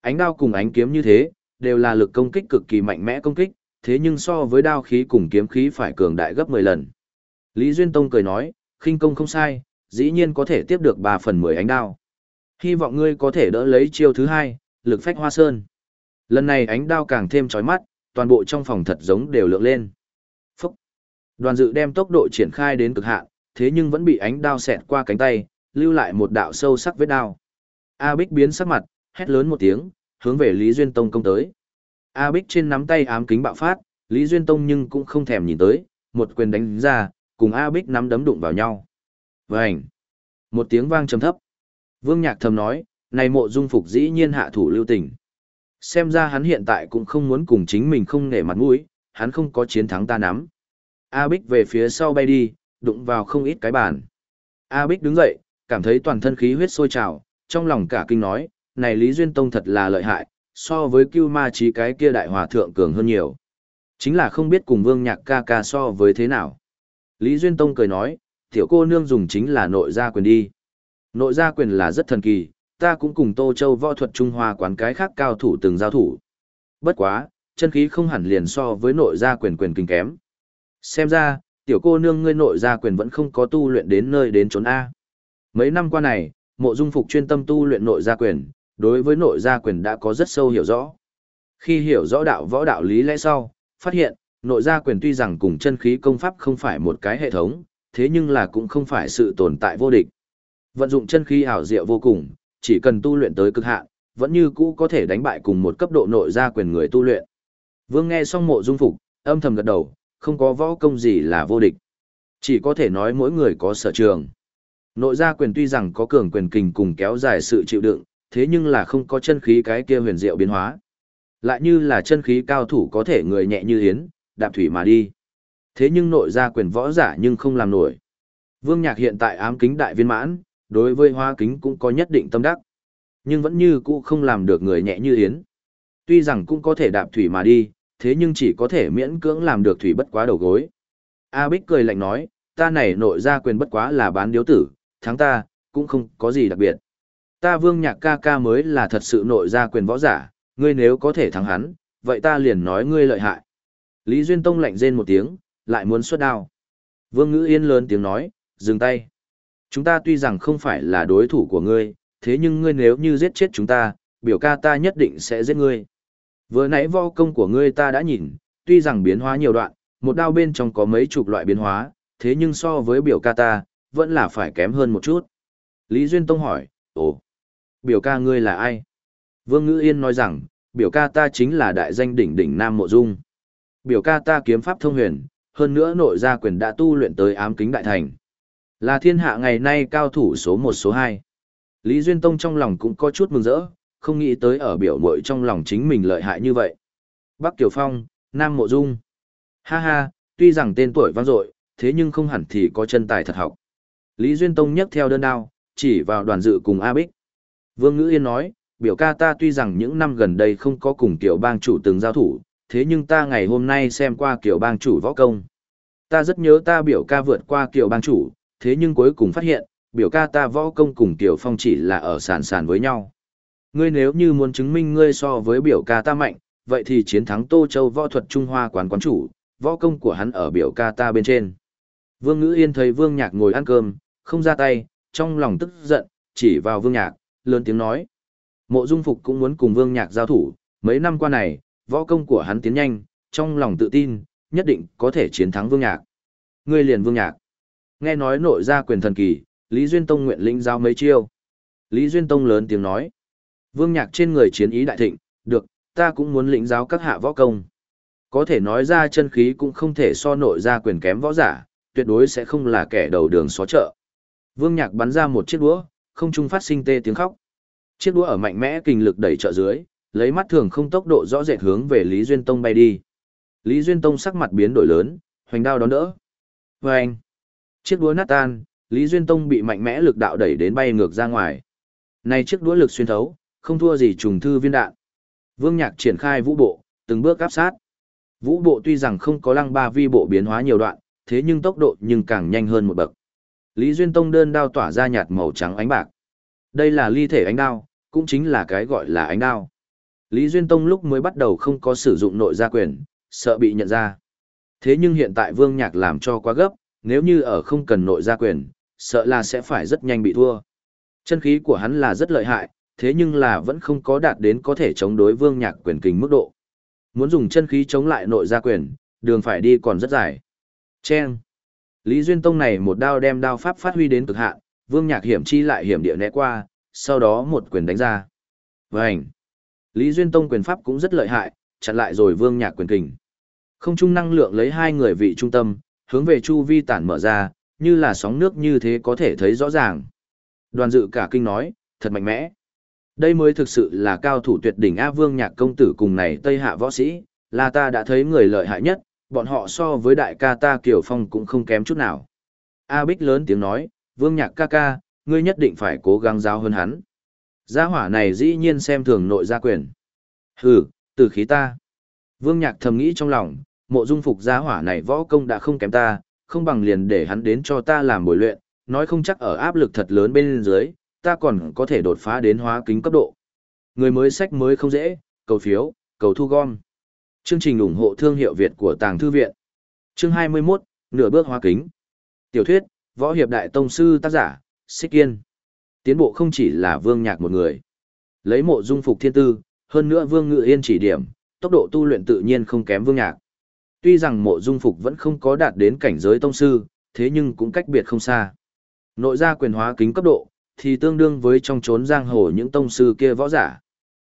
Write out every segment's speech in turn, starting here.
Ánh đao cùng ánh kiếm như thế, đều là lực công kích cực kỳ mạnh mẽ công kích, thế nhưng so với đao khí cùng kiếm khí phải cường đại gấp 10 lần. Lý Duyên Tông cười nói, khinh công không sai, dĩ nhiên có thể tiếp được 3 phần 10 ánh đao. Hy vọng ngươi có thể đỡ lấy chiêu thứ hai, lực phách hoa sơn. Lần này ánh đao càng thêm chói mắt, toàn bộ trong phòng thật giống đều lượng lên. Phúc! Đoàn dự đem tốc độ triển khai đến cực hạn, thế nhưng vẫn bị ánh đao xẹt qua cánh tay, lưu lại một đạo sâu sắc vết đao. A Bích biến sắc mặt, hét lớn một tiếng, hướng về Lý Duyên Tông công tới. A Bích trên nắm tay ám kính bạo phát, Lý Duyên Tông nhưng cũng không thèm nhìn tới, một quyền đánh ra, cùng A Bích nắm đấm đụng vào nhau. Vành! Một tiếng vang trầm thấp. Vương Nhạc thầm nói, này mộ dung phục dĩ nhiên hạ thủ lưu tình. Xem ra hắn hiện tại cũng không muốn cùng chính mình không nể mặt mũi, hắn không có chiến thắng ta nắm. A Bích về phía sau bay đi, đụng vào không ít cái bàn. A Bích đứng dậy, cảm thấy toàn thân khí huyết sôi trào, trong lòng cả kinh nói, này Lý Duyên Tông thật là lợi hại, so với cưu ma trí cái kia đại hòa thượng cường hơn nhiều. Chính là không biết cùng vương nhạc ca ca so với thế nào. Lý Duyên Tông cười nói, tiểu cô nương dùng chính là nội gia quyền đi. Nội gia quyền là rất thần kỳ, ta cũng cùng Tô Châu võ thuật Trung Hoa quán cái khác cao thủ từng giao thủ. Bất quá, chân khí không hẳn liền so với nội gia quyền quyền kinh kém. Xem ra, tiểu cô nương ngươi nội gia quyền vẫn không có tu luyện đến nơi đến chốn A. Mấy năm qua này, mộ dung phục chuyên tâm tu luyện nội gia quyền, đối với nội gia quyền đã có rất sâu hiểu rõ. Khi hiểu rõ đạo võ đạo lý lẽ sau, phát hiện, nội gia quyền tuy rằng cùng chân khí công pháp không phải một cái hệ thống, thế nhưng là cũng không phải sự tồn tại vô địch. Vận dụng chân khí ảo diệu vô cùng, chỉ cần tu luyện tới cực hạn, vẫn như cũ có thể đánh bại cùng một cấp độ nội gia quyền người tu luyện. Vương nghe xong mộ dung phục, âm thầm gật đầu, không có võ công gì là vô địch. Chỉ có thể nói mỗi người có sở trường. Nội gia quyền tuy rằng có cường quyền kình cùng kéo dài sự chịu đựng, thế nhưng là không có chân khí cái kia huyền diệu biến hóa. Lại như là chân khí cao thủ có thể người nhẹ như yến, đạp thủy mà đi. Thế nhưng nội gia quyền võ giả nhưng không làm nổi. Vương Nhạc hiện tại ám kính đại viên mãn, đối với hoa kính cũng có nhất định tâm đắc. Nhưng vẫn như cũ không làm được người nhẹ như yến. Tuy rằng cũng có thể đạp thủy mà đi, thế nhưng chỉ có thể miễn cưỡng làm được thủy bất quá đầu gối. A Bích cười lạnh nói, ta này nội gia quyền bất quá là bán điếu tử, thắng ta, cũng không có gì đặc biệt. Ta vương nhạc ca ca mới là thật sự nội gia quyền võ giả, ngươi nếu có thể thắng hắn, vậy ta liền nói ngươi lợi hại. Lý Duyên Tông lạnh rên một tiếng, lại muốn xuất đao. Vương Ngữ Yên lớn tiếng nói, dừng tay. Chúng ta tuy rằng không phải là đối thủ của ngươi, thế nhưng ngươi nếu như giết chết chúng ta, biểu ca ta nhất định sẽ giết ngươi. Vừa nãy vo công của ngươi ta đã nhìn, tuy rằng biến hóa nhiều đoạn, một đao bên trong có mấy chục loại biến hóa, thế nhưng so với biểu ca ta, vẫn là phải kém hơn một chút. Lý Duyên Tông hỏi, ồ, biểu ca ngươi là ai? Vương Ngữ Yên nói rằng, biểu ca ta chính là đại danh đỉnh đỉnh Nam Mộ Dung. Biểu ca ta kiếm pháp thông huyền, hơn nữa nội gia quyền đã tu luyện tới ám kính đại thành. Là thiên hạ ngày nay cao thủ số 1 số 2. Lý Duyên Tông trong lòng cũng có chút mừng rỡ, không nghĩ tới ở biểu mội trong lòng chính mình lợi hại như vậy. Bắc Kiều Phong, Nam Mộ Dung. Ha ha, tuy rằng tên tuổi vang dội, thế nhưng không hẳn thì có chân tài thật học. Lý Duyên Tông nhấc theo đơn đao, chỉ vào đoàn dự cùng A Bích. Vương Ngữ Yên nói, biểu ca ta tuy rằng những năm gần đây không có cùng tiểu bang chủ từng giao thủ, thế nhưng ta ngày hôm nay xem qua kiểu bang chủ võ công. Ta rất nhớ ta biểu ca vượt qua kiểu bang chủ, thế nhưng cuối cùng phát hiện, biểu ca ta võ công cùng Tiểu Phong chỉ là ở sàn sàn với nhau. Ngươi nếu như muốn chứng minh ngươi so với biểu ca ta mạnh, vậy thì chiến thắng Tô Châu võ thuật Trung Hoa quán quán chủ, võ công của hắn ở biểu ca ta bên trên. Vương Ngữ Yên thấy Vương Nhạc ngồi ăn cơm, không ra tay, trong lòng tức giận, chỉ vào Vương Nhạc, lớn tiếng nói. Mộ Dung Phục cũng muốn cùng Vương Nhạc giao thủ, mấy năm qua này, võ công của hắn tiến nhanh, trong lòng tự tin, nhất định có thể chiến thắng Vương Nhạc. Ngươi liền Vương Nhạc. Nghe nói nội ra quyền thần kỳ, Lý Duyên Tông nguyện lĩnh giao mấy chiêu. Lý Duyên Tông lớn tiếng nói. Vương Nhạc trên người chiến ý đại thịnh, được, ta cũng muốn lĩnh giáo các hạ võ công. Có thể nói ra chân khí cũng không thể so nội ra quyền kém võ giả, tuyệt đối sẽ không là kẻ đầu đường xó chợ. Vương Nhạc bắn ra một chiếc đũa, không trung phát sinh tê tiếng khóc. Chiếc đũa ở mạnh mẽ kinh lực đẩy trợ dưới, lấy mắt thường không tốc độ rõ rệt hướng về Lý Duyên Tông bay đi. Lý Duyên Tông sắc mặt biến đổi lớn, hoành đao đón đỡ. Vâng! anh, chiếc đũa nát tan, Lý Duyên Tông bị mạnh mẽ lực đạo đẩy đến bay ngược ra ngoài. Này chiếc đũa lực xuyên thấu, không thua gì trùng thư viên đạn. Vương Nhạc triển khai vũ bộ, từng bước áp sát. Vũ bộ tuy rằng không có lăng ba vi bộ biến hóa nhiều đoạn, thế nhưng tốc độ nhưng càng nhanh hơn một bậc. Lý Duyên Tông đơn đao tỏa ra nhạt màu trắng ánh bạc. Đây là ly thể ánh đao, cũng chính là cái gọi là ánh đao. Lý Duyên Tông lúc mới bắt đầu không có sử dụng nội gia quyền, sợ bị nhận ra. Thế nhưng hiện tại Vương Nhạc làm cho quá gấp, nếu như ở không cần nội gia quyền, sợ là sẽ phải rất nhanh bị thua. Chân khí của hắn là rất lợi hại, thế nhưng là vẫn không có đạt đến có thể chống đối Vương Nhạc quyền kình mức độ. Muốn dùng chân khí chống lại nội gia quyền, đường phải đi còn rất dài. Chen. Lý Duyên Tông này một đao đem đao pháp phát huy đến cực hạn, Vương Nhạc hiểm chi lại hiểm địa né qua, sau đó một quyền đánh ra. Vành. Lý Duyên Tông quyền pháp cũng rất lợi hại, chặn lại rồi Vương Nhạc quyền kình. Không trung năng lượng lấy hai người vị trung tâm, hướng về chu vi tản mở ra, như là sóng nước như thế có thể thấy rõ ràng. Đoàn dự cả kinh nói, thật mạnh mẽ. Đây mới thực sự là cao thủ tuyệt đỉnh A Vương Nhạc công tử cùng này Tây Hạ võ sĩ, là ta đã thấy người lợi hại nhất, bọn họ so với đại ca ta Kiều Phong cũng không kém chút nào. A Bích lớn tiếng nói, Vương Nhạc ca ca, ngươi nhất định phải cố gắng giáo hơn hắn. Gia hỏa này dĩ nhiên xem thường nội gia quyền. Hừ, từ khí ta. Vương Nhạc thầm nghĩ trong lòng, mộ dung phục gia hỏa này võ công đã không kém ta, không bằng liền để hắn đến cho ta làm buổi luyện, nói không chắc ở áp lực thật lớn bên dưới, ta còn có thể đột phá đến hóa kính cấp độ. Người mới sách mới không dễ, cầu phiếu, cầu thu gom. Chương trình ủng hộ thương hiệu Việt của Tàng Thư Viện. Chương 21, Nửa bước hóa kính. Tiểu thuyết, Võ Hiệp Đại Tông Sư tác giả, Xích Kiên. Tiến bộ không chỉ là Vương Nhạc một người. Lấy mộ dung phục thiên tư, hơn nữa Vương Ngự Yên chỉ điểm, tốc độ tu luyện tự nhiên không kém Vương Nhạc. Tuy rằng mộ dung phục vẫn không có đạt đến cảnh giới tông sư, thế nhưng cũng cách biệt không xa. Nội gia quyền hóa kính cấp độ, thì tương đương với trong chốn giang hồ những tông sư kia võ giả.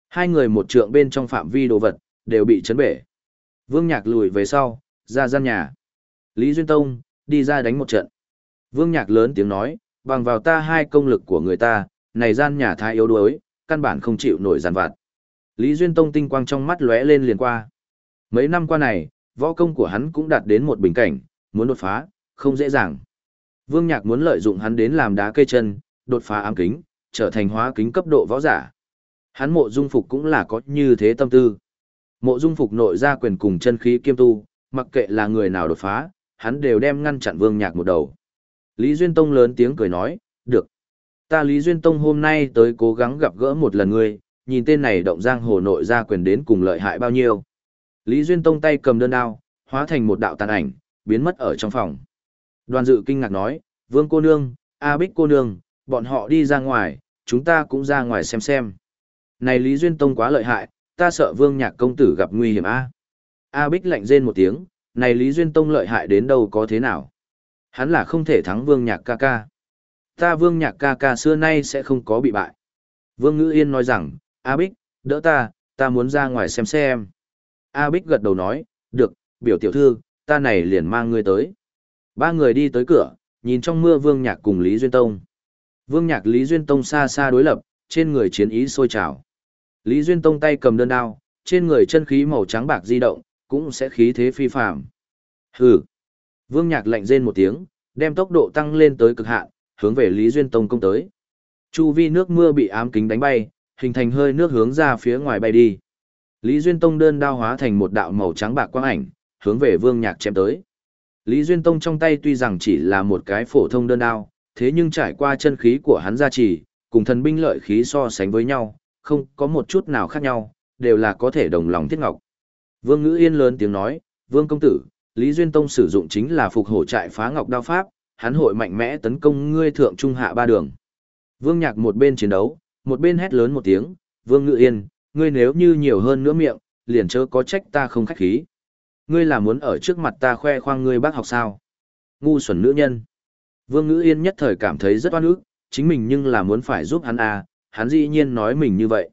Hai người một trượng bên trong phạm vi đồ vật, đều bị chấn bể. Vương Nhạc lùi về sau, ra gian nhà. Lý Duyên Tông, đi ra đánh một trận. Vương Nhạc lớn tiếng nói, bằng vào ta hai công lực của người ta, này gian nhà thái yếu đuối, căn bản không chịu nổi giàn vặt. Lý Duyên Tông tinh quang trong mắt lóe lên liền qua. Mấy năm qua này, võ công của hắn cũng đạt đến một bình cảnh, muốn đột phá, không dễ dàng. Vương Nhạc muốn lợi dụng hắn đến làm đá cây chân, đột phá ám kính, trở thành hóa kính cấp độ võ giả. Hắn mộ dung phục cũng là có như thế tâm tư. Mộ dung phục nội ra quyền cùng chân khí kiêm tu, mặc kệ là người nào đột phá, hắn đều đem ngăn chặn Vương Nhạc một đầu. Lý Duyên Tông lớn tiếng cười nói, được. Ta Lý Duyên Tông hôm nay tới cố gắng gặp gỡ một lần ngươi, nhìn tên này động giang hồ nội ra quyền đến cùng lợi hại bao nhiêu. Lý Duyên Tông tay cầm đơn đao, hóa thành một đạo tàn ảnh, biến mất ở trong phòng. Đoàn dự kinh ngạc nói, Vương cô nương, A Bích cô nương, bọn họ đi ra ngoài, chúng ta cũng ra ngoài xem xem. Này Lý Duyên Tông quá lợi hại, ta sợ Vương Nhạc công tử gặp nguy hiểm a. A Bích lạnh rên một tiếng, này Lý Duyên Tông lợi hại đến đâu có thế nào. Hắn là không thể thắng Vương Nhạc ca ca. Ta Vương Nhạc ca ca xưa nay sẽ không có bị bại. Vương Ngữ Yên nói rằng, A Bích, đỡ ta, ta muốn ra ngoài xem xem. A Bích gật đầu nói, được, biểu tiểu thư, ta này liền mang ngươi tới. Ba người đi tới cửa, nhìn trong mưa Vương Nhạc cùng Lý Duyên Tông. Vương Nhạc Lý Duyên Tông xa xa đối lập, trên người chiến ý sôi trào. Lý Duyên Tông tay cầm đơn đao, trên người chân khí màu trắng bạc di động, cũng sẽ khí thế phi phàm. Hừ. Vương Nhạc lạnh rên một tiếng, đem tốc độ tăng lên tới cực hạn, hướng về Lý Duyên Tông công tới. Chu vi nước mưa bị ám kính đánh bay, hình thành hơi nước hướng ra phía ngoài bay đi. Lý Duyên Tông đơn đao hóa thành một đạo màu trắng bạc quang ảnh, hướng về Vương Nhạc chém tới. Lý Duyên Tông trong tay tuy rằng chỉ là một cái phổ thông đơn đao, thế nhưng trải qua chân khí của hắn gia trì, cùng thần binh lợi khí so sánh với nhau, không có một chút nào khác nhau, đều là có thể đồng lòng thiết ngọc. Vương Ngữ Yên lớn tiếng nói, Vương Công Tử, Lý Duyên Tông sử dụng chính là phục hổ trại phá ngọc đao pháp, hắn hội mạnh mẽ tấn công ngươi thượng trung hạ ba đường. Vương Nhạc một bên chiến đấu, một bên hét lớn một tiếng, Vương Ngữ Yên, ngươi nếu như nhiều hơn nữa miệng, liền chớ có trách ta không khách khí. Ngươi là muốn ở trước mặt ta khoe khoang ngươi bác học sao? Ngu xuẩn nữ nhân. Vương Ngữ Yên nhất thời cảm thấy rất oan ức, chính mình nhưng là muốn phải giúp hắn à, hắn dĩ nhiên nói mình như vậy.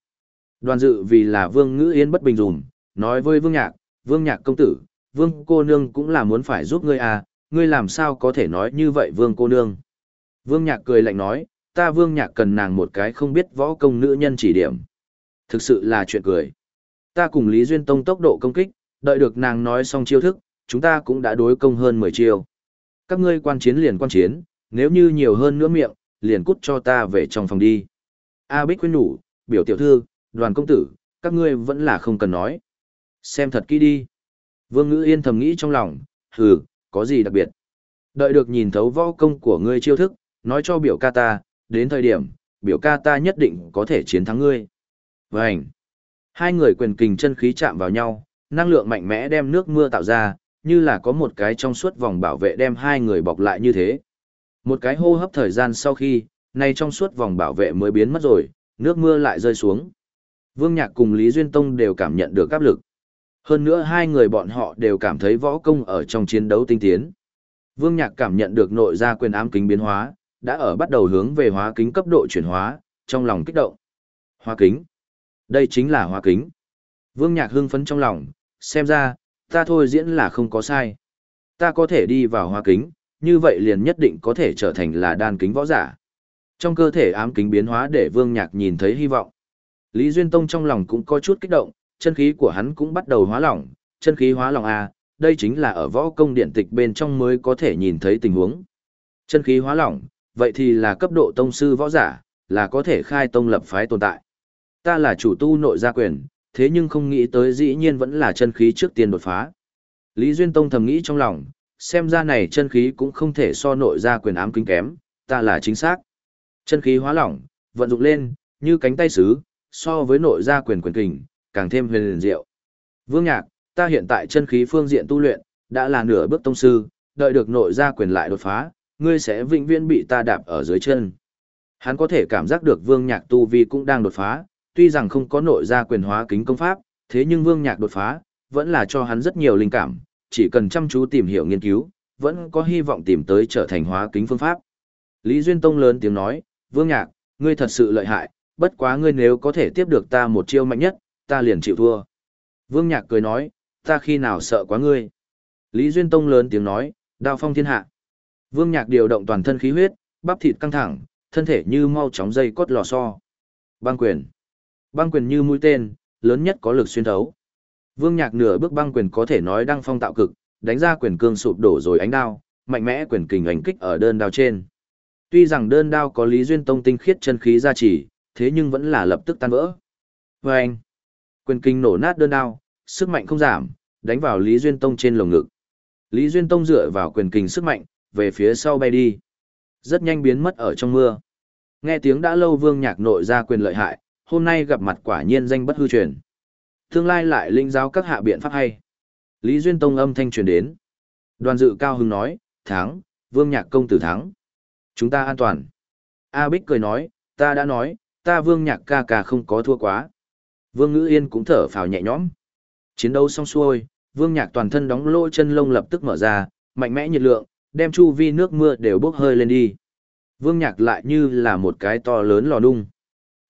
Đoàn dự vì là Vương Ngữ Yên bất bình dùm, nói với Vương Nhạc, Vương Nhạc công tử, Vương cô nương cũng là muốn phải giúp ngươi à, ngươi làm sao có thể nói như vậy Vương cô nương. Vương Nhạc cười lạnh nói, ta Vương Nhạc cần nàng một cái không biết võ công nữ nhân chỉ điểm. Thực sự là chuyện cười. Ta cùng Lý Duyên Tông tốc độ công kích, đợi được nàng nói xong chiêu thức, chúng ta cũng đã đối công hơn 10 chiêu. Các ngươi quan chiến liền quan chiến, nếu như nhiều hơn nữa miệng, liền cút cho ta về trong phòng đi. A Bích khuyên nhủ, biểu tiểu thư, đoàn công tử, các ngươi vẫn là không cần nói. Xem thật kỹ đi. Vương Ngữ Yên thầm nghĩ trong lòng, hừ, có gì đặc biệt. Đợi được nhìn thấu võ công của ngươi chiêu thức, nói cho biểu ca ta, đến thời điểm, biểu ca ta nhất định có thể chiến thắng ngươi. Vânh! Hai người quyền kình chân khí chạm vào nhau, năng lượng mạnh mẽ đem nước mưa tạo ra, như là có một cái trong suốt vòng bảo vệ đem hai người bọc lại như thế. Một cái hô hấp thời gian sau khi, nay trong suốt vòng bảo vệ mới biến mất rồi, nước mưa lại rơi xuống. Vương Nhạc cùng Lý Duyên Tông đều cảm nhận được áp lực. Hơn nữa hai người bọn họ đều cảm thấy võ công ở trong chiến đấu tinh tiến. Vương Nhạc cảm nhận được nội gia quyền ám kính biến hóa, đã ở bắt đầu hướng về hóa kính cấp độ chuyển hóa, trong lòng kích động. Hóa kính. Đây chính là hóa kính. Vương Nhạc hưng phấn trong lòng, xem ra, ta thôi diễn là không có sai. Ta có thể đi vào hóa kính, như vậy liền nhất định có thể trở thành là đan kính võ giả. Trong cơ thể ám kính biến hóa để Vương Nhạc nhìn thấy hy vọng. Lý Duyên Tông trong lòng cũng có chút kích động, chân khí của hắn cũng bắt đầu hóa lỏng, chân khí hóa lỏng a đây chính là ở võ công điện tịch bên trong mới có thể nhìn thấy tình huống. Chân khí hóa lỏng, vậy thì là cấp độ tông sư võ giả, là có thể khai tông lập phái tồn tại. Ta là chủ tu nội gia quyền, thế nhưng không nghĩ tới dĩ nhiên vẫn là chân khí trước tiên đột phá. Lý Duyên Tông thầm nghĩ trong lòng, xem ra này chân khí cũng không thể so nội gia quyền ám kính kém, ta là chính xác. Chân khí hóa lỏng, vận dụng lên, như cánh tay sứ, so với nội gia quyền quyền kình, càng thêm huyền liền diệu. Vương Nhạc, ta hiện tại chân khí phương diện tu luyện, đã là nửa bước tông sư, đợi được nội gia quyền lại đột phá, ngươi sẽ vĩnh viễn bị ta đạp ở dưới chân. Hắn có thể cảm giác được Vương Nhạc tu vi cũng đang đột phá, tuy rằng không có nội gia quyền hóa kính công pháp, thế nhưng Vương Nhạc đột phá, vẫn là cho hắn rất nhiều linh cảm, chỉ cần chăm chú tìm hiểu nghiên cứu, vẫn có hy vọng tìm tới trở thành hóa kính phương pháp. Lý Duyên Tông lớn tiếng nói, Vương Nhạc, ngươi thật sự lợi hại, bất quá ngươi nếu có thể tiếp được ta một chiêu mạnh nhất, ta liền chịu thua. Vương Nhạc cười nói, ta khi nào sợ quá ngươi. Lý Duyên Tông lớn tiếng nói, đao phong thiên hạ. Vương Nhạc điều động toàn thân khí huyết, bắp thịt căng thẳng, thân thể như mau chóng dây cốt lò xo. Băng quyền. Băng quyền như mũi tên, lớn nhất có lực xuyên thấu. Vương Nhạc nửa bước băng quyền có thể nói đăng phong tạo cực, đánh ra quyền cương sụp đổ rồi ánh đao, mạnh mẽ quyền kình ảnh kích ở đơn đao trên. Tuy rằng đơn đao có Lý Duyên Tông tinh khiết chân khí gia trì, thế nhưng vẫn là lập tức tan vỡ. Và anh, quyền kinh nổ nát đơn đao, sức mạnh không giảm, đánh vào Lý Duyên Tông trên lồng ngực. Lý Duyên Tông dựa vào quyền kinh sức mạnh, về phía sau bay đi. Rất nhanh biến mất ở trong mưa. Nghe tiếng đã lâu vương nhạc nội ra quyền lợi hại, hôm nay gặp mặt quả nhiên danh bất hư truyền. Tương lai lại linh giáo các hạ biện pháp hay. Lý Duyên Tông âm thanh truyền đến. Đoàn dự cao hưng nói, thắng, vương nhạc công tử thắng. Chúng ta an toàn. A Bích cười nói, ta đã nói, ta vương nhạc ca ca không có thua quá. Vương Ngữ Yên cũng thở phào nhẹ nhõm. Chiến đấu xong xuôi, vương nhạc toàn thân đóng lỗ chân lông lập tức mở ra, mạnh mẽ nhiệt lượng, đem chu vi nước mưa đều bốc hơi lên đi. Vương nhạc lại như là một cái to lớn lò nung.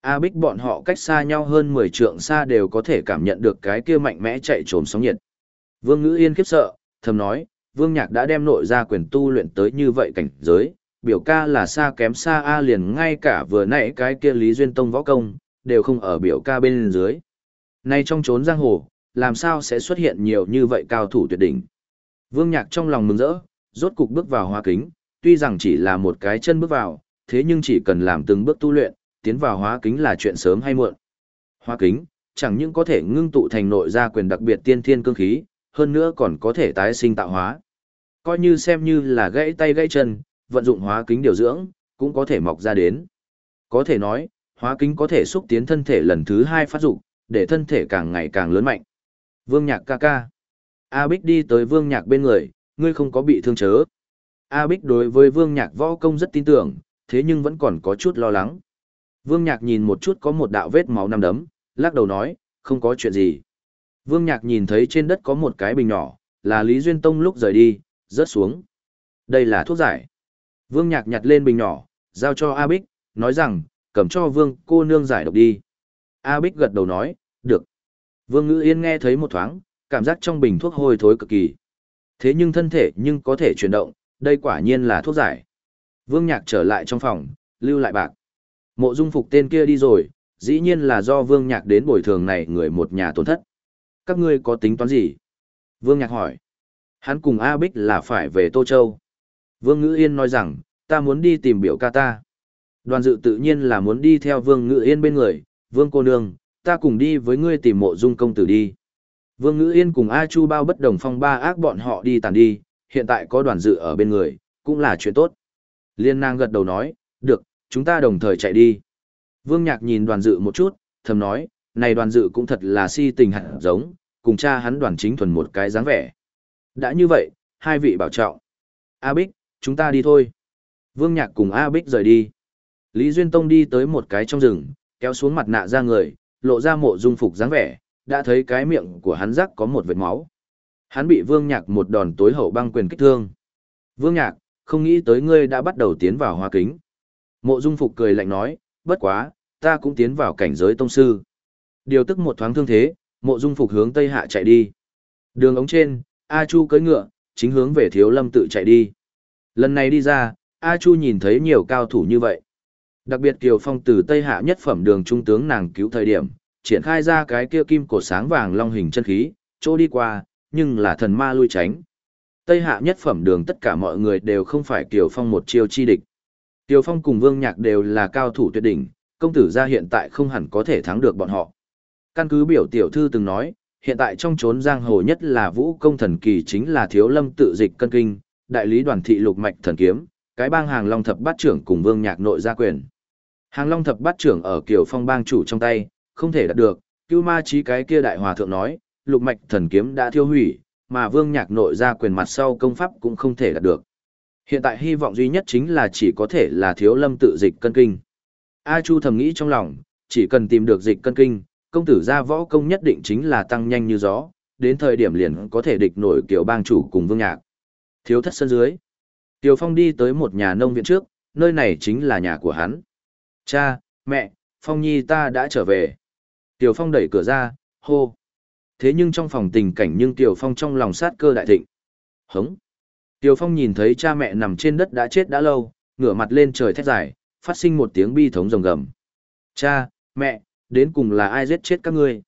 A Bích bọn họ cách xa nhau hơn 10 trượng xa đều có thể cảm nhận được cái kia mạnh mẽ chạy trồm sóng nhiệt. Vương Ngữ Yên khiếp sợ, thầm nói, Vương Nhạc đã đem nội ra quyền tu luyện tới như vậy cảnh giới, biểu ca là xa kém xa A liền ngay cả vừa nãy cái kia Lý Duyên Tông võ công, đều không ở biểu ca bên dưới. Nay trong trốn giang hồ, làm sao sẽ xuất hiện nhiều như vậy cao thủ tuyệt đỉnh. Vương Nhạc trong lòng mừng rỡ, rốt cục bước vào hoa kính, tuy rằng chỉ là một cái chân bước vào, thế nhưng chỉ cần làm từng bước tu luyện, tiến vào hóa kính là chuyện sớm hay muộn. Hóa kính, chẳng những có thể ngưng tụ thành nội gia quyền đặc biệt tiên thiên cương khí, hơn nữa còn có thể tái sinh tạo hóa. Coi như xem như là gãy tay gãy chân, vận dụng hóa kính điều dưỡng, cũng có thể mọc ra đến. Có thể nói, hóa kính có thể xúc tiến thân thể lần thứ hai phát dụng, để thân thể càng ngày càng lớn mạnh. Vương Nhạc ca ca. A Bích đi tới Vương Nhạc bên người, ngươi không có bị thương chớ. A Bích đối với Vương Nhạc võ công rất tin tưởng, thế nhưng vẫn còn có chút lo lắng. Vương Nhạc nhìn một chút có một đạo vết máu nằm đấm, lắc đầu nói, không có chuyện gì. Vương Nhạc nhìn thấy trên đất có một cái bình nhỏ, là Lý Duyên Tông lúc rời đi, rớt xuống. Đây là thuốc giải. Vương Nhạc nhặt lên bình nhỏ, giao cho A Bích, nói rằng, cầm cho Vương cô nương giải độc đi. A Bích gật đầu nói, được. Vương Ngữ Yên nghe thấy một thoáng, cảm giác trong bình thuốc hôi thối cực kỳ. Thế nhưng thân thể nhưng có thể chuyển động, đây quả nhiên là thuốc giải. Vương Nhạc trở lại trong phòng, lưu lại bạc. Mộ dung phục tên kia đi rồi, dĩ nhiên là do Vương Nhạc đến bồi thường này người một nhà tổn thất. Các ngươi có tính toán gì? Vương Nhạc hỏi. Hắn cùng A Bích là phải về Tô Châu. Vương Ngữ Yên nói rằng, ta muốn đi tìm biểu ca ta. Đoàn dự tự nhiên là muốn đi theo Vương Ngữ Yên bên người, Vương cô nương, ta cùng đi với ngươi tìm mộ dung công tử đi. Vương Ngữ Yên cùng A Chu bao bất đồng phong ba ác bọn họ đi tàn đi, hiện tại có đoàn dự ở bên người, cũng là chuyện tốt. Liên nàng gật đầu nói, được, chúng ta đồng thời chạy đi. Vương Nhạc nhìn đoàn dự một chút, thầm nói, này đoàn dự cũng thật là si tình hẳn giống, cùng cha hắn đoàn chính thuần một cái dáng vẻ. Đã như vậy, hai vị bảo trọng. A Bích, chúng ta đi thôi. Vương Nhạc cùng A Bích rời đi. Lý Duyên Tông đi tới một cái trong rừng, kéo xuống mặt nạ ra người, lộ ra mộ dung phục dáng vẻ, đã thấy cái miệng của hắn rắc có một vệt máu. Hắn bị Vương Nhạc một đòn tối hậu băng quyền kích thương. Vương Nhạc, không nghĩ tới ngươi đã bắt đầu tiến vào hoa kính. Mộ dung phục cười lạnh nói, bất quá, ta cũng tiến vào cảnh giới tông sư. Điều tức một thoáng thương thế, mộ dung phục hướng tây hạ chạy đi. Đường ống trên, A Chu cưỡi ngựa, chính hướng về thiếu lâm tự chạy đi. Lần này đi ra, A Chu nhìn thấy nhiều cao thủ như vậy. Đặc biệt Kiều Phong từ Tây Hạ nhất phẩm đường trung tướng nàng cứu thời điểm, triển khai ra cái kia kim cổ sáng vàng long hình chân khí, chỗ đi qua, nhưng là thần ma lui tránh. Tây Hạ nhất phẩm đường tất cả mọi người đều không phải Kiều Phong một chiêu chi địch. Kiều Phong cùng Vương Nhạc đều là cao thủ tuyệt đỉnh, công tử gia hiện tại không hẳn có thể thắng được bọn họ. Căn cứ biểu tiểu thư từng nói, hiện tại trong chốn giang hồ nhất là vũ công thần kỳ chính là thiếu lâm tự dịch cân kinh, đại lý đoàn thị lục mạch thần kiếm, cái bang hàng long thập bát trưởng cùng vương nhạc nội gia quyền. Hàng long thập bát trưởng ở kiểu phong bang chủ trong tay, không thể đạt được, cưu ma trí cái kia đại hòa thượng nói, lục mạch thần kiếm đã thiêu hủy, mà vương nhạc nội gia quyền mặt sau công pháp cũng không thể đạt được. Hiện tại hy vọng duy nhất chính là chỉ có thể là thiếu lâm tự dịch cân kinh. A Chu thầm nghĩ trong lòng, chỉ cần tìm được dịch cân kinh, công tử gia võ công nhất định chính là tăng nhanh như gió, đến thời điểm liền có thể địch nổi kiểu bang chủ cùng vương nhạc. Thiếu thất sân dưới. Tiều Phong đi tới một nhà nông viện trước, nơi này chính là nhà của hắn. Cha, mẹ, Phong Nhi ta đã trở về. Tiều Phong đẩy cửa ra, hô. Thế nhưng trong phòng tình cảnh nhưng Tiều Phong trong lòng sát cơ đại thịnh. Hống. Tiều Phong nhìn thấy cha mẹ nằm trên đất đã chết đã lâu, ngửa mặt lên trời thét dài, phát sinh một tiếng bi thống rồng gầm. Cha, mẹ, đến cùng là ai giết chết các ngươi?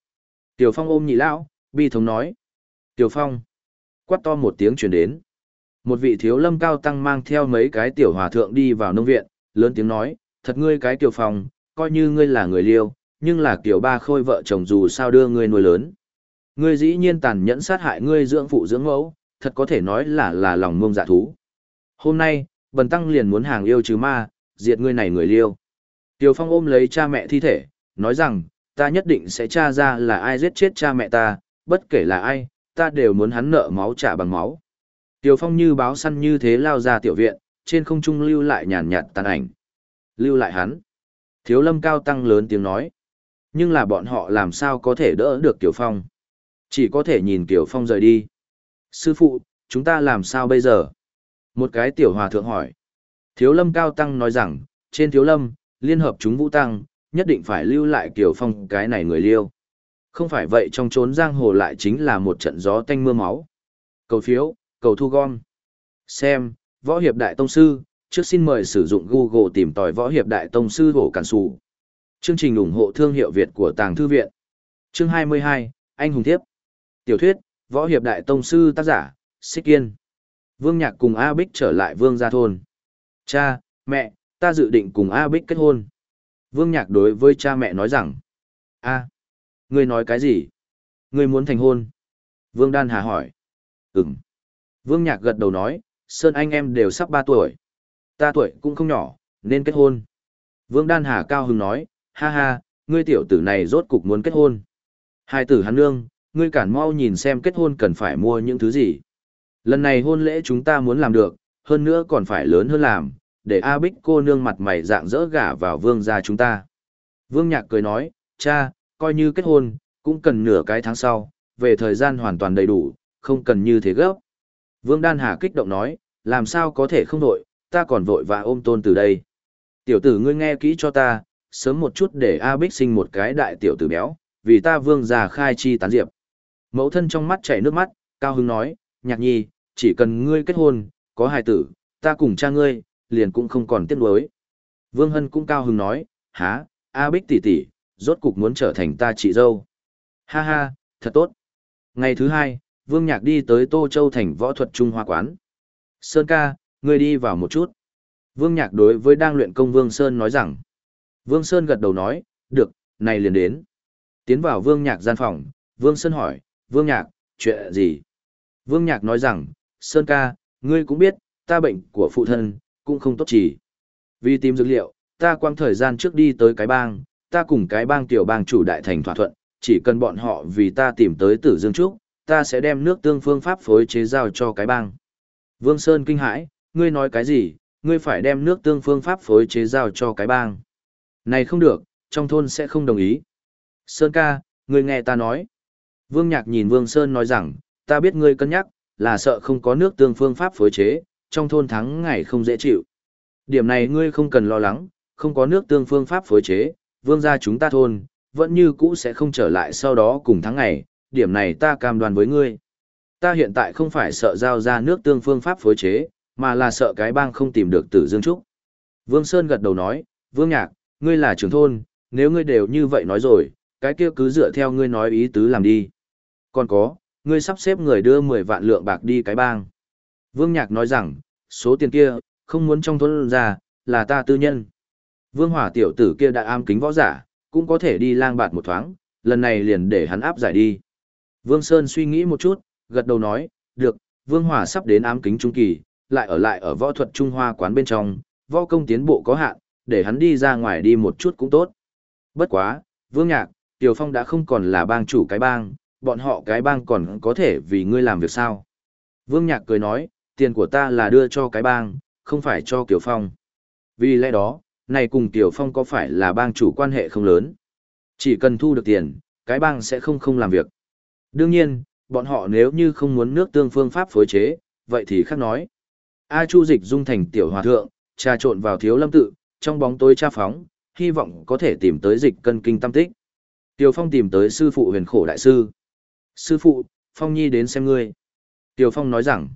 Tiểu Phong ôm nhị lão, bi thống nói. Tiểu Phong. Quát to một tiếng truyền đến. Một vị thiếu lâm cao tăng mang theo mấy cái tiểu hòa thượng đi vào nông viện, lớn tiếng nói, thật ngươi cái Tiểu Phong, coi như ngươi là người liêu, nhưng là Tiểu Ba Khôi vợ chồng dù sao đưa ngươi nuôi lớn. Ngươi dĩ nhiên tàn nhẫn sát hại ngươi dưỡng phụ dưỡng mẫu, thật có thể nói là là lòng ngông dạ thú. Hôm nay, bần tăng liền muốn hàng yêu chứ ma, diệt ngươi này người liêu. Tiểu Phong ôm lấy cha mẹ thi thể, nói rằng, ta nhất định sẽ tra ra là ai giết chết cha mẹ ta, bất kể là ai, ta đều muốn hắn nợ máu trả bằng máu. Tiểu Phong như báo săn như thế lao ra tiểu viện, trên không trung lưu lại nhàn nhạt tàn ảnh. Lưu lại hắn. Thiếu lâm cao tăng lớn tiếng nói. Nhưng là bọn họ làm sao có thể đỡ được Tiểu Phong. Chỉ có thể nhìn Tiểu Phong rời đi. Sư phụ, chúng ta làm sao bây giờ? Một cái tiểu hòa thượng hỏi. Thiếu lâm cao tăng nói rằng, trên thiếu lâm, liên hợp chúng vũ tăng, nhất định phải lưu lại Kiều Phong cái này người liêu. Không phải vậy trong trốn giang hồ lại chính là một trận gió tanh mưa máu. Cầu phiếu, cầu thu gom. Xem, Võ Hiệp Đại Tông Sư, trước xin mời sử dụng Google tìm tòi Võ Hiệp Đại Tông Sư hổ cản sủ. Chương trình ủng hộ thương hiệu Việt của Tàng Thư Viện. Chương 22, Anh Hùng Thiếp. Tiểu thuyết, Võ Hiệp Đại Tông Sư tác giả, Xích Kiên. Vương Nhạc cùng A Bích trở lại Vương Gia Thôn. Cha, mẹ, ta dự định cùng A Bích kết hôn. Vương Nhạc đối với cha mẹ nói rằng, a, ngươi nói cái gì? Ngươi muốn thành hôn? Vương Đan Hà hỏi. Ừm. Vương Nhạc gật đầu nói, Sơn anh em đều sắp 3 tuổi. Ta tuổi cũng không nhỏ, nên kết hôn. Vương Đan Hà cao hứng nói, ha ha, ngươi tiểu tử này rốt cục muốn kết hôn. Hai tử hắn nương, ngươi cản mau nhìn xem kết hôn cần phải mua những thứ gì. Lần này hôn lễ chúng ta muốn làm được, hơn nữa còn phải lớn hơn làm, để A Bích cô nương mặt mày dạng dỡ gả vào vương gia chúng ta. Vương Nhạc cười nói, cha, coi như kết hôn, cũng cần nửa cái tháng sau, về thời gian hoàn toàn đầy đủ, không cần như thế gấp. Vương Đan Hà kích động nói, làm sao có thể không vội, ta còn vội và ôm tôn từ đây. Tiểu tử ngươi nghe kỹ cho ta, sớm một chút để A Bích sinh một cái đại tiểu tử béo, vì ta vương già khai chi tán diệp. Mẫu thân trong mắt chảy nước mắt, cao hứng nói, nhạc nhi, chỉ cần ngươi kết hôn, có hài tử, ta cùng cha ngươi, liền cũng không còn tiếc nuối. Vương Hân cũng cao hứng nói, há, A Bích tỷ tỷ, rốt cục muốn trở thành ta chị dâu. Ha ha, thật tốt. Ngày thứ hai, Vương Nhạc đi tới Tô Châu thành võ thuật Trung Hoa quán. Sơn ca, ngươi đi vào một chút. Vương Nhạc đối với đang luyện công Vương Sơn nói rằng. Vương Sơn gật đầu nói, được, này liền đến. Tiến vào Vương Nhạc gian phòng, Vương Sơn hỏi, Vương Nhạc, chuyện gì? Vương Nhạc nói rằng, Sơn ca, ngươi cũng biết, ta bệnh của phụ thân, cũng không tốt chỉ. Vì tìm dược liệu, ta quang thời gian trước đi tới cái bang, ta cùng cái bang tiểu bang chủ đại thành thỏa thuận, chỉ cần bọn họ vì ta tìm tới Tử Dương Trúc, ta sẽ đem nước tương phương pháp phối chế giao cho cái bang. Vương Sơn kinh hãi, ngươi nói cái gì, ngươi phải đem nước tương phương pháp phối chế giao cho cái bang. Này không được, trong thôn sẽ không đồng ý. Sơn ca, ngươi nghe ta nói. Vương Nhạc nhìn Vương Sơn nói rằng, ta biết ngươi cân nhắc, là sợ không có nước tương phương pháp phối chế, trong thôn thắng ngày không dễ chịu. Điểm này ngươi không cần lo lắng, không có nước tương phương pháp phối chế, vương gia chúng ta thôn, vẫn như cũ sẽ không trở lại sau đó cùng thắng ngày, điểm này ta cam đoan với ngươi. Ta hiện tại không phải sợ giao ra nước tương phương pháp phối chế, mà là sợ cái bang không tìm được tử dương trúc. Vương Sơn gật đầu nói, Vương Nhạc, ngươi là trưởng thôn, nếu ngươi đều như vậy nói rồi, cái kia cứ dựa theo ngươi nói ý tứ làm đi. Còn có, ngươi sắp xếp người đưa 10 vạn lượng bạc đi cái bang. Vương Nhạc nói rằng, số tiền kia, không muốn trong thôn ra, là ta tư nhân. Vương Hỏa tiểu tử kia đã am kính võ giả, cũng có thể đi lang bạt một thoáng, lần này liền để hắn áp giải đi. Vương Sơn suy nghĩ một chút, gật đầu nói, được, Vương Hỏa sắp đến ám kính trung kỳ, lại ở lại ở võ thuật Trung Hoa quán bên trong, võ công tiến bộ có hạn, để hắn đi ra ngoài đi một chút cũng tốt. Bất quá, Vương Nhạc, Tiểu Phong đã không còn là bang chủ cái bang, bọn họ cái bang còn có thể vì ngươi làm việc sao. Vương Nhạc cười nói, tiền của ta là đưa cho cái bang, không phải cho Tiểu Phong. Vì lẽ đó, này cùng Tiểu Phong có phải là bang chủ quan hệ không lớn. Chỉ cần thu được tiền, cái bang sẽ không không làm việc. Đương nhiên, bọn họ nếu như không muốn nước tương phương pháp phối chế, vậy thì khác nói. A Chu dịch dung thành tiểu hòa thượng, trà trộn vào thiếu lâm tự, trong bóng tối tra phóng, hy vọng có thể tìm tới dịch cân kinh tâm tích. Tiểu Phong tìm tới sư phụ huyền khổ đại sư. Sư phụ, Phong Nhi đến xem ngươi. Tiểu Phong nói rằng,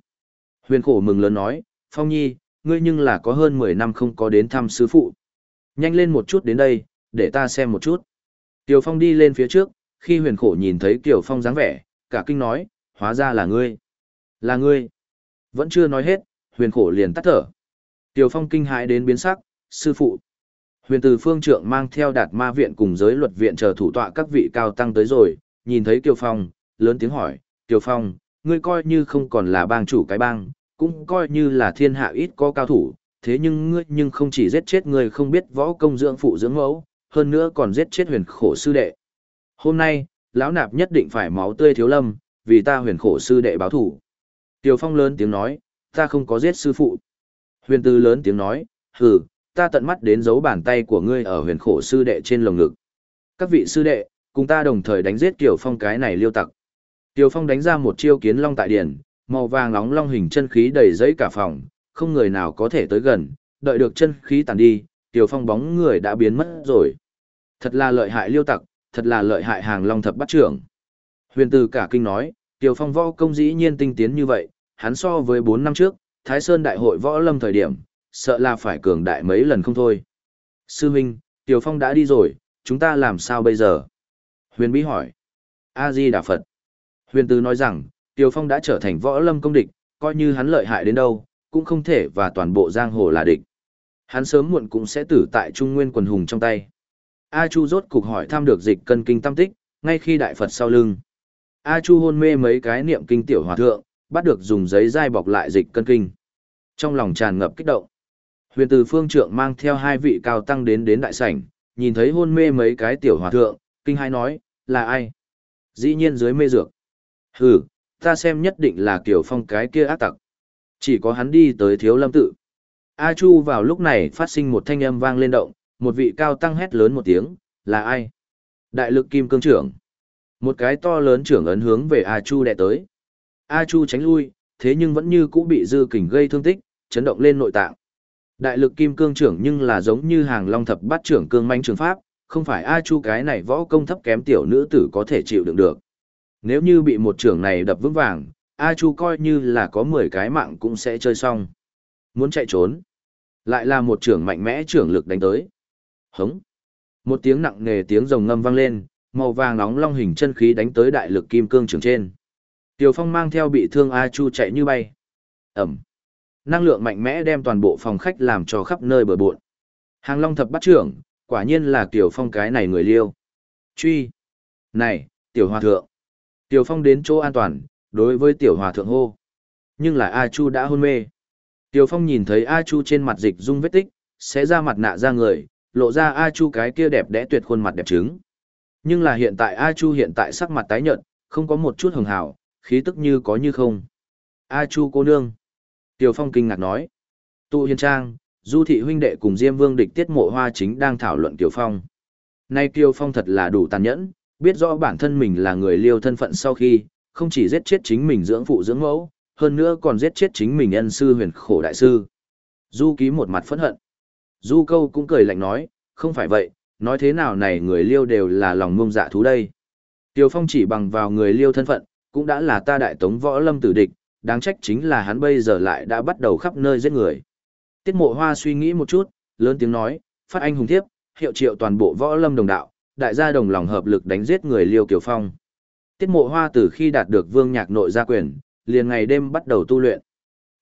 huyền khổ mừng lớn nói, Phong Nhi, ngươi nhưng là có hơn 10 năm không có đến thăm sư phụ. Nhanh lên một chút đến đây, để ta xem một chút. Tiểu Phong đi lên phía trước, khi huyền khổ nhìn thấy Tiểu Phong dáng vẻ, cả kinh nói, hóa ra là ngươi. Là ngươi. Vẫn chưa nói hết, huyền khổ liền tắt thở. Tiểu Phong kinh hãi đến biến sắc, sư phụ. Huyền từ phương trượng mang theo đạt ma viện cùng giới luật viện chờ thủ tọa các vị cao tăng tới rồi, nhìn thấy Kiều Phong, lớn tiếng hỏi, Kiều Phong, ngươi coi như không còn là bang chủ cái bang, cũng coi như là thiên hạ ít có cao thủ, thế nhưng ngươi nhưng không chỉ giết chết người không biết võ công dưỡng phụ dưỡng mẫu, hơn nữa còn giết chết huyền khổ sư đệ. Hôm nay, lão nạp nhất định phải máu tươi thiếu lâm, vì ta huyền khổ sư đệ báo thủ. Tiêu Phong lớn tiếng nói, ta không có giết sư phụ. Huyền Tư lớn tiếng nói, hừ, ta tận mắt đến dấu bàn tay của ngươi ở huyền khổ sư đệ trên lồng ngực. Các vị sư đệ, cùng ta đồng thời đánh giết Tiều Phong cái này liêu tặc. Tiều Phong đánh ra một chiêu kiến long tại điển, màu vàng nóng long hình chân khí đầy giấy cả phòng, không người nào có thể tới gần, đợi được chân khí tàn đi, Tiều Phong bóng người đã biến mất rồi. Thật là lợi hại liêu tặc, thật là lợi hại hàng long thập bắt trưởng. Huyền Từ cả kinh nói, Tiêu Phong võ công dĩ nhiên tinh tiến như vậy, hắn so với 4 năm trước, Thái Sơn Đại hội võ lâm thời điểm, sợ là phải cường đại mấy lần không thôi. Sư huynh, Tiêu Phong đã đi rồi, chúng ta làm sao bây giờ? Huyền Bí hỏi. A-di Đà Phật. Huyền Từ nói rằng, Tiêu Phong đã trở thành võ lâm công địch, coi như hắn lợi hại đến đâu, cũng không thể và toàn bộ giang hồ là địch. Hắn sớm muộn cũng sẽ tử tại Trung Nguyên quần hùng trong tay. A Chu rốt cục hỏi thăm được dịch cân kinh tâm tích, ngay khi đại Phật sau lưng. A Chu hôn mê mấy cái niệm kinh tiểu hòa thượng, bắt được dùng giấy dai bọc lại dịch cân kinh. Trong lòng tràn ngập kích động. Huyền từ phương trượng mang theo hai vị cao tăng đến đến đại sảnh, nhìn thấy hôn mê mấy cái tiểu hòa thượng, kinh hai nói, là ai? Dĩ nhiên dưới mê dược. Hừ, ta xem nhất định là kiểu phong cái kia ác tặc. Chỉ có hắn đi tới thiếu lâm tự. A Chu vào lúc này phát sinh một thanh âm vang lên động, một vị cao tăng hét lớn một tiếng, là ai? Đại lực kim cương trưởng. Một cái to lớn trưởng ấn hướng về A Chu đè tới. A Chu tránh lui, thế nhưng vẫn như cũ bị dư kình gây thương tích, chấn động lên nội tạng. Đại lực kim cương trưởng nhưng là giống như hàng long thập bát trưởng cương manh trường pháp, không phải A Chu cái này võ công thấp kém tiểu nữ tử có thể chịu đựng được. Nếu như bị một trưởng này đập vững vàng, A Chu coi như là có 10 cái mạng cũng sẽ chơi xong. Muốn chạy trốn, lại là một trưởng mạnh mẽ trưởng lực đánh tới. Hống. Một tiếng nặng nề tiếng rồng ngâm vang lên, màu vàng nóng long hình chân khí đánh tới đại lực kim cương trường trên. Tiểu Phong mang theo bị thương A Chu chạy như bay. Ẩm. Năng lượng mạnh mẽ đem toàn bộ phòng khách làm cho khắp nơi bờ bộn. Hàng Long thập bắt trưởng, quả nhiên là Tiểu Phong cái này người liêu. Truy. Này, Tiểu Hòa Thượng. Tiểu Phong đến chỗ an toàn, đối với Tiểu Hòa Thượng hô. Nhưng là A Chu đã hôn mê. Tiểu Phong nhìn thấy A Chu trên mặt dịch dung vết tích, sẽ ra mặt nạ ra người, lộ ra A Chu cái kia đẹp đẽ tuyệt khuôn mặt đẹp trứng. Nhưng là hiện tại A Chu hiện tại sắc mặt tái nhợt, không có một chút hường hào, khí tức như có như không. A Chu cô nương. Tiểu Phong kinh ngạc nói. Tụ hiền trang, Du thị huynh đệ cùng Diêm Vương địch tiết mộ hoa chính đang thảo luận Tiểu Phong. Nay Tiểu Phong thật là đủ tàn nhẫn, biết rõ bản thân mình là người liêu thân phận sau khi, không chỉ giết chết chính mình dưỡng phụ dưỡng mẫu, hơn nữa còn giết chết chính mình ân sư huyền khổ đại sư. Du ký một mặt phẫn hận. Du câu cũng cười lạnh nói, không phải vậy, nói thế nào này người liêu đều là lòng ngông dạ thú đây. Tiêu Phong chỉ bằng vào người liêu thân phận, cũng đã là ta đại tống võ lâm tử địch, đáng trách chính là hắn bây giờ lại đã bắt đầu khắp nơi giết người. Tiết mộ hoa suy nghĩ một chút, lớn tiếng nói, phát anh hùng thiếp, hiệu triệu toàn bộ võ lâm đồng đạo, đại gia đồng lòng hợp lực đánh giết người liêu kiều phong. Tiết mộ hoa từ khi đạt được vương nhạc nội gia quyền, liền ngày đêm bắt đầu tu luyện.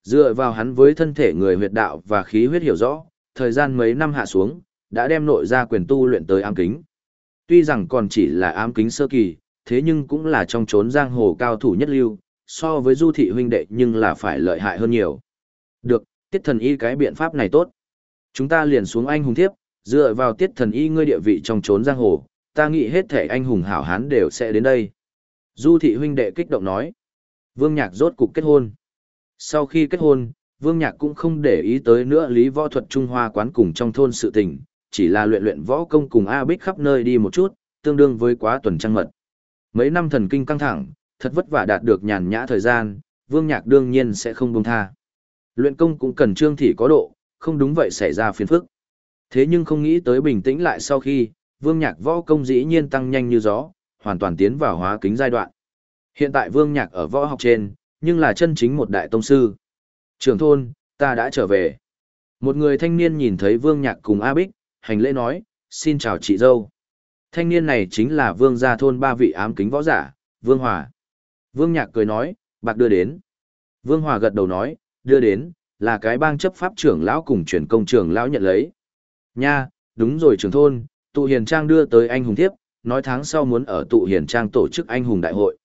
Dựa vào hắn với thân thể người huyệt đạo và khí huyết hiểu rõ, thời gian mấy năm hạ xuống, đã đem nội gia quyền tu luyện tới ám kính. Tuy rằng còn chỉ là ám kính sơ kỳ, thế nhưng cũng là trong chốn giang hồ cao thủ nhất lưu, so với du thị huynh đệ nhưng là phải lợi hại hơn nhiều. Được, tiết thần y cái biện pháp này tốt. Chúng ta liền xuống anh hùng thiếp, dựa vào tiết thần y ngươi địa vị trong chốn giang hồ, ta nghĩ hết thể anh hùng hảo hán đều sẽ đến đây. Du thị huynh đệ kích động nói. Vương Nhạc rốt cục kết hôn. Sau khi kết hôn, Vương Nhạc cũng không để ý tới nữa lý võ thuật Trung Hoa quán cùng trong thôn sự tình, chỉ là luyện luyện võ công cùng A Bích khắp nơi đi một chút, tương đương với quá tuần trăng mật. Mấy năm thần kinh căng thẳng, thật vất vả đạt được nhàn nhã thời gian, Vương Nhạc đương nhiên sẽ không buông tha. Luyện công cũng cần trương thị có độ, không đúng vậy xảy ra phiền phức. Thế nhưng không nghĩ tới bình tĩnh lại sau khi, Vương Nhạc võ công dĩ nhiên tăng nhanh như gió, hoàn toàn tiến vào hóa kính giai đoạn. Hiện tại Vương Nhạc ở võ học trên, nhưng là chân chính một đại tông sư. Trưởng thôn, ta đã trở về. Một người thanh niên nhìn thấy Vương Nhạc cùng A Bích, hành lễ nói, xin chào chị dâu. Thanh niên này chính là Vương gia thôn ba vị ám kính võ giả, Vương Hòa. Vương Nhạc cười nói, bạc đưa đến. Vương Hòa gật đầu nói, đưa đến, là cái bang chấp pháp trưởng lão cùng chuyển công trưởng lão nhận lấy. Nha, đúng rồi trưởng thôn, tụ hiền trang đưa tới anh hùng thiếp, nói tháng sau muốn ở tụ hiền trang tổ chức anh hùng đại hội.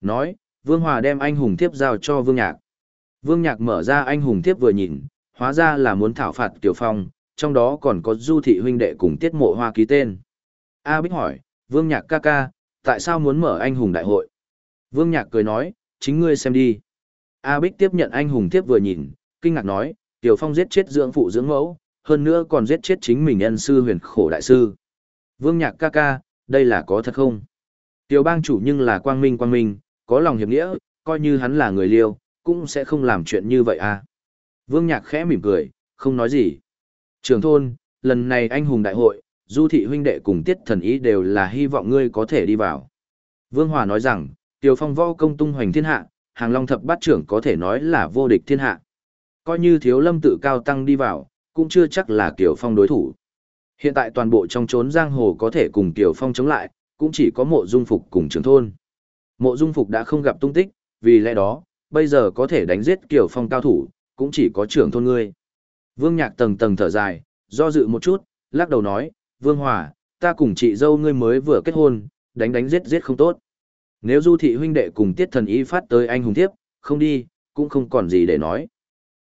Nói, Vương Hòa đem anh hùng thiếp giao cho Vương Nhạc. Vương Nhạc mở ra anh hùng thiếp vừa nhìn, hóa ra là muốn thảo phạt Kiều Phong, trong đó còn có Du thị huynh đệ cùng Tiết Mộ Hoa ký tên. A Bích hỏi, Vương Nhạc ca ca, tại sao muốn mở anh hùng đại hội? Vương Nhạc cười nói, chính ngươi xem đi. A Bích tiếp nhận anh hùng thiếp vừa nhìn, kinh ngạc nói, Kiều Phong giết chết dưỡng phụ dưỡng mẫu, hơn nữa còn giết chết chính mình ân sư huyền khổ đại sư. Vương Nhạc ca ca, đây là có thật không? Tiểu bang chủ nhưng là quang minh quang minh, có lòng hiệp nghĩa, coi như hắn là người liêu, cũng sẽ không làm chuyện như vậy à. Vương Nhạc khẽ mỉm cười, không nói gì. Trường thôn, lần này anh hùng đại hội, du thị huynh đệ cùng tiết thần ý đều là hy vọng ngươi có thể đi vào. Vương Hòa nói rằng, Tiểu Phong võ công tung hoành thiên hạ, hàng long thập bát trưởng có thể nói là vô địch thiên hạ. Coi như thiếu lâm tự cao tăng đi vào, cũng chưa chắc là Kiều Phong đối thủ. Hiện tại toàn bộ trong chốn giang hồ có thể cùng Kiều Phong chống lại, cũng chỉ có mộ dung phục cùng trường thôn. Mộ dung phục đã không gặp tung tích, vì lẽ đó, bây giờ có thể đánh giết Kiều Phong cao thủ, cũng chỉ có trưởng thôn ngươi. Vương Nhạc tầng tầng thở dài, do dự một chút, lắc đầu nói, Vương Hòa, ta cùng chị dâu ngươi mới vừa kết hôn, đánh đánh giết giết không tốt. Nếu du thị huynh đệ cùng tiết thần y phát tới anh hùng tiếp, không đi, cũng không còn gì để nói.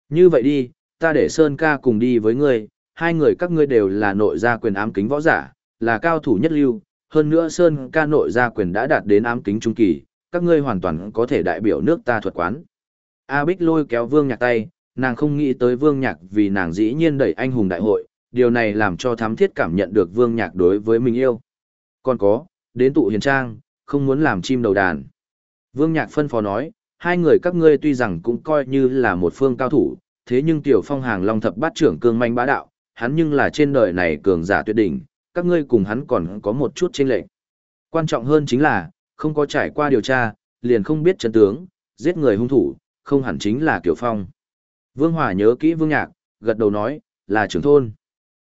Như vậy đi, ta để Sơn ca cùng đi với ngươi, hai người các ngươi đều là nội gia quyền ám kính võ giả, là cao thủ nhất lưu, hơn nữa Sơn ca nội gia quyền đã đạt đến ám kính trung kỳ, các ngươi hoàn toàn có thể đại biểu nước ta thuật quán. A Bích lôi kéo Vương Nhạc tay, nàng không nghĩ tới Vương Nhạc vì nàng dĩ nhiên đẩy anh hùng đại hội, điều này làm cho thám thiết cảm nhận được Vương Nhạc đối với mình yêu. Còn có, đến tụ hiền trang, không muốn làm chim đầu đàn. Vương Nhạc phân phó nói, hai người các ngươi tuy rằng cũng coi như là một phương cao thủ, thế nhưng tiểu phong hàng long thập bát trưởng cương manh bá đạo, hắn nhưng là trên đời này cường giả tuyệt đỉnh, các ngươi cùng hắn còn có một chút chênh lệch. Quan trọng hơn chính là, không có trải qua điều tra, liền không biết chân tướng, giết người hung thủ, không hẳn chính là Kiều Phong. Vương Hòa nhớ kỹ Vương Nhạc, gật đầu nói, là trưởng thôn.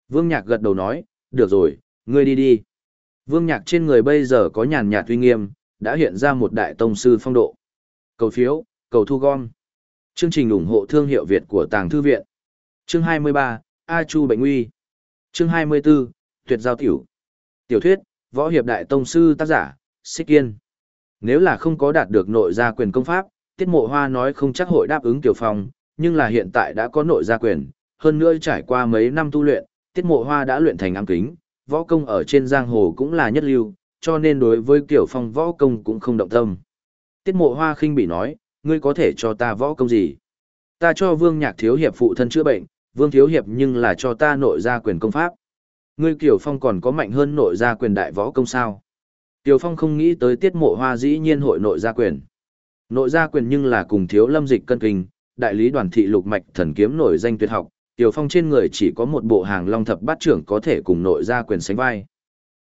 Vương Nhạc gật đầu nói, được rồi, ngươi đi đi. Vương Nhạc trên người bây giờ có nhàn nhạt uy nghiêm, đã hiện ra một đại tông sư phong độ. Cầu phiếu, cầu thu gom. Chương trình ủng hộ thương hiệu Việt của Tàng Thư Viện. Chương 23, A Chu Bệnh Nguy. Chương 24, Tuyệt Giao Tiểu. Tiểu thuyết, Võ Hiệp Đại Tông Sư tác giả, Xích Kiên. Nếu là không có đạt được nội gia quyền công pháp, Tiết Mộ Hoa nói không chắc hội đáp ứng Tiểu Phong, nhưng là hiện tại đã có nội gia quyền, hơn nữa trải qua mấy năm tu luyện, Tiết Mộ Hoa đã luyện thành ám kính, võ công ở trên giang hồ cũng là nhất lưu, cho nên đối với Kiều Phong võ công cũng không động tâm. Tiết Mộ Hoa khinh bị nói, ngươi có thể cho ta võ công gì? Ta cho Vương Nhạc Thiếu Hiệp phụ thân chữa bệnh, Vương Thiếu Hiệp nhưng là cho ta nội gia quyền công pháp. Ngươi Kiều Phong còn có mạnh hơn nội gia quyền đại võ công sao? Kiều Phong không nghĩ tới Tiết Mộ Hoa dĩ nhiên hội nội gia quyền. Nội gia quyền nhưng là cùng thiếu lâm dịch cân kinh, đại lý đoàn thị lục mạch thần kiếm nổi danh tuyệt học, Tiểu Phong trên người chỉ có một bộ hàng long thập bát trưởng có thể cùng nội gia quyền sánh vai.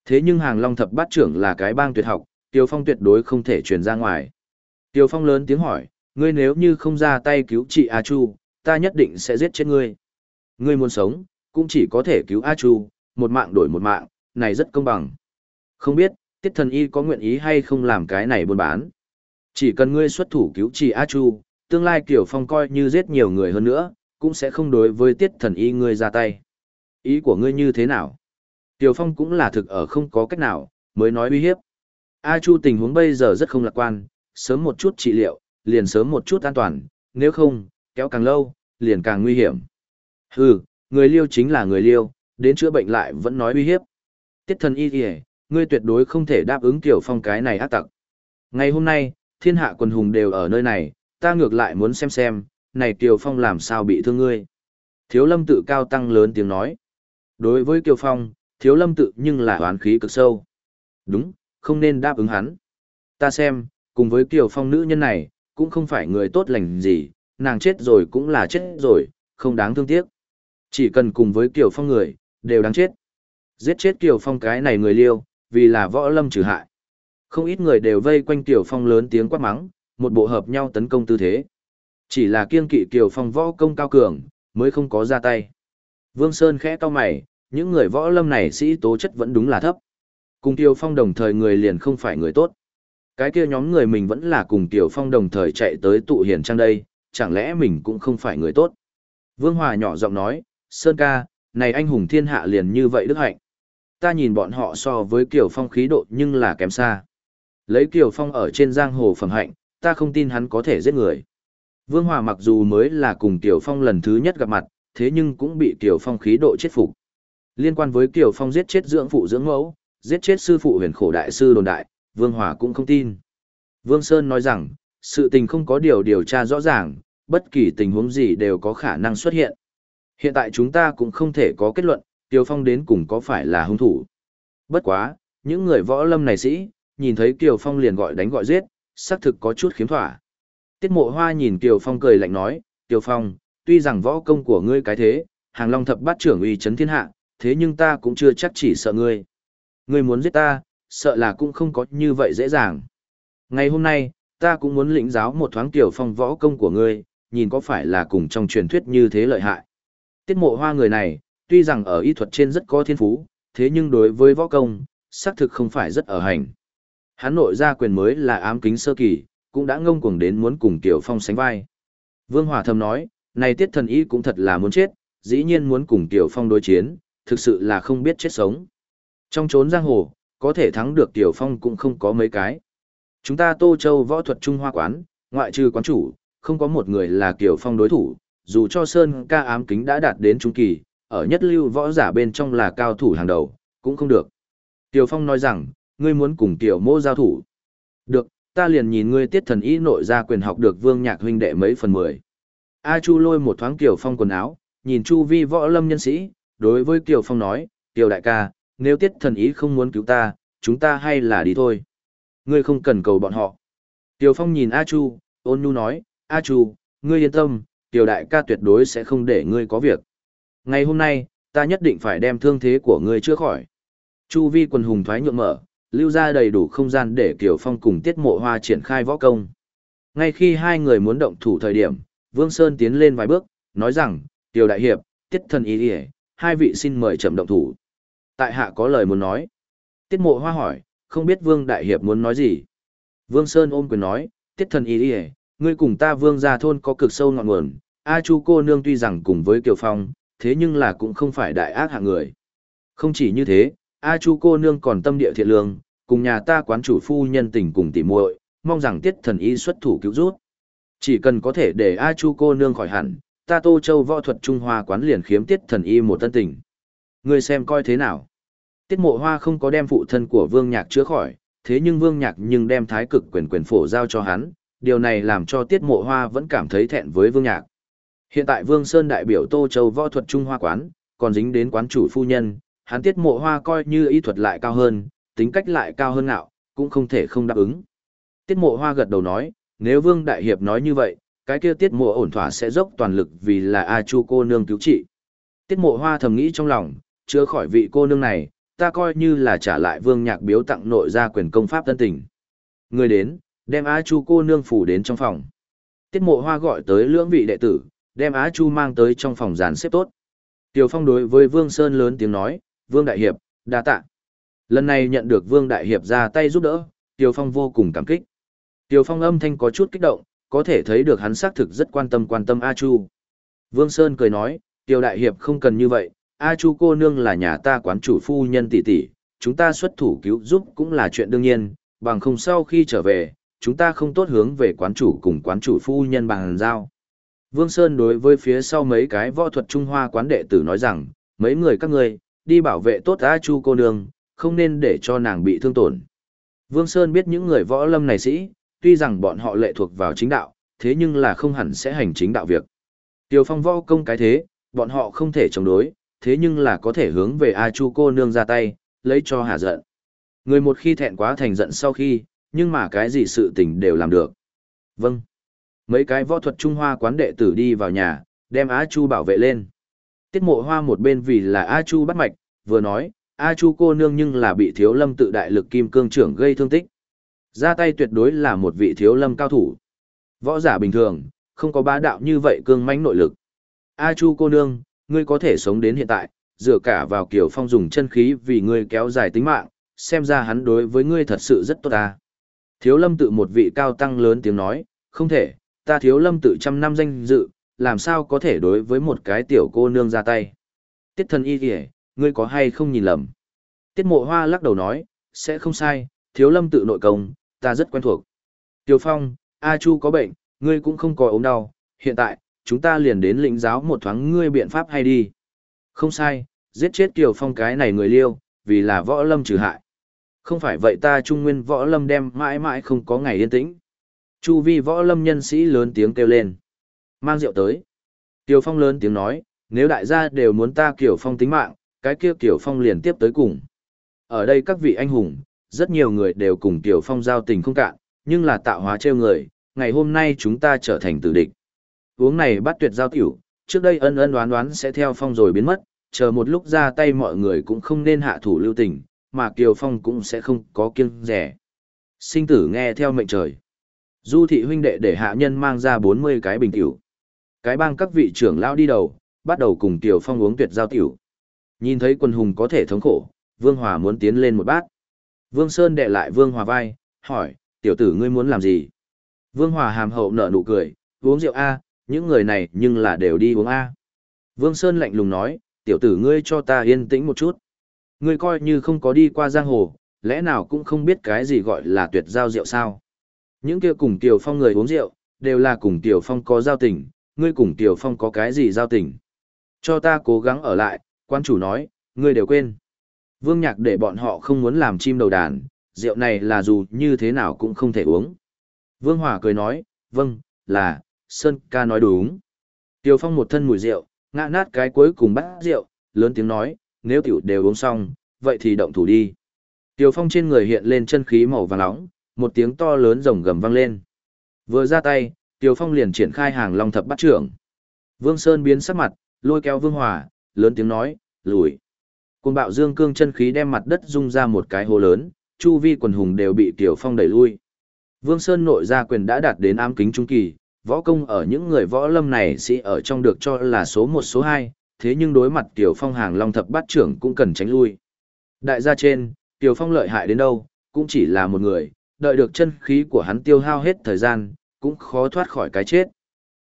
Thế nhưng hàng long thập bát trưởng là cái bang tuyệt học, Tiểu Phong tuyệt đối không thể truyền ra ngoài. Tiểu Phong lớn tiếng hỏi, ngươi nếu như không ra tay cứu chị A Chu, ta nhất định sẽ giết chết ngươi. Ngươi muốn sống, cũng chỉ có thể cứu A Chu, một mạng đổi một mạng, này rất công bằng. Không biết, tiết thần y có nguyện ý hay không làm cái này buôn bán. Chỉ cần ngươi xuất thủ cứu trị A Chu, tương lai Kiều Phong coi như giết nhiều người hơn nữa, cũng sẽ không đối với tiết thần y ngươi ra tay. Ý của ngươi như thế nào? Kiều Phong cũng là thực ở không có cách nào, mới nói uy hiếp. A Chu tình huống bây giờ rất không lạc quan, sớm một chút trị liệu, liền sớm một chút an toàn, nếu không, kéo càng lâu, liền càng nguy hiểm. Hừ, người liêu chính là người liêu, đến chữa bệnh lại vẫn nói uy hiếp. Tiết thần y kìa, ngươi tuyệt đối không thể đáp ứng Kiều Phong cái này ác tặc. Ngày hôm nay, thiên hạ quần hùng đều ở nơi này, ta ngược lại muốn xem xem, này Kiều Phong làm sao bị thương ngươi. Thiếu lâm tự cao tăng lớn tiếng nói. Đối với Kiều Phong, thiếu lâm tự nhưng là hoán khí cực sâu. Đúng, không nên đáp ứng hắn. Ta xem, cùng với Kiều Phong nữ nhân này, cũng không phải người tốt lành gì, nàng chết rồi cũng là chết rồi, không đáng thương tiếc. Chỉ cần cùng với Kiều Phong người, đều đáng chết. Giết chết Kiều Phong cái này người liêu, vì là võ lâm trừ hại. Không ít người đều vây quanh tiểu Phong lớn tiếng quát mắng, một bộ hợp nhau tấn công tư thế. Chỉ là kiên kỵ tiểu Phong võ công cao cường, mới không có ra tay. Vương Sơn khẽ to mày, những người võ lâm này sĩ tố chất vẫn đúng là thấp. Cùng tiểu Phong đồng thời người liền không phải người tốt. Cái kia nhóm người mình vẫn là cùng tiểu Phong đồng thời chạy tới tụ hiền trang đây, chẳng lẽ mình cũng không phải người tốt. Vương Hòa nhỏ giọng nói, Sơn ca, này anh hùng thiên hạ liền như vậy đức hạnh. Ta nhìn bọn họ so với Kiều Phong khí độ nhưng là kém xa. Lấy Kiều Phong ở trên giang hồ phẩm hạnh, ta không tin hắn có thể giết người. Vương Hòa mặc dù mới là cùng Kiều Phong lần thứ nhất gặp mặt, thế nhưng cũng bị Kiều Phong khí độ chết phục. Liên quan với Kiều Phong giết chết dưỡng phụ dưỡng mẫu, giết chết sư phụ huyền khổ đại sư đồn đại, Vương Hòa cũng không tin. Vương Sơn nói rằng, sự tình không có điều điều tra rõ ràng, bất kỳ tình huống gì đều có khả năng xuất hiện. Hiện tại chúng ta cũng không thể có kết luận, Kiều Phong đến cùng có phải là hung thủ. Bất quá, những người võ lâm này sĩ, nhìn thấy Kiều Phong liền gọi đánh gọi giết, xác thực có chút khiếm thỏa. Tiết mộ hoa nhìn Kiều Phong cười lạnh nói, Kiều Phong, tuy rằng võ công của ngươi cái thế, hàng long thập bát trưởng uy chấn thiên hạ, thế nhưng ta cũng chưa chắc chỉ sợ ngươi. Ngươi muốn giết ta, sợ là cũng không có như vậy dễ dàng. Ngày hôm nay, ta cũng muốn lĩnh giáo một thoáng Kiều Phong võ công của ngươi, nhìn có phải là cùng trong truyền thuyết như thế lợi hại. Tiết mộ hoa người này, tuy rằng ở y thuật trên rất có thiên phú, thế nhưng đối với võ công, xác thực không phải rất ở hành. Hắn nội ra quyền mới là ám kính sơ kỳ, cũng đã ngông cuồng đến muốn cùng Tiểu Phong sánh vai. Vương Hòa thầm nói, này tiết thần y cũng thật là muốn chết, dĩ nhiên muốn cùng Tiểu Phong đối chiến, thực sự là không biết chết sống. Trong chốn giang hồ, có thể thắng được Tiểu Phong cũng không có mấy cái. Chúng ta Tô Châu võ thuật Trung Hoa quán, ngoại trừ quán chủ, không có một người là Tiểu Phong đối thủ, dù cho Sơn ca ám kính đã đạt đến trung kỳ, ở nhất lưu võ giả bên trong là cao thủ hàng đầu, cũng không được. Tiểu Phong nói rằng, ngươi muốn cùng Tiểu mô giao thủ. Được, ta liền nhìn ngươi tiết thần ý nội ra quyền học được vương nhạc huynh đệ mấy phần mười. A Chu lôi một thoáng Tiểu Phong quần áo, nhìn Chu vi võ lâm nhân sĩ, đối với Tiểu Phong nói, Tiểu đại ca, nếu tiết thần ý không muốn cứu ta, chúng ta hay là đi thôi. Ngươi không cần cầu bọn họ. Tiểu Phong nhìn A Chu, ôn nhu nói, A Chu, ngươi yên tâm, Tiểu đại ca tuyệt đối sẽ không để ngươi có việc. Ngày hôm nay, ta nhất định phải đem thương thế của ngươi chữa khỏi. Chu vi quần hùng thoái nhượng mở, lưu ra đầy đủ không gian để Kiều Phong cùng Tiết Mộ Hoa triển khai võ công. Ngay khi hai người muốn động thủ thời điểm, Vương Sơn tiến lên vài bước, nói rằng, Tiểu Đại Hiệp, Tiết Thần Ý Điề, hai vị xin mời chậm động thủ. Tại hạ có lời muốn nói. Tiết Mộ Hoa hỏi, không biết Vương Đại Hiệp muốn nói gì. Vương Sơn ôm quyền nói, Tiết Thần Ý Điề, ngươi cùng ta Vương gia thôn có cực sâu ngọn nguồn, A Chu cô nương tuy rằng cùng với Kiều Phong, thế nhưng là cũng không phải đại ác hạng người. Không chỉ như thế, A Chu cô nương còn tâm địa thiện lương, cùng nhà ta quán chủ phu nhân tình cùng tỉ muội, mong rằng tiết thần y xuất thủ cứu rút. Chỉ cần có thể để A Chu cô nương khỏi hẳn, ta Tô Châu võ thuật Trung Hoa quán liền khiếm tiết thần y một tân tình. Ngươi xem coi thế nào. Tiết mộ hoa không có đem phụ thân của vương nhạc chữa khỏi, thế nhưng vương nhạc nhưng đem thái cực quyền quyền phổ giao cho hắn, điều này làm cho tiết mộ hoa vẫn cảm thấy thẹn với vương nhạc. Hiện tại vương Sơn đại biểu Tô Châu võ thuật Trung Hoa quán, còn dính đến quán chủ phu nhân, hắn tiết mộ hoa coi như ý thuật lại cao hơn, tính cách lại cao hơn ngạo, cũng không thể không đáp ứng. Tiết mộ hoa gật đầu nói, nếu vương đại hiệp nói như vậy, cái kia tiết mộ ổn thỏa sẽ dốc toàn lực vì là A Chu cô nương cứu trị. Tiết mộ hoa thầm nghĩ trong lòng, chữa khỏi vị cô nương này, ta coi như là trả lại vương nhạc biếu tặng nội ra quyền công pháp tân tình. Người đến, đem A Chu cô nương phủ đến trong phòng. Tiết mộ hoa gọi tới lưỡng vị đệ tử, đem Á Chu mang tới trong phòng dàn xếp tốt. Tiểu Phong đối với Vương Sơn lớn tiếng nói, Vương Đại Hiệp, đa tạ. Lần này nhận được Vương Đại Hiệp ra tay giúp đỡ, Tiểu Phong vô cùng cảm kích. Tiểu Phong âm thanh có chút kích động, có thể thấy được hắn xác thực rất quan tâm quan tâm A Chu. Vương Sơn cười nói, Tiểu Đại Hiệp không cần như vậy, A Chu cô nương là nhà ta quán chủ phu nhân tỷ tỷ, chúng ta xuất thủ cứu giúp cũng là chuyện đương nhiên, bằng không sau khi trở về, chúng ta không tốt hướng về quán chủ cùng quán chủ phu nhân bằng giao. Vương Sơn đối với phía sau mấy cái võ thuật Trung Hoa quán đệ tử nói rằng, mấy người các ngươi đi bảo vệ tốt A Chu cô nương, không nên để cho nàng bị thương tổn. Vương Sơn biết những người võ lâm này sĩ, tuy rằng bọn họ lệ thuộc vào chính đạo, thế nhưng là không hẳn sẽ hành chính đạo việc. Tiêu phong võ công cái thế, bọn họ không thể chống đối, thế nhưng là có thể hướng về A Chu cô nương ra tay, lấy cho hạ giận. Người một khi thẹn quá thành giận sau khi, nhưng mà cái gì sự tình đều làm được. Vâng. Mấy cái võ thuật Trung Hoa quán đệ tử đi vào nhà, đem A Chu bảo vệ lên. Tiết mộ hoa một bên vì là A Chu bắt mạch, vừa nói, A Chu cô nương nhưng là bị thiếu lâm tự đại lực kim cương trưởng gây thương tích. Ra tay tuyệt đối là một vị thiếu lâm cao thủ. Võ giả bình thường, không có bá đạo như vậy cương mãnh nội lực. A Chu cô nương, ngươi có thể sống đến hiện tại, dựa cả vào kiểu phong dùng chân khí vì ngươi kéo dài tính mạng, xem ra hắn đối với ngươi thật sự rất tốt ta. Thiếu lâm tự một vị cao tăng lớn tiếng nói, không thể, ta thiếu lâm tự trăm năm danh dự, làm sao có thể đối với một cái tiểu cô nương ra tay. Tiết thần y kìa, ngươi có hay không nhìn lầm. Tiết mộ hoa lắc đầu nói, sẽ không sai, thiếu lâm tự nội công, ta rất quen thuộc. Tiêu phong, A Chu có bệnh, ngươi cũng không có ốm đau, hiện tại, chúng ta liền đến lĩnh giáo một thoáng ngươi biện pháp hay đi. Không sai, giết chết Tiêu phong cái này người liêu, vì là võ lâm trừ hại. Không phải vậy ta trung nguyên võ lâm đem mãi mãi không có ngày yên tĩnh. Chu vi võ lâm nhân sĩ lớn tiếng kêu lên. Mang rượu tới. Tiểu Phong lớn tiếng nói, nếu đại gia đều muốn ta Kiều Phong tính mạng, cái kia Kiều Phong liền tiếp tới cùng. Ở đây các vị anh hùng, rất nhiều người đều cùng Kiều Phong giao tình không cạn, nhưng là tạo hóa trêu người, ngày hôm nay chúng ta trở thành tử địch. Uống này bắt tuyệt giao tiểu, trước đây ân ân đoán đoán sẽ theo Phong rồi biến mất, chờ một lúc ra tay mọi người cũng không nên hạ thủ lưu tình, mà Kiều Phong cũng sẽ không có kiêng rẻ. Sinh tử nghe theo mệnh trời. Du thị huynh đệ để hạ nhân mang ra 40 cái bình tiểu. Cái bang các vị trưởng lao đi đầu, bắt đầu cùng Tiểu Phong uống tuyệt giao tiểu. Nhìn thấy quân hùng có thể thống khổ, Vương Hòa muốn tiến lên một bát. Vương Sơn đệ lại Vương Hòa vai, hỏi, tiểu tử ngươi muốn làm gì? Vương Hòa hàm hậu nở nụ cười, uống rượu A, những người này nhưng là đều đi uống A. Vương Sơn lạnh lùng nói, tiểu tử ngươi cho ta yên tĩnh một chút. Ngươi coi như không có đi qua giang hồ, lẽ nào cũng không biết cái gì gọi là tuyệt giao rượu sao? Những kia cùng Tiểu Phong người uống rượu, đều là cùng Tiểu Phong có giao tình, ngươi cùng Tiểu Phong có cái gì giao tình. Cho ta cố gắng ở lại, quan chủ nói, ngươi đều quên. Vương Nhạc để bọn họ không muốn làm chim đầu đàn, rượu này là dù như thế nào cũng không thể uống. Vương Hòa cười nói, vâng, là, Sơn ca nói đúng. Tiểu Phong một thân mùi rượu, ngã nát cái cuối cùng bát rượu, lớn tiếng nói, nếu tiểu đều uống xong, vậy thì động thủ đi. Tiểu Phong trên người hiện lên chân khí màu vàng nóng, một tiếng to lớn rồng gầm vang lên. Vừa ra tay, Tiêu Phong liền triển khai hàng long thập bắt trưởng. Vương Sơn biến sắc mặt, lôi kéo Vương Hòa, lớn tiếng nói, lùi. Cùng bạo dương cương chân khí đem mặt đất rung ra một cái hố lớn, chu vi quần hùng đều bị Tiêu Phong đẩy lui. Vương Sơn nội gia quyền đã đạt đến ám kính trung kỳ, võ công ở những người võ lâm này sẽ ở trong được cho là số 1 số 2, thế nhưng đối mặt tiểu Phong hàng long thập bát trưởng cũng cần tránh lui. Đại gia trên, tiểu Phong lợi hại đến đâu, cũng chỉ là một người, đợi được chân khí của hắn tiêu hao hết thời gian, cũng khó thoát khỏi cái chết.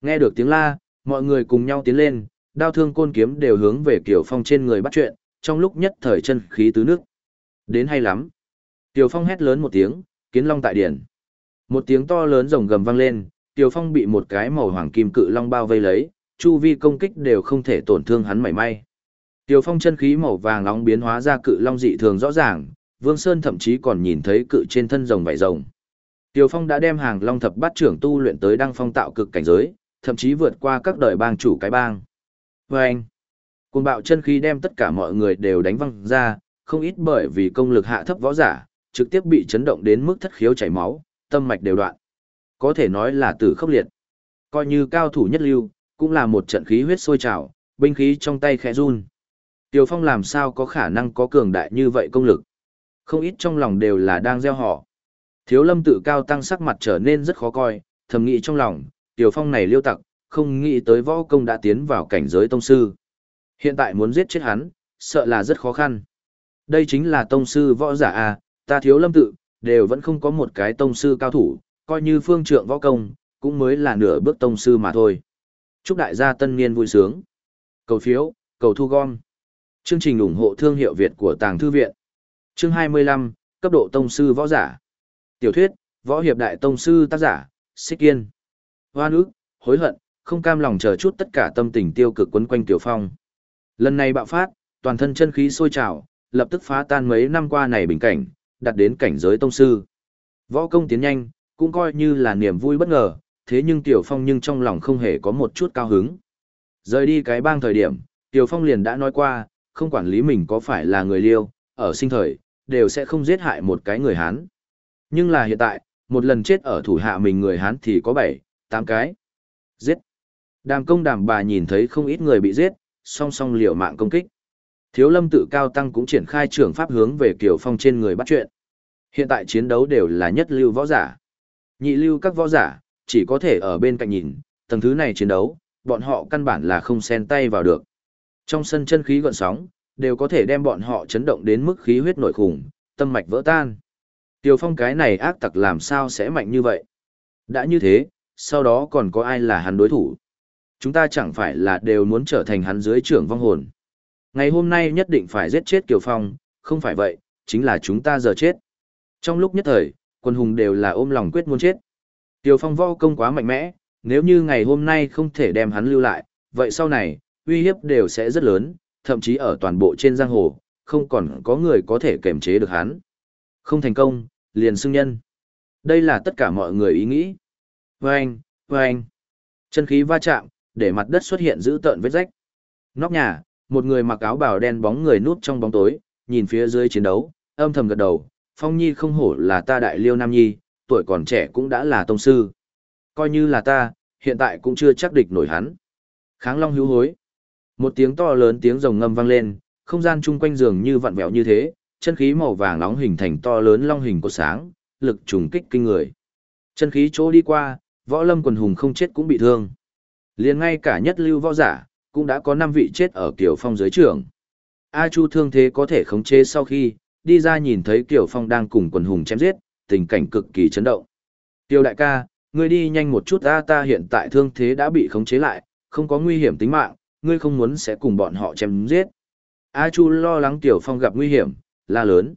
Nghe được tiếng la, mọi người cùng nhau tiến lên, đao thương côn kiếm đều hướng về Kiều Phong trên người bắt chuyện, trong lúc nhất thời chân khí tứ nước. Đến hay lắm. Kiều Phong hét lớn một tiếng, kiến long tại điển. Một tiếng to lớn rồng gầm vang lên, Kiều Phong bị một cái màu hoàng kim cự long bao vây lấy, chu vi công kích đều không thể tổn thương hắn mảy may. Tiểu Phong chân khí màu vàng nóng biến hóa ra cự long dị thường rõ ràng, Vương Sơn thậm chí còn nhìn thấy cự trên thân rồng vảy rồng. Tiêu Phong đã đem hàng long thập bát trưởng tu luyện tới đăng phong tạo cực cảnh giới, thậm chí vượt qua các đời bang chủ cái bang. Và anh, cuồng bạo chân khí đem tất cả mọi người đều đánh văng ra, không ít bởi vì công lực hạ thấp võ giả, trực tiếp bị chấn động đến mức thất khiếu chảy máu, tâm mạch đều đoạn. Có thể nói là tử khốc liệt. Coi như cao thủ nhất lưu, cũng là một trận khí huyết sôi trào, binh khí trong tay khẽ run. Tiêu Phong làm sao có khả năng có cường đại như vậy công lực. Không ít trong lòng đều là đang gieo họ. Thiếu lâm tự cao tăng sắc mặt trở nên rất khó coi, thầm nghĩ trong lòng, Tiểu Phong này liêu tặc, không nghĩ tới võ công đã tiến vào cảnh giới tông sư. Hiện tại muốn giết chết hắn, sợ là rất khó khăn. Đây chính là tông sư võ giả A, ta thiếu lâm tự, đều vẫn không có một cái tông sư cao thủ, coi như phương trượng võ công, cũng mới là nửa bước tông sư mà thôi. Chúc đại gia tân niên vui sướng. Cầu phiếu, cầu thu gom. Chương trình ủng hộ thương hiệu Việt của Tàng Thư Viện. Chương 25, cấp độ tông sư võ giả. Tiểu thuyết, võ hiệp đại tông sư tác giả, Xích Kiên. Hoan ức, hối hận, không cam lòng chờ chút tất cả tâm tình tiêu cực quấn quanh Tiểu Phong. Lần này bạo phát, toàn thân chân khí sôi trào, lập tức phá tan mấy năm qua này bình cảnh, đạt đến cảnh giới tông sư. Võ công tiến nhanh, cũng coi như là niềm vui bất ngờ, thế nhưng Tiểu Phong nhưng trong lòng không hề có một chút cao hứng. Rời đi cái bang thời điểm, Tiểu Phong liền đã nói qua, không quản lý mình có phải là người liêu, ở sinh thời, đều sẽ không giết hại một cái người Hán. Nhưng là hiện tại, một lần chết ở thủ hạ mình người Hán thì có 7, 8 cái. Giết. Đàm công đàm bà nhìn thấy không ít người bị giết, song song liều mạng công kích. Thiếu lâm tự cao tăng cũng triển khai trưởng pháp hướng về Kiều Phong trên người bắt chuyện. Hiện tại chiến đấu đều là nhất lưu võ giả. Nhị lưu các võ giả, chỉ có thể ở bên cạnh nhìn, tầng thứ này chiến đấu, bọn họ căn bản là không xen tay vào được. Trong sân chân khí gọn sóng, đều có thể đem bọn họ chấn động đến mức khí huyết nội khủng, tâm mạch vỡ tan. Tiêu Phong cái này ác tặc làm sao sẽ mạnh như vậy? Đã như thế, sau đó còn có ai là hắn đối thủ? Chúng ta chẳng phải là đều muốn trở thành hắn dưới trưởng vong hồn. Ngày hôm nay nhất định phải giết chết Kiều Phong, không phải vậy, chính là chúng ta giờ chết. Trong lúc nhất thời, quân hùng đều là ôm lòng quyết muốn chết. Kiều Phong võ công quá mạnh mẽ, nếu như ngày hôm nay không thể đem hắn lưu lại, vậy sau này, uy hiếp đều sẽ rất lớn, thậm chí ở toàn bộ trên giang hồ, không còn có người có thể kềm chế được hắn. Không thành công, liền xưng nhân. Đây là tất cả mọi người ý nghĩ. Vâng, vâng. Chân khí va chạm, để mặt đất xuất hiện dữ tợn vết rách. Nóc nhà, một người mặc áo bào đen bóng người núp trong bóng tối, nhìn phía dưới chiến đấu, âm thầm gật đầu, Phong Nhi không hổ là ta đại liêu nam nhi, tuổi còn trẻ cũng đã là tông sư. Coi như là ta, hiện tại cũng chưa chắc địch nổi hắn. Kháng Long hữu hối. Một tiếng to lớn tiếng rồng ngâm vang lên, không gian chung quanh giường như vặn vẹo như thế, chân khí màu vàng nóng hình thành to lớn long hình của sáng, lực trùng kích kinh người. Chân khí chỗ đi qua, võ lâm quần hùng không chết cũng bị thương. liền ngay cả nhất lưu võ giả, cũng đã có 5 vị chết ở Kiều Phong dưới trưởng A Chu thương thế có thể khống chế sau khi, đi ra nhìn thấy Kiều Phong đang cùng quần hùng chém giết, tình cảnh cực kỳ chấn động. Tiêu đại ca, ngươi đi nhanh một chút ta ta hiện tại thương thế đã bị khống chế lại, không có nguy hiểm tính mạng, ngươi không muốn sẽ cùng bọn họ chém giết. A Chu lo lắng Tiểu Phong gặp nguy hiểm, la lớn.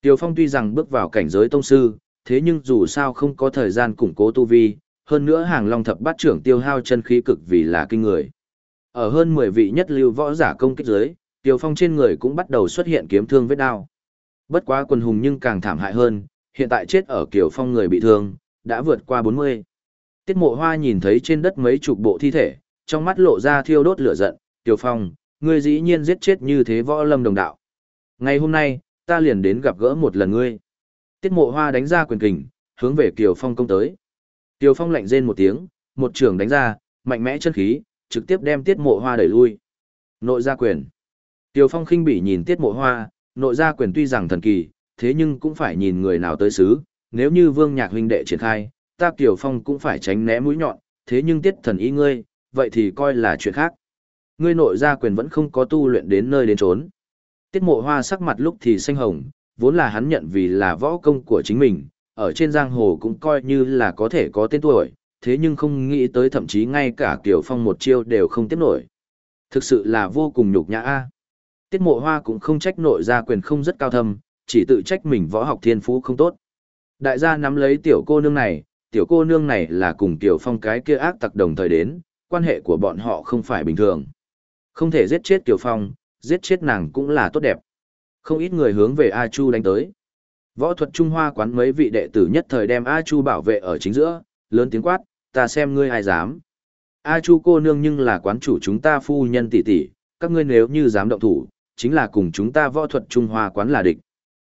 Tiểu Phong tuy rằng bước vào cảnh giới tông sư, thế nhưng dù sao không có thời gian củng cố tu vi, hơn nữa hàng long thập bát trưởng tiêu hao chân khí cực vì là kinh người. Ở hơn 10 vị nhất lưu võ giả công kích dưới, Tiểu Phong trên người cũng bắt đầu xuất hiện kiếm thương vết đao. Bất quá quần hùng nhưng càng thảm hại hơn, hiện tại chết ở Kiều Phong người bị thương, đã vượt qua 40. Tiết mộ hoa nhìn thấy trên đất mấy chục bộ thi thể, trong mắt lộ ra thiêu đốt lửa giận, Tiểu Phong, ngươi dĩ nhiên giết chết như thế võ lâm đồng đạo. Ngày hôm nay, ta liền đến gặp gỡ một lần ngươi. Tiết mộ hoa đánh ra quyền kình, hướng về Kiều Phong công tới. Kiều Phong lạnh rên một tiếng, một trường đánh ra, mạnh mẽ chân khí, trực tiếp đem tiết mộ hoa đẩy lui. Nội gia quyền. Kiều Phong khinh bỉ nhìn tiết mộ hoa, nội gia quyền tuy rằng thần kỳ, thế nhưng cũng phải nhìn người nào tới xứ, nếu như vương nhạc huynh đệ triển khai, ta Kiều Phong cũng phải tránh né mũi nhọn, thế nhưng tiết thần ý ngươi, vậy thì coi là chuyện khác. Ngươi nội gia quyền vẫn không có tu luyện đến nơi đến trốn. Tiết mộ hoa sắc mặt lúc thì xanh hồng, vốn là hắn nhận vì là võ công của chính mình, ở trên giang hồ cũng coi như là có thể có tên tuổi, thế nhưng không nghĩ tới thậm chí ngay cả Kiều Phong một chiêu đều không tiếp nổi. Thực sự là vô cùng nhục nhã a. Tiết mộ hoa cũng không trách nội gia quyền không rất cao thâm, chỉ tự trách mình võ học thiên phú không tốt. Đại gia nắm lấy tiểu cô nương này, tiểu cô nương này là cùng Kiều Phong cái kia ác tặc đồng thời đến, quan hệ của bọn họ không phải bình thường. Không thể giết chết Kiều Phong, giết chết nàng cũng là tốt đẹp. Không ít người hướng về A Chu đánh tới. Võ thuật Trung Hoa quán mấy vị đệ tử nhất thời đem A Chu bảo vệ ở chính giữa, lớn tiếng quát, ta xem ngươi ai dám. A Chu cô nương nhưng là quán chủ chúng ta phu nhân tỷ tỷ, các ngươi nếu như dám động thủ, chính là cùng chúng ta võ thuật Trung Hoa quán là địch.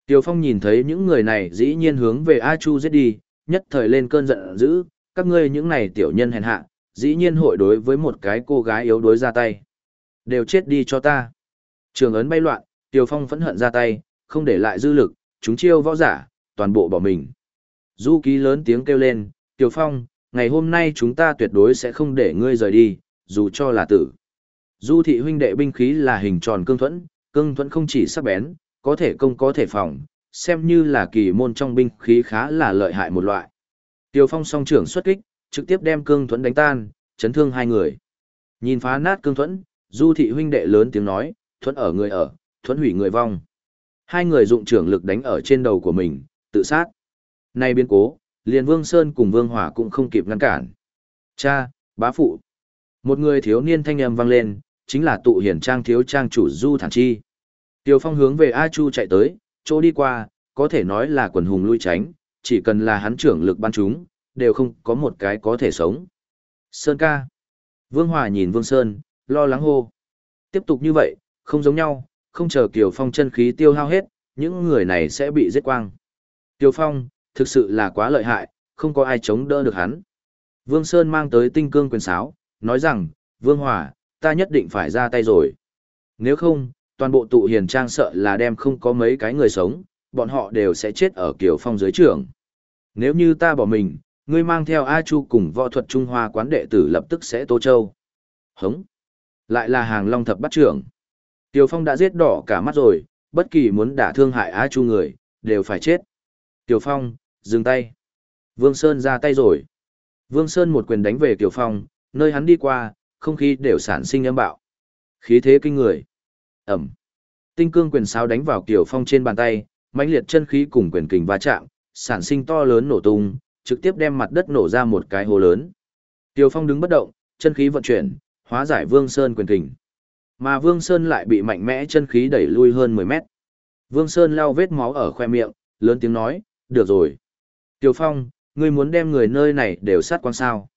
Tiêu Phong nhìn thấy những người này dĩ nhiên hướng về A Chu giết đi, nhất thời lên cơn giận dữ, các ngươi những này tiểu nhân hèn hạ, dĩ nhiên hội đối với một cái cô gái yếu đuối ra tay. Đều chết đi cho ta. Trường ấn bay loạn, Tiêu Phong phẫn hận ra tay, không để lại dư lực, chúng chiêu võ giả, toàn bộ bỏ mình. Du ký lớn tiếng kêu lên, Tiêu Phong, ngày hôm nay chúng ta tuyệt đối sẽ không để ngươi rời đi, dù cho là tử. Du thị huynh đệ binh khí là hình tròn cương thuẫn, cương thuẫn không chỉ sắc bén, có thể công có thể phòng, xem như là kỳ môn trong binh khí khá là lợi hại một loại. Tiêu Phong song trưởng xuất kích, trực tiếp đem cương thuẫn đánh tan, chấn thương hai người. Nhìn phá nát cương thuẫn, Du thị huynh đệ lớn tiếng nói, thuẫn ở người ở, thuẫn hủy người vong. Hai người dụng trưởng lực đánh ở trên đầu của mình, tự sát. Nay biến cố, liền Vương Sơn cùng Vương Hỏa cũng không kịp ngăn cản. Cha, bá phụ. Một người thiếu niên thanh âm vang lên, chính là tụ hiển trang thiếu trang chủ Du Thản Chi. Tiêu Phong hướng về A Chu chạy tới, chỗ đi qua, có thể nói là quần hùng lui tránh, chỉ cần là hắn trưởng lực ban chúng, đều không có một cái có thể sống. Sơn ca. Vương Hòa nhìn Vương Sơn, lo lắng hô. Tiếp tục như vậy, không giống nhau, không chờ Kiều Phong chân khí tiêu hao hết, những người này sẽ bị giết quang. Kiều Phong, thực sự là quá lợi hại, không có ai chống đỡ được hắn. Vương Sơn mang tới tinh cương quyền sáo, nói rằng, Vương Hòa, ta nhất định phải ra tay rồi. Nếu không, toàn bộ tụ hiền trang sợ là đem không có mấy cái người sống, bọn họ đều sẽ chết ở Kiều Phong dưới trường. Nếu như ta bỏ mình, ngươi mang theo A Chu cùng võ thuật Trung Hoa quán đệ tử lập tức sẽ Tô Châu. Hống! Lại là hàng long thập bắt trưởng. Tiêu Phong đã giết đỏ cả mắt rồi, bất kỳ muốn đả thương hại A Chu người, đều phải chết. Tiêu Phong, dừng tay. Vương Sơn ra tay rồi. Vương Sơn một quyền đánh về Tiêu Phong, nơi hắn đi qua, không khí đều sản sinh âm bạo. Khí thế kinh người. Ẩm. Tinh cương quyền sáo đánh vào Kiều Phong trên bàn tay, mãnh liệt chân khí cùng quyền kình va chạm, sản sinh to lớn nổ tung, trực tiếp đem mặt đất nổ ra một cái hố lớn. Tiêu Phong đứng bất động, chân khí vận chuyển, hóa giải Vương Sơn quyền kình. Mà Vương Sơn lại bị mạnh mẽ chân khí đẩy lui hơn 10 mét. Vương Sơn lau vết máu ở khoe miệng, lớn tiếng nói, được rồi. Tiêu Phong, ngươi muốn đem người nơi này đều sát quan sao.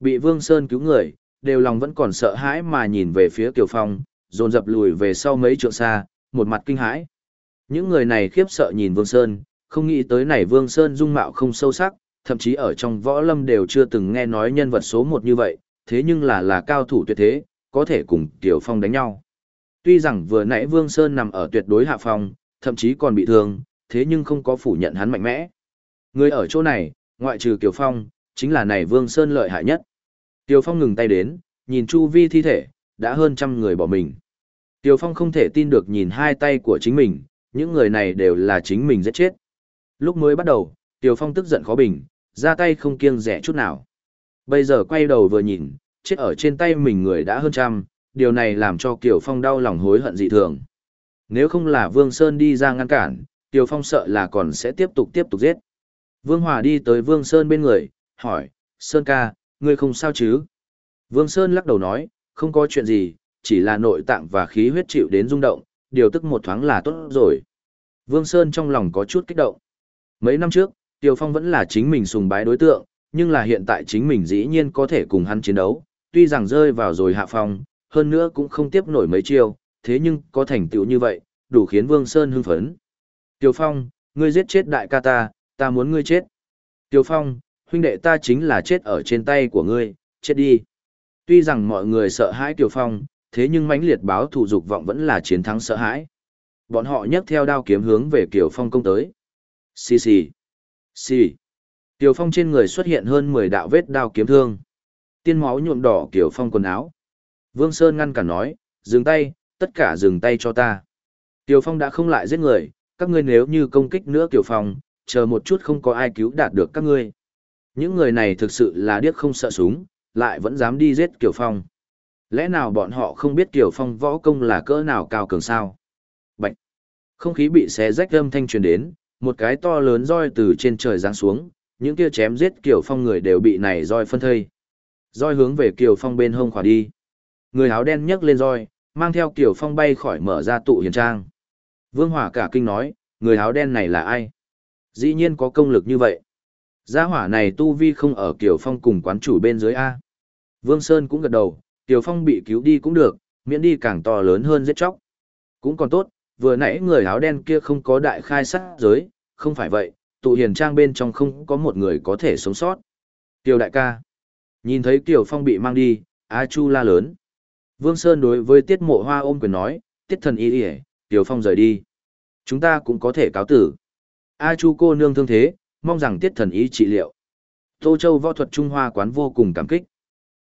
Bị Vương Sơn cứu người, đều lòng vẫn còn sợ hãi mà nhìn về phía Tiêu Phong, dồn dập lùi về sau mấy trượng xa, một mặt kinh hãi. Những người này khiếp sợ nhìn Vương Sơn, không nghĩ tới này Vương Sơn dung mạo không sâu sắc, thậm chí ở trong võ lâm đều chưa từng nghe nói nhân vật số một như vậy, thế nhưng là là cao thủ tuyệt thế, có thể cùng Tiểu Phong đánh nhau. Tuy rằng vừa nãy Vương Sơn nằm ở tuyệt đối hạ phong, thậm chí còn bị thương, thế nhưng không có phủ nhận hắn mạnh mẽ. Người ở chỗ này, ngoại trừ Kiều Phong, chính là này Vương Sơn lợi hại nhất. Kiều Phong ngừng tay đến, nhìn chu vi thi thể, đã hơn trăm người bỏ mình. Kiều Phong không thể tin được nhìn hai tay của chính mình, những người này đều là chính mình giết chết. Lúc mới bắt đầu, Tiểu Phong tức giận khó bình, ra tay không kiêng rẻ chút nào. Bây giờ quay đầu vừa nhìn, chết ở trên tay mình người đã hơn trăm, điều này làm cho Kiều Phong đau lòng hối hận dị thường. Nếu không là Vương Sơn đi ra ngăn cản, Kiều Phong sợ là còn sẽ tiếp tục tiếp tục giết. Vương Hòa đi tới Vương Sơn bên người, hỏi, Sơn ca, ngươi không sao chứ? Vương Sơn lắc đầu nói, không có chuyện gì, chỉ là nội tạng và khí huyết chịu đến rung động, điều tức một thoáng là tốt rồi. Vương Sơn trong lòng có chút kích động. Mấy năm trước, Tiêu Phong vẫn là chính mình sùng bái đối tượng, nhưng là hiện tại chính mình dĩ nhiên có thể cùng hắn chiến đấu, tuy rằng rơi vào rồi hạ phong, hơn nữa cũng không tiếp nổi mấy chiêu, thế nhưng có thành tựu như vậy, đủ khiến Vương Sơn hưng phấn. Tiêu Phong, ngươi giết chết đại ca ta, ta muốn ngươi chết. Tiêu Phong, huynh đệ ta chính là chết ở trên tay của ngươi, chết đi. Tuy rằng mọi người sợ hãi Tiêu Phong, thế nhưng mãnh liệt báo thủ dục vọng vẫn là chiến thắng sợ hãi. Bọn họ nhấc theo đao kiếm hướng về Kiều Phong công tới. Xì xì. Xì. Tiểu Phong trên người xuất hiện hơn 10 đạo vết đao kiếm thương. Tiên máu nhuộm đỏ Tiểu Phong quần áo. Vương Sơn ngăn cản nói, dừng tay, tất cả dừng tay cho ta. Tiểu Phong đã không lại giết người, các ngươi nếu như công kích nữa Tiểu Phong, chờ một chút không có ai cứu đạt được các ngươi. Những người này thực sự là điếc không sợ súng, lại vẫn dám đi giết Tiểu Phong. Lẽ nào bọn họ không biết Tiểu Phong võ công là cỡ nào cao cường sao? Bạch! Không khí bị xé rách âm thanh truyền đến, một cái to lớn roi từ trên trời giáng xuống, những kia chém giết Kiều Phong người đều bị này roi phân thây. Roi hướng về Kiều Phong bên hông khỏa đi. Người áo đen nhấc lên roi, mang theo Kiều Phong bay khỏi mở ra tụ hiền trang. Vương Hỏa cả kinh nói, người áo đen này là ai? Dĩ nhiên có công lực như vậy. Gia hỏa này tu vi không ở Kiều Phong cùng quán chủ bên dưới A. Vương Sơn cũng gật đầu, Kiều Phong bị cứu đi cũng được, miễn đi càng to lớn hơn giết chóc. Cũng còn tốt, vừa nãy người áo đen kia không có đại khai sát giới, không phải vậy, tụ hiền trang bên trong không có một người có thể sống sót. Kiều đại ca. Nhìn thấy Kiều Phong bị mang đi, A Chu la lớn. Vương Sơn đối với Tiết Mộ Hoa ôm quyền nói, Tiết thần y y Kiều Phong rời đi. Chúng ta cũng có thể cáo tử. A Chu cô nương thương thế, mong rằng Tiết thần y trị liệu. Tô Châu võ thuật Trung Hoa quán vô cùng cảm kích.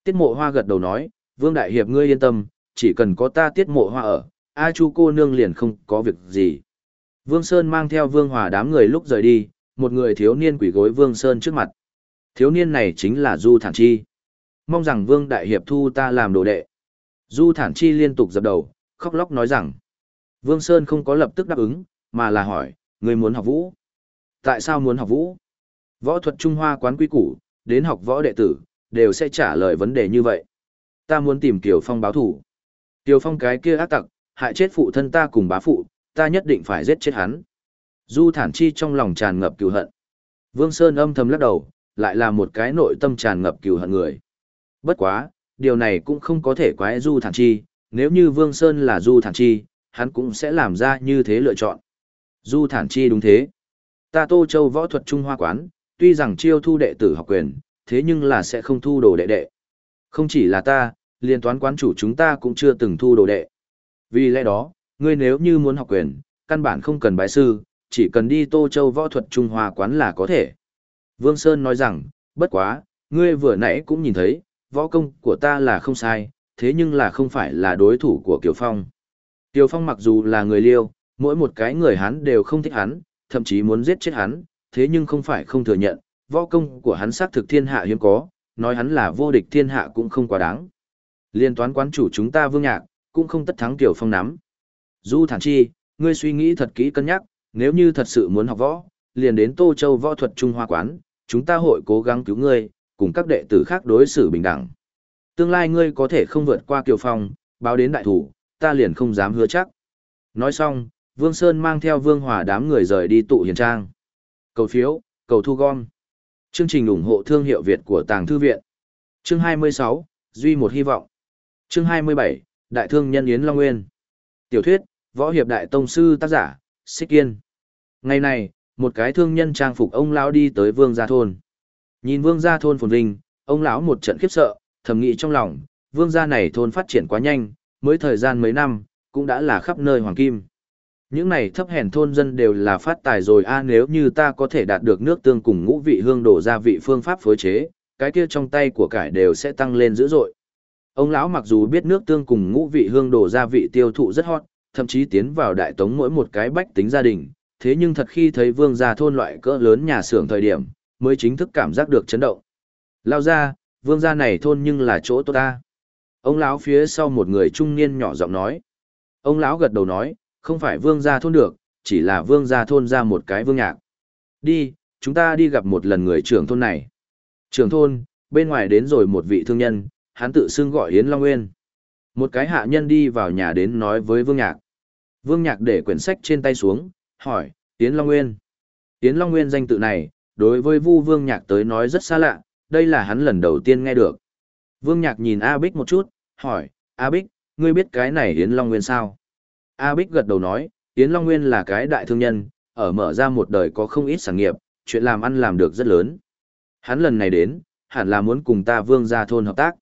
Tiết Mộ Hoa gật đầu nói, Vương Đại Hiệp ngươi yên tâm, chỉ cần có ta Tiết Mộ Hoa ở, A Chu cô nương liền không có việc gì. Vương Sơn mang theo Vương Hòa đám người lúc rời đi, một người thiếu niên quỷ gối Vương Sơn trước mặt. Thiếu niên này chính là Du Thản Chi. Mong rằng Vương Đại Hiệp thu ta làm đồ đệ. Du Thản Chi liên tục dập đầu, khóc lóc nói rằng. Vương Sơn không có lập tức đáp ứng, mà là hỏi, người muốn học vũ. Tại sao muốn học vũ? Võ thuật Trung Hoa quán quy củ, đến học võ đệ tử, đều sẽ trả lời vấn đề như vậy. Ta muốn tìm Kiều Phong báo thủ. Kiều Phong cái kia ác tặc, hại chết phụ thân ta cùng bá phụ, ta nhất định phải giết chết hắn. Du Thản Chi trong lòng tràn ngập cừu hận. Vương Sơn âm thầm lắc đầu, lại là một cái nội tâm tràn ngập cừu hận người. Bất quá, điều này cũng không có thể quái Du Thản Chi, nếu như Vương Sơn là Du Thản Chi, hắn cũng sẽ làm ra như thế lựa chọn. Du Thản Chi đúng thế. Ta Tô Châu võ thuật Trung Hoa quán, tuy rằng chiêu thu đệ tử học quyền, thế nhưng là sẽ không thu đồ đệ đệ. Không chỉ là ta, liên toán quán chủ chúng ta cũng chưa từng thu đồ đệ. Vì lẽ đó, ngươi nếu như muốn học quyền, căn bản không cần bái sư, chỉ cần đi Tô Châu võ thuật Trung Hoa quán là có thể. Vương Sơn nói rằng, bất quá, ngươi vừa nãy cũng nhìn thấy, võ công của ta là không sai, thế nhưng là không phải là đối thủ của Kiều Phong. Kiều Phong mặc dù là người liêu, mỗi một cái người hắn đều không thích hắn, thậm chí muốn giết chết hắn, thế nhưng không phải không thừa nhận, võ công của hắn xác thực thiên hạ hiếm có, nói hắn là vô địch thiên hạ cũng không quá đáng. Liên toán quán chủ chúng ta vương nhạc, cũng không tất thắng Tiểu Phong nắm. Du thản chi, ngươi suy nghĩ thật kỹ cân nhắc, nếu như thật sự muốn học võ, liền đến Tô Châu võ thuật Trung Hoa quán, chúng ta hội cố gắng cứu ngươi, cùng các đệ tử khác đối xử bình đẳng. Tương lai ngươi có thể không vượt qua Kiều Phong, báo đến đại thủ, ta liền không dám hứa chắc. Nói xong, Vương Sơn mang theo Vương Hòa đám người rời đi tụ hiền trang. Cầu phiếu, cầu thu gom. Chương trình ủng hộ thương hiệu Việt của Tàng Thư Viện. Chương 26, Duy một hy vọng. Chương 27, Đại thương nhân Yến Long Nguyên. Tiểu thuyết, Võ Hiệp Đại Tông Sư tác giả, Xích Kiên. Ngày này, một cái thương nhân trang phục ông lão đi tới Vương Gia Thôn. Nhìn Vương Gia Thôn phồn vinh, ông lão một trận khiếp sợ, thầm nghĩ trong lòng, Vương Gia này thôn phát triển quá nhanh, mới thời gian mấy năm, cũng đã là khắp nơi hoàng kim. Những này thấp hèn thôn dân đều là phát tài rồi a nếu như ta có thể đạt được nước tương cùng ngũ vị hương đổ gia vị phương pháp phối chế, cái kia trong tay của cải đều sẽ tăng lên dữ dội. Ông lão mặc dù biết nước tương cùng ngũ vị hương đổ gia vị tiêu thụ rất hot, thậm chí tiến vào đại tống mỗi một cái bách tính gia đình, thế nhưng thật khi thấy vương gia thôn loại cỡ lớn nhà xưởng thời điểm, mới chính thức cảm giác được chấn động. Lao ra, vương gia này thôn nhưng là chỗ tốt ta. Ông lão phía sau một người trung niên nhỏ giọng nói. Ông lão gật đầu nói, không phải vương gia thôn được, chỉ là vương gia thôn ra một cái vương nhạc. Đi, chúng ta đi gặp một lần người trưởng thôn này. Trưởng thôn, bên ngoài đến rồi một vị thương nhân, hắn tự xưng gọi Yến Long Nguyên. Một cái hạ nhân đi vào nhà đến nói với vương nhạc. Vương nhạc để quyển sách trên tay xuống, hỏi, Yến Long Nguyên. Yến Long Nguyên danh tự này, đối với Vu Vương Nhạc tới nói rất xa lạ, đây là hắn lần đầu tiên nghe được. Vương Nhạc nhìn A Bích một chút, hỏi, A Bích, ngươi biết cái này Yến Long Nguyên sao? A Bích gật đầu nói, Yến Long Nguyên là cái đại thương nhân, ở mở ra một đời có không ít sản nghiệp, chuyện làm ăn làm được rất lớn. Hắn lần này đến, hẳn là muốn cùng ta Vương gia thôn hợp tác.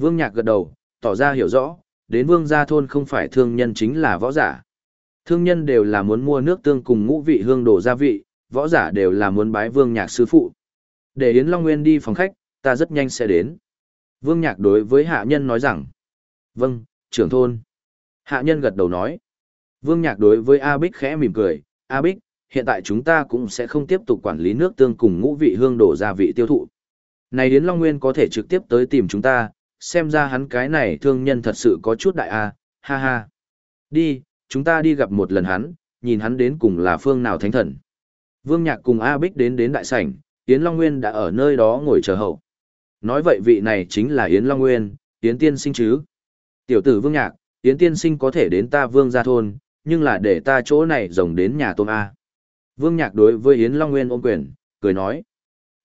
Vương Nhạc gật đầu, tỏ ra hiểu rõ, đến Vương gia thôn không phải thương nhân chính là võ giả. Thương nhân đều là muốn mua nước tương cùng ngũ vị hương đồ gia vị, võ giả đều là muốn bái Vương Nhạc sư phụ. Để Yến Long Nguyên đi phòng khách, ta rất nhanh sẽ đến. Vương Nhạc đối với hạ nhân nói rằng, vâng, trưởng thôn. Hạ nhân gật đầu nói, Vương Nhạc đối với A Bích khẽ mỉm cười, A Bích, hiện tại chúng ta cũng sẽ không tiếp tục quản lý nước tương cùng ngũ vị hương đổ gia vị tiêu thụ. Này Yến Long Nguyên có thể trực tiếp tới tìm chúng ta, xem ra hắn cái này thương nhân thật sự có chút đại a, ha ha. Đi, chúng ta đi gặp một lần hắn, nhìn hắn đến cùng là phương nào thánh thần. Vương Nhạc cùng A Bích đến đến đại sảnh, Yến Long Nguyên đã ở nơi đó ngồi chờ hậu. Nói vậy vị này chính là Yến Long Nguyên, Yến Tiên sinh chứ. Tiểu tử Vương Nhạc, Yến tiên sinh có thể đến ta vương gia thôn, nhưng là để ta chỗ này rồng đến nhà tôm A. Vương Nhạc đối với Yến Long Nguyên ôm quyền, cười nói.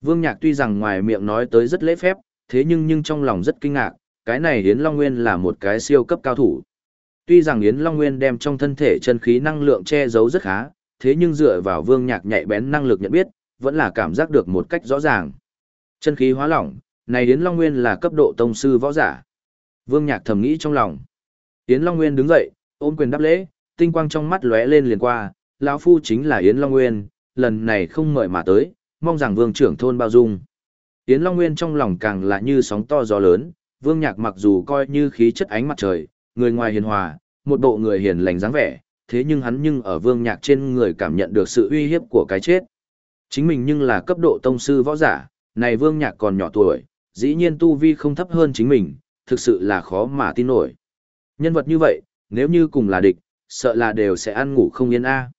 Vương Nhạc tuy rằng ngoài miệng nói tới rất lễ phép, thế nhưng nhưng trong lòng rất kinh ngạc, cái này Yến Long Nguyên là một cái siêu cấp cao thủ. Tuy rằng Yến Long Nguyên đem trong thân thể chân khí năng lượng che giấu rất khá, thế nhưng dựa vào Vương Nhạc nhạy bén năng lực nhận biết, vẫn là cảm giác được một cách rõ ràng. Chân khí hóa lỏng, này Yến Long Nguyên là cấp độ tông sư võ giả. Vương Nhạc thầm nghĩ trong lòng. Yến Long Nguyên đứng dậy, ôm quyền đáp lễ, tinh quang trong mắt lóe lên liền qua, lão phu chính là Yến Long Nguyên, lần này không mời mà tới, mong rằng vương trưởng thôn bao dung. Yến Long Nguyên trong lòng càng là như sóng to gió lớn, vương nhạc mặc dù coi như khí chất ánh mặt trời, người ngoài hiền hòa, một bộ người hiền lành dáng vẻ, thế nhưng hắn nhưng ở vương nhạc trên người cảm nhận được sự uy hiếp của cái chết. Chính mình nhưng là cấp độ tông sư võ giả, này vương nhạc còn nhỏ tuổi, dĩ nhiên tu vi không thấp hơn chính mình, thực sự là khó mà tin nổi. Nhân vật như vậy, nếu như cùng là địch, sợ là đều sẽ ăn ngủ không yên a.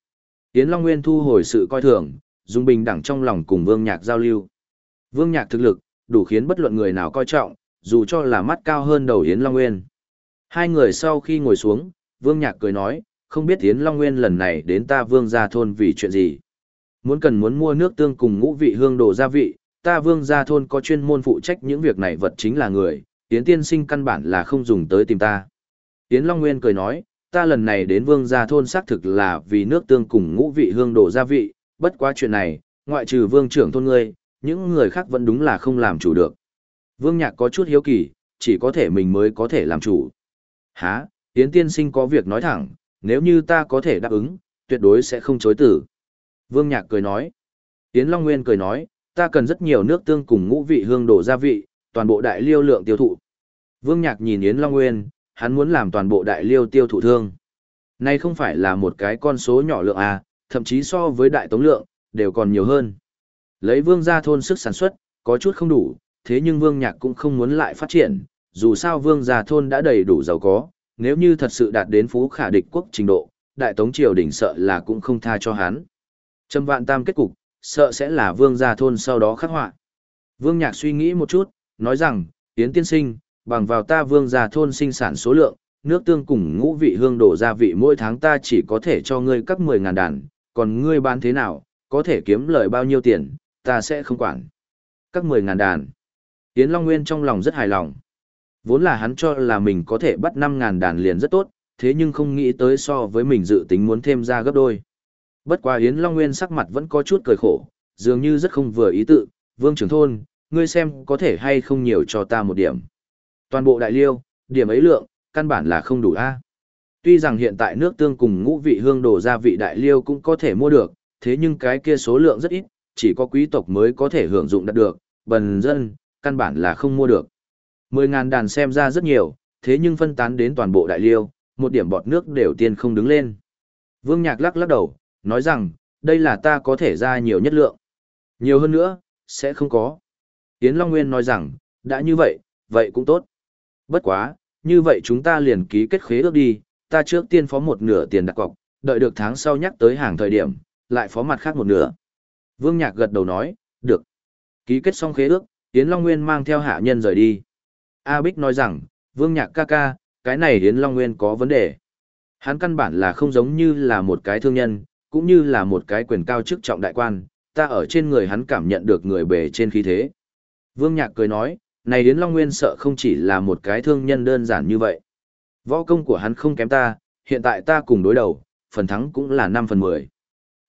Yến Long Nguyên thu hồi sự coi thường, dùng bình đẳng trong lòng cùng Vương Nhạc giao lưu. Vương Nhạc thực lực, đủ khiến bất luận người nào coi trọng, dù cho là mắt cao hơn đầu Yến Long Nguyên. Hai người sau khi ngồi xuống, Vương Nhạc cười nói, không biết Yến Long Nguyên lần này đến ta Vương gia thôn vì chuyện gì. Muốn cần muốn mua nước tương cùng ngũ vị hương đồ gia vị, ta Vương gia thôn có chuyên môn phụ trách những việc này vật chính là người, Yến tiên sinh căn bản là không dùng tới tìm ta. Yến Long Nguyên cười nói, ta lần này đến vương gia thôn xác thực là vì nước tương cùng ngũ vị hương đổ gia vị, bất quá chuyện này, ngoại trừ vương trưởng thôn ngươi, những người khác vẫn đúng là không làm chủ được. Vương nhạc có chút hiếu kỳ, chỉ có thể mình mới có thể làm chủ. Hả, Yến tiên sinh có việc nói thẳng, nếu như ta có thể đáp ứng, tuyệt đối sẽ không chối tử. Vương nhạc cười nói. Yến Long Nguyên cười nói, ta cần rất nhiều nước tương cùng ngũ vị hương đổ gia vị, toàn bộ đại liêu lượng tiêu thụ. Vương nhạc nhìn Yến Long Nguyên, hắn muốn làm toàn bộ đại liêu tiêu thụ thương. Này không phải là một cái con số nhỏ lượng à, thậm chí so với đại tống lượng, đều còn nhiều hơn. Lấy vương gia thôn sức sản xuất, có chút không đủ, thế nhưng vương nhạc cũng không muốn lại phát triển, dù sao vương gia thôn đã đầy đủ giàu có, nếu như thật sự đạt đến phú khả địch quốc trình độ, đại tống triều đỉnh sợ là cũng không tha cho hắn. Trâm vạn tam kết cục, sợ sẽ là vương gia thôn sau đó khắc họa. Vương nhạc suy nghĩ một chút, nói rằng, tiến tiên sinh, bằng vào ta vương gia thôn sinh sản số lượng, nước tương cùng ngũ vị hương đổ gia vị mỗi tháng ta chỉ có thể cho ngươi cấp 10 ngàn đàn, còn ngươi bán thế nào, có thể kiếm lời bao nhiêu tiền, ta sẽ không quản. Các 10 ngàn đàn. Yến Long Nguyên trong lòng rất hài lòng. Vốn là hắn cho là mình có thể bắt 5 ngàn đàn liền rất tốt, thế nhưng không nghĩ tới so với mình dự tính muốn thêm ra gấp đôi. Bất quá Yến Long Nguyên sắc mặt vẫn có chút cười khổ, dường như rất không vừa ý tự, vương trưởng thôn, ngươi xem có thể hay không nhiều cho ta một điểm. Toàn bộ đại liêu, điểm ấy lượng, căn bản là không đủ a. Tuy rằng hiện tại nước tương cùng ngũ vị hương đồ gia vị đại liêu cũng có thể mua được, thế nhưng cái kia số lượng rất ít, chỉ có quý tộc mới có thể hưởng dụng đạt được, bần dân, căn bản là không mua được. Mười ngàn đàn xem ra rất nhiều, thế nhưng phân tán đến toàn bộ đại liêu, một điểm bọt nước đều tiên không đứng lên. Vương Nhạc lắc lắc đầu, nói rằng, đây là ta có thể ra nhiều nhất lượng. Nhiều hơn nữa, sẽ không có. Yến Long Nguyên nói rằng, đã như vậy, vậy cũng tốt. Bất quá, như vậy chúng ta liền ký kết khế ước đi, ta trước tiên phó một nửa tiền đặt cọc, đợi được tháng sau nhắc tới hàng thời điểm, lại phó mặt khác một nửa. Vương Nhạc gật đầu nói, được. Ký kết xong khế ước, Yến Long Nguyên mang theo hạ nhân rời đi. A Bích nói rằng, Vương Nhạc ca ca, cái này Yến Long Nguyên có vấn đề. Hắn căn bản là không giống như là một cái thương nhân, cũng như là một cái quyền cao chức trọng đại quan, ta ở trên người hắn cảm nhận được người bề trên khí thế. Vương Nhạc cười nói, này Yến Long Nguyên sợ không chỉ là một cái thương nhân đơn giản như vậy. Võ công của hắn không kém ta, hiện tại ta cùng đối đầu, phần thắng cũng là 5 phần 10.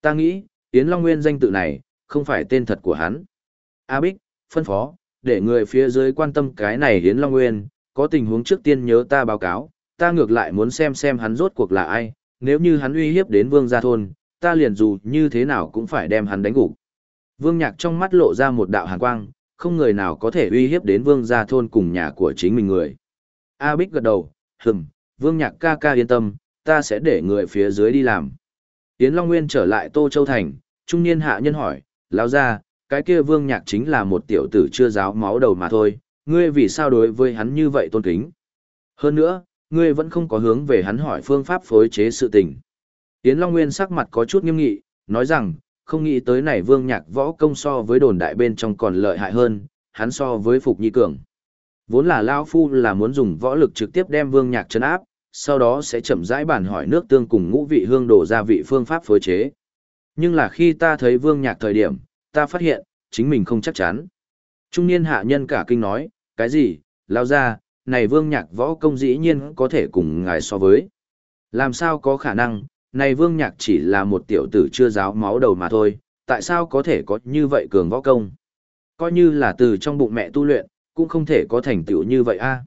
Ta nghĩ, Yến Long Nguyên danh tự này, không phải tên thật của hắn. A Bích, phân phó, để người phía dưới quan tâm cái này Yến Long Nguyên, có tình huống trước tiên nhớ ta báo cáo, ta ngược lại muốn xem xem hắn rốt cuộc là ai, nếu như hắn uy hiếp đến vương gia thôn, ta liền dù như thế nào cũng phải đem hắn đánh gục. Vương Nhạc trong mắt lộ ra một đạo hàn quang, không người nào có thể uy hiếp đến vương gia thôn cùng nhà của chính mình người. A Bích gật đầu, hừm, vương nhạc ca ca yên tâm, ta sẽ để người phía dưới đi làm. Yến Long Nguyên trở lại Tô Châu Thành, trung niên hạ nhân hỏi, lão ra, cái kia vương nhạc chính là một tiểu tử chưa giáo máu đầu mà thôi, ngươi vì sao đối với hắn như vậy tôn kính. Hơn nữa, ngươi vẫn không có hướng về hắn hỏi phương pháp phối chế sự tình. Yến Long Nguyên sắc mặt có chút nghiêm nghị, nói rằng, không nghĩ tới này vương nhạc võ công so với đồn đại bên trong còn lợi hại hơn, hắn so với Phục Nhi Cường. Vốn là Lao Phu là muốn dùng võ lực trực tiếp đem vương nhạc chấn áp, sau đó sẽ chậm rãi bàn hỏi nước tương cùng ngũ vị hương đổ gia vị phương pháp phối chế. Nhưng là khi ta thấy vương nhạc thời điểm, ta phát hiện, chính mình không chắc chắn. Trung niên hạ nhân cả kinh nói, cái gì, lao ra, này vương nhạc võ công dĩ nhiên có thể cùng ngài so với. Làm sao có khả năng, này vương nhạc chỉ là một tiểu tử chưa giáo máu đầu mà thôi, tại sao có thể có như vậy cường võ công? Coi như là từ trong bụng mẹ tu luyện, cũng không thể có thành tựu như vậy a.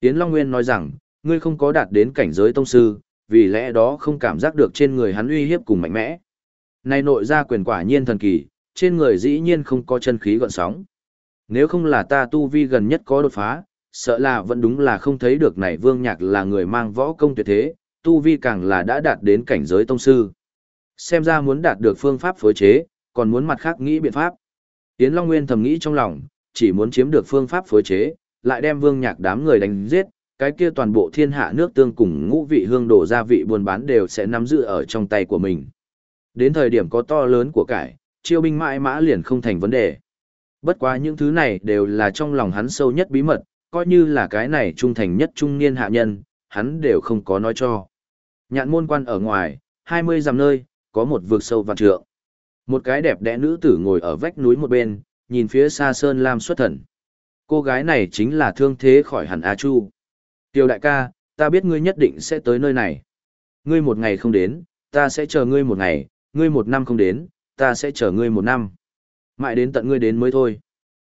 Yến Long Nguyên nói rằng, ngươi không có đạt đến cảnh giới tông sư, vì lẽ đó không cảm giác được trên người hắn uy hiếp cùng mạnh mẽ. Này nội ra quyền quả nhiên thần kỳ, trên người dĩ nhiên không có chân khí gọn sóng. Nếu không là ta tu vi gần nhất có đột phá, sợ là vẫn đúng là không thấy được này vương nhạc là người mang võ công tuyệt thế, tu vi càng là đã đạt đến cảnh giới tông sư. Xem ra muốn đạt được phương pháp phối chế, còn muốn mặt khác nghĩ biện pháp. Tiến Long Nguyên thầm nghĩ trong lòng, chỉ muốn chiếm được phương pháp phối chế, lại đem vương nhạc đám người đánh giết, cái kia toàn bộ thiên hạ nước tương cùng ngũ vị hương đổ gia vị buôn bán đều sẽ nắm giữ ở trong tay của mình. Đến thời điểm có to lớn của cải, chiêu binh mãi mã liền không thành vấn đề. Bất quá những thứ này đều là trong lòng hắn sâu nhất bí mật, coi như là cái này trung thành nhất trung niên hạ nhân, hắn đều không có nói cho. Nhạn môn quan ở ngoài, 20 dặm nơi, có một vực sâu vạn trượng. Một cái đẹp đẽ nữ tử ngồi ở vách núi một bên, nhìn phía xa sơn lam xuất thần. Cô gái này chính là thương thế khỏi hẳn A Chu. Tiêu đại ca, ta biết ngươi nhất định sẽ tới nơi này. Ngươi một ngày không đến, ta sẽ chờ ngươi một ngày, ngươi một năm không đến, ta sẽ chờ ngươi một năm. Mãi đến tận ngươi đến mới thôi.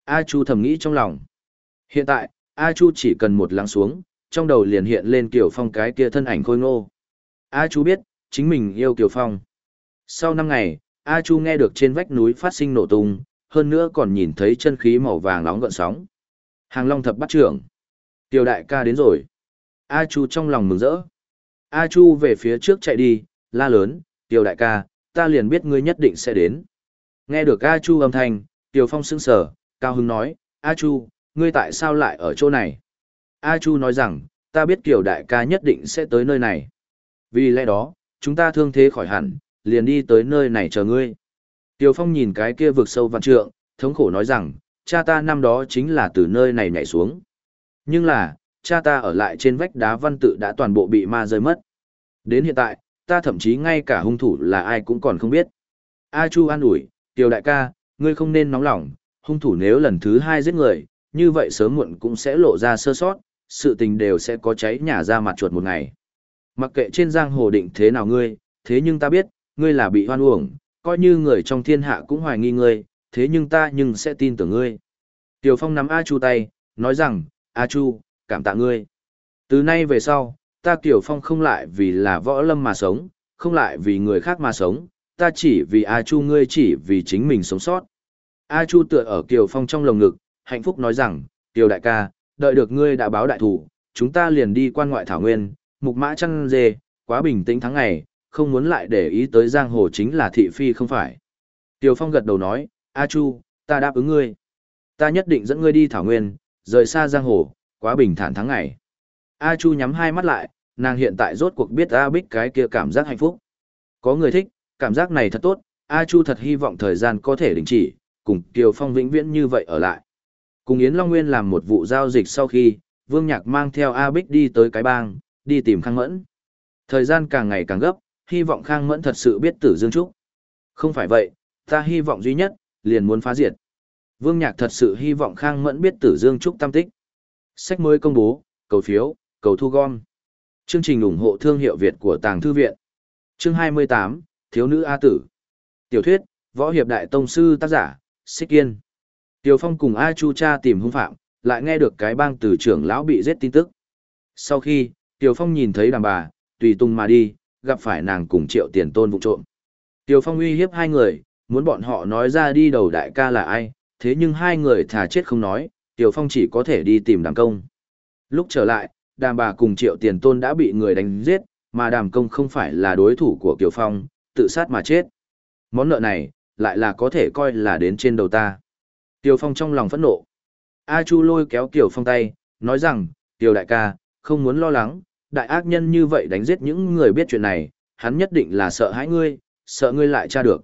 A Chu thầm nghĩ trong lòng. Hiện tại, A Chu chỉ cần một lắng xuống, trong đầu liền hiện lên Kiều Phong cái kia thân ảnh khôi ngô. A Chu biết, chính mình yêu Kiều Phong. Sau năm ngày, A Chu nghe được trên vách núi phát sinh nổ tung, hơn nữa còn nhìn thấy chân khí màu vàng nóng gợn sóng. Hàng Long thập bắt trưởng. Tiểu đại ca đến rồi. A Chu trong lòng mừng rỡ. A Chu về phía trước chạy đi, la lớn, Tiểu đại ca, ta liền biết ngươi nhất định sẽ đến. Nghe được A Chu âm thanh, Tiểu Phong sững sờ, cao hứng nói, A Chu, ngươi tại sao lại ở chỗ này? A Chu nói rằng, ta biết Kiều đại ca nhất định sẽ tới nơi này. Vì lẽ đó, chúng ta thương thế khỏi hẳn, liền đi tới nơi này chờ ngươi. Tiểu Phong nhìn cái kia vực sâu vạn trượng, thống khổ nói rằng, cha ta năm đó chính là từ nơi này nhảy xuống. Nhưng là, cha ta ở lại trên vách đá văn tự đã toàn bộ bị ma rơi mất. Đến hiện tại, ta thậm chí ngay cả hung thủ là ai cũng còn không biết. A Chu an ủi, tiểu đại ca, ngươi không nên nóng lòng, hung thủ nếu lần thứ hai giết người, như vậy sớm muộn cũng sẽ lộ ra sơ sót, sự tình đều sẽ có cháy nhà ra mặt chuột một ngày. Mặc kệ trên giang hồ định thế nào ngươi, thế nhưng ta biết, ngươi là bị hoan uổng, coi như người trong thiên hạ cũng hoài nghi ngươi, thế nhưng ta nhưng sẽ tin tưởng ngươi. Tiểu Phong nắm A Chu tay, nói rằng, A Chu, cảm tạ ngươi. Từ nay về sau, ta Kiều Phong không lại vì là võ lâm mà sống, không lại vì người khác mà sống, ta chỉ vì A Chu ngươi chỉ vì chính mình sống sót. A Chu tựa ở Kiều Phong trong lồng ngực, hạnh phúc nói rằng, Kiều đại ca, đợi được ngươi đã báo đại thủ, chúng ta liền đi quan ngoại thảo nguyên, mục mã chăn dê, quá bình tĩnh tháng ngày, không muốn lại để ý tới giang hồ chính là thị phi không phải. Kiều Phong gật đầu nói, A Chu, ta đáp ứng ngươi. Ta nhất định dẫn ngươi đi thảo nguyên, rời xa giang hồ, quá bình thản tháng ngày. A Chu nhắm hai mắt lại, nàng hiện tại rốt cuộc biết A Bích cái kia cảm giác hạnh phúc. Có người thích, cảm giác này thật tốt, A Chu thật hy vọng thời gian có thể đình chỉ, cùng Kiều Phong vĩnh viễn như vậy ở lại. Cùng Yến Long Nguyên làm một vụ giao dịch sau khi, Vương Nhạc mang theo A Bích đi tới cái bang, đi tìm Khang Mẫn. Thời gian càng ngày càng gấp, hy vọng Khang Mẫn thật sự biết tử Dương Trúc. Không phải vậy, ta hy vọng duy nhất, liền muốn phá diệt. Vương Nhạc thật sự hy vọng Khang Mẫn biết tử Dương Trúc tam tích. Sách mới công bố, cầu phiếu, cầu thu gom. Chương trình ủng hộ thương hiệu Việt của Tàng Thư Viện. Chương 28, Thiếu nữ A Tử. Tiểu thuyết, Võ Hiệp Đại Tông Sư tác giả, Xích Kiên. Tiểu Phong cùng A Chu cha tìm hung phạm, lại nghe được cái bang từ trưởng lão bị giết tin tức. Sau khi, Tiểu Phong nhìn thấy đàn bà, tùy tung mà đi, gặp phải nàng cùng triệu tiền tôn vụ trộm. Tiểu Phong uy hiếp hai người, muốn bọn họ nói ra đi đầu đại ca là ai, thế nhưng hai người thà chết không nói, Tiểu Phong chỉ có thể đi tìm đàm công. Lúc trở lại, đàm bà cùng triệu tiền tôn đã bị người đánh giết, mà đàm công không phải là đối thủ của Tiểu Phong, tự sát mà chết. Món nợ này, lại là có thể coi là đến trên đầu ta. Tiểu Phong trong lòng phẫn nộ. A Chu lôi kéo Tiểu Phong tay, nói rằng, Tiểu đại ca, không muốn lo lắng, đại ác nhân như vậy đánh giết những người biết chuyện này, hắn nhất định là sợ hãi ngươi, sợ ngươi lại tra được.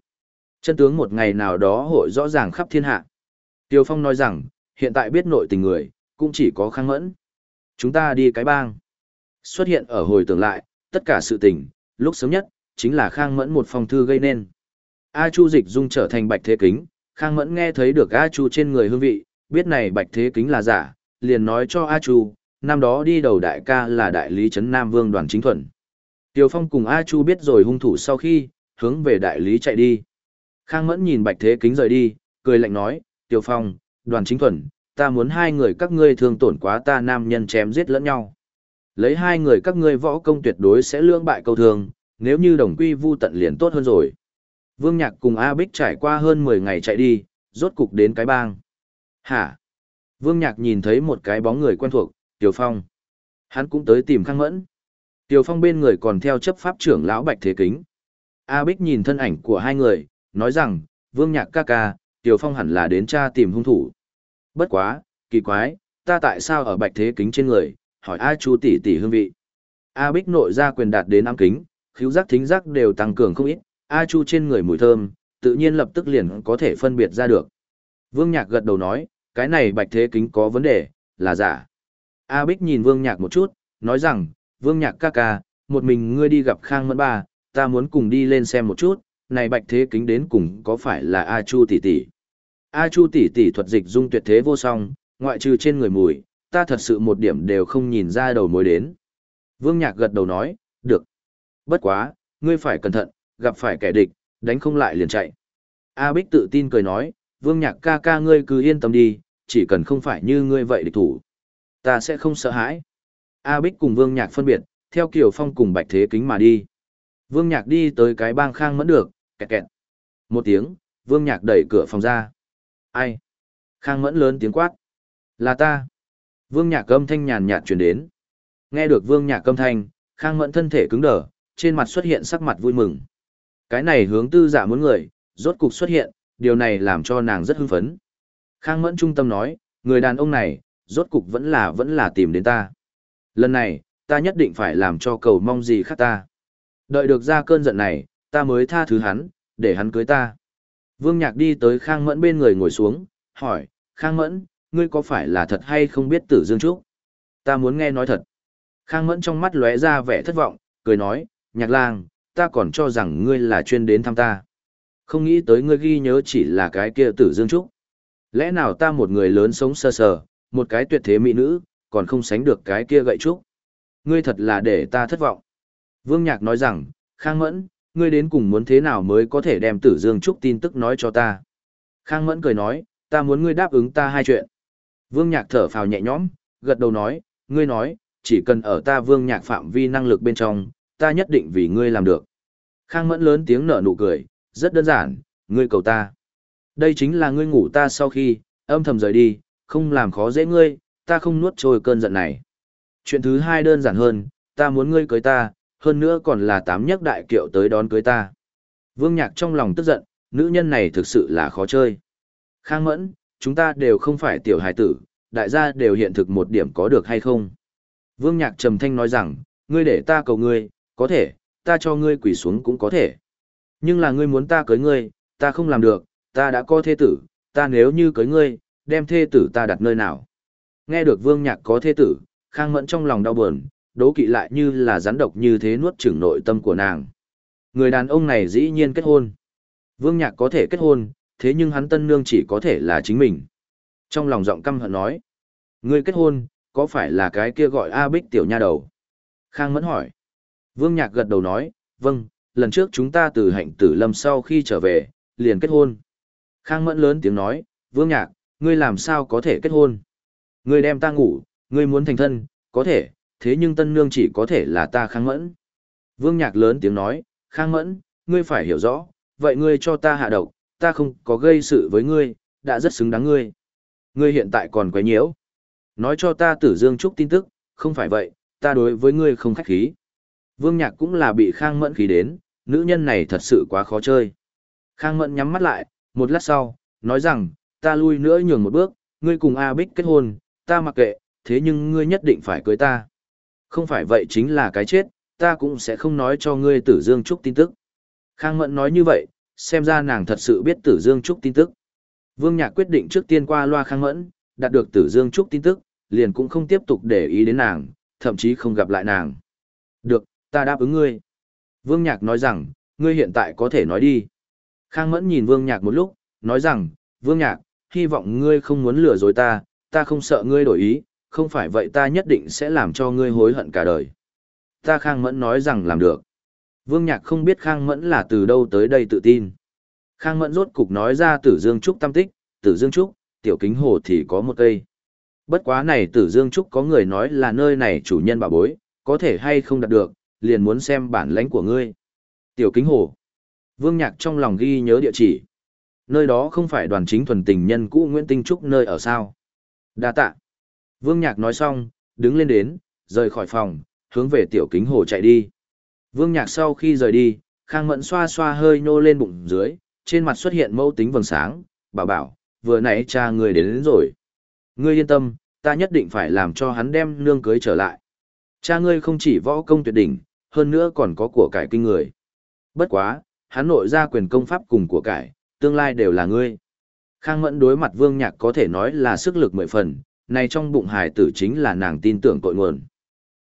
Chân tướng một ngày nào đó hội rõ ràng khắp thiên hạ. Tiêu Phong nói rằng, hiện tại biết nội tình người, cũng chỉ có khang mẫn. Chúng ta đi cái bang. Xuất hiện ở hồi tưởng lại, tất cả sự tình, lúc sớm nhất, chính là Khang Mẫn một phong thư gây nên. A Chu dịch dung trở thành bạch thế kính, Khang Mẫn nghe thấy được A Chu trên người hương vị, biết này bạch thế kính là giả, liền nói cho A Chu, năm đó đi đầu đại ca là đại lý trấn Nam Vương đoàn chính thuần. Tiêu Phong cùng A Chu biết rồi hung thủ sau khi, hướng về đại lý chạy đi. Khang Mẫn nhìn bạch thế kính rời đi, cười lạnh nói, Tiêu Phong, đoàn chính thuần, ta muốn hai người các ngươi thương tổn quá ta nam nhân chém giết lẫn nhau. Lấy hai người các ngươi võ công tuyệt đối sẽ lưỡng bại câu thường, nếu như đồng quy vu tận liền tốt hơn rồi. Vương Nhạc cùng A Bích trải qua hơn 10 ngày chạy đi, rốt cục đến cái bang. Hả? Vương Nhạc nhìn thấy một cái bóng người quen thuộc, Tiểu Phong. Hắn cũng tới tìm Khang Mẫn. Tiểu Phong bên người còn theo chấp pháp trưởng lão Bạch Thế Kính. A Bích nhìn thân ảnh của hai người, nói rằng, Vương Nhạc ca ca, Tiểu Phong hẳn là đến tra tìm hung thủ. Bất quá, kỳ quái, ta tại sao ở Bạch Thế Kính trên người, hỏi A Chu tỷ tỷ hương vị. A Bích nội ra quyền đạt đến ám kính, khíu giác thính giác đều tăng cường không ít, A Chu trên người mùi thơm, tự nhiên lập tức liền có thể phân biệt ra được. Vương Nhạc gật đầu nói, cái này bạch thế kính có vấn đề, là giả. A Bích nhìn Vương Nhạc một chút, nói rằng, Vương Nhạc ca ca, một mình ngươi đi gặp Khang Mẫn Ba, ta muốn cùng đi lên xem một chút, này bạch thế kính đến cùng có phải là A Chu tỷ tỷ. A Chu tỷ tỷ thuật dịch dung tuyệt thế vô song, ngoại trừ trên người mùi, ta thật sự một điểm đều không nhìn ra đầu mối đến. Vương Nhạc gật đầu nói, được. Bất quá, ngươi phải cẩn thận, gặp phải kẻ địch, đánh không lại liền chạy. A Bích tự tin cười nói, Vương Nhạc ca ca ngươi cứ yên tâm đi, chỉ cần không phải như ngươi vậy địch thủ. Ta sẽ không sợ hãi. A Bích cùng Vương Nhạc phân biệt, theo Kiều Phong cùng Bạch Thế Kính mà đi. Vương Nhạc đi tới cái bang khang mẫn được, kẹt kẹt. Một tiếng, Vương Nhạc đẩy cửa phòng ra. Ai? Khang mẫn lớn tiếng quát. Là ta. Vương Nhạc âm thanh nhàn nhạt truyền đến. Nghe được Vương Nhạc âm thanh, Khang mẫn thân thể cứng đờ, trên mặt xuất hiện sắc mặt vui mừng. Cái này hướng tư giả muốn người, rốt cục xuất hiện, điều này làm cho nàng rất hưng phấn. Khang mẫn trung tâm nói, người đàn ông này, rốt cục vẫn là vẫn là tìm đến ta. Lần này, ta nhất định phải làm cho cầu mong gì khác ta. Đợi được ra cơn giận này, ta mới tha thứ hắn, để hắn cưới ta. Vương Nhạc đi tới Khang Mẫn bên người ngồi xuống, hỏi, Khang Mẫn, ngươi có phải là thật hay không biết tử Dương Trúc? Ta muốn nghe nói thật. Khang Mẫn trong mắt lóe ra vẻ thất vọng, cười nói, Nhạc lang, ta còn cho rằng ngươi là chuyên đến thăm ta. Không nghĩ tới ngươi ghi nhớ chỉ là cái kia tử dương trúc. Lẽ nào ta một người lớn sống sơ sờ, một cái tuyệt thế mỹ nữ, còn không sánh được cái kia gậy trúc. Ngươi thật là để ta thất vọng. Vương Nhạc nói rằng, Khang Mẫn, ngươi đến cùng muốn thế nào mới có thể đem tử dương trúc tin tức nói cho ta. Khang Mẫn cười nói, ta muốn ngươi đáp ứng ta hai chuyện. Vương Nhạc thở phào nhẹ nhõm, gật đầu nói, ngươi nói, chỉ cần ở ta Vương Nhạc phạm vi năng lực bên trong, ta nhất định vì ngươi làm được. Khang Mẫn lớn tiếng nở nụ cười, rất đơn giản, ngươi cầu ta. Đây chính là ngươi ngủ ta sau khi, âm thầm rời đi, không làm khó dễ ngươi, ta không nuốt trôi cơn giận này. Chuyện thứ hai đơn giản hơn, ta muốn ngươi cưới ta, hơn nữa còn là tám nhất đại kiệu tới đón cưới ta. Vương Nhạc trong lòng tức giận, nữ nhân này thực sự là khó chơi. Khang Mẫn, chúng ta đều không phải tiểu hài tử, đại gia đều hiện thực một điểm có được hay không. Vương Nhạc trầm thanh nói rằng, ngươi để ta cầu ngươi, có thể, ta cho ngươi quỳ xuống cũng có thể. Nhưng là ngươi muốn ta cưới ngươi, ta không làm được, ta đã có thê tử, ta nếu như cưới ngươi, đem thê tử ta đặt nơi nào. Nghe được vương nhạc có thê tử, khang mẫn trong lòng đau buồn, đố kỵ lại như là rắn độc như thế nuốt chửng nội tâm của nàng. Người đàn ông này dĩ nhiên kết hôn. Vương nhạc có thể kết hôn, thế nhưng hắn tân nương chỉ có thể là chính mình. Trong lòng giọng căm hận nói, ngươi kết hôn, có phải là cái kia gọi A Bích tiểu nha đầu? Khang mẫn hỏi. Vương Nhạc gật đầu nói, vâng, lần trước chúng ta từ hạnh tử lâm sau khi trở về, liền kết hôn. Khang Mẫn lớn tiếng nói, Vương Nhạc, ngươi làm sao có thể kết hôn? Ngươi đem ta ngủ, ngươi muốn thành thân, có thể, thế nhưng tân nương chỉ có thể là ta Khang Mẫn. Vương Nhạc lớn tiếng nói, Khang Mẫn, ngươi phải hiểu rõ, vậy ngươi cho ta hạ độc, ta không có gây sự với ngươi, đã rất xứng đáng ngươi. Ngươi hiện tại còn quấy nhiễu. Nói cho ta tử dương trúc tin tức, không phải vậy, ta đối với ngươi không khách khí. Vương Nhạc cũng là bị Khang Mẫn khí đến, nữ nhân này thật sự quá khó chơi. Khang Mẫn nhắm mắt lại, một lát sau, nói rằng, ta lui nữa nhường một bước, ngươi cùng A Bích kết hôn, ta mặc kệ, thế nhưng ngươi nhất định phải cưới ta. Không phải vậy chính là cái chết, ta cũng sẽ không nói cho ngươi Tử Dương Trúc tin tức. Khang Mẫn nói như vậy, xem ra nàng thật sự biết Tử Dương Trúc tin tức. Vương Nhạc quyết định trước tiên qua loa Khang Mẫn, đạt được Tử Dương Trúc tin tức, liền cũng không tiếp tục để ý đến nàng, thậm chí không gặp lại nàng. Được, ta đáp ứng ngươi. Vương Nhạc nói rằng, ngươi hiện tại có thể nói đi. Khang Mẫn nhìn Vương Nhạc một lúc, nói rằng, Vương Nhạc, hy vọng ngươi không muốn lừa dối ta, ta không sợ ngươi đổi ý, không phải vậy ta nhất định sẽ làm cho ngươi hối hận cả đời. Ta Khang Mẫn nói rằng làm được. Vương Nhạc không biết Khang Mẫn là từ đâu tới đây tự tin. Khang Mẫn rốt cục nói ra Tử Dương Trúc tâm tích, Tử Dương Trúc, tiểu kính hồ thì có một cây. Bất quá này Tử Dương Trúc có người nói là nơi này chủ nhân bà bối, có thể hay không đạt được, liền muốn xem bản lãnh của ngươi. Tiểu kính hồ. Vương Nhạc trong lòng ghi nhớ địa chỉ. Nơi đó không phải đoàn chính thuần tình nhân cũ Nguyễn Tinh Trúc nơi ở sao. Đa tạ. Vương Nhạc nói xong, đứng lên đến, rời khỏi phòng, hướng về tiểu kính hồ chạy đi. Vương Nhạc sau khi rời đi, Khang Mẫn xoa xoa hơi nô lên bụng dưới, trên mặt xuất hiện mâu tính vầng sáng, bảo bảo, vừa nãy cha người đến, đến rồi. Ngươi yên tâm, ta nhất định phải làm cho hắn đem nương cưới trở lại. Cha ngươi không chỉ võ công tuyệt đỉnh, hơn nữa còn có của cải kinh người. Bất quá, hắn nội ra quyền công pháp cùng của cải, tương lai đều là ngươi. Khang Mẫn đối mặt Vương Nhạc có thể nói là sức lực mười phần, này trong bụng hài tử chính là nàng tin tưởng tội nguồn.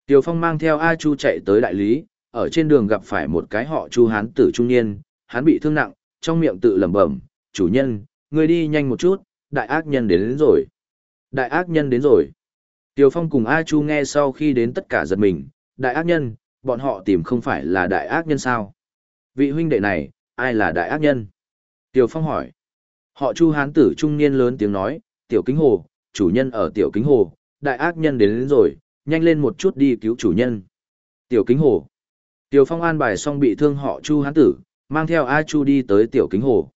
Tiểu Phong mang theo A Chu chạy tới đại lý, ở trên đường gặp phải một cái họ Chu hán tử trung niên, hắn bị thương nặng, trong miệng tự lẩm bẩm, "Chủ nhân, người đi nhanh một chút, đại ác nhân đến, đến rồi." Đại ác nhân đến rồi. Tiểu Phong cùng A Chu nghe sau khi đến tất cả giật mình, đại ác nhân, bọn họ tìm không phải là đại ác nhân sao? Vị huynh đệ này, ai là đại ác nhân? Tiểu Phong hỏi. Họ Chu hán tử trung niên lớn tiếng nói, tiểu kính hồ, chủ nhân ở tiểu kính hồ, đại ác nhân đến, đến rồi, nhanh lên một chút đi cứu chủ nhân. Tiểu kính hồ. Tiểu Phong an bài xong bị thương họ Chu hán tử, mang theo A Chu đi tới tiểu kính hồ.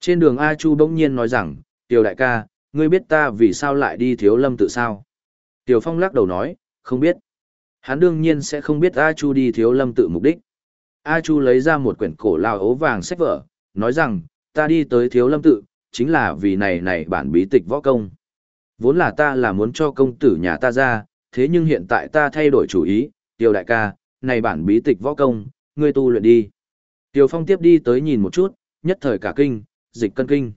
Trên đường A Chu bỗng nhiên nói rằng, tiểu đại ca, ngươi biết ta vì sao lại đi thiếu lâm tự sao? Tiểu Phong lắc đầu nói, không biết. Hắn đương nhiên sẽ không biết A Chu đi thiếu lâm tự mục đích. A Chu lấy ra một quyển cổ lao ố vàng sách vở, nói rằng, ta đi tới thiếu lâm tự, chính là vì này này bản bí tịch võ công. Vốn là ta là muốn cho công tử nhà ta ra, thế nhưng hiện tại ta thay đổi chủ ý, tiêu đại ca, này bản bí tịch võ công, ngươi tu luyện đi. Tiêu Phong tiếp đi tới nhìn một chút, nhất thời cả kinh, dịch cân kinh.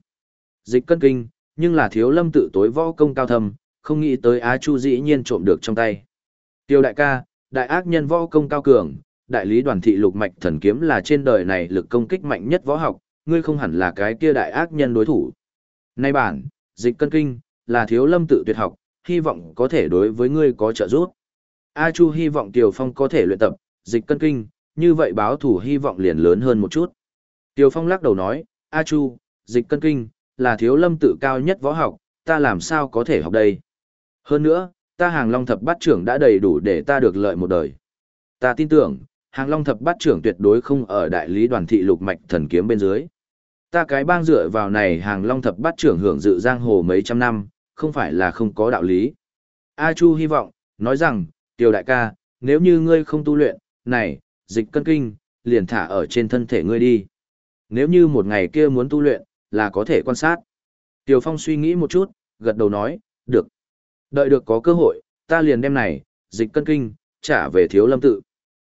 Dịch cân kinh, nhưng là thiếu lâm tự tối võ công cao thầm, không nghĩ tới Á Chu dĩ nhiên trộm được trong tay. Tiêu đại ca, đại ác nhân võ công cao cường, đại lý đoàn thị lục mạch thần kiếm là trên đời này lực công kích mạnh nhất võ học, ngươi không hẳn là cái kia đại ác nhân đối thủ. Nay bản, dịch cân kinh, là thiếu lâm tự tuyệt học, hy vọng có thể đối với ngươi có trợ giúp. A Chu hy vọng Tiêu Phong có thể luyện tập, dịch cân kinh, như vậy báo thủ hy vọng liền lớn hơn một chút. Tiêu Phong lắc đầu nói, A Chu, dịch cân kinh, là thiếu lâm tự cao nhất võ học, ta làm sao có thể học đây. Hơn nữa, ta hàng long thập bát trưởng đã đầy đủ để ta được lợi một đời. Ta tin tưởng, hàng long thập bát trưởng tuyệt đối không ở đại lý đoàn thị lục mạch thần kiếm bên dưới. Ta cái bang dựa vào này hàng long thập bát trưởng hưởng dự giang hồ mấy trăm năm, không phải là không có đạo lý. A Chu hy vọng, nói rằng, tiểu đại ca, nếu như ngươi không tu luyện, này, dịch cân kinh, liền thả ở trên thân thể ngươi đi. Nếu như một ngày kia muốn tu luyện, là có thể quan sát. Tiểu Phong suy nghĩ một chút, gật đầu nói, được. Đợi được có cơ hội, ta liền đem này, dịch cân kinh, trả về thiếu lâm tự.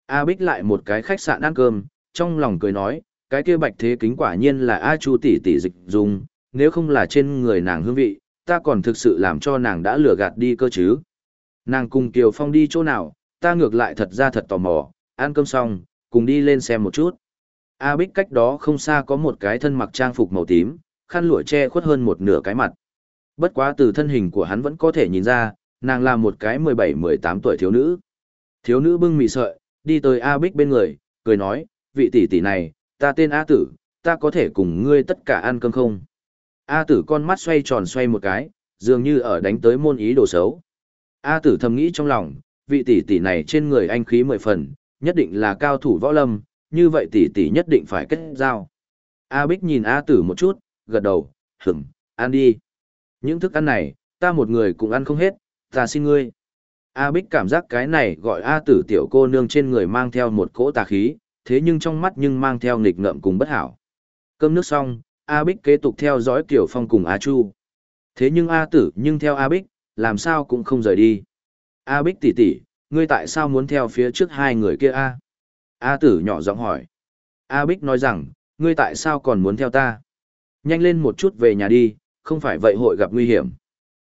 A Bích lại một cái khách sạn ăn cơm, trong lòng cười nói, cái kia bạch thế kính quả nhiên là A Chu tỷ tỷ dịch dùng, nếu không là trên người nàng hương vị, ta còn thực sự làm cho nàng đã lừa gạt đi cơ chứ. Nàng cùng Kiều Phong đi chỗ nào, ta ngược lại thật ra thật tò mò, ăn cơm xong, cùng đi lên xem một chút. A Bích cách đó không xa có một cái thân mặc trang phục màu tím, khăn lụa che khuất hơn một nửa cái mặt. Bất quá từ thân hình của hắn vẫn có thể nhìn ra, nàng là một cái 17-18 tuổi thiếu nữ. Thiếu nữ bưng mì sợi, đi tới A Bích bên người, cười nói, vị tỷ tỷ này, ta tên A Tử, ta có thể cùng ngươi tất cả ăn cơm không? A Tử con mắt xoay tròn xoay một cái, dường như ở đánh tới môn ý đồ xấu. A Tử thầm nghĩ trong lòng, vị tỷ tỷ này trên người anh khí mười phần, nhất định là cao thủ võ lâm, như vậy tỷ tỷ nhất định phải kết giao. A Bích nhìn A Tử một chút, gật đầu, hửm, ăn đi. Những thức ăn này, ta một người cũng ăn không hết, ta xin ngươi. A Bích cảm giác cái này gọi A Tử tiểu cô nương trên người mang theo một cỗ tà khí, thế nhưng trong mắt nhưng mang theo nghịch ngợm cùng bất hảo. Cơm nước xong, A Bích kế tục theo dõi Kiều Phong cùng A Chu. Thế nhưng A Tử nhưng theo A Bích, làm sao cũng không rời đi. A Bích tỷ tỷ, ngươi tại sao muốn theo phía trước hai người kia A? A Tử nhỏ giọng hỏi. A Bích nói rằng, ngươi tại sao còn muốn theo ta? Nhanh lên một chút về nhà đi, không phải vậy hội gặp nguy hiểm.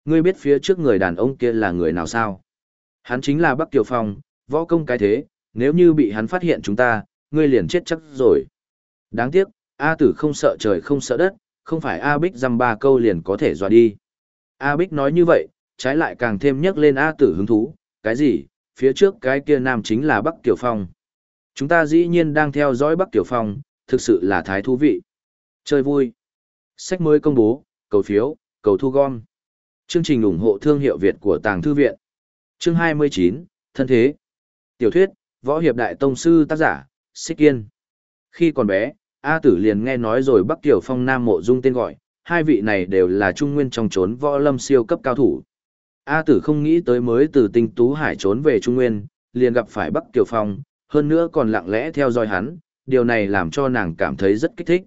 Ngươi biết phía trước người đàn ông kia là người nào sao? Hắn chính là Bắc Kiều Phong, võ công cái thế, nếu như bị hắn phát hiện chúng ta, ngươi liền chết chắc rồi. Đáng tiếc, A tử không sợ trời không sợ đất, không phải A Bích dăm ba câu liền có thể dọa đi. A Bích nói như vậy, trái lại càng thêm nhắc lên A tử hứng thú, cái gì, phía trước cái kia nam chính là Bắc Kiều Phong. Chúng ta dĩ nhiên đang theo dõi Bắc Kiều Phong, thực sự là thái thú vị. Chơi vui. Sách mới công bố, cầu phiếu, cầu thu gom. Chương trình ủng hộ thương hiệu Việt của Tàng Thư Viện. Chương 29, Thân Thế. Tiểu thuyết, Võ Hiệp Đại Tông Sư tác giả, Xích Kiên. Khi còn bé, A Tử liền nghe nói rồi Bắc Tiểu Phong Nam Mộ Dung tên gọi, hai vị này đều là trung nguyên trong trốn võ lâm siêu cấp cao thủ. A Tử không nghĩ tới mới từ tinh tú hải trốn về trung nguyên, liền gặp phải Bắc Tiểu Phong, hơn nữa còn lặng lẽ theo dõi hắn, điều này làm cho nàng cảm thấy rất kích thích.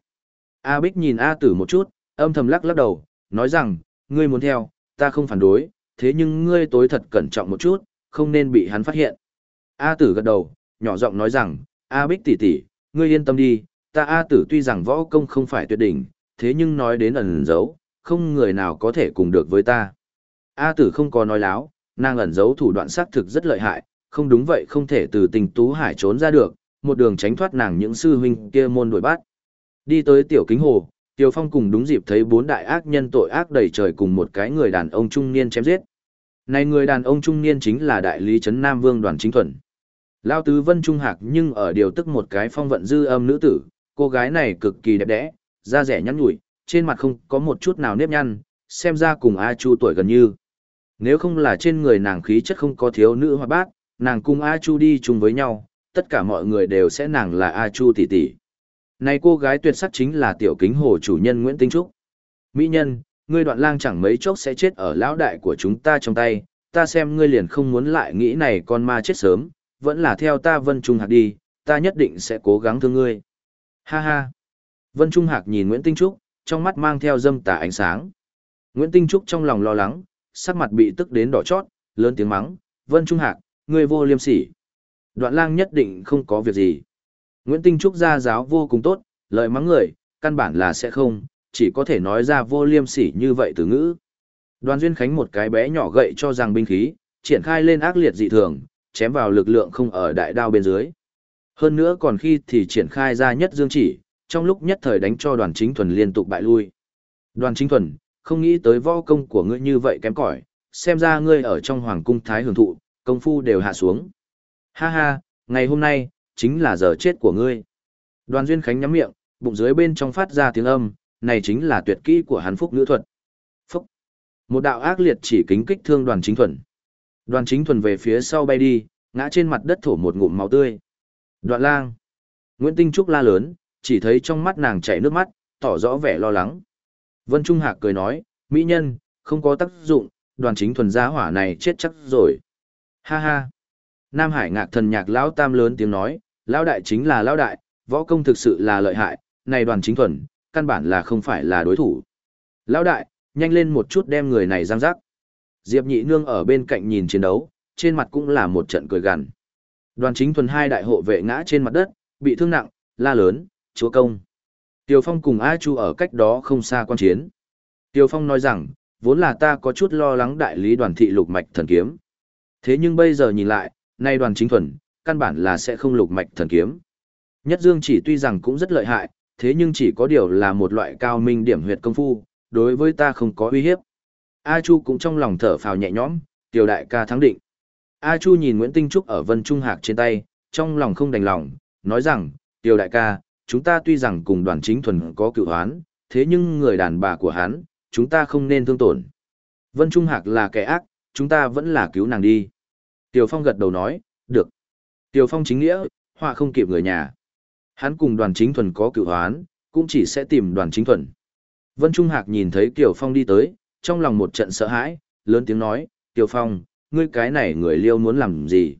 A Bích nhìn A Tử một chút, âm thầm lắc lắc đầu, nói rằng, ngươi muốn theo, ta không phản đối, thế nhưng ngươi tối thật cẩn trọng một chút, không nên bị hắn phát hiện. A Tử gật đầu, nhỏ giọng nói rằng, A Bích tỷ tỷ, ngươi yên tâm đi, ta A Tử tuy rằng võ công không phải tuyệt đỉnh, thế nhưng nói đến ẩn giấu, không người nào có thể cùng được với ta. A Tử không có nói láo, nàng ẩn giấu thủ đoạn xác thực rất lợi hại, không đúng vậy không thể từ tình tú hải trốn ra được, một đường tránh thoát nàng những sư huynh kia môn đuổi bắt. Đi tới tiểu kính hồ, Tiêu Phong cùng đúng dịp thấy bốn đại ác nhân tội ác đầy trời cùng một cái người đàn ông trung niên chém giết. Này người đàn ông trung niên chính là đại lý trấn Nam Vương Đoàn Chính Thuần. Lao tứ Vân Trung Hạc nhưng ở điều tức một cái phong vận dư âm nữ tử, cô gái này cực kỳ đẹp đẽ, da rẻ nhắn nhủi, trên mặt không có một chút nào nếp nhăn, xem ra cùng A Chu tuổi gần như. Nếu không là trên người nàng khí chất không có thiếu nữ hoa bác, nàng cùng A Chu đi chung với nhau, tất cả mọi người đều sẽ nàng là A Chu tỷ tỷ. Này cô gái tuyệt sắc chính là tiểu kính hồ chủ nhân Nguyễn Tinh Trúc. Mỹ nhân, ngươi đoạn lang chẳng mấy chốc sẽ chết ở lão đại của chúng ta trong tay, ta xem ngươi liền không muốn lại nghĩ này con ma chết sớm, vẫn là theo ta Vân Trung Hạc đi, ta nhất định sẽ cố gắng thương ngươi. Ha ha. Vân Trung Hạc nhìn Nguyễn Tinh Trúc, trong mắt mang theo dâm tà ánh sáng. Nguyễn Tinh Trúc trong lòng lo lắng, sắc mặt bị tức đến đỏ chót, lớn tiếng mắng, Vân Trung Hạc, ngươi vô liêm sỉ. Đoạn lang nhất định không có việc gì. Nguyễn Tinh Trúc gia giáo vô cùng tốt, lời mắng người, căn bản là sẽ không, chỉ có thể nói ra vô liêm sỉ như vậy từ ngữ. Đoàn Duyên Khánh một cái bé nhỏ gậy cho rằng binh khí, triển khai lên ác liệt dị thường, chém vào lực lượng không ở đại đao bên dưới. Hơn nữa còn khi thì triển khai ra nhất dương chỉ, trong lúc nhất thời đánh cho đoàn chính thuần liên tục bại lui. Đoàn chính thuần, không nghĩ tới võ công của ngươi như vậy kém cỏi, xem ra ngươi ở trong hoàng cung thái hưởng thụ, công phu đều hạ xuống. Ha ha, ngày hôm nay, chính là giờ chết của ngươi. Đoàn Duyên Khánh nhắm miệng, bụng dưới bên trong phát ra tiếng âm, này chính là tuyệt kỹ của hắn phúc nữ thuật. Phúc. Một đạo ác liệt chỉ kính kích thương đoàn chính thuần. Đoàn chính thuần về phía sau bay đi, ngã trên mặt đất thổ một ngụm máu tươi. Đoạn lang. Nguyễn Tinh Trúc la lớn, chỉ thấy trong mắt nàng chảy nước mắt, tỏ rõ vẻ lo lắng. Vân Trung Hạc cười nói, mỹ nhân, không có tác dụng, đoàn chính thuần gia hỏa này chết chắc rồi. Ha ha. Nam Hải ngạc thần nhạc lão tam lớn tiếng nói, lão đại chính là lão đại, võ công thực sự là lợi hại, này đoàn chính thuần, căn bản là không phải là đối thủ. Lão đại, nhanh lên một chút đem người này giam giác. Diệp nhị nương ở bên cạnh nhìn chiến đấu, trên mặt cũng là một trận cười gằn. Đoàn chính thuần hai đại hộ vệ ngã trên mặt đất, bị thương nặng, la lớn, chúa công. Tiêu Phong cùng A Chu ở cách đó không xa quan chiến. Tiêu Phong nói rằng, vốn là ta có chút lo lắng đại lý đoàn thị lục mạch thần kiếm. Thế nhưng bây giờ nhìn lại, nay đoàn chính thuần, căn bản là sẽ không lục mạch thần kiếm. Nhất Dương chỉ tuy rằng cũng rất lợi hại, thế nhưng chỉ có điều là một loại cao minh điểm huyệt công phu, đối với ta không có uy hiếp. A Chu cũng trong lòng thở phào nhẹ nhõm, tiểu đại ca thắng định. A Chu nhìn Nguyễn Tinh Trúc ở Vân Trung Hạc trên tay, trong lòng không đành lòng, nói rằng, tiểu đại ca, chúng ta tuy rằng cùng đoàn chính thuần có cựu hoán, thế nhưng người đàn bà của hắn, chúng ta không nên thương tổn. Vân Trung Hạc là kẻ ác, chúng ta vẫn là cứu nàng đi. Tiểu Phong gật đầu nói, được. Tiểu Phong chính nghĩa, họa không kịp người nhà. Hắn cùng đoàn chính thuần có cựu hoán, cũng chỉ sẽ tìm đoàn chính thuần. Vân Trung Hạc nhìn thấy Tiểu Phong đi tới, trong lòng một trận sợ hãi, lớn tiếng nói, Tiêu Phong, ngươi cái này người liêu muốn làm gì?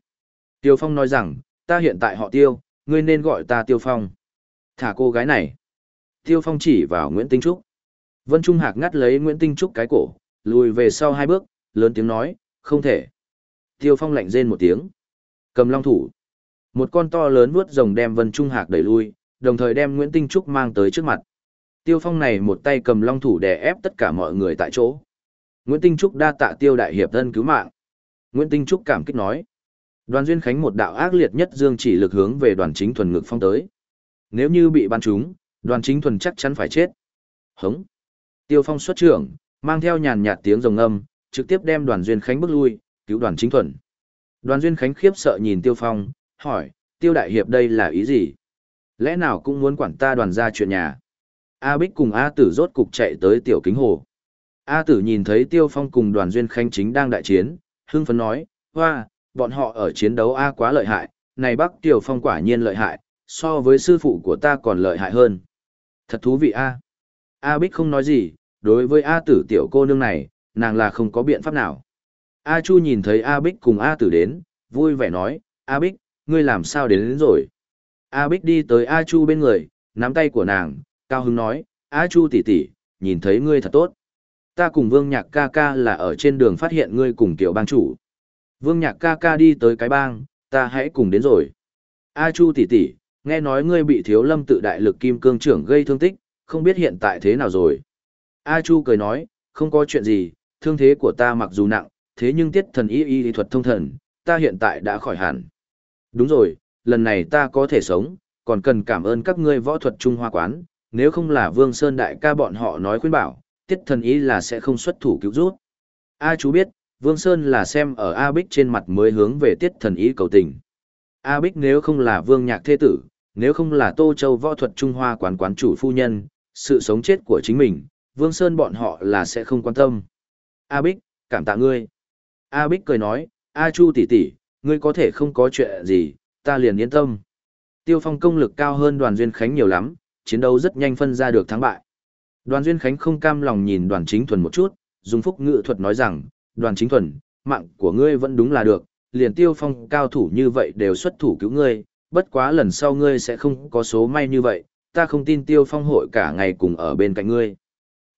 Tiêu Phong nói rằng, ta hiện tại họ Tiêu, ngươi nên gọi ta Tiêu Phong. Thả cô gái này. Tiêu Phong chỉ vào Nguyễn Tinh Trúc. Vân Trung Hạc ngắt lấy Nguyễn Tinh Trúc cái cổ, lùi về sau hai bước, lớn tiếng nói, không thể. Tiêu Phong lạnh rên một tiếng. Cầm long thủ. Một con to lớn vuốt rồng đem Vân Trung Hạc đẩy lui, đồng thời đem Nguyễn Tinh Trúc mang tới trước mặt. Tiêu Phong này một tay cầm long thủ đè ép tất cả mọi người tại chỗ. Nguyễn Tinh Trúc đa tạ Tiêu đại hiệp thân cứu mạng. Nguyễn Tinh Trúc cảm kích nói. Đoàn Duyên Khánh một đạo ác liệt nhất dương chỉ lực hướng về đoàn chính thuần ngực phong tới. Nếu như bị bắn trúng, đoàn chính thuần chắc chắn phải chết. Hống. Tiêu phong xuất trưởng, mang theo nhàn nhạt tiếng rồng âm, trực tiếp đem đoàn Duyên Khánh bước lui, cứu đoàn chính thuần. Đoàn Duyên Khánh khiếp sợ nhìn Tiêu Phong, hỏi, Tiêu Đại Hiệp đây là ý gì? Lẽ nào cũng muốn quản ta đoàn ra chuyện nhà? A Bích cùng A Tử rốt cục chạy tới tiểu kính hồ. A Tử nhìn thấy Tiêu Phong cùng đoàn Duyên khanh chính đang đại chiến, hưng phấn nói, hoa, bọn họ ở chiến đấu A quá lợi hại, này Bắc Tiêu Phong quả nhiên lợi hại, so với sư phụ của ta còn lợi hại hơn. Thật thú vị A. A Bích không nói gì, đối với A Tử tiểu cô nương này, nàng là không có biện pháp nào. A Chu nhìn thấy A Bích cùng A Tử đến, vui vẻ nói, A Bích, ngươi làm sao đến, đến rồi. A Bích đi tới A Chu bên người, nắm tay của nàng, cao hứng nói, A Chu tỷ tỷ, nhìn thấy ngươi thật tốt. Ta cùng Vương Nhạc ca ca là ở trên đường phát hiện ngươi cùng tiểu bang chủ. Vương Nhạc ca ca đi tới cái bang, ta hãy cùng đến rồi. A Chu tỷ tỷ, nghe nói ngươi bị thiếu lâm tự đại lực kim cương trưởng gây thương tích, không biết hiện tại thế nào rồi. A Chu cười nói, không có chuyện gì, thương thế của ta mặc dù nặng, thế nhưng tiết thần y y thuật thông thần, ta hiện tại đã khỏi hẳn. Đúng rồi, lần này ta có thể sống, còn cần cảm ơn các ngươi võ thuật Trung Hoa quán, nếu không là Vương Sơn đại ca bọn họ nói khuyên bảo, tiết thần y là sẽ không xuất thủ cứu rút. A chú biết, Vương Sơn là xem ở A Bích trên mặt mới hướng về tiết thần y cầu tình. A Bích nếu không là Vương Nhạc Thế Tử, nếu không là Tô Châu võ thuật Trung Hoa quán quán chủ phu nhân, sự sống chết của chính mình, Vương Sơn bọn họ là sẽ không quan tâm. A Bích, cảm tạ ngươi. A Bích cười nói, A Chu tỷ tỷ, ngươi có thể không có chuyện gì, ta liền yên tâm. Tiêu Phong công lực cao hơn Đoàn Duyên Khánh nhiều lắm, chiến đấu rất nhanh phân ra được thắng bại. Đoàn Duyên Khánh không cam lòng nhìn Đoàn Chính Thuần một chút, dùng phúc ngữ thuật nói rằng, Đoàn Chính Thuần, mạng của ngươi vẫn đúng là được, liền Tiêu Phong cao thủ như vậy đều xuất thủ cứu ngươi, bất quá lần sau ngươi sẽ không có số may như vậy, ta không tin Tiêu Phong hội cả ngày cùng ở bên cạnh ngươi.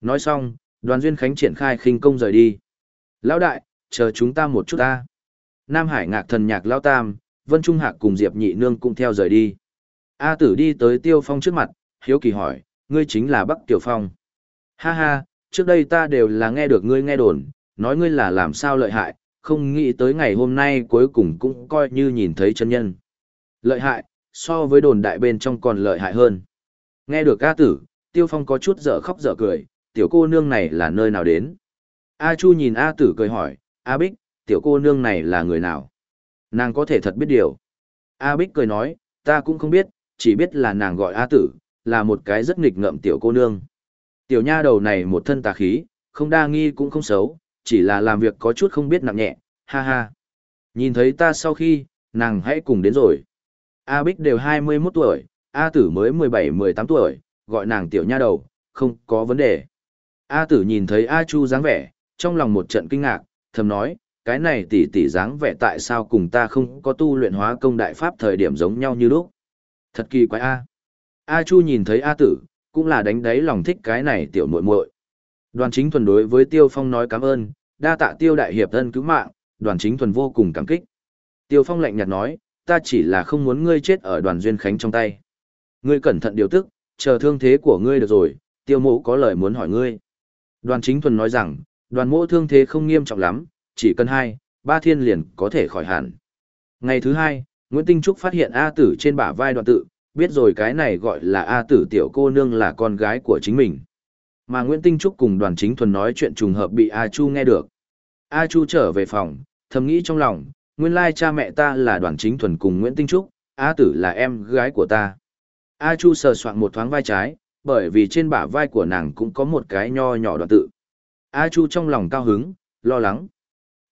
Nói xong, Đoàn Duyên Khánh triển khai khinh công rời đi. Lão đại, chờ chúng ta một chút ta. Nam Hải ngạc thần nhạc lao tam, Vân Trung Hạc cùng Diệp Nhị Nương cũng theo rời đi. A tử đi tới Tiêu Phong trước mặt, hiếu kỳ hỏi, ngươi chính là Bắc Tiểu Phong. Ha ha, trước đây ta đều là nghe được ngươi nghe đồn, nói ngươi là làm sao lợi hại, không nghĩ tới ngày hôm nay cuối cùng cũng coi như nhìn thấy chân nhân. Lợi hại, so với đồn đại bên trong còn lợi hại hơn. Nghe được ca tử, Tiêu Phong có chút dở khóc dở cười, tiểu cô nương này là nơi nào đến? A Chu nhìn A tử cười hỏi, A Bích, tiểu cô nương này là người nào? Nàng có thể thật biết điều. A Bích cười nói, ta cũng không biết, chỉ biết là nàng gọi A tử, là một cái rất nghịch ngợm tiểu cô nương. Tiểu nha đầu này một thân tà khí, không đa nghi cũng không xấu, chỉ là làm việc có chút không biết nặng nhẹ, ha ha. Nhìn thấy ta sau khi, nàng hãy cùng đến rồi. A Bích đều 21 tuổi, A tử mới 17-18 tuổi, gọi nàng tiểu nha đầu, không có vấn đề. A tử nhìn thấy A Chu dáng vẻ, trong lòng một trận kinh ngạc, thầm nói, cái này tỷ tỷ dáng vẻ tại sao cùng ta không có tu luyện hóa công đại pháp thời điểm giống nhau như lúc. Thật kỳ quái A. A Chu nhìn thấy A tử, cũng là đánh đáy lòng thích cái này tiểu muội muội. Đoàn chính thuần đối với Tiêu Phong nói cảm ơn, đa tạ Tiêu đại hiệp thân cứu mạng, đoàn chính thuần vô cùng cảm kích. Tiêu Phong lạnh nhạt nói, ta chỉ là không muốn ngươi chết ở đoàn duyên khánh trong tay. Ngươi cẩn thận điều tức, chờ thương thế của ngươi được rồi, tiêu mộ có lời muốn hỏi ngươi. Đoàn chính thuần nói rằng, đoàn mộ thương thế không nghiêm trọng lắm, chỉ cần hai, ba thiên liền có thể khỏi hẳn. Ngày thứ hai, Nguyễn Tinh Trúc phát hiện A tử trên bả vai đoàn tự, biết rồi cái này gọi là A tử tiểu cô nương là con gái của chính mình. Mà Nguyễn Tinh Trúc cùng đoàn chính thuần nói chuyện trùng hợp bị A Chu nghe được. A Chu trở về phòng, thầm nghĩ trong lòng, nguyên lai cha mẹ ta là đoàn chính thuần cùng Nguyễn Tinh Trúc, A tử là em gái của ta. A Chu sờ soạn một thoáng vai trái, bởi vì trên bả vai của nàng cũng có một cái nho nhỏ đoạn tự. A Chu trong lòng cao hứng, lo lắng.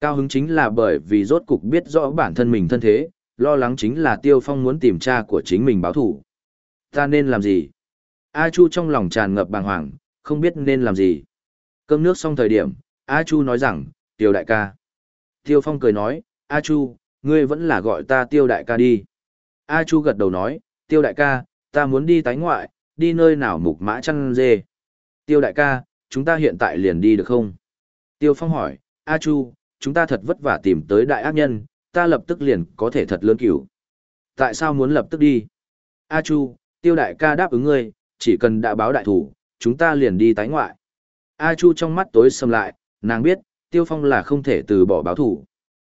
Cao hứng chính là bởi vì rốt cục biết rõ bản thân mình thân thế, lo lắng chính là Tiêu Phong muốn tìm cha của chính mình báo thủ. Ta nên làm gì? A Chu trong lòng tràn ngập bàng hoàng, không biết nên làm gì. Cơm nước xong thời điểm, A Chu nói rằng, Tiêu đại ca. Tiêu Phong cười nói, A Chu, ngươi vẫn là gọi ta Tiêu đại ca đi. A Chu gật đầu nói, Tiêu đại ca, ta muốn đi tái ngoại, đi nơi nào mục mã chăn dê. Tiêu đại ca, chúng ta hiện tại liền đi được không? Tiêu Phong hỏi, A Chu, chúng ta thật vất vả tìm tới đại ác nhân, ta lập tức liền có thể thật lớn cửu. Tại sao muốn lập tức đi? A Chu, tiêu đại ca đáp ứng ngươi, chỉ cần đã báo đại thủ, chúng ta liền đi tái ngoại. A Chu trong mắt tối sầm lại, nàng biết, tiêu phong là không thể từ bỏ báo thủ.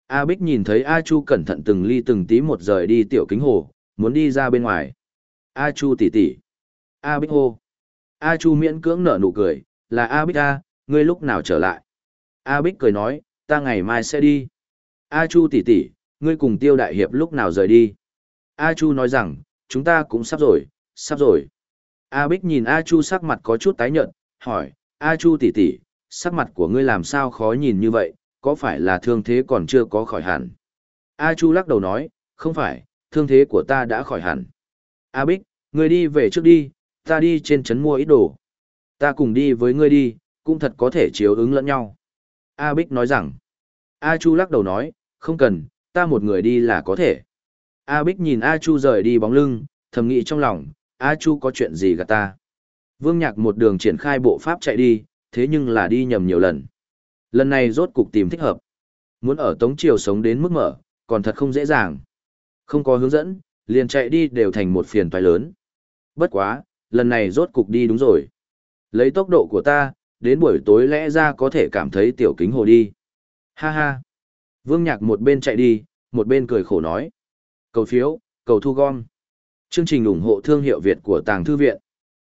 A Bích nhìn thấy A Chu cẩn thận từng ly từng tí một rời đi tiểu kính hồ, muốn đi ra bên ngoài. A Chu tỷ tỷ. A Bích hô. A Chu miễn cưỡng nở nụ cười, là A Bích A, ngươi lúc nào trở lại? A Bích cười nói, ta ngày mai sẽ đi. A Chu tỷ tỷ, ngươi cùng tiêu đại hiệp lúc nào rời đi? A Chu nói rằng, chúng ta cũng sắp rồi, sắp rồi. A Bích nhìn A Chu sắc mặt có chút tái nhợt, hỏi, A Chu tỷ tỷ, sắc mặt của ngươi làm sao khó nhìn như vậy, có phải là thương thế còn chưa có khỏi hẳn? A Chu lắc đầu nói, không phải, thương thế của ta đã khỏi hẳn. A Bích, ngươi đi về trước đi, ta đi trên trấn mua ít đồ. Ta cùng đi với ngươi đi, cũng thật có thể chiếu ứng lẫn nhau. A Bích nói rằng, A Chu lắc đầu nói, không cần, ta một người đi là có thể. A Bích nhìn A Chu rời đi bóng lưng, thầm nghĩ trong lòng, A Chu có chuyện gì gạt ta. Vương Nhạc một đường triển khai bộ pháp chạy đi, thế nhưng là đi nhầm nhiều lần. Lần này rốt cục tìm thích hợp. Muốn ở Tống Triều sống đến mức mở, còn thật không dễ dàng. Không có hướng dẫn, liền chạy đi đều thành một phiền toái lớn. Bất quá, lần này rốt cục đi đúng rồi. Lấy tốc độ của ta, đến buổi tối lẽ ra có thể cảm thấy tiểu kính hồ đi. Ha ha. Vương Nhạc một bên chạy đi, một bên cười khổ nói. Cầu phiếu, cầu thu gom. Chương trình ủng hộ thương hiệu Việt của Tàng Thư Viện.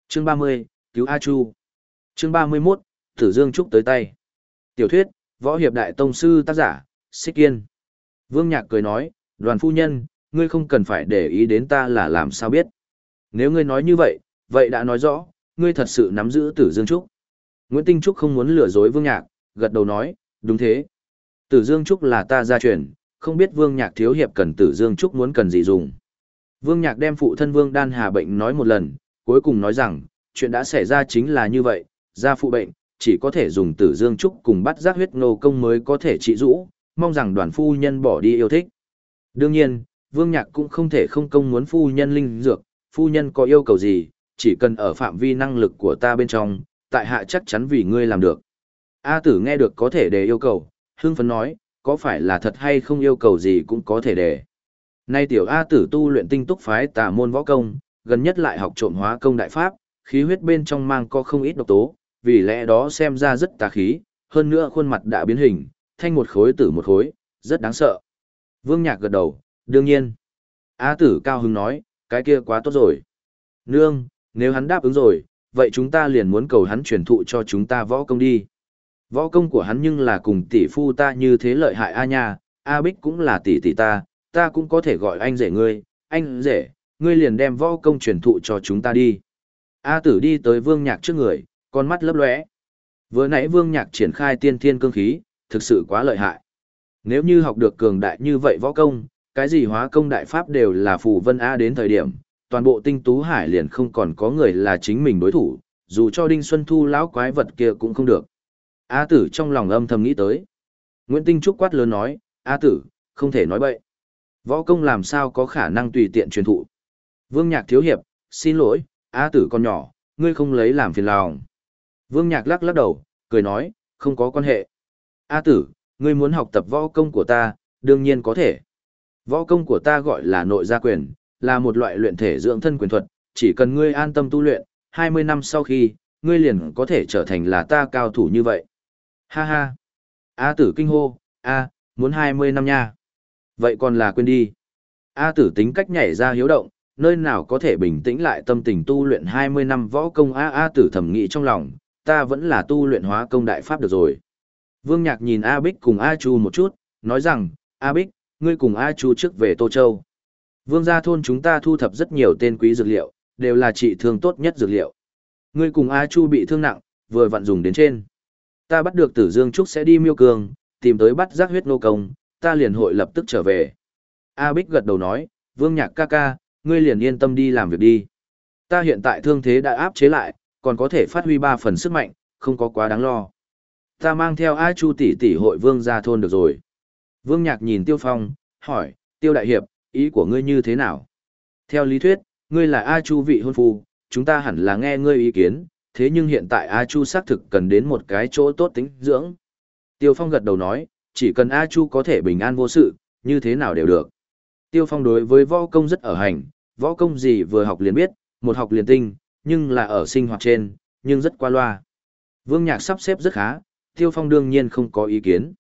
Chương 30, Cứu A Chu. Chương 31, Tử Dương Trúc tới tay. Tiểu thuyết, Võ Hiệp Đại Tông Sư tác giả, Xích Kiên. Vương Nhạc cười nói, đoàn phu nhân, ngươi không cần phải để ý đến ta là làm sao biết. Nếu ngươi nói như vậy, vậy đã nói rõ, ngươi thật sự nắm giữ Tử Dương Trúc. Nguyễn Tinh Trúc không muốn lừa dối Vương Nhạc, gật đầu nói, đúng thế. Tử Dương Trúc là ta gia truyền, không biết Vương Nhạc thiếu hiệp cần Tử Dương Trúc muốn cần gì dùng. Vương Nhạc đem phụ thân Vương Đan Hà bệnh nói một lần, cuối cùng nói rằng, chuyện đã xảy ra chính là như vậy, gia phụ bệnh, chỉ có thể dùng Tử Dương Trúc cùng bắt giác huyết nô công mới có thể trị rũ, mong rằng đoàn phu nhân bỏ đi yêu thích. Đương nhiên, Vương Nhạc cũng không thể không công muốn phu nhân linh dược, phu nhân có yêu cầu gì, chỉ cần ở phạm vi năng lực của ta bên trong, tại hạ chắc chắn vì ngươi làm được. A tử nghe được có thể để yêu cầu, hương phấn nói, có phải là thật hay không yêu cầu gì cũng có thể để. Nay tiểu A tử tu luyện tinh túc phái tà môn võ công, gần nhất lại học trộm hóa công đại pháp, khí huyết bên trong mang có không ít độc tố, vì lẽ đó xem ra rất tà khí, hơn nữa khuôn mặt đã biến hình, thanh một khối tử một khối, rất đáng sợ. Vương Nhạc gật đầu, đương nhiên. A tử cao hứng nói, cái kia quá tốt rồi. Nương, nếu hắn đáp ứng rồi, vậy chúng ta liền muốn cầu hắn truyền thụ cho chúng ta võ công đi. Võ công của hắn nhưng là cùng tỷ phu ta như thế lợi hại A nha, A Bích cũng là tỷ tỷ ta, ta cũng có thể gọi anh rể ngươi, anh rể, ngươi liền đem võ công truyền thụ cho chúng ta đi. A tử đi tới vương nhạc trước người, con mắt lấp lóe. Vừa nãy vương nhạc triển khai tiên thiên cương khí, thực sự quá lợi hại. Nếu như học được cường đại như vậy võ công, cái gì hóa công đại pháp đều là phù vân A đến thời điểm, toàn bộ tinh tú hải liền không còn có người là chính mình đối thủ, dù cho Đinh Xuân Thu lão quái vật kia cũng không được. A tử trong lòng âm thầm nghĩ tới. Nguyễn Tinh Trúc quát lớn nói, A tử, không thể nói bậy. Võ công làm sao có khả năng tùy tiện truyền thụ. Vương Nhạc thiếu hiệp, xin lỗi, A tử con nhỏ, ngươi không lấy làm phiền lòng. Vương Nhạc lắc lắc đầu, cười nói, không có quan hệ. A tử, ngươi muốn học tập võ công của ta, đương nhiên có thể. Võ công của ta gọi là nội gia quyền, là một loại luyện thể dưỡng thân quyền thuật, chỉ cần ngươi an tâm tu luyện, 20 năm sau khi, ngươi liền có thể trở thành là ta cao thủ như vậy. Ha ha. A tử kinh hô, A, muốn 20 năm nha. Vậy còn là quên đi. A tử tính cách nhảy ra hiếu động, nơi nào có thể bình tĩnh lại tâm tình tu luyện 20 năm võ công A A tử thẩm nghĩ trong lòng, ta vẫn là tu luyện hóa công đại pháp được rồi. Vương Nhạc nhìn A Bích cùng A Chu một chút, nói rằng, A Bích, ngươi cùng A Chu trước về Tô Châu. Vương gia thôn chúng ta thu thập rất nhiều tên quý dược liệu, đều là trị thương tốt nhất dược liệu. Ngươi cùng A Chu bị thương nặng, vừa vặn dùng đến trên. Ta bắt được Tử Dương Trúc sẽ đi miêu cường, tìm tới bắt giác huyết nô công, ta liền hội lập tức trở về. A Bích gật đầu nói, Vương Nhạc ca ca, ngươi liền yên tâm đi làm việc đi. Ta hiện tại thương thế đã áp chế lại, còn có thể phát huy ba phần sức mạnh, không có quá đáng lo. Ta mang theo A Chu tỷ tỷ hội Vương gia thôn được rồi. Vương Nhạc nhìn Tiêu Phong, hỏi, Tiêu Đại Hiệp, ý của ngươi như thế nào? Theo lý thuyết, ngươi là A Chu vị hôn phu, chúng ta hẳn là nghe ngươi ý kiến, thế nhưng hiện tại A Chu xác thực cần đến một cái chỗ tốt tính dưỡng. Tiêu Phong gật đầu nói, chỉ cần A Chu có thể bình an vô sự, như thế nào đều được. Tiêu Phong đối với võ công rất ở hành, võ công gì vừa học liền biết, một học liền tinh, nhưng là ở sinh hoạt trên, nhưng rất qua loa. Vương Nhạc sắp xếp rất khá, Tiêu Phong đương nhiên không có ý kiến.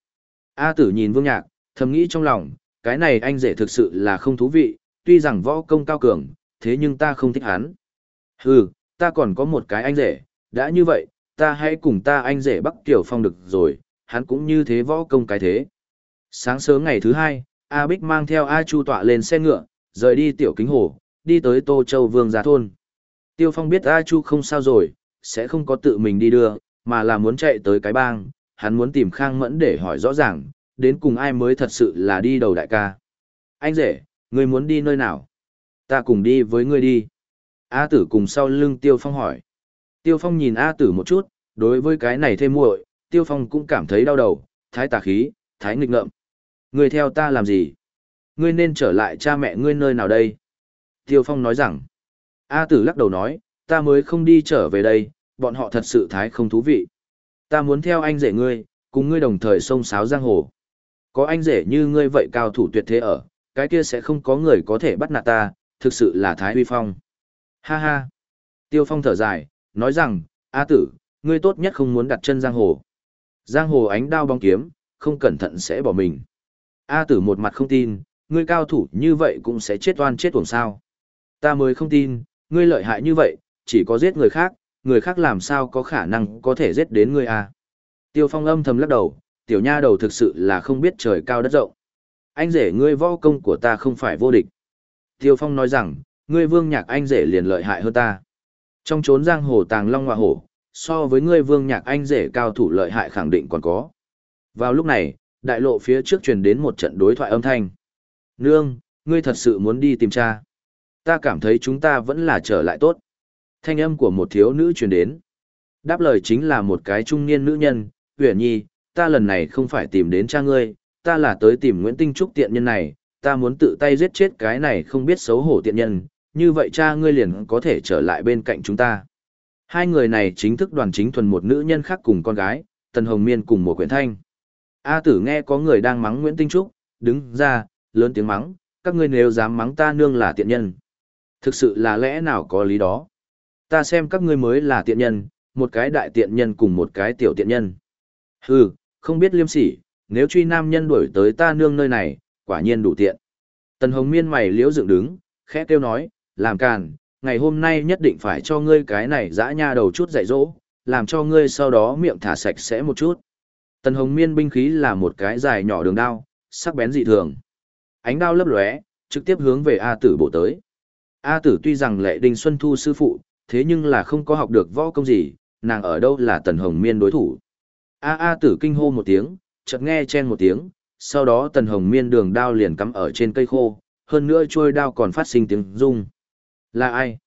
A Tử nhìn Vương Nhạc, Thầm nghĩ trong lòng, cái này anh rể thực sự là không thú vị, tuy rằng võ công cao cường, thế nhưng ta không thích hắn. Hừ, ta còn có một cái anh rể, đã như vậy, ta hãy cùng ta anh rể Bắc Tiểu Phong được rồi, hắn cũng như thế võ công cái thế. Sáng sớm ngày thứ hai, A Bích mang theo A Chu tọa lên xe ngựa, rời đi tiểu kính hồ, đi tới Tô Châu Vương Gia Thôn. Tiêu Phong biết A Chu không sao rồi, sẽ không có tự mình đi đưa, mà là muốn chạy tới cái bang, hắn muốn tìm Khang Mẫn để hỏi rõ ràng, đến cùng ai mới thật sự là đi đầu đại ca. Anh rể, ngươi muốn đi nơi nào? Ta cùng đi với ngươi đi. A tử cùng sau lưng Tiêu Phong hỏi. Tiêu Phong nhìn A tử một chút, đối với cái này thêm muội, Tiêu Phong cũng cảm thấy đau đầu, thái tà khí, thái nghịch ngợm. Người theo ta làm gì? Ngươi nên trở lại cha mẹ ngươi nơi nào đây? Tiêu Phong nói rằng. A tử lắc đầu nói, ta mới không đi trở về đây, bọn họ thật sự thái không thú vị. Ta muốn theo anh rể ngươi, cùng ngươi đồng thời sông sáo giang hồ. Có anh rể như ngươi vậy cao thủ tuyệt thế ở, cái kia sẽ không có người có thể bắt nạt ta, thực sự là thái huy phong. Ha ha. Tiêu Phong thở dài, nói rằng, A tử, ngươi tốt nhất không muốn đặt chân giang hồ. Giang hồ ánh đao bóng kiếm, không cẩn thận sẽ bỏ mình. A tử một mặt không tin, ngươi cao thủ như vậy cũng sẽ chết oan chết tuồng sao. Ta mới không tin, ngươi lợi hại như vậy, chỉ có giết người khác, người khác làm sao có khả năng có thể giết đến ngươi à. Tiêu phong âm thầm lắc đầu, tiểu nha đầu thực sự là không biết trời cao đất rộng. Anh rể ngươi võ công của ta không phải vô địch. Tiêu phong nói rằng, ngươi vương nhạc anh rể liền lợi hại hơn ta. Trong chốn giang hồ tàng long hoa hổ, so với ngươi vương nhạc anh rể cao thủ lợi hại khẳng định còn có. Vào lúc này, đại lộ phía trước truyền đến một trận đối thoại âm thanh. Nương, ngươi thật sự muốn đi tìm cha. Ta cảm thấy chúng ta vẫn là trở lại tốt. Thanh âm của một thiếu nữ truyền đến. Đáp lời chính là một cái trung niên nữ nhân, huyền nhi, ta lần này không phải tìm đến cha ngươi, ta là tới tìm Nguyễn Tinh Trúc tiện nhân này, ta muốn tự tay giết chết cái này không biết xấu hổ tiện nhân, như vậy cha ngươi liền có thể trở lại bên cạnh chúng ta. Hai người này chính thức đoàn chính thuần một nữ nhân khác cùng con gái, Tần Hồng Miên cùng một quyển thanh. A tử nghe có người đang mắng Nguyễn Tinh Trúc, đứng ra, lớn tiếng mắng, các ngươi nếu dám mắng ta nương là tiện nhân. Thực sự là lẽ nào có lý đó. Ta xem các ngươi mới là tiện nhân, một cái đại tiện nhân cùng một cái tiểu tiện nhân. Hừ, không biết liêm sỉ, nếu truy nam nhân đuổi tới ta nương nơi này, quả nhiên đủ tiện. Tần Hồng Miên mày liễu dựng đứng, khẽ kêu nói, làm càn, ngày hôm nay nhất định phải cho ngươi cái này dã nha đầu chút dạy dỗ, làm cho ngươi sau đó miệng thả sạch sẽ một chút. Tần Hồng Miên binh khí là một cái dài nhỏ đường đao, sắc bén dị thường. Ánh đao lấp lóe, trực tiếp hướng về A Tử bổ tới. A Tử tuy rằng lệ Đinh Xuân Thu sư phụ, thế nhưng là không có học được võ công gì, nàng ở đâu là Tần Hồng Miên đối thủ. A A Tử kinh hô một tiếng, chợt nghe chen một tiếng, sau đó Tần Hồng Miên đường đao liền cắm ở trên cây khô, hơn nữa trôi đao còn phát sinh tiếng rung. Là ai?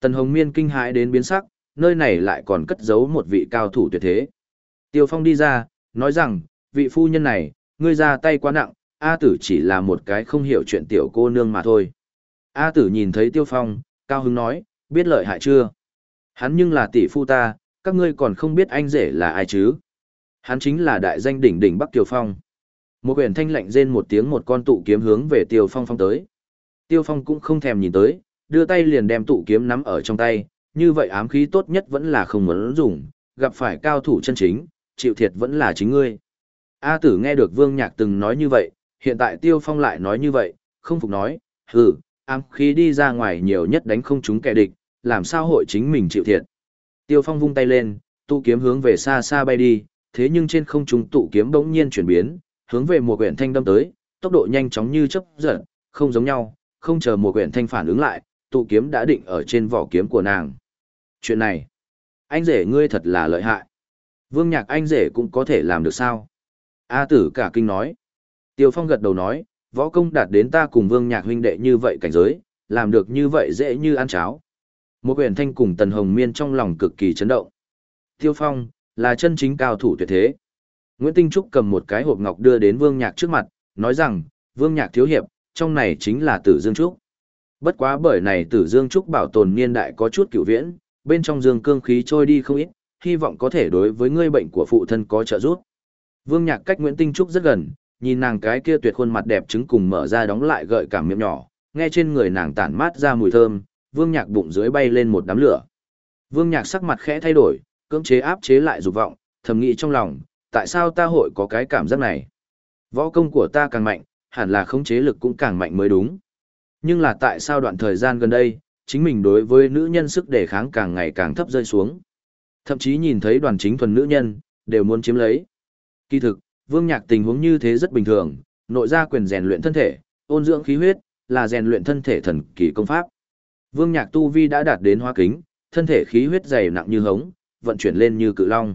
Tần Hồng Miên kinh hãi đến biến sắc, nơi này lại còn cất giấu một vị cao thủ tuyệt thế. Tiêu Phong đi ra, nói rằng, vị phu nhân này, ngươi ra tay quá nặng, A tử chỉ là một cái không hiểu chuyện tiểu cô nương mà thôi. A tử nhìn thấy Tiêu Phong, cao hứng nói, biết lợi hại chưa? Hắn nhưng là tỷ phu ta, các ngươi còn không biết anh rể là ai chứ? Hắn chính là đại danh đỉnh đỉnh Bắc Tiêu Phong. Một quyển thanh lạnh rên một tiếng một con tụ kiếm hướng về Tiêu Phong phong tới. Tiêu Phong cũng không thèm nhìn tới, đưa tay liền đem tụ kiếm nắm ở trong tay, như vậy ám khí tốt nhất vẫn là không muốn dùng, gặp phải cao thủ chân chính, chịu thiệt vẫn là chính ngươi. A tử nghe được Vương Nhạc từng nói như vậy, hiện tại Tiêu Phong lại nói như vậy, không phục nói, hừ, ám khí đi ra ngoài nhiều nhất đánh không chúng kẻ địch, làm sao hội chính mình chịu thiệt. Tiêu Phong vung tay lên, tụ kiếm hướng về xa xa bay đi, thế nhưng trên không trung tụ kiếm bỗng nhiên chuyển biến, hướng về mùa quyển thanh đâm tới, tốc độ nhanh chóng như chớp giật, không giống nhau, không chờ mùa quyển thanh phản ứng lại, tụ kiếm đã định ở trên vỏ kiếm của nàng. Chuyện này, anh rể ngươi thật là lợi hại. Vương nhạc anh rể cũng có thể làm được sao? A tử cả kinh nói. Tiêu Phong gật đầu nói, võ công đạt đến ta cùng vương nhạc huynh đệ như vậy cảnh giới, làm được như vậy dễ như ăn cháo. Một quyển thanh cùng Tần Hồng Miên trong lòng cực kỳ chấn động. Tiêu Phong, là chân chính cao thủ tuyệt thế. Nguyễn Tinh Trúc cầm một cái hộp ngọc đưa đến Vương Nhạc trước mặt, nói rằng, Vương Nhạc thiếu hiệp, trong này chính là Tử Dương Trúc. Bất quá bởi này Tử Dương Trúc bảo tồn niên đại có chút cựu viễn, bên trong dương cương khí trôi đi không ít, hy vọng có thể đối với ngươi bệnh của phụ thân có trợ giúp. Vương Nhạc cách Nguyễn Tinh Trúc rất gần, nhìn nàng cái kia tuyệt khuôn mặt đẹp trứng cùng mở ra đóng lại gợi cảm miệng nhỏ, nghe trên người nàng tản mát ra mùi thơm, Vương Nhạc bụng dưới bay lên một đám lửa. Vương Nhạc sắc mặt khẽ thay đổi, cưỡng chế áp chế lại dục vọng, thầm nghĩ trong lòng, tại sao ta hội có cái cảm giác này? Võ công của ta càng mạnh, hẳn là khống chế lực cũng càng mạnh mới đúng. Nhưng là tại sao đoạn thời gian gần đây, chính mình đối với nữ nhân sức đề kháng càng ngày càng thấp rơi xuống. Thậm chí nhìn thấy đoàn chính thuần nữ nhân, đều muốn chiếm lấy. Kỳ thực, vương nhạc tình huống như thế rất bình thường, nội gia quyền rèn luyện thân thể, ôn dưỡng khí huyết, là rèn luyện thân thể thần kỳ công pháp. Vương nhạc tu vi đã đạt đến hoa kính, thân thể khí huyết dày nặng như hống, vận chuyển lên như cự long.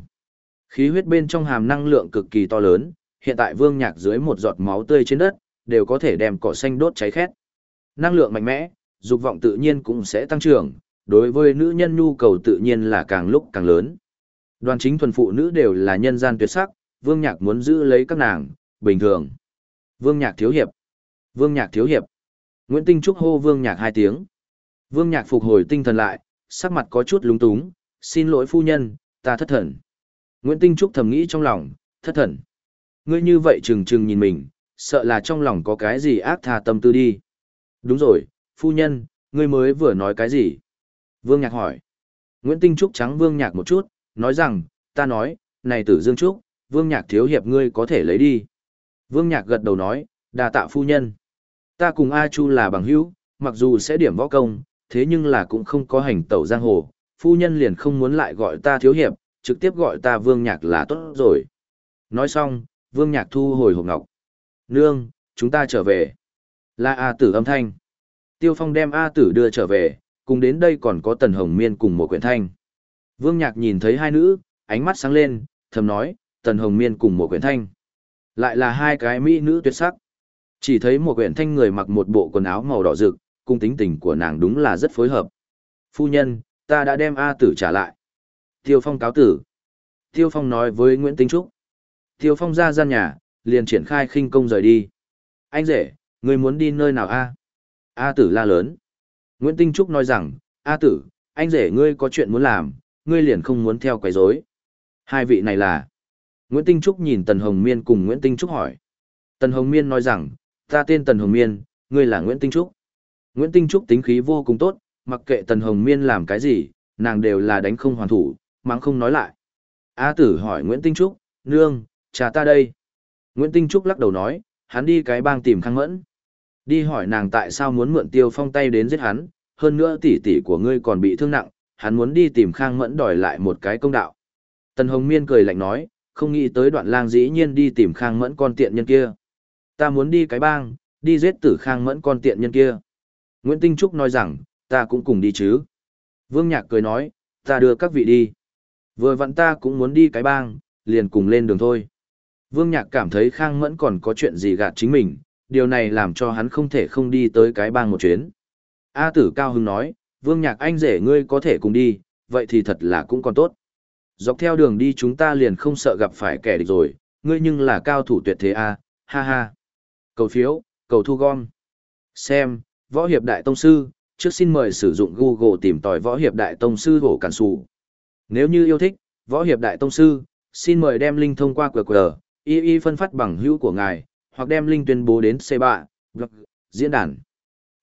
Khí huyết bên trong hàm năng lượng cực kỳ to lớn, hiện tại vương nhạc dưới một giọt máu tươi trên đất, đều có thể đem cỏ xanh đốt cháy khét. Năng lượng mạnh mẽ, dục vọng tự nhiên cũng sẽ tăng trưởng, đối với nữ nhân nhu cầu tự nhiên là càng lúc càng lớn. Đoàn chính thuần phụ nữ đều là nhân gian tuyệt sắc, vương nhạc muốn giữ lấy các nàng, bình thường. Vương nhạc thiếu hiệp. Vương nhạc thiếu hiệp. Nguyễn Tinh Trúc hô vương nhạc hai tiếng. Vương nhạc phục hồi tinh thần lại, sắc mặt có chút lúng túng, xin lỗi phu nhân, ta thất thần. Nguyễn Tinh Trúc thầm nghĩ trong lòng, thất thần. Ngươi như vậy trừng trừng nhìn mình, sợ là trong lòng có cái gì ác tha tâm tư đi. Đúng rồi, phu nhân, ngươi mới vừa nói cái gì? Vương Nhạc hỏi. Nguyễn Tinh Trúc trắng Vương Nhạc một chút, nói rằng, ta nói, này tử Dương Trúc, Vương Nhạc thiếu hiệp ngươi có thể lấy đi. Vương Nhạc gật đầu nói, đà tạ phu nhân. Ta cùng A Chu là bằng hữu, mặc dù sẽ điểm võ công, thế nhưng là cũng không có hành tẩu giang hồ, phu nhân liền không muốn lại gọi ta thiếu hiệp, trực tiếp gọi ta Vương Nhạc là tốt rồi. Nói xong, Vương Nhạc thu hồi hộp ngọc. Nương, chúng ta trở về. Là A tử âm thanh. Tiêu Phong đem A tử đưa trở về, cùng đến đây còn có Tần Hồng Miên cùng một quyển thanh. Vương Nhạc nhìn thấy hai nữ, ánh mắt sáng lên, thầm nói, Tần Hồng Miên cùng một quyển thanh. Lại là hai cái mỹ nữ tuyệt sắc. Chỉ thấy một quyển thanh người mặc một bộ quần áo màu đỏ rực, cung tính tình của nàng đúng là rất phối hợp. Phu nhân, ta đã đem A tử trả lại. Tiêu Phong cáo tử. Tiêu Phong nói với Nguyễn Tinh Trúc. Tiêu Phong ra gian nhà, liền triển khai khinh công rời đi. Anh rể, người muốn đi nơi nào a? A tử la lớn. Nguyễn Tinh Trúc nói rằng, A tử, anh rể ngươi có chuyện muốn làm, ngươi liền không muốn theo quấy rối. Hai vị này là... Nguyễn Tinh Trúc nhìn Tần Hồng Miên cùng Nguyễn Tinh Trúc hỏi. Tần Hồng Miên nói rằng, ta tên Tần Hồng Miên, ngươi là Nguyễn Tinh Trúc. Nguyễn Tinh Trúc tính khí vô cùng tốt, mặc kệ Tần Hồng Miên làm cái gì, nàng đều là đánh không hoàn thủ, mắng không nói lại. A tử hỏi Nguyễn Tinh Trúc, nương, cha ta đây. Nguyễn Tinh Trúc lắc đầu nói, hắn đi cái bang tìm Khang Mẫn. Đi hỏi nàng tại sao muốn mượn Tiêu Phong tay đến giết hắn, hơn nữa tỷ tỷ của ngươi còn bị thương nặng, hắn muốn đi tìm Khang Mẫn đòi lại một cái công đạo. Tần Hồng Miên cười lạnh nói, không nghĩ tới đoạn lang dĩ nhiên đi tìm Khang Mẫn con tiện nhân kia. Ta muốn đi cái bang, đi giết tử Khang Mẫn con tiện nhân kia. Nguyễn Tinh Trúc nói rằng, ta cũng cùng đi chứ. Vương Nhạc cười nói, ta đưa các vị đi. Vừa vặn ta cũng muốn đi cái bang, liền cùng lên đường thôi. Vương Nhạc cảm thấy Khang Mẫn còn có chuyện gì gạt chính mình, điều này làm cho hắn không thể không đi tới cái bang một chuyến. A tử Cao Hưng nói, Vương Nhạc anh rể ngươi có thể cùng đi, vậy thì thật là cũng còn tốt. Dọc theo đường đi chúng ta liền không sợ gặp phải kẻ địch rồi, ngươi nhưng là cao thủ tuyệt thế a, ha ha. Cầu phiếu, cầu thu gom. Xem, Võ Hiệp Đại Tông Sư, trước xin mời sử dụng Google tìm tòi Võ Hiệp Đại Tông Sư hổ cản sụ. Nếu như yêu thích, Võ Hiệp Đại Tông Sư, xin mời đem link thông qua QR, y y phân phát bằng hữu của ngài, hoặc đem link tuyên bố đến C3, blog, diễn đàn.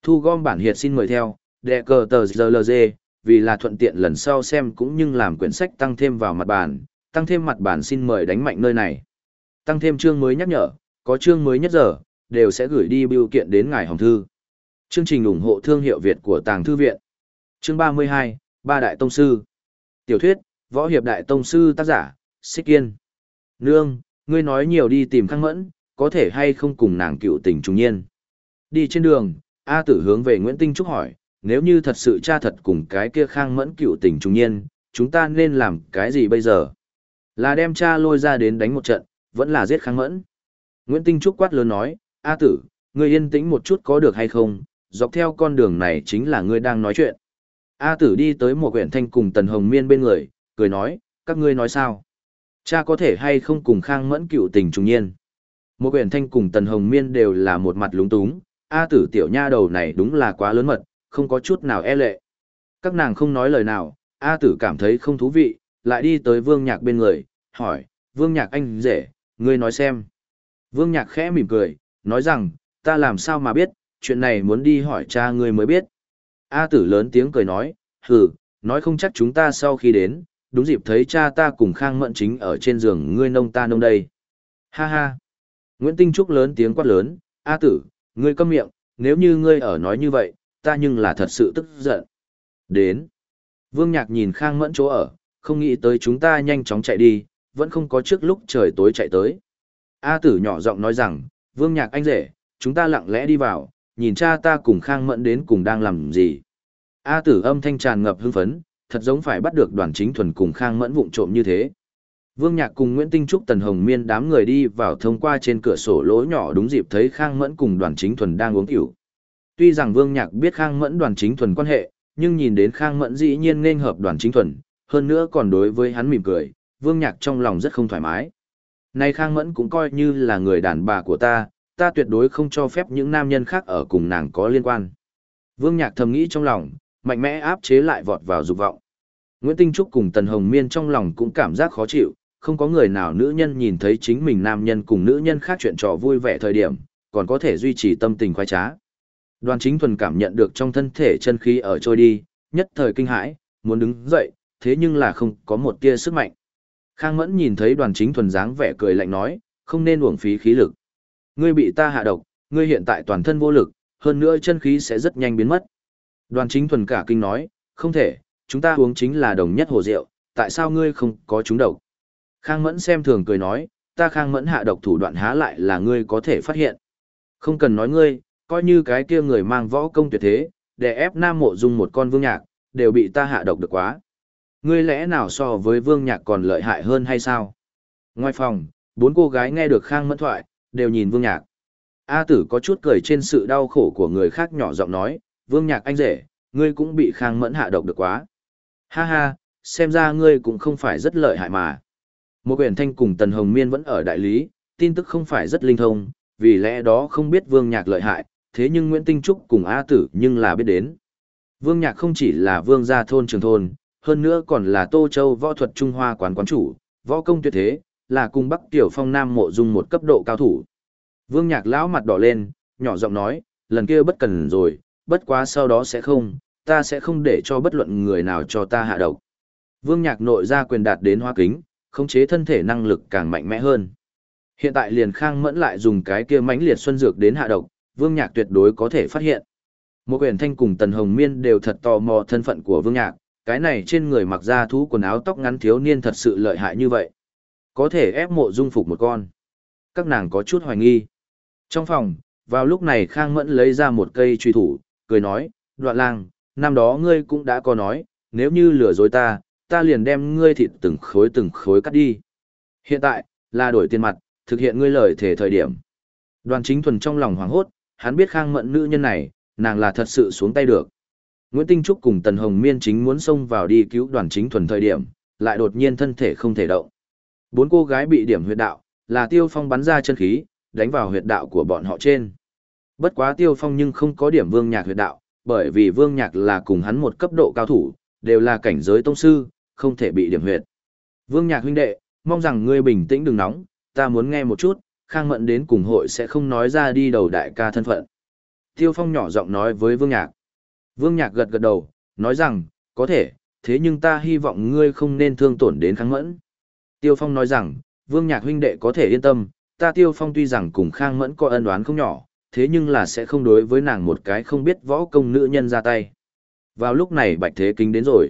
Thu gom bản hiệt xin mời theo, đệ cờ tờ GLG, vì là thuận tiện lần sau xem cũng như làm quyển sách tăng thêm vào mặt bản, tăng thêm mặt bản xin mời đánh mạnh nơi này. Tăng thêm chương mới nhắc nhở, có chương mới nhất giờ, đều sẽ gửi đi biểu kiện đến ngài hồng thư. Chương trình ủng hộ thương hiệu Việt của Tàng Thư Viện. Chương 32, Ba Đại Tông Sư. Tiểu thuyết, Võ Hiệp Đại Tông Sư tác giả, Xích Kiên. Nương, ngươi nói nhiều đi tìm khang mẫn, có thể hay không cùng nàng cựu tình trùng nhiên. Đi trên đường, A tử hướng về Nguyễn Tinh Trúc hỏi, nếu như thật sự cha thật cùng cái kia khang mẫn cựu tình trùng nhiên, chúng ta nên làm cái gì bây giờ? Là đem cha lôi ra đến đánh một trận, vẫn là giết khang mẫn. Nguyễn Tinh Trúc quát lớn nói, A tử, ngươi yên tĩnh một chút có được hay không, dọc theo con đường này chính là ngươi đang nói chuyện. A tử đi tới một quyển thanh cùng Tần Hồng Miên bên người, cười nói, các ngươi nói sao? Cha có thể hay không cùng Khang Mẫn cựu tình trùng nhiên. Một quyển thanh cùng Tần Hồng Miên đều là một mặt lúng túng, A tử tiểu nha đầu này đúng là quá lớn mật, không có chút nào e lệ. Các nàng không nói lời nào, A tử cảm thấy không thú vị, lại đi tới Vương Nhạc bên người, hỏi, Vương Nhạc anh rể, ngươi nói xem. Vương Nhạc khẽ mỉm cười, nói rằng, ta làm sao mà biết, chuyện này muốn đi hỏi cha ngươi mới biết. A tử lớn tiếng cười nói, hừ, nói không chắc chúng ta sau khi đến, đúng dịp thấy cha ta cùng Khang Mẫn chính ở trên giường ngươi nông ta nông đây. Ha ha. Nguyễn Tinh Trúc lớn tiếng quát lớn, A tử, ngươi câm miệng, nếu như ngươi ở nói như vậy, ta nhưng là thật sự tức giận. Đến. Vương Nhạc nhìn Khang Mẫn chỗ ở, không nghĩ tới chúng ta nhanh chóng chạy đi, vẫn không có trước lúc trời tối chạy tới. A tử nhỏ giọng nói rằng, Vương Nhạc anh rể, chúng ta lặng lẽ đi vào, nhìn cha ta cùng Khang Mẫn đến cùng đang làm gì. A tử âm thanh tràn ngập hưng phấn, thật giống phải bắt được đoàn chính thuần cùng Khang Mẫn vụng trộm như thế. Vương Nhạc cùng Nguyễn Tinh Trúc Tần Hồng Miên đám người đi vào thông qua trên cửa sổ lỗ nhỏ đúng dịp thấy Khang Mẫn cùng đoàn chính thuần đang uống rượu. Tuy rằng Vương Nhạc biết Khang Mẫn đoàn chính thuần quan hệ, nhưng nhìn đến Khang Mẫn dĩ nhiên nên hợp đoàn chính thuần, hơn nữa còn đối với hắn mỉm cười, Vương Nhạc trong lòng rất không thoải mái. Nay Khang Mẫn cũng coi như là người đàn bà của ta, ta tuyệt đối không cho phép những nam nhân khác ở cùng nàng có liên quan. Vương Nhạc thầm nghĩ trong lòng, mạnh mẽ áp chế lại vọt vào dục vọng. Nguyễn Tinh Trúc cùng Tần Hồng Miên trong lòng cũng cảm giác khó chịu, không có người nào nữ nhân nhìn thấy chính mình nam nhân cùng nữ nhân khác chuyện trò vui vẻ thời điểm, còn có thể duy trì tâm tình khoái trá. Đoàn chính thuần cảm nhận được trong thân thể chân khí ở trôi đi, nhất thời kinh hãi, muốn đứng dậy, thế nhưng là không có một tia sức mạnh. Khang Mẫn nhìn thấy đoàn chính thuần dáng vẻ cười lạnh nói, không nên uổng phí khí lực. Ngươi bị ta hạ độc, ngươi hiện tại toàn thân vô lực, hơn nữa chân khí sẽ rất nhanh biến mất. Đoàn chính thuần cả kinh nói, không thể, chúng ta uống chính là đồng nhất hồ rượu, tại sao ngươi không có chúng độc? Khang Mẫn xem thường cười nói, ta Khang Mẫn hạ độc thủ đoạn há lại là ngươi có thể phát hiện. Không cần nói ngươi, coi như cái kia người mang võ công tuyệt thế, để ép Nam Mộ Dung một con vương nhạc, đều bị ta hạ độc được quá. Ngươi lẽ nào so với vương nhạc còn lợi hại hơn hay sao? Ngoài phòng, bốn cô gái nghe được Khang Mẫn thoại, đều nhìn vương nhạc. A tử có chút cười trên sự đau khổ của người khác nhỏ giọng nói, vương nhạc anh rể, ngươi cũng bị Khang Mẫn hạ độc được quá. Ha ha, xem ra ngươi cũng không phải rất lợi hại mà. Một quyển thanh cùng Tần Hồng Miên vẫn ở đại lý, tin tức không phải rất linh thông, vì lẽ đó không biết Vương Nhạc lợi hại, thế nhưng Nguyễn Tinh Trúc cùng A Tử nhưng là biết đến. Vương Nhạc không chỉ là vương gia thôn trường thôn, hơn nữa còn là Tô Châu võ thuật Trung Hoa quán quán chủ, võ công tuyệt thế, là cùng Bắc Tiểu Phong Nam mộ dung một cấp độ cao thủ. Vương Nhạc lão mặt đỏ lên, nhỏ giọng nói, lần kia bất cần rồi, bất quá sau đó sẽ không, ta sẽ không để cho bất luận người nào cho ta hạ độc. Vương Nhạc nội ra quyền đạt đến hoa kính, khống chế thân thể năng lực càng mạnh mẽ hơn. Hiện tại liền khang mẫn lại dùng cái kia mãnh liệt xuân dược đến hạ độc, Vương Nhạc tuyệt đối có thể phát hiện. Một quyền thanh cùng Tần Hồng Miên đều thật tò mò thân phận của Vương Nhạc, cái này trên người mặc ra thú quần áo tóc ngắn thiếu niên thật sự lợi hại như vậy. Có thể ép mộ dung phục một con. Các nàng có chút hoài nghi. Trong phòng, vào lúc này Khang Mẫn lấy ra một cây truy thủ, cười nói, đoạn lang, năm đó ngươi cũng đã có nói, nếu như lừa dối ta, ta liền đem ngươi thịt từng khối từng khối cắt đi. Hiện tại, là đổi tiền mặt, thực hiện ngươi lời thể thời điểm. Đoàn chính thuần trong lòng hoảng hốt, hắn biết khang Mận nữ nhân này, nàng là thật sự xuống tay được. Nguyễn Tinh Trúc cùng Tần Hồng Miên chính muốn xông vào đi cứu đoàn chính thuần thời điểm, lại đột nhiên thân thể không thể động. Bốn cô gái bị điểm huyệt đạo, là tiêu phong bắn ra chân khí, đánh vào huyệt đạo của bọn họ trên. Bất quá tiêu phong nhưng không có điểm vương nhạc huyệt đạo, bởi vì vương nhạc là cùng hắn một cấp độ cao thủ, đều là cảnh giới tông sư, không thể bị điểm huyệt. Vương nhạc huynh đệ, mong rằng ngươi bình tĩnh đừng nóng, ta muốn nghe một chút, Khang Mẫn đến cùng hội sẽ không nói ra đi đầu đại ca thân phận. Tiêu Phong nhỏ giọng nói với Vương Nhạc. Vương Nhạc gật gật đầu, nói rằng, có thể, thế nhưng ta hy vọng ngươi không nên thương tổn đến Khang Mẫn. Tiêu Phong nói rằng, Vương Nhạc huynh đệ có thể yên tâm, ta Tiêu Phong tuy rằng cùng Khang Mẫn có ân oán không nhỏ, thế nhưng là sẽ không đối với nàng một cái không biết võ công nữ nhân ra tay. Vào lúc này Bạch Thế Kính đến rồi.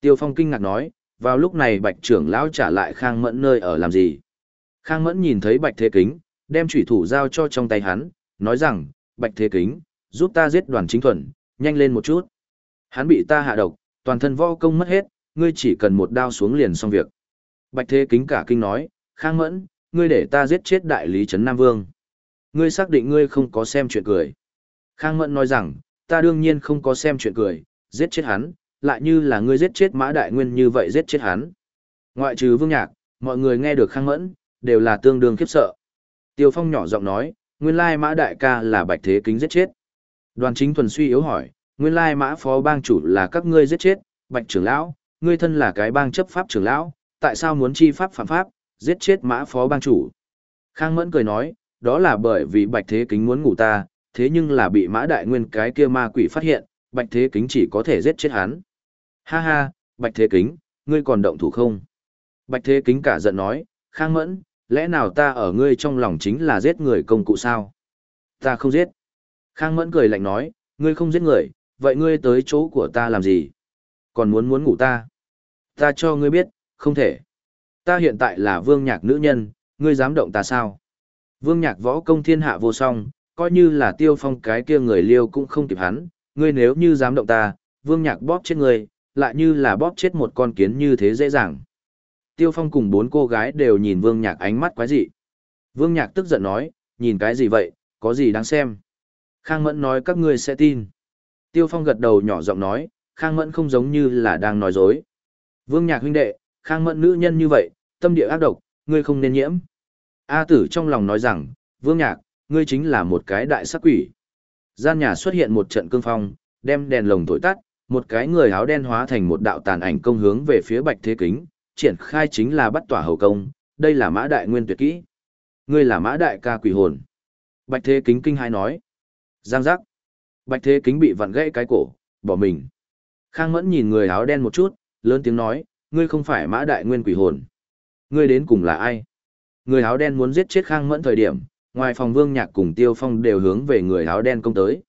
Tiêu Phong kinh ngạc nói, vào lúc này Bạch trưởng lão trả lại Khang Mẫn nơi ở làm gì. Khang Mẫn nhìn thấy Bạch Thế Kính, đem chủy thủ giao cho trong tay hắn, nói rằng, Bạch Thế Kính, giúp ta giết đoàn chính thuần, nhanh lên một chút. Hắn bị ta hạ độc, toàn thân võ công mất hết, ngươi chỉ cần một đao xuống liền xong việc. Bạch Thế Kính cả kinh nói, Khang Mẫn, ngươi để ta giết chết đại lý Trấn Nam Vương. Ngươi xác định ngươi không có xem chuyện cười. Khang Mẫn nói rằng, ta đương nhiên không có xem chuyện cười, giết chết hắn, lại như là ngươi giết chết Mã Đại Nguyên như vậy giết chết hắn. Ngoại trừ Vương Nhạc, mọi người nghe được Khang Mẫn, đều là tương đương khiếp sợ. Tiêu Phong nhỏ giọng nói, nguyên lai Mã Đại ca là Bạch Thế Kính giết chết. Đoàn Chính Thuần suy yếu hỏi, nguyên lai Mã Phó bang chủ là các ngươi giết chết, Bạch trưởng lão, ngươi thân là cái bang chấp pháp trưởng lão, tại sao muốn chi pháp phạm pháp, giết chết Mã Phó bang chủ? Khang Mẫn cười nói, đó là bởi vì Bạch Thế Kính muốn ngủ ta, thế nhưng là bị Mã Đại Nguyên cái kia ma quỷ phát hiện, Bạch Thế Kính chỉ có thể giết chết hắn. Ha ha, Bạch Thế Kính, ngươi còn động thủ không? Bạch Thế Kính cả giận nói, Khang Mẫn, lẽ nào ta ở ngươi trong lòng chính là giết người công cụ sao? Ta không giết. Khang Mẫn cười lạnh nói, ngươi không giết người, vậy ngươi tới chỗ của ta làm gì? Còn muốn muốn ngủ ta? Ta cho ngươi biết, không thể. Ta hiện tại là vương nhạc nữ nhân, ngươi dám động ta sao? Vương nhạc võ công thiên hạ vô song, coi như là tiêu phong cái kia người liêu cũng không kịp hắn, ngươi nếu như dám động ta, vương nhạc bóp chết ngươi, lại như là bóp chết một con kiến như thế dễ dàng. Tiêu phong cùng bốn cô gái đều nhìn vương nhạc ánh mắt quái dị. Vương nhạc tức giận nói, nhìn cái gì vậy, có gì đáng xem. Khang Mẫn nói các ngươi sẽ tin. Tiêu phong gật đầu nhỏ giọng nói, Khang Mẫn không giống như là đang nói dối. Vương nhạc huynh đệ, Khang Mẫn nữ nhân như vậy, tâm địa ác độc, ngươi không nên nhiễm. A tử trong lòng nói rằng, Vương nhạc, ngươi chính là một cái đại sắc quỷ. Gian nhà xuất hiện một trận cương phong, đem đèn lồng thổi tắt, một cái người áo đen hóa thành một đạo tàn ảnh công hướng về phía Bạch Thế Kính, triển khai chính là bắt tỏa hầu công, đây là mã đại nguyên tuyệt kỹ. Ngươi là mã đại ca quỷ hồn. Bạch Thế Kính kinh hai nói. Giang giác. Bạch Thế Kính bị vặn gãy cái cổ, bỏ mình. Khang Mẫn nhìn người áo đen một chút, lớn tiếng nói, ngươi không phải mã đại nguyên quỷ hồn. Ngươi đến cùng là ai? Người áo đen muốn giết chết Khang Mẫn thời điểm, ngoài phòng Vương Nhạc cùng Tiêu Phong đều hướng về người áo đen công tới.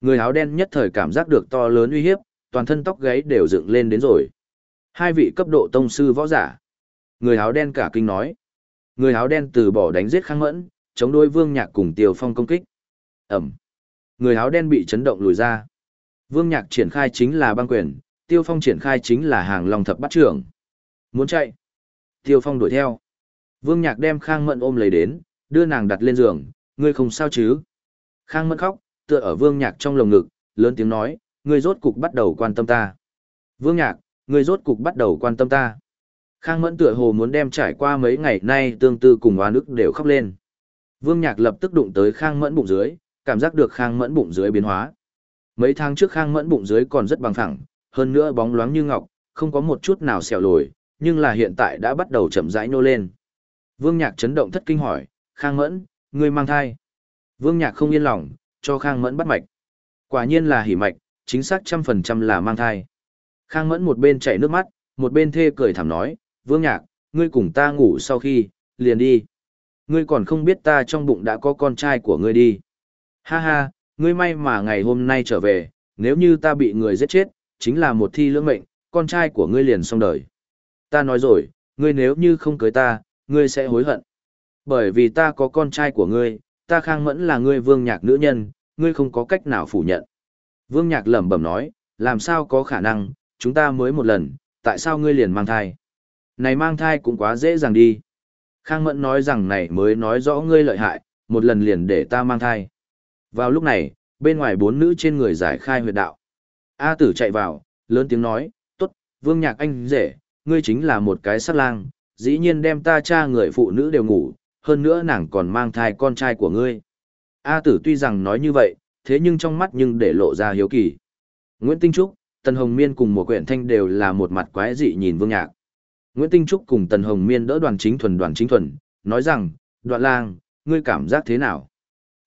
Người áo đen nhất thời cảm giác được to lớn uy hiếp, toàn thân tóc gáy đều dựng lên đến rồi. Hai vị cấp độ tông sư võ giả. Người áo đen cả kinh nói. Người áo đen từ bỏ đánh giết Khang Mẫn, chống đối Vương Nhạc cùng Tiêu Phong công kích. Ẩm. Người áo đen bị chấn động lùi ra. Vương Nhạc triển khai chính là băng quyền, Tiêu Phong triển khai chính là hàng long thập bắt trưởng. Muốn chạy. Tiêu Phong đuổi theo. Vương Nhạc đem Khang Mẫn ôm lấy đến, đưa nàng đặt lên giường, ngươi không sao chứ? Khang Mẫn khóc, tựa ở Vương Nhạc trong lồng ngực, lớn tiếng nói, ngươi rốt cục bắt đầu quan tâm ta. Vương Nhạc, ngươi rốt cục bắt đầu quan tâm ta. Khang Mẫn tựa hồ muốn đem trải qua mấy ngày nay tương tư cùng oan ức đều khóc lên. Vương Nhạc lập tức đụng tới Khang Mẫn bụng dưới, cảm giác được Khang Mẫn bụng dưới biến hóa. Mấy tháng trước Khang Mẫn bụng dưới còn rất bằng phẳng, hơn nữa bóng loáng như ngọc, không có một chút nào xẻo lồi, nhưng là hiện tại đã bắt đầu chậm rãi nô lên. Vương Nhạc chấn động thất kinh hỏi, Khang Mẫn, ngươi mang thai. Vương Nhạc không yên lòng, cho Khang Mẫn bắt mạch. Quả nhiên là hỉ mạch, chính xác trăm phần trăm là mang thai. Khang Mẫn một bên chảy nước mắt, một bên thê cười thảm nói, Vương Nhạc, ngươi cùng ta ngủ sau khi, liền đi. Ngươi còn không biết ta trong bụng đã có con trai của ngươi đi. Ha ha, ngươi may mà ngày hôm nay trở về, nếu như ta bị người giết chết, chính là một thi lưỡng mệnh, con trai của ngươi liền xong đời. Ta nói rồi, ngươi nếu như không cưới ta, ngươi sẽ hối hận. Bởi vì ta có con trai của ngươi, ta khang mẫn là ngươi vương nhạc nữ nhân, ngươi không có cách nào phủ nhận. Vương nhạc lẩm bẩm nói, làm sao có khả năng, chúng ta mới một lần, tại sao ngươi liền mang thai? Này mang thai cũng quá dễ dàng đi. Khang mẫn nói rằng này mới nói rõ ngươi lợi hại, một lần liền để ta mang thai. Vào lúc này, bên ngoài bốn nữ trên người giải khai huyệt đạo. A tử chạy vào, lớn tiếng nói, tốt, vương nhạc anh rể, ngươi chính là một cái sát lang, dĩ nhiên đem ta cha người phụ nữ đều ngủ, hơn nữa nàng còn mang thai con trai của ngươi. A tử tuy rằng nói như vậy, thế nhưng trong mắt nhưng để lộ ra hiếu kỳ. Nguyễn Tinh Trúc, Tần Hồng Miên cùng một quyển thanh đều là một mặt quái dị nhìn Vương Nhạc. Nguyễn Tinh Trúc cùng Tần Hồng Miên đỡ đoàn chính thuần đoàn chính thuần, nói rằng, đoạn lang, ngươi cảm giác thế nào?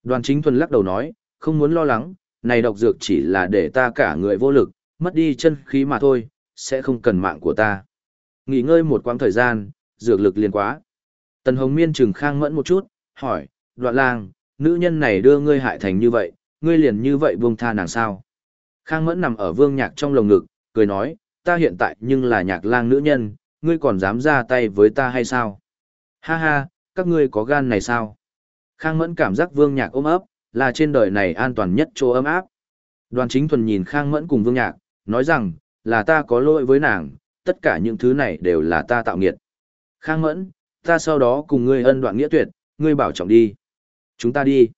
Đoàn chính thuần lắc đầu nói, không muốn lo lắng, này độc dược chỉ là để ta cả người vô lực, mất đi chân khí mà thôi, sẽ không cần mạng của ta. Nghỉ ngơi một quãng thời gian, dược lực liền quá. Tần Hồng Miên trừng khang mẫn một chút, hỏi, đoạn lang, nữ nhân này đưa ngươi hại thành như vậy, ngươi liền như vậy buông tha nàng sao? Khang mẫn nằm ở vương nhạc trong lồng ngực, cười nói, ta hiện tại nhưng là nhạc lang nữ nhân, ngươi còn dám ra tay với ta hay sao? Ha ha, các ngươi có gan này sao? Khang mẫn cảm giác vương nhạc ôm ấp, là trên đời này an toàn nhất chỗ ấm áp. Đoàn chính thuần nhìn Khang mẫn cùng vương nhạc, nói rằng, là ta có lỗi với nàng, tất cả những thứ này đều là ta tạo nghiệt. Khang mẫn, ta sau đó cùng ngươi ân đoạn nghĩa tuyệt, ngươi bảo trọng đi. Chúng ta đi.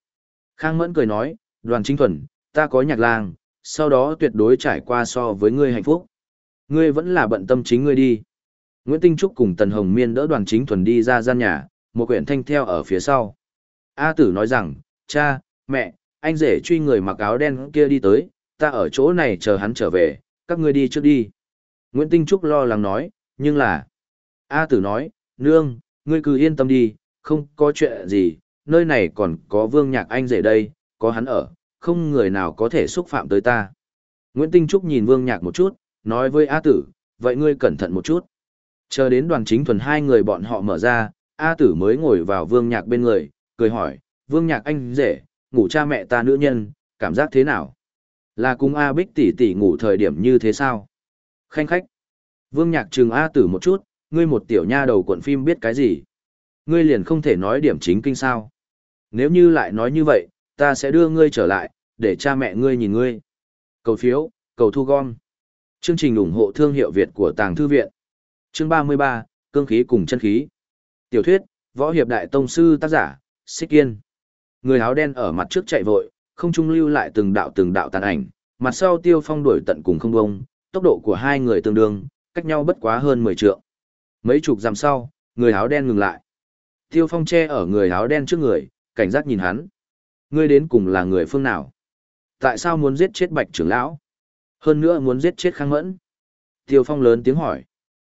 Khang Mẫn cười nói, đoàn chính thuần, ta có nhạc lang, sau đó tuyệt đối trải qua so với ngươi hạnh phúc. Ngươi vẫn là bận tâm chính ngươi đi. Nguyễn Tinh Trúc cùng Tần Hồng Miên đỡ đoàn chính thuần đi ra gian nhà, một quyển thanh theo ở phía sau. A tử nói rằng, cha, mẹ, anh rể truy người mặc áo đen kia đi tới, ta ở chỗ này chờ hắn trở về, các ngươi đi trước đi. Nguyễn Tinh Trúc lo lắng nói, nhưng là... A tử nói, nương, ngươi cứ yên tâm đi, không có chuyện gì, nơi này còn có vương nhạc anh rể đây, có hắn ở, không người nào có thể xúc phạm tới ta. Nguyễn Tinh Trúc nhìn vương nhạc một chút, nói với A tử, vậy ngươi cẩn thận một chút. Chờ đến đoàn chính thuần hai người bọn họ mở ra, A tử mới ngồi vào vương nhạc bên người, cười hỏi, vương nhạc anh rể, ngủ cha mẹ ta nữ nhân, cảm giác thế nào? Là cùng A bích tỷ tỷ ngủ thời điểm như thế sao? Khanh khách. Vương nhạc trừng A tử một chút, ngươi một tiểu nha đầu cuộn phim biết cái gì? Ngươi liền không thể nói điểm chính kinh sao? Nếu như lại nói như vậy, ta sẽ đưa ngươi trở lại, để cha mẹ ngươi nhìn ngươi. Cầu phiếu, cầu thu gom. Chương trình ủng hộ thương hiệu Việt của Tàng Thư Viện. Chương 33, Cương khí cùng chân khí. Tiểu thuyết, Võ Hiệp Đại Tông Sư tác giả, Xích Kiên. Người áo đen ở mặt trước chạy vội, không trung lưu lại từng đạo từng đạo tàn ảnh, mặt sau tiêu phong đuổi tận cùng không bông, tốc độ của hai người tương đương, cách nhau bất quá hơn 10 trượng. Mấy chục dặm sau, người áo đen ngừng lại. Tiêu phong che ở người áo đen trước người, cảnh giác nhìn hắn. Ngươi đến cùng là người phương nào? Tại sao muốn giết chết bạch trưởng lão? Hơn nữa muốn giết chết khang mẫn? Tiêu phong lớn tiếng hỏi.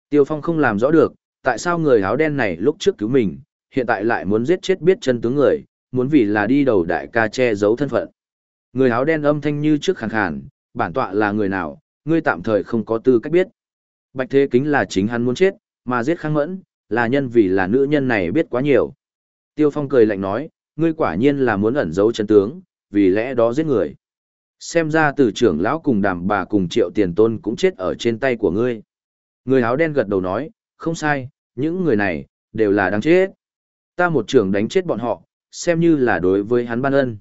Tiêu phong không làm rõ được, tại sao người áo đen này lúc trước cứu mình, hiện tại lại muốn giết chết biết chân tướng người, muốn vì là đi đầu đại ca che giấu thân phận. Người áo đen âm thanh như trước khàn khàn, bản tọa là người nào, ngươi tạm thời không có tư cách biết. Bạch Thế Kính là chính hắn muốn chết, mà giết Khang Mẫn, là nhân vì là nữ nhân này biết quá nhiều. Tiêu Phong cười lạnh nói, ngươi quả nhiên là muốn ẩn giấu chân tướng, vì lẽ đó giết người. Xem ra từ trưởng lão cùng đàm bà cùng triệu tiền tôn cũng chết ở trên tay của ngươi. Người áo đen gật đầu nói, không sai, những người này, đều là đáng chết. Ta một trưởng đánh chết bọn họ, xem như là đối với hắn ban ân.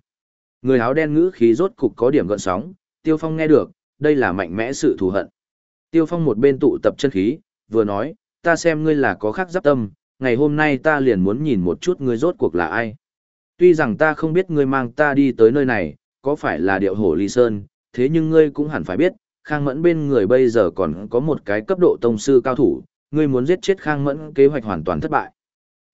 Người áo đen ngữ khí rốt cục có điểm gợn sóng, Tiêu Phong nghe được, đây là mạnh mẽ sự thù hận. Tiêu Phong một bên tụ tập chân khí, vừa nói, ta xem ngươi là có khác giáp tâm, ngày hôm nay ta liền muốn nhìn một chút ngươi rốt cuộc là ai. Tuy rằng ta không biết ngươi mang ta đi tới nơi này, có phải là điệu hổ ly sơn, thế nhưng ngươi cũng hẳn phải biết, Khang Mẫn bên người bây giờ còn có một cái cấp độ tông sư cao thủ, ngươi muốn giết chết Khang Mẫn kế hoạch hoàn toàn thất bại.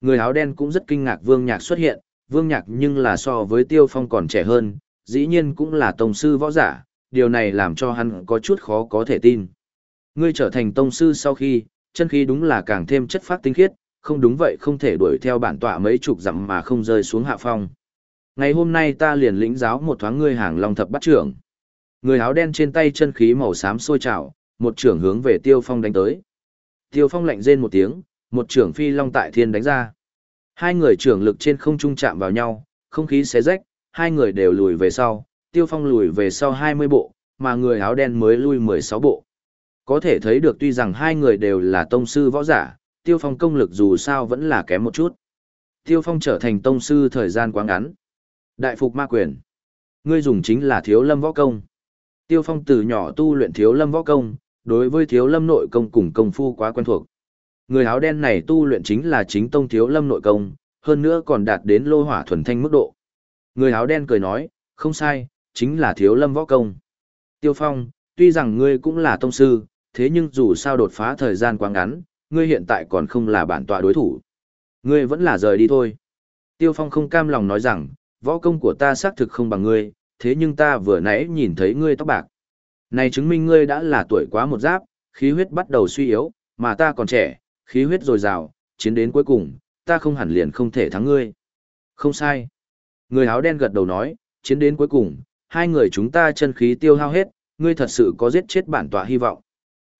Người áo đen cũng rất kinh ngạc Vương Nhạc xuất hiện, Vương Nhạc nhưng là so với Tiêu Phong còn trẻ hơn, dĩ nhiên cũng là tông sư võ giả, điều này làm cho hắn có chút khó có thể tin. Ngươi trở thành tông sư sau khi, chân khí đúng là càng thêm chất phát tinh khiết, không đúng vậy không thể đuổi theo bản tọa mấy chục dặm mà không rơi xuống hạ phong. Ngày hôm nay ta liền lĩnh giáo một thoáng ngươi hàng long thập bắt trưởng. Người áo đen trên tay chân khí màu xám sôi trào, một trưởng hướng về Tiêu Phong đánh tới. Tiêu Phong lạnh rên một tiếng, một trưởng phi long tại thiên đánh ra. Hai người trưởng lực trên không trung chạm vào nhau, không khí xé rách, hai người đều lùi về sau, Tiêu Phong lùi về sau 20 bộ, mà người áo đen mới lui 16 bộ. Có thể thấy được tuy rằng hai người đều là tông sư võ giả, Tiêu Phong công lực dù sao vẫn là kém một chút. Tiêu Phong trở thành tông sư thời gian quá ngắn. Đại phục ma quyền. Ngươi dùng chính là thiếu lâm võ công. Tiêu Phong từ nhỏ tu luyện thiếu lâm võ công, đối với thiếu lâm nội công cùng công phu quá quen thuộc. Người áo đen này tu luyện chính là chính tông thiếu lâm nội công, hơn nữa còn đạt đến lô hỏa thuần thanh mức độ. Người áo đen cười nói, không sai, chính là thiếu lâm võ công. Tiêu Phong, tuy rằng ngươi cũng là tông sư, thế nhưng dù sao đột phá thời gian quá ngắn, ngươi hiện tại còn không là bản tọa đối thủ. Ngươi vẫn là rời đi thôi. Tiêu Phong không cam lòng nói rằng, võ công của ta xác thực không bằng ngươi, thế nhưng ta vừa nãy nhìn thấy ngươi tóc bạc. Này chứng minh ngươi đã là tuổi quá một giáp, khí huyết bắt đầu suy yếu, mà ta còn trẻ, khí huyết dồi dào, chiến đến cuối cùng, ta không hẳn liền không thể thắng ngươi. Không sai. Người áo đen gật đầu nói, chiến đến cuối cùng, hai người chúng ta chân khí tiêu hao hết, ngươi thật sự có giết chết bản tọa hy vọng.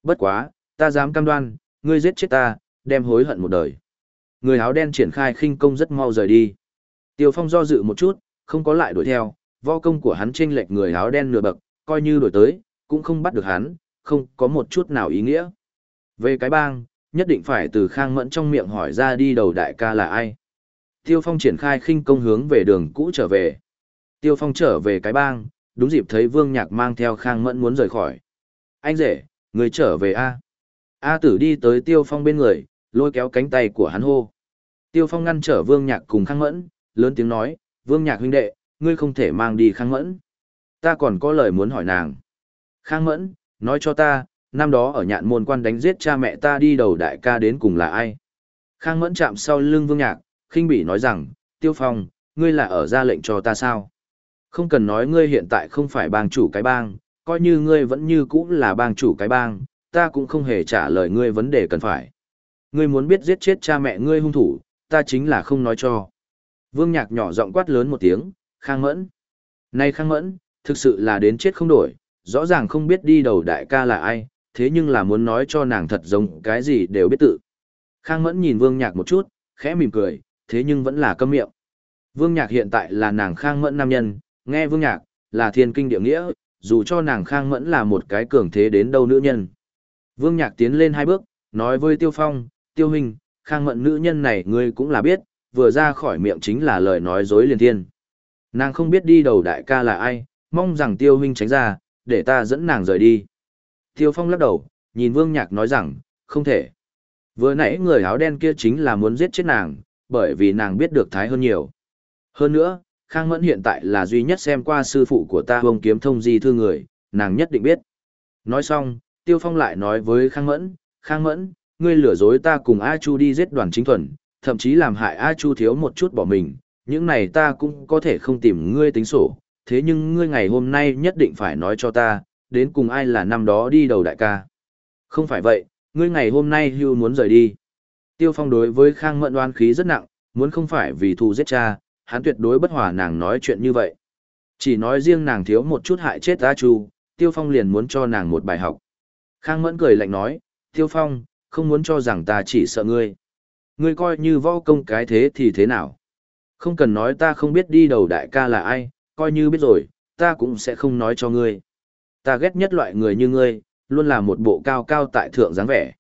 Bất quá, ta dám cam đoan, ngươi giết chết ta, đem hối hận một đời. Người áo đen triển khai khinh công rất mau rời đi. Tiêu Phong do dự một chút, không có lại đuổi theo, võ công của hắn chênh lệch người áo đen nửa bậc, coi như đuổi tới, cũng không bắt được hắn, không có một chút nào ý nghĩa. Về cái bang, nhất định phải từ Khang Mẫn trong miệng hỏi ra đi đầu đại ca là ai. Tiêu Phong triển khai khinh công hướng về đường cũ trở về. Tiêu Phong trở về cái bang, đúng dịp thấy Vương Nhạc mang theo Khang Mẫn muốn rời khỏi. Anh rể, người trở về A. A tử đi tới Tiêu Phong bên người, lôi kéo cánh tay của hắn hô. Tiêu Phong ngăn trở Vương Nhạc cùng Khang Mẫn, lớn tiếng nói, Vương Nhạc huynh đệ, ngươi không thể mang đi Khang Mẫn. Ta còn có lời muốn hỏi nàng. Khang Mẫn, nói cho ta, năm đó ở nhạn môn quan đánh giết cha mẹ ta đi đầu đại ca đến cùng là ai? Khang Mẫn chạm sau lưng Vương Nhạc, khinh bỉ nói rằng, Tiêu Phong, ngươi là ở ra lệnh cho ta sao? Không cần nói ngươi hiện tại không phải bang chủ cái bang, coi như ngươi vẫn như cũ là bang chủ cái bang, ta cũng không hề trả lời ngươi vấn đề cần phải. Ngươi muốn biết giết chết cha mẹ ngươi hung thủ, ta chính là không nói cho. Vương Nhạc nhỏ giọng quát lớn một tiếng, Khang Mẫn. Này Khang Mẫn, thực sự là đến chết không đổi, rõ ràng không biết đi đầu đại ca là ai, thế nhưng là muốn nói cho nàng thật giống cái gì đều biết tự. Khang Mẫn nhìn Vương Nhạc một chút, khẽ mỉm cười, thế nhưng vẫn là câm miệng. Vương Nhạc hiện tại là nàng khang mẫn nam nhân, nghe Vương Nhạc, là thiên kinh địa nghĩa, dù cho nàng khang mẫn là một cái cường thế đến đâu nữ nhân. Vương Nhạc tiến lên hai bước, nói với Tiêu Phong, Tiêu Hình, khang mẫn nữ nhân này ngươi cũng là biết, vừa ra khỏi miệng chính là lời nói dối liền thiên. Nàng không biết đi đầu đại ca là ai, mong rằng Tiêu Hình tránh ra, để ta dẫn nàng rời đi. Tiêu Phong lắc đầu, nhìn Vương Nhạc nói rằng, không thể. Vừa nãy người áo đen kia chính là muốn giết chết nàng, bởi vì nàng biết được thái hơn nhiều. Hơn nữa, Khang Mẫn hiện tại là duy nhất xem qua sư phụ của ta bông kiếm thông di thư người, nàng nhất định biết. Nói xong, Tiêu Phong lại nói với Khang Mẫn, Khang Mẫn, ngươi lừa dối ta cùng A Chu đi giết đoàn chính thuần, thậm chí làm hại A Chu thiếu một chút bỏ mình, những này ta cũng có thể không tìm ngươi tính sổ, thế nhưng ngươi ngày hôm nay nhất định phải nói cho ta, đến cùng ai là năm đó đi đầu đại ca. Không phải vậy, ngươi ngày hôm nay hưu muốn rời đi. Tiêu Phong đối với Khang Mẫn oan khí rất nặng, muốn không phải vì thù giết cha, hắn tuyệt đối bất hòa nàng nói chuyện như vậy. Chỉ nói riêng nàng thiếu một chút hại chết A Chu, Tiêu Phong liền muốn cho nàng một bài học. Khang Mẫn cười lạnh nói, Tiêu Phong, không muốn cho rằng ta chỉ sợ ngươi. Ngươi coi như võ công cái thế thì thế nào? Không cần nói ta không biết đi đầu đại ca là ai, coi như biết rồi, ta cũng sẽ không nói cho ngươi. Ta ghét nhất loại người như ngươi, luôn là một bộ cao cao tại thượng dáng vẻ.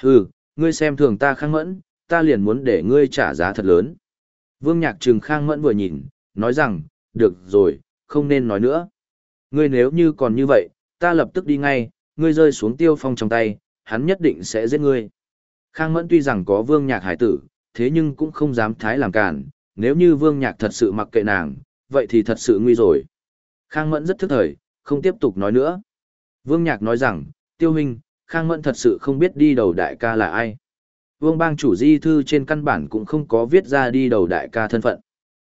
Hừ, ngươi xem thường ta khang mẫn, ta liền muốn để ngươi trả giá thật lớn. Vương Nhạc Trừng Khang Mẫn vừa nhìn, nói rằng, được rồi, không nên nói nữa. Ngươi nếu như còn như vậy, ta lập tức đi ngay, ngươi rơi xuống tiêu phong trong tay, hắn nhất định sẽ giết ngươi. Khang Mẫn tuy rằng có Vương Nhạc hải tử, thế nhưng cũng không dám thái làm cản, nếu như Vương Nhạc thật sự mặc kệ nàng, vậy thì thật sự nguy rồi. Khang Mẫn rất thức thời, không tiếp tục nói nữa. Vương Nhạc nói rằng, tiêu hình, Khang Mẫn thật sự không biết đi đầu đại ca là ai. Vương bang chủ di thư trên căn bản cũng không có viết ra đi đầu đại ca thân phận.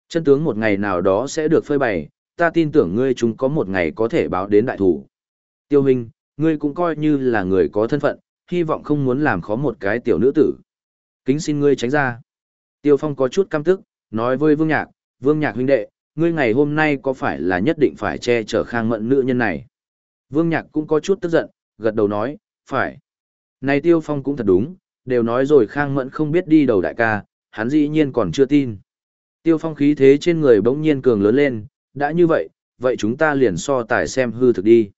Chân tướng một ngày nào đó sẽ được phơi bày, ta tin tưởng ngươi chúng có một ngày có thể báo đến đại thủ. Tiêu Hình, ngươi cũng coi như là người có thân phận, hy vọng không muốn làm khó một cái tiểu nữ tử. Kính xin ngươi tránh ra. Tiêu Phong có chút căm tức, nói với Vương Nhạc, Vương Nhạc huynh đệ, ngươi ngày hôm nay có phải là nhất định phải che chở khang mận nữ nhân này? Vương Nhạc cũng có chút tức giận, gật đầu nói, phải. Này Tiêu Phong cũng thật đúng, đều nói rồi khang mẫn không biết đi đầu đại ca, hắn dĩ nhiên còn chưa tin. Tiêu Phong khí thế trên người bỗng nhiên cường lớn lên, đã như vậy, vậy chúng ta liền so tài xem hư thực đi.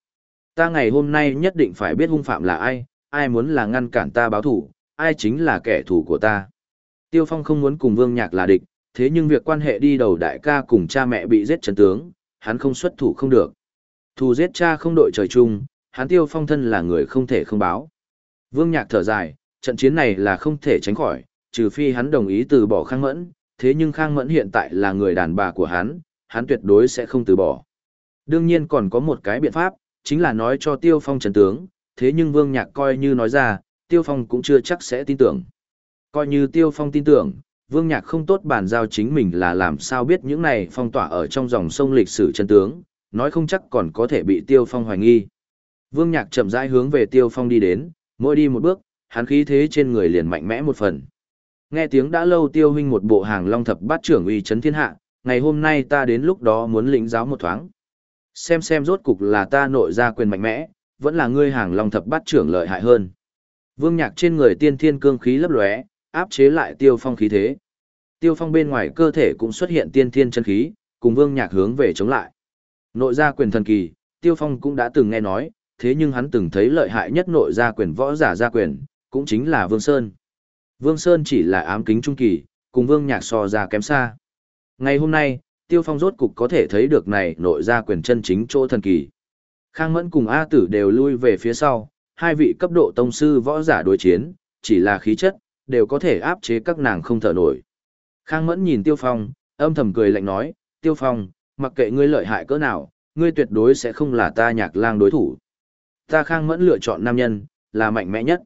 Ta ngày hôm nay nhất định phải biết hung phạm là ai, ai muốn là ngăn cản ta báo thủ, ai chính là kẻ thù của ta. Tiêu Phong không muốn cùng Vương Nhạc là địch, thế nhưng việc quan hệ đi đầu đại ca cùng cha mẹ bị giết chấn tướng, hắn không xuất thủ không được. Thù giết cha không đội trời chung, hắn Tiêu Phong thân là người không thể không báo. Vương Nhạc thở dài, trận chiến này là không thể tránh khỏi, trừ phi hắn đồng ý từ bỏ Khang Mẫn, thế nhưng Khang Mẫn hiện tại là người đàn bà của hắn, hắn tuyệt đối sẽ không từ bỏ. Đương nhiên còn có một cái biện pháp, chính là nói cho Tiêu Phong chấn tướng, thế nhưng Vương Nhạc coi như nói ra, Tiêu Phong cũng chưa chắc sẽ tin tưởng. Coi như Tiêu Phong tin tưởng, Vương Nhạc không tốt bàn giao chính mình là làm sao biết những này phong tỏa ở trong dòng sông lịch sử chân tướng, nói không chắc còn có thể bị Tiêu Phong hoài nghi. Vương Nhạc chậm rãi hướng về Tiêu Phong đi đến, mỗi đi một bước, hắn khí thế trên người liền mạnh mẽ một phần. Nghe tiếng đã lâu Tiêu huynh một bộ hàng long thập bát trưởng uy chấn thiên hạ, ngày hôm nay ta đến lúc đó muốn lĩnh giáo một thoáng. Xem xem rốt cục là ta nội ra quyền mạnh mẽ, vẫn là ngươi hàng long thập bát trưởng lợi hại hơn. Vương Nhạc trên người tiên thiên cương khí lấp lóe, áp chế lại Tiêu Phong khí thế. Tiêu Phong bên ngoài cơ thể cũng xuất hiện tiên thiên chân khí, cùng Vương Nhạc hướng về chống lại. Nội gia quyền thần kỳ, Tiêu Phong cũng đã từng nghe nói, thế nhưng hắn từng thấy lợi hại nhất nội gia quyền võ giả gia quyền, cũng chính là Vương Sơn. Vương Sơn chỉ là ám kính trung kỳ, cùng Vương Nhạc so ra kém xa. Ngày hôm nay, Tiêu Phong rốt cục có thể thấy được này nội gia quyền chân chính chỗ thần kỳ. Khang Mẫn cùng A Tử đều lui về phía sau, hai vị cấp độ tông sư võ giả đối chiến, chỉ là khí chất, đều có thể áp chế các nàng không thở nổi. Khang Mẫn nhìn Tiêu Phong, âm thầm cười lạnh nói, Tiêu Phong, mặc kệ ngươi lợi hại cỡ nào, ngươi tuyệt đối sẽ không là ta nhạc lang đối thủ. Ta Khang Mẫn lựa chọn nam nhân, là mạnh mẽ nhất.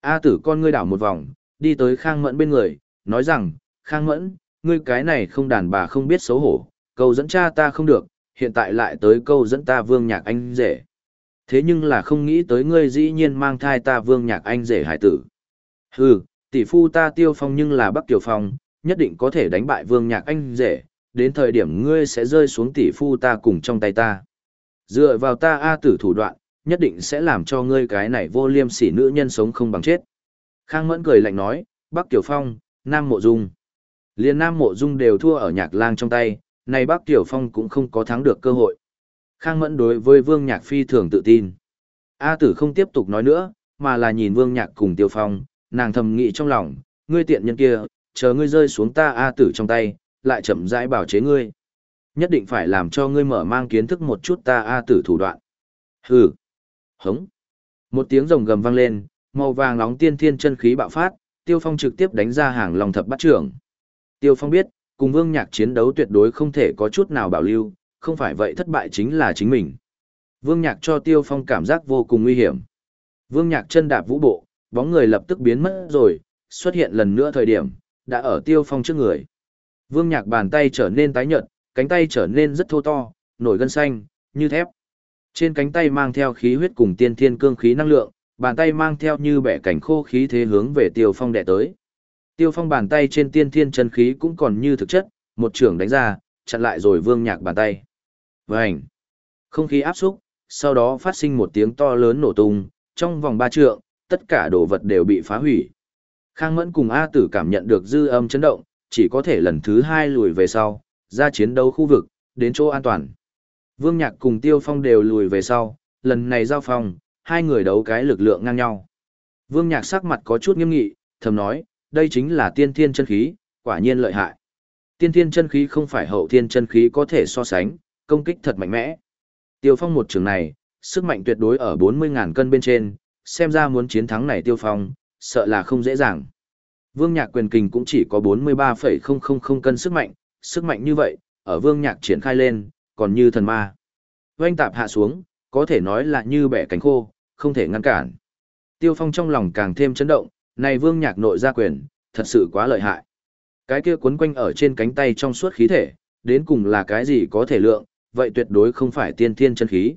A tử con ngươi đảo một vòng, đi tới Khang Mẫn bên người, nói rằng, Khang Mẫn, ngươi cái này không đàn bà không biết xấu hổ, câu dẫn cha ta không được, hiện tại lại tới câu dẫn ta vương nhạc anh rể. Thế nhưng là không nghĩ tới ngươi dĩ nhiên mang thai ta vương nhạc anh rể hải tử. Hừ, tỷ phu ta tiêu phong nhưng là bắc tiểu phong, nhất định có thể đánh bại vương nhạc anh rể, đến thời điểm ngươi sẽ rơi xuống tỷ phu ta cùng trong tay ta. Dựa vào ta A tử thủ đoạn, nhất định sẽ làm cho ngươi cái này vô liêm sỉ nữ nhân sống không bằng chết. Khang Mẫn cười lạnh nói, Bắc Tiểu Phong, Nam Mộ Dung. Liên Nam Mộ Dung đều thua ở nhạc lang trong tay, này Bắc Tiểu Phong cũng không có thắng được cơ hội. Khang Mẫn đối với Vương Nhạc phi thường tự tin. A tử không tiếp tục nói nữa, mà là nhìn Vương Nhạc cùng Tiêu Phong, nàng thầm nghĩ trong lòng, ngươi tiện nhân kia, chờ ngươi rơi xuống ta A tử trong tay, lại chậm rãi bảo chế ngươi. Nhất định phải làm cho ngươi mở mang kiến thức một chút ta A tử thủ đoạn. Hừ. Hống. Một tiếng rồng gầm vang lên, màu vàng nóng tiên thiên chân khí bạo phát, Tiêu Phong trực tiếp đánh ra hàng lòng thập bát trưởng. Tiêu Phong biết, cùng Vương Nhạc chiến đấu tuyệt đối không thể có chút nào bảo lưu, không phải vậy thất bại chính là chính mình. Vương Nhạc cho Tiêu Phong cảm giác vô cùng nguy hiểm. Vương Nhạc chân đạp vũ bộ, bóng người lập tức biến mất rồi, xuất hiện lần nữa thời điểm, đã ở Tiêu Phong trước người. Vương Nhạc bàn tay trở nên tái nhợt, cánh tay trở nên rất thô to, nổi gân xanh, như thép. Trên cánh tay mang theo khí huyết cùng tiên thiên cương khí năng lượng, bàn tay mang theo như bẻ cảnh khô khí thế hướng về Tiêu Phong đè tới. Tiêu Phong bàn tay trên tiên thiên chân khí cũng còn như thực chất, một trường đánh ra, chặn lại rồi Vương Nhạc bàn tay. Vành! Không khí áp xúc, sau đó phát sinh một tiếng to lớn nổ tung, trong vòng ba trượng, tất cả đồ vật đều bị phá hủy. Khang Mẫn cùng A Tử cảm nhận được dư âm chấn động, chỉ có thể lần thứ hai lùi về sau, ra chiến đấu khu vực, đến chỗ an toàn. Vương Nhạc cùng Tiêu Phong đều lùi về sau, lần này giao phong, hai người đấu cái lực lượng ngang nhau. Vương Nhạc sắc mặt có chút nghiêm nghị, thầm nói, đây chính là tiên thiên chân khí, quả nhiên lợi hại. Tiên thiên chân khí không phải hậu thiên chân khí có thể so sánh, công kích thật mạnh mẽ. Tiêu Phong một trường này, sức mạnh tuyệt đối ở 40.000 cân bên trên, xem ra muốn chiến thắng này Tiêu Phong, sợ là không dễ dàng. Vương Nhạc quyền kình cũng chỉ có 43,000 cân sức mạnh, sức mạnh như vậy, ở Vương Nhạc triển khai lên, còn như thần ma. Oanh tạp hạ xuống, có thể nói là như bẻ cánh khô, không thể ngăn cản. Tiêu Phong trong lòng càng thêm chấn động, này Vương Nhạc nội ra quyền, thật sự quá lợi hại. Cái kia quấn quanh ở trên cánh tay trong suốt khí thể, đến cùng là cái gì có thể lượng, vậy tuyệt đối không phải tiên thiên chân khí.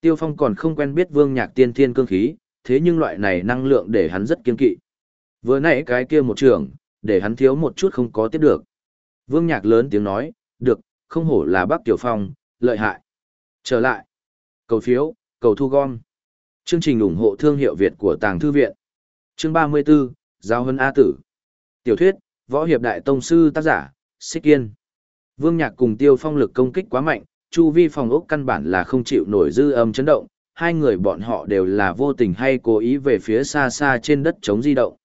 Tiêu Phong còn không quen biết Vương Nhạc tiên thiên cương khí, thế nhưng loại này năng lượng để hắn rất kiên kỵ. Vừa nãy cái kia một trường, để hắn thiếu một chút không có tiếp được. Vương Nhạc lớn tiếng nói, được, không hổ là Bắc Tiểu Phong, lợi hại. Trở lại. Cầu phiếu, cầu thu gom. Chương trình ủng hộ thương hiệu Việt của Tàng Thư Viện. Chương 34, Giao Hân A Tử. Tiểu thuyết, Võ Hiệp Đại Tông Sư tác giả, Xích Kiên. Vương Nhạc cùng Tiêu Phong lực công kích quá mạnh, chu vi phòng ốc căn bản là không chịu nổi dư âm chấn động, hai người bọn họ đều là vô tình hay cố ý về phía xa xa trên đất chống di động.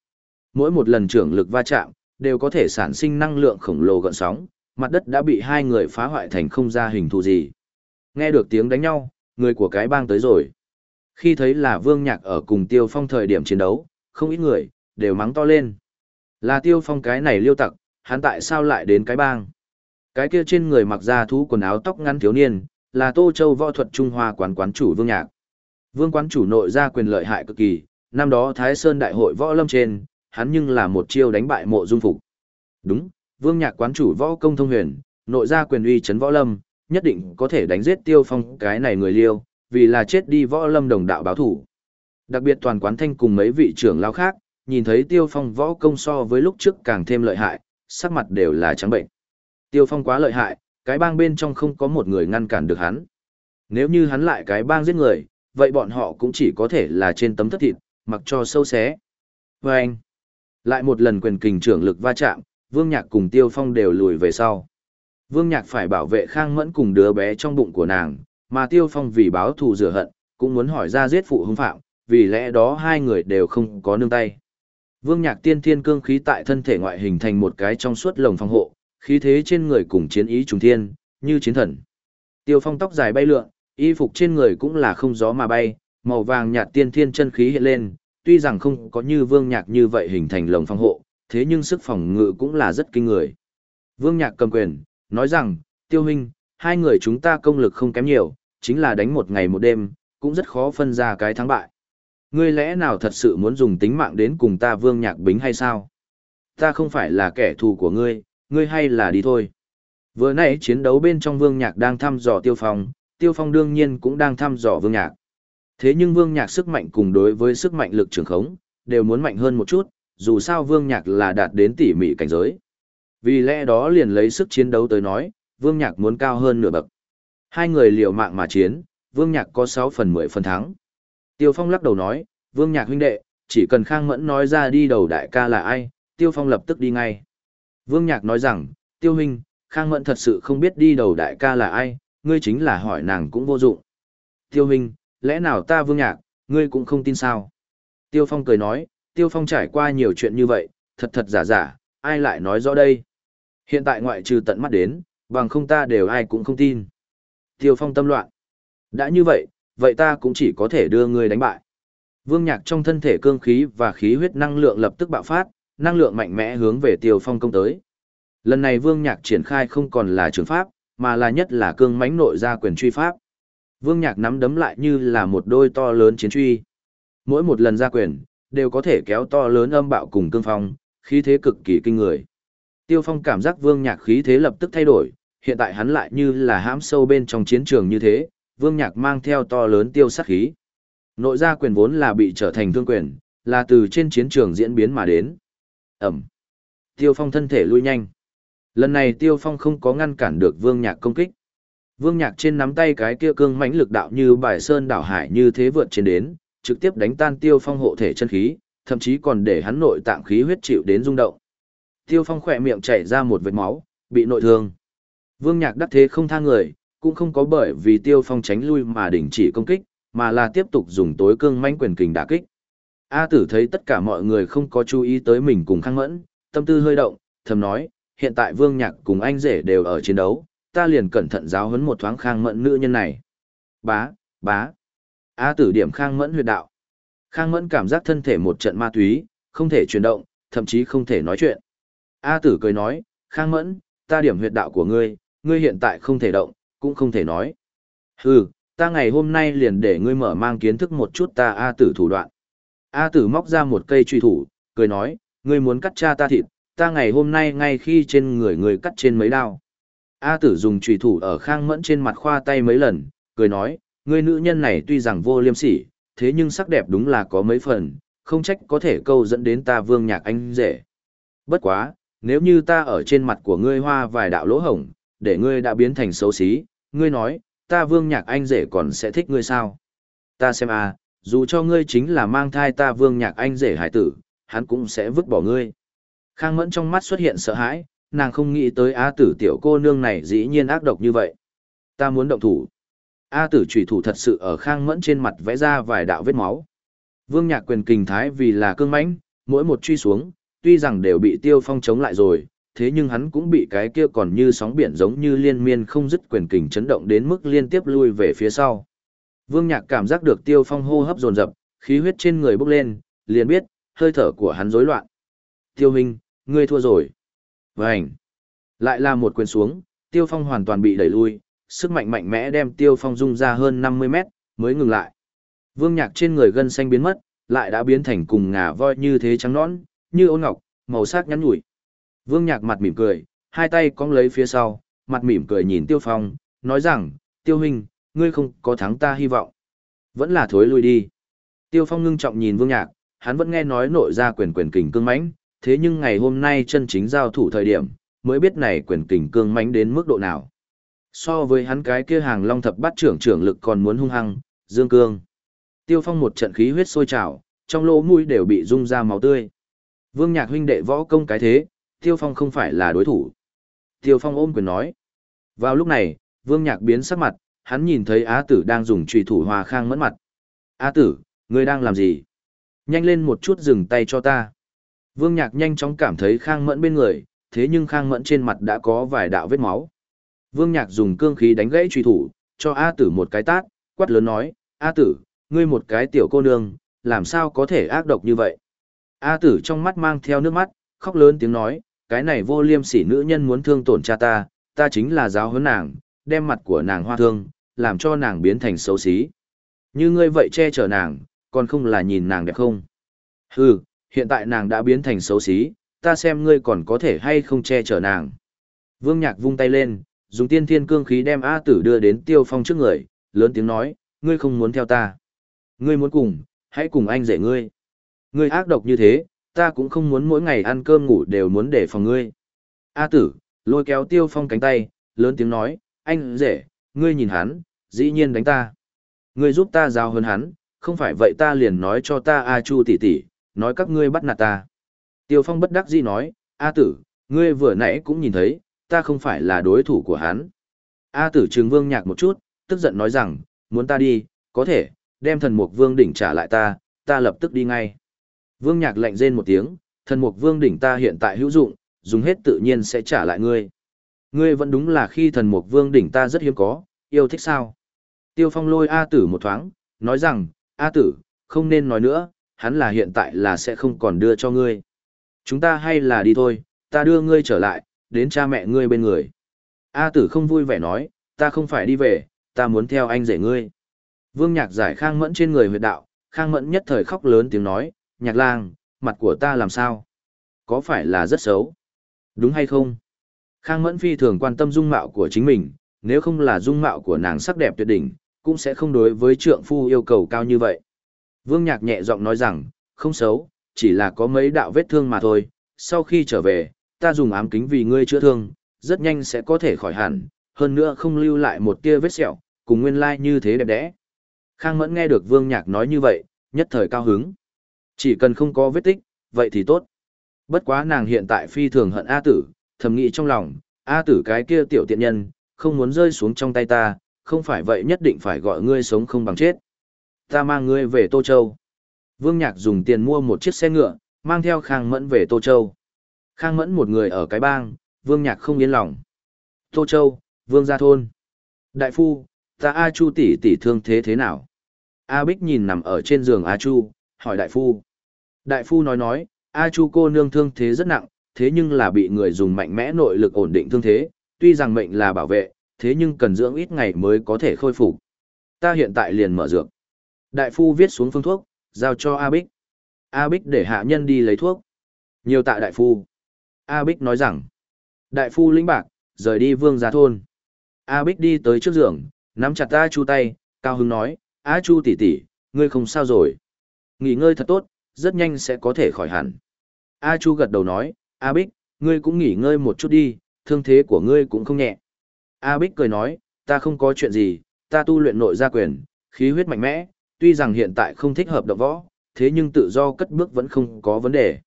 Mỗi một lần trưởng lực va chạm, đều có thể sản sinh năng lượng khổng lồ gợn sóng, mặt đất đã bị hai người phá hoại thành không ra hình thù gì. Nghe được tiếng đánh nhau, người của cái bang tới rồi. Khi thấy là Vương Nhạc ở cùng Tiêu Phong thời điểm chiến đấu, không ít người, đều mắng to lên. Là Tiêu Phong cái này liêu tặc, hắn tại sao lại đến cái bang? Cái kia trên người mặc ra thú quần áo tóc ngắn thiếu niên, là Tô Châu võ thuật Trung Hoa quán quán chủ Vương Nhạc. Vương quán chủ nội ra quyền lợi hại cực kỳ, năm đó Thái Sơn đại hội võ lâm trên, hắn nhưng là một chiêu đánh bại mộ dung phục. Đúng, Vương Nhạc quán chủ võ công thông huyền, nội gia quyền uy chấn võ lâm, nhất định có thể đánh giết Tiêu Phong cái này người liêu, vì là chết đi võ lâm đồng đạo báo thủ. Đặc biệt toàn quán thanh cùng mấy vị trưởng lao khác, nhìn thấy Tiêu Phong võ công so với lúc trước càng thêm lợi hại, sắc mặt đều là trắng bệnh. Tiêu Phong quá lợi hại, cái bang bên trong không có một người ngăn cản được hắn. Nếu như hắn lại cái bang giết người, vậy bọn họ cũng chỉ có thể là trên tấm thất thịt, mặc cho sâu xé. Và anh, lại một lần quyền kình trưởng lực va chạm, Vương Nhạc cùng Tiêu Phong đều lùi về sau. Vương Nhạc phải bảo vệ Khang Mẫn cùng đứa bé trong bụng của nàng, mà Tiêu Phong vì báo thù rửa hận, cũng muốn hỏi ra giết phụ hung phạm, vì lẽ đó hai người đều không có nương tay. Vương Nhạc tiên thiên cương khí tại thân thể ngoại hình thành một cái trong suốt lồng phòng hộ, khí thế trên người cùng chiến ý trùng thiên, như chiến thần. Tiêu Phong tóc dài bay lượn, y phục trên người cũng là không gió mà bay, màu vàng nhạt tiên thiên chân khí hiện lên, tuy rằng không có như Vương Nhạc như vậy hình thành lồng phòng hộ, thế nhưng sức phòng ngự cũng là rất kinh người. Vương Nhạc cầm quyền, nói rằng, Tiêu Huynh, hai người chúng ta công lực không kém nhiều, chính là đánh một ngày một đêm, cũng rất khó phân ra cái thắng bại. Ngươi lẽ nào thật sự muốn dùng tính mạng đến cùng ta Vương Nhạc Bính hay sao? Ta không phải là kẻ thù của ngươi, ngươi hay là đi thôi. Vừa nãy chiến đấu bên trong Vương Nhạc đang thăm dò Tiêu Phong, Tiêu Phong đương nhiên cũng đang thăm dò Vương Nhạc. Thế nhưng Vương Nhạc sức mạnh cùng đối với sức mạnh lực trường khống, đều muốn mạnh hơn một chút, dù sao Vương Nhạc là đạt đến tỉ mỉ cảnh giới. Vì lẽ đó liền lấy sức chiến đấu tới nói, Vương Nhạc muốn cao hơn nửa bậc. Hai người liều mạng mà chiến, Vương Nhạc có 6 phần 10 phần thắng. Tiêu Phong lắc đầu nói, Vương Nhạc huynh đệ, chỉ cần Khang Mẫn nói ra đi đầu đại ca là ai, Tiêu Phong lập tức đi ngay. Vương Nhạc nói rằng, Tiêu Huynh, Khang Mẫn thật sự không biết đi đầu đại ca là ai, ngươi chính là hỏi nàng cũng vô dụng. Tiêu Huynh, lẽ nào ta Vương Nhạc, ngươi cũng không tin sao? Tiêu Phong cười nói, Tiêu Phong trải qua nhiều chuyện như vậy, thật thật giả giả, ai lại nói rõ đây? Hiện tại ngoại trừ tận mắt đến, bằng không ta đều ai cũng không tin. Tiêu Phong tâm loạn. Đã như vậy, vậy ta cũng chỉ có thể đưa ngươi đánh bại. Vương Nhạc trong thân thể cương khí và khí huyết năng lượng lập tức bạo phát, năng lượng mạnh mẽ hướng về Tiêu Phong công tới. Lần này Vương Nhạc triển khai không còn là trường pháp, mà là nhất là cương mãnh nội ra quyền truy pháp. Vương Nhạc nắm đấm lại như là một đôi to lớn chiến truy. Mỗi một lần ra quyền, đều có thể kéo to lớn âm bạo cùng cương phong, khí thế cực kỳ kinh người. Tiêu Phong cảm giác Vương Nhạc khí thế lập tức thay đổi, hiện tại hắn lại như là hãm sâu bên trong chiến trường như thế, Vương Nhạc mang theo to lớn tiêu sát khí. Nội gia quyền vốn là bị trở thành thương quyền, là từ trên chiến trường diễn biến mà đến. Ẩm. Tiêu Phong thân thể lui nhanh. Lần này Tiêu Phong không có ngăn cản được Vương Nhạc công kích. Vương Nhạc trên nắm tay cái kia cương mãnh lực đạo như bài sơn đảo hải như thế vượt trên đến, trực tiếp đánh tan Tiêu Phong hộ thể chân khí, thậm chí còn để hắn nội tạng khí huyết chịu đến rung động. Tiêu Phong khỏe miệng chảy ra một vệt máu, bị nội thương. Vương Nhạc đắc thế không tha người, cũng không có bởi vì Tiêu Phong tránh lui mà đình chỉ công kích, mà là tiếp tục dùng tối cương mãnh quyền kình đả kích. A Tử thấy tất cả mọi người không có chú ý tới mình cùng Khang Mẫn, tâm tư hơi động, thầm nói, hiện tại Vương Nhạc cùng anh rể đều ở chiến đấu, ta liền cẩn thận giáo huấn một thoáng Khang Mẫn nữ nhân này. Bá, bá. A Tử điểm Khang Mẫn huyệt đạo. Khang Mẫn cảm giác thân thể một trận ma túy, không thể chuyển động, thậm chí không thể nói chuyện. A Tử cười nói, Khang Mẫn, ta điểm huyệt đạo của ngươi, ngươi hiện tại không thể động, cũng không thể nói. Hừ, ta ngày hôm nay liền để ngươi mở mang kiến thức một chút ta A tử thủ đoạn. A tử móc ra một cây truy thủ, cười nói, ngươi muốn cắt cha ta thịt, ta ngày hôm nay ngay khi trên người ngươi cắt trên mấy đao. A tử dùng truy thủ ở khang mẫn trên mặt khoa tay mấy lần, cười nói, ngươi nữ nhân này tuy rằng vô liêm sỉ, thế nhưng sắc đẹp đúng là có mấy phần, không trách có thể câu dẫn đến ta vương nhạc anh rể. Bất quá, nếu như ta ở trên mặt của ngươi hoa vài đạo lỗ hổng, để ngươi đã biến thành xấu xí, ngươi nói, ta vương nhạc anh rể còn sẽ thích ngươi sao? Ta xem à, dù cho ngươi chính là mang thai ta vương nhạc anh rể hải tử, hắn cũng sẽ vứt bỏ ngươi. Khang mẫn trong mắt xuất hiện sợ hãi, nàng không nghĩ tới á tử tiểu cô nương này dĩ nhiên ác độc như vậy. Ta muốn động thủ. A tử trùy thủ thật sự ở khang mẫn trên mặt vẽ ra vài đạo vết máu. Vương nhạc quyền kình thái vì là cương mãnh, mỗi một truy xuống, tuy rằng đều bị tiêu phong chống lại rồi, thế nhưng hắn cũng bị cái kia còn như sóng biển giống như liên miên không dứt quyền kình chấn động đến mức liên tiếp lui về phía sau. Vương Nhạc cảm giác được Tiêu Phong hô hấp dồn dập, khí huyết trên người bốc lên, liền biết, hơi thở của hắn rối loạn. Tiêu Minh, ngươi thua rồi. Vânh. Lại là một quyền xuống, Tiêu Phong hoàn toàn bị đẩy lui, sức mạnh mạnh mẽ đem Tiêu Phong dung ra hơn 50 mét, mới ngừng lại. Vương Nhạc trên người gân xanh biến mất, lại đã biến thành cùng ngà voi như thế trắng nõn, như ôn ngọc, màu sắc nhắn nhủi. Vương Nhạc mặt mỉm cười, hai tay cong lấy phía sau, mặt mỉm cười nhìn Tiêu Phong, nói rằng, Tiêu Huynh, ngươi không có thắng ta hy vọng. Vẫn là thối lui đi. Tiêu Phong ngưng trọng nhìn Vương Nhạc, hắn vẫn nghe nói nội ra quyền quyền kình cương mãnh, thế nhưng ngày hôm nay chân chính giao thủ thời điểm, mới biết này quyền kình cương mãnh đến mức độ nào. So với hắn cái kia hàng long thập bát trưởng trưởng lực còn muốn hung hăng, dương cương. Tiêu Phong một trận khí huyết sôi trào, trong lỗ mũi đều bị rung ra máu tươi. Vương Nhạc huynh đệ võ công cái thế, Tiêu Phong không phải là đối thủ. Tiêu Phong ôm quyền nói. Vào lúc này, Vương Nhạc biến sắc mặt, hắn nhìn thấy Á Tử đang dùng trùy thủ hòa khang mẫn mặt. Á Tử, ngươi đang làm gì? Nhanh lên một chút dừng tay cho ta. Vương Nhạc nhanh chóng cảm thấy khang mẫn bên người, thế nhưng khang mẫn trên mặt đã có vài đạo vết máu. Vương Nhạc dùng cương khí đánh gãy truy thủ, cho A Tử một cái tát, quát lớn nói, A Tử, ngươi một cái tiểu cô nương, làm sao có thể ác độc như vậy? A Tử trong mắt mang theo nước mắt, khóc lớn tiếng nói, cái này vô liêm sỉ nữ nhân muốn thương tổn cha ta, ta chính là giáo huấn nàng, đem mặt của nàng hoa thương, làm cho nàng biến thành xấu xí. Như ngươi vậy che chở nàng, còn không là nhìn nàng đẹp không? Hừ, hiện tại nàng đã biến thành xấu xí, ta xem ngươi còn có thể hay không che chở nàng. Vương Nhạc vung tay lên, dùng tiên thiên cương khí đem A tử đưa đến tiêu phong trước người, lớn tiếng nói, ngươi không muốn theo ta. Ngươi muốn cùng, hãy cùng anh rể ngươi. Ngươi ác độc như thế, ta cũng không muốn mỗi ngày ăn cơm ngủ đều muốn để phòng ngươi. A tử, lôi kéo tiêu phong cánh tay, lớn tiếng nói, anh rể, ngươi nhìn hắn, dĩ nhiên đánh ta. Ngươi giúp ta giao hơn hắn, không phải vậy ta liền nói cho ta A Chu tỷ tỷ, nói các ngươi bắt nạt ta. Tiêu Phong bất đắc dĩ nói, A tử, ngươi vừa nãy cũng nhìn thấy, ta không phải là đối thủ của hắn. A tử Trường vương nhạc một chút, tức giận nói rằng, muốn ta đi, có thể, đem thần mục vương đỉnh trả lại ta, ta lập tức đi ngay. Vương nhạc lạnh rên một tiếng, thần mục vương đỉnh ta hiện tại hữu dụng, dùng hết tự nhiên sẽ trả lại ngươi. Ngươi vẫn đúng là khi thần mục vương đỉnh ta rất hiếm có, yêu thích sao? Tiêu Phong lôi A tử một thoáng, nói rằng, A tử, không nên nói nữa, hắn là hiện tại là sẽ không còn đưa cho ngươi. Chúng ta hay là đi thôi, ta đưa ngươi trở lại, đến cha mẹ ngươi bên người. A tử không vui vẻ nói, ta không phải đi về, ta muốn theo anh rể ngươi. Vương nhạc giải khang mẫn trên người huyệt đạo, khang mẫn nhất thời khóc lớn tiếng nói, nhạc lang, mặt của ta làm sao? Có phải là rất xấu? Đúng hay không? Khang mẫn phi thường quan tâm dung mạo của chính mình, nếu không là dung mạo của nàng sắc đẹp tuyệt đỉnh, cũng sẽ không đối với trượng phu yêu cầu cao như vậy. Vương Nhạc nhẹ giọng nói rằng, không xấu, chỉ là có mấy đạo vết thương mà thôi, sau khi trở về, ta dùng ám kính vì ngươi chữa thương, rất nhanh sẽ có thể khỏi hẳn, hơn nữa không lưu lại một tia vết sẹo, cùng nguyên lai like như thế đẹp đẽ. Khang Mẫn nghe được Vương Nhạc nói như vậy, nhất thời cao hứng. Chỉ cần không có vết tích, vậy thì tốt. Bất quá nàng hiện tại phi thường hận A tử, thầm nghĩ trong lòng, A tử cái kia tiểu tiện nhân, không muốn rơi xuống trong tay ta, không phải vậy nhất định phải gọi ngươi sống không bằng chết. Ta mang ngươi về Tô Châu. Vương Nhạc dùng tiền mua một chiếc xe ngựa, mang theo Khang Mẫn về Tô Châu. Khang Mẫn một người ở cái bang, Vương Nhạc không yên lòng. Tô Châu, Vương Gia Thôn. Đại phu, ta A Chu tỷ tỷ thương thế thế nào? A Bích nhìn nằm ở trên giường A Chu, hỏi đại phu. Đại phu nói nói, A Chu cô nương thương thế rất nặng, thế nhưng là bị người dùng mạnh mẽ nội lực ổn định thương thế, tuy rằng mệnh là bảo vệ, thế nhưng cần dưỡng ít ngày mới có thể khôi phục. Ta hiện tại liền mở dược. Đại phu viết xuống phương thuốc, giao cho A Bích. A Bích để hạ nhân đi lấy thuốc. Nhiều tạ đại phu. A Bích nói rằng, đại phu lĩnh bạc, rời đi vương gia thôn. A Bích đi tới trước giường, nắm chặt A Chu tay, cao hứng nói, A Chu tỷ tỷ, ngươi không sao rồi. Nghỉ ngơi thật tốt, rất nhanh sẽ có thể khỏi hẳn. A Chu gật đầu nói, A Bích, ngươi cũng nghỉ ngơi một chút đi, thương thế của ngươi cũng không nhẹ. A Bích cười nói, ta không có chuyện gì, ta tu luyện nội gia quyền, khí huyết mạnh mẽ, tuy rằng hiện tại không thích hợp động võ, thế nhưng tự do cất bước vẫn không có vấn đề.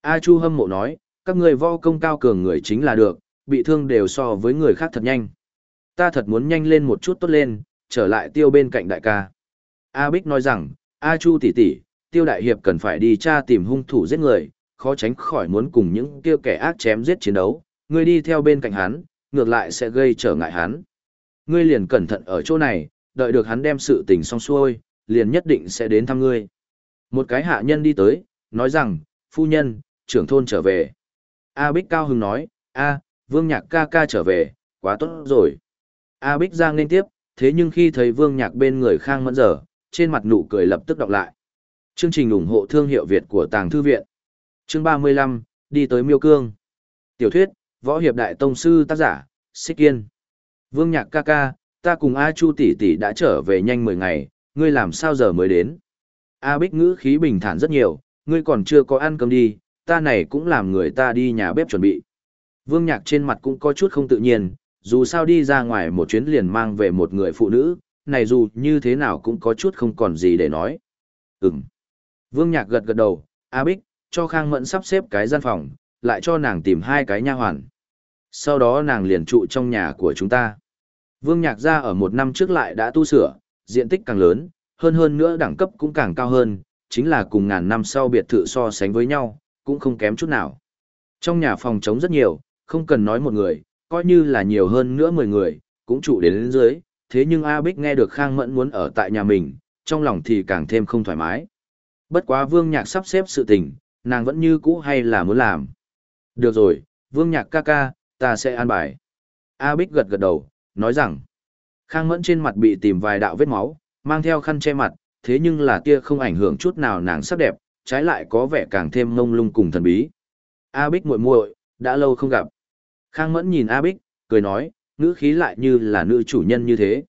A Chu hâm mộ nói, các người võ công cao cường người chính là được, bị thương đều so với người khác thật nhanh. Ta thật muốn nhanh lên một chút tốt lên, trở lại tiêu bên cạnh đại ca. A Bích nói rằng, A Chu tỷ tỷ, tiêu đại hiệp cần phải đi tra tìm hung thủ giết người, khó tránh khỏi muốn cùng những tiêu kẻ ác chém giết chiến đấu, ngươi đi theo bên cạnh hắn, ngược lại sẽ gây trở ngại hắn. Ngươi liền cẩn thận ở chỗ này, đợi được hắn đem sự tình xong xuôi, liền nhất định sẽ đến thăm ngươi. Một cái hạ nhân đi tới, nói rằng, phu nhân, trưởng thôn trở về. A Bích cao hứng nói, A, vương nhạc ca ca trở về, quá tốt rồi. A Bích giang lên tiếp, thế nhưng khi thấy vương nhạc bên người khang mẫn giờ, trên mặt nụ cười lập tức đọc lại. Chương trình ủng hộ thương hiệu Việt của Tàng Thư Viện. Chương 35, đi tới miêu cương. Tiểu thuyết, võ hiệp đại tông sư tác giả, Xích Kiên. Vương nhạc ca ca, ta cùng A Chu tỷ tỷ đã trở về nhanh 10 ngày, ngươi làm sao giờ mới đến? A Bích ngữ khí bình thản rất nhiều, ngươi còn chưa có ăn cơm đi, ta này cũng làm người ta đi nhà bếp chuẩn bị. Vương Nhạc trên mặt cũng có chút không tự nhiên, dù sao đi ra ngoài một chuyến liền mang về một người phụ nữ, này dù như thế nào cũng có chút không còn gì để nói. Ừm. Vương Nhạc gật gật đầu, A Bích, cho Khang Mẫn sắp xếp cái gian phòng, lại cho nàng tìm hai cái nha hoàn. Sau đó nàng liền trụ trong nhà của chúng ta. Vương Nhạc ra ở một năm trước lại đã tu sửa, diện tích càng lớn, hơn hơn nữa đẳng cấp cũng càng cao hơn, chính là cùng ngàn năm sau biệt thự so sánh với nhau, cũng không kém chút nào. Trong nhà phòng trống rất nhiều, không cần nói một người, coi như là nhiều hơn nữa 10 người, cũng trụ đến, đến dưới, thế nhưng A Bích nghe được Khang Mẫn muốn ở tại nhà mình, trong lòng thì càng thêm không thoải mái. Bất quá Vương Nhạc sắp xếp sự tình, nàng vẫn như cũ hay là muốn làm. Được rồi, Vương Nhạc ca ca, ta sẽ an bài. A Bích gật gật đầu, nói rằng, Khang Mẫn trên mặt bị tìm vài đạo vết máu, mang theo khăn che mặt, thế nhưng là tia không ảnh hưởng chút nào nàng sắc đẹp, trái lại có vẻ càng thêm ngông lung cùng thần bí. A Bích muội muội, đã lâu không gặp. Khang Mẫn nhìn A Bích, cười nói, ngữ khí lại như là nữ chủ nhân như thế.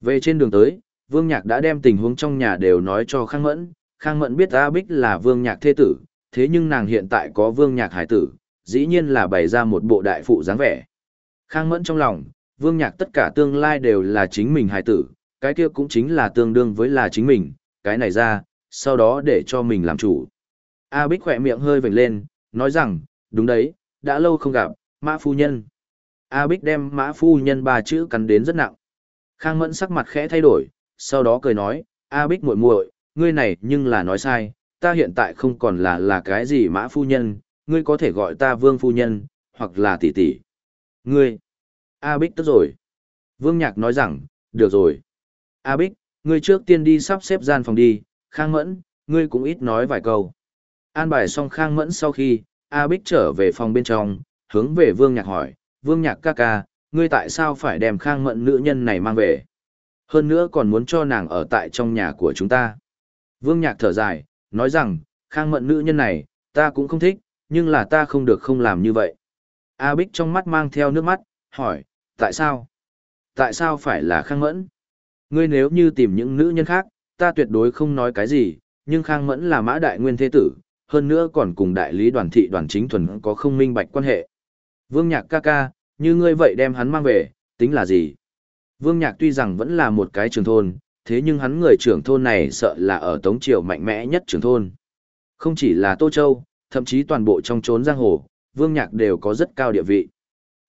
Về trên đường tới, Vương Nhạc đã đem tình huống trong nhà đều nói cho Khang Mẫn, Khang Mẫn biết A Bích là Vương Nhạc thế tử, thế nhưng nàng hiện tại có Vương Nhạc hải tử, dĩ nhiên là bày ra một bộ đại phụ dáng vẻ. Khang Mẫn trong lòng, Vương Nhạc tất cả tương lai đều là chính mình hải tử, cái kia cũng chính là tương đương với là chính mình, cái này ra, sau đó để cho mình làm chủ. A Bích khỏe miệng hơi vểnh lên, nói rằng, đúng đấy, đã lâu không gặp, mã phu nhân. A Bích đem mã phu nhân ba chữ cắn đến rất nặng. Khang Mẫn sắc mặt khẽ thay đổi, sau đó cười nói, A Bích muội muội, ngươi này nhưng là nói sai, ta hiện tại không còn là là cái gì mã phu nhân, ngươi có thể gọi ta vương phu nhân, hoặc là tỷ tỷ. Ngươi, A Bích tức rồi. Vương Nhạc nói rằng, được rồi. A Bích, ngươi trước tiên đi sắp xếp gian phòng đi, Khang Mẫn, ngươi cũng ít nói vài câu. An bài xong Khang Mẫn sau khi, A Bích trở về phòng bên trong, hướng về Vương Nhạc hỏi, Vương Nhạc ca ca, ngươi tại sao phải đem Khang Mẫn nữ nhân này mang về? Hơn nữa còn muốn cho nàng ở tại trong nhà của chúng ta. Vương Nhạc thở dài, nói rằng, Khang Mẫn nữ nhân này, ta cũng không thích, nhưng là ta không được không làm như vậy. A Bích trong mắt mang theo nước mắt, hỏi, tại sao? Tại sao phải là Khang Mẫn? Ngươi nếu như tìm những nữ nhân khác, ta tuyệt đối không nói cái gì, nhưng Khang Mẫn là mã đại nguyên thế tử, hơn nữa còn cùng đại lý đoàn thị đoàn chính thuần có không minh bạch quan hệ. Vương Nhạc ca ca, như ngươi vậy đem hắn mang về, tính là gì? Vương Nhạc tuy rằng vẫn là một cái trường thôn, thế nhưng hắn người trưởng thôn này sợ là ở Tống Triều mạnh mẽ nhất trường thôn. Không chỉ là Tô Châu, thậm chí toàn bộ trong chốn giang hồ, Vương Nhạc đều có rất cao địa vị.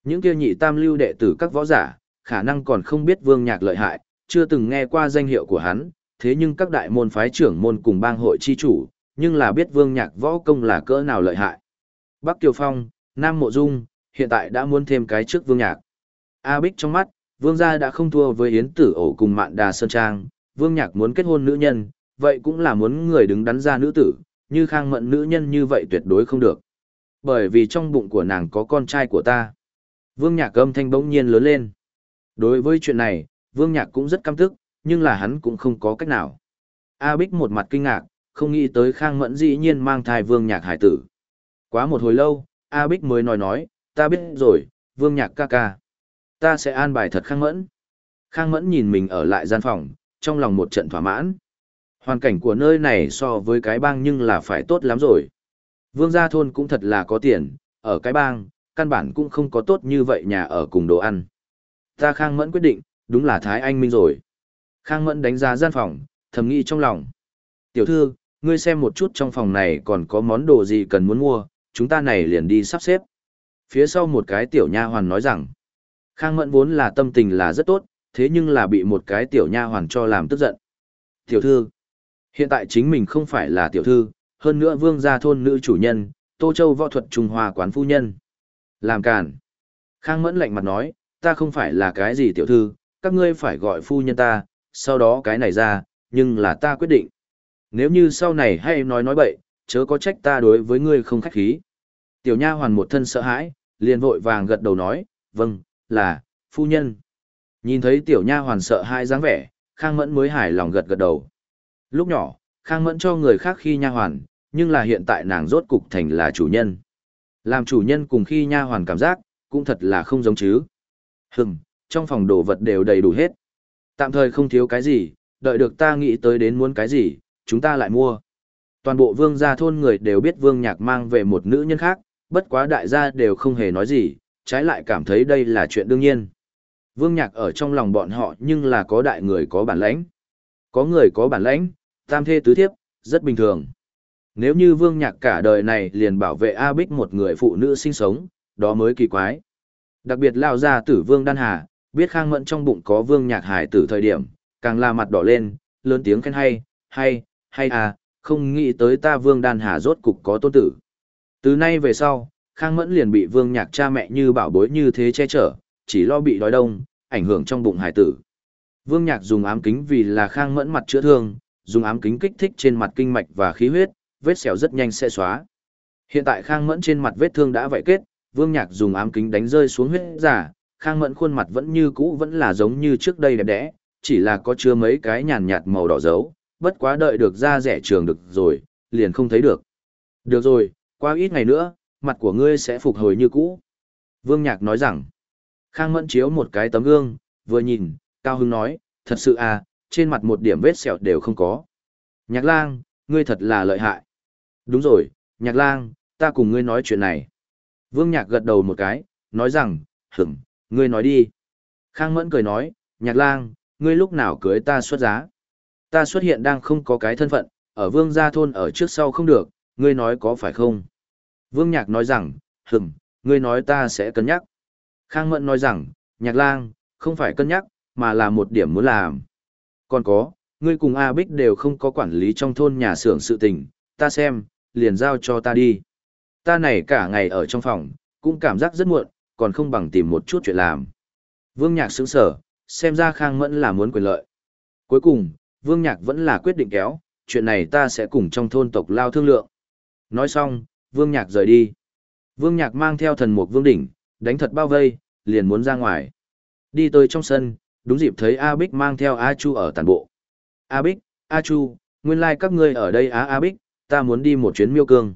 Những kia nhị tam lưu đệ tử các võ giả, khả năng còn không biết Vương Nhạc lợi hại, chưa từng nghe qua danh hiệu của hắn, thế nhưng các đại môn phái trưởng môn cùng bang hội chi chủ, nhưng là biết Vương Nhạc võ công là cỡ nào lợi hại. Bắc Kiều Phong, Nam Mộ Dung, hiện tại đã muốn thêm cái trước Vương Nhạc. A Bích trong mắt, Vương gia đã không thua với Yến Tử ổ cùng Mạn Đà Sơn Trang, Vương Nhạc muốn kết hôn nữ nhân, vậy cũng là muốn người đứng đắn ra nữ tử, như Khang Mận nữ nhân như vậy tuyệt đối không được. Bởi vì trong bụng của nàng có con trai của ta. Vương Nhạc âm thanh bỗng nhiên lớn lên. Đối với chuyện này, Vương Nhạc cũng rất căm tức, nhưng là hắn cũng không có cách nào. A Bích một mặt kinh ngạc, không nghĩ tới Khang Mẫn dĩ nhiên mang thai Vương Nhạc hải tử. Quá một hồi lâu, A Bích mới nói nói, ta biết rồi, Vương Nhạc ca ca. Ta sẽ an bài thật Khang Mẫn. Khang Mẫn nhìn mình ở lại gian phòng, trong lòng một trận thỏa mãn. Hoàn cảnh của nơi này so với cái bang nhưng là phải tốt lắm rồi. Vương gia thôn cũng thật là có tiền, ở cái bang, căn bản cũng không có tốt như vậy nhà ở cùng đồ ăn. Ta Khang Mẫn quyết định, đúng là Thái Anh Minh rồi. Khang Mẫn đánh giá gian phòng, thầm nghĩ trong lòng. Tiểu thư, ngươi xem một chút trong phòng này còn có món đồ gì cần muốn mua, chúng ta này liền đi sắp xếp. Phía sau một cái tiểu nha hoàn nói rằng, Khang Mẫn vốn là tâm tình là rất tốt, thế nhưng là bị một cái tiểu nha hoàn cho làm tức giận. Tiểu thư, hiện tại chính mình không phải là tiểu thư, hơn nữa vương gia thôn nữ chủ nhân, Tô Châu võ thuật Trung Hoa quán phu nhân. Làm càn. Khang Mẫn lạnh mặt nói, ta không phải là cái gì tiểu thư, các ngươi phải gọi phu nhân ta, sau đó cái này ra, nhưng là ta quyết định. Nếu như sau này hay nói nói bậy, chớ có trách ta đối với ngươi không khách khí. Tiểu nha hoàn một thân sợ hãi, liền vội vàng gật đầu nói, vâng, là, phu nhân. Nhìn thấy tiểu nha hoàn sợ hãi dáng vẻ, Khang Mẫn mới hài lòng gật gật đầu. Lúc nhỏ, Khang Mẫn cho người khác khi nha hoàn, nhưng là hiện tại nàng rốt cục thành là chủ nhân. Làm chủ nhân cùng khi nha hoàn cảm giác, cũng thật là không giống chứ. Hừm, trong phòng đồ vật đều đầy đủ hết. Tạm thời không thiếu cái gì, đợi được ta nghĩ tới đến muốn cái gì, chúng ta lại mua. Toàn bộ vương gia thôn người đều biết vương nhạc mang về một nữ nhân khác, bất quá đại gia đều không hề nói gì, trái lại cảm thấy đây là chuyện đương nhiên. Vương nhạc ở trong lòng bọn họ nhưng là có đại người có bản lãnh. Có người có bản lãnh, tam thê tứ thiếp, rất bình thường. Nếu như vương nhạc cả đời này liền bảo vệ A Bích một người phụ nữ sinh sống, đó mới kỳ quái. Đặc biệt lao ra tử vương đan hà, biết khang mẫn trong bụng có vương nhạc hải tử thời điểm, càng là mặt đỏ lên, lớn tiếng khen hay, hay, hay à, không nghĩ tới ta vương đan hà rốt cục có tôn tử. Từ nay về sau, khang mẫn liền bị vương nhạc cha mẹ như bảo bối như thế che chở, chỉ lo bị đói đông, ảnh hưởng trong bụng hải tử. Vương nhạc dùng ám kính vì là khang mẫn mặt chữa thương, dùng ám kính kích thích trên mặt kinh mạch và khí huyết, vết sẹo rất nhanh sẽ xóa. Hiện tại khang mẫn trên mặt vết thương đã vậy kết, vương nhạc dùng ám kính đánh rơi xuống huyết giả, khang mẫn khuôn mặt vẫn như cũ vẫn là giống như trước đây đẹp đẽ, chỉ là có chứa mấy cái nhàn nhạt màu đỏ dấu, bất quá đợi được ra rẻ trường được rồi, liền không thấy được. Được rồi, qua ít ngày nữa, mặt của ngươi sẽ phục hồi như cũ. Vương Nhạc nói rằng, Khang Mẫn chiếu một cái tấm gương, vừa nhìn, Cao Hưng nói, thật sự à, trên mặt một điểm vết sẹo đều không có. Nhạc lang, ngươi thật là lợi hại. Đúng rồi, Nhạc lang, ta cùng ngươi nói chuyện này. Vương Nhạc gật đầu một cái, nói rằng, hửng, ngươi nói đi. Khang Mẫn cười nói, Nhạc lang, ngươi lúc nào cưới ta xuất giá. Ta xuất hiện đang không có cái thân phận, ở vương gia thôn ở trước sau không được, ngươi nói có phải không? Vương Nhạc nói rằng, hừm, ngươi nói ta sẽ cân nhắc. Khang Mẫn nói rằng, Nhạc lang, không phải cân nhắc, mà là một điểm muốn làm. Còn có, ngươi cùng A Bích đều không có quản lý trong thôn nhà xưởng sự tình, ta xem, liền giao cho ta đi. Ta này cả ngày ở trong phòng, cũng cảm giác rất muộn, còn không bằng tìm một chút chuyện làm. Vương Nhạc sững sở, xem ra Khang Mẫn là muốn quyền lợi. Cuối cùng, Vương Nhạc vẫn là quyết định kéo, chuyện này ta sẽ cùng trong thôn tộc lao thương lượng. Nói xong, Vương Nhạc rời đi. Vương Nhạc mang theo thần mục Vương Đỉnh, đánh thật bao vây, liền muốn ra ngoài. Đi tới trong sân, đúng dịp thấy A Bích mang theo A Chu ở tàn bộ. A Bích, A Chu, nguyên lai like các ngươi ở đây Á A Bích, ta muốn đi một chuyến miêu cương.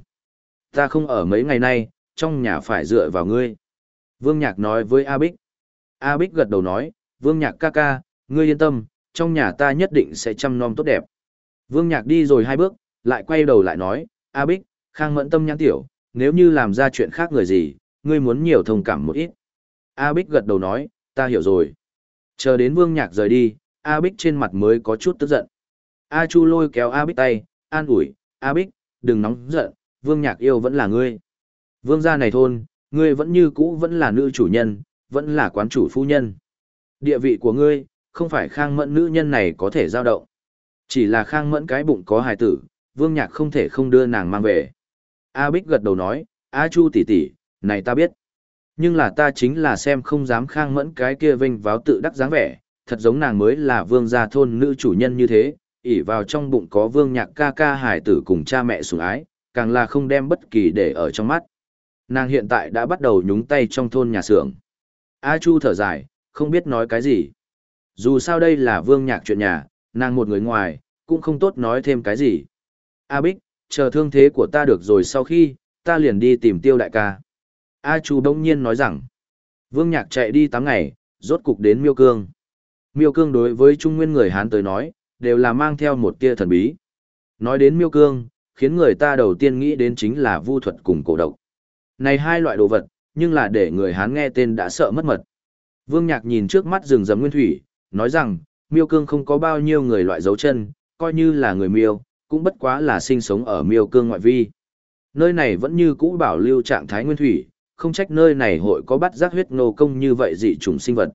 Ta không ở mấy ngày nay, trong nhà phải dựa vào ngươi. Vương Nhạc nói với A Bích. A Bích gật đầu nói, Vương Nhạc ca ca, ngươi yên tâm, trong nhà ta nhất định sẽ chăm nom tốt đẹp. Vương Nhạc đi rồi hai bước, lại quay đầu lại nói, A Bích, Khang mẫn tâm nhãn tiểu, nếu như làm ra chuyện khác người gì, ngươi muốn nhiều thông cảm một ít. A Bích gật đầu nói, ta hiểu rồi. Chờ đến Vương Nhạc rời đi, A Bích trên mặt mới có chút tức giận. A Chu lôi kéo A Bích tay, an ủi, A Bích, đừng nóng giận, Vương Nhạc yêu vẫn là ngươi. Vương gia này thôn, ngươi vẫn như cũ vẫn là nữ chủ nhân, vẫn là quán chủ phu nhân. Địa vị của ngươi, không phải khang mẫn nữ nhân này có thể giao động. Chỉ là khang mẫn cái bụng có hài tử, Vương Nhạc không thể không đưa nàng mang về. A Bích gật đầu nói, A Chu tỷ tỷ, này ta biết. Nhưng là ta chính là xem không dám khang mẫn cái kia vinh váo tự đắc dáng vẻ, thật giống nàng mới là vương gia thôn nữ chủ nhân như thế, ỉ vào trong bụng có vương nhạc ca ca hải tử cùng cha mẹ sủng ái, càng là không đem bất kỳ để ở trong mắt. Nàng hiện tại đã bắt đầu nhúng tay trong thôn nhà xưởng. A Chu thở dài, không biết nói cái gì. Dù sao đây là vương nhạc chuyện nhà, nàng một người ngoài, cũng không tốt nói thêm cái gì. A Bích, chờ thương thế của ta được rồi sau khi, ta liền đi tìm tiêu đại ca. A Chu bỗng nhiên nói rằng, vương nhạc chạy đi 8 ngày, rốt cục đến miêu cương. Miêu cương đối với trung nguyên người Hán tới nói, đều là mang theo một tia thần bí. Nói đến miêu cương, khiến người ta đầu tiên nghĩ đến chính là vu thuật cùng cổ độc. Này hai loại đồ vật, nhưng là để người Hán nghe tên đã sợ mất mật. Vương Nhạc nhìn trước mắt rừng rầm nguyên thủy, nói rằng, miêu cương không có bao nhiêu người loại dấu chân, coi như là người miêu, cũng bất quá là sinh sống ở miêu cương ngoại vi. Nơi này vẫn như cũ bảo lưu trạng thái nguyên thủy, không trách nơi này hội có bắt giác huyết nô công như vậy dị chủng sinh vật.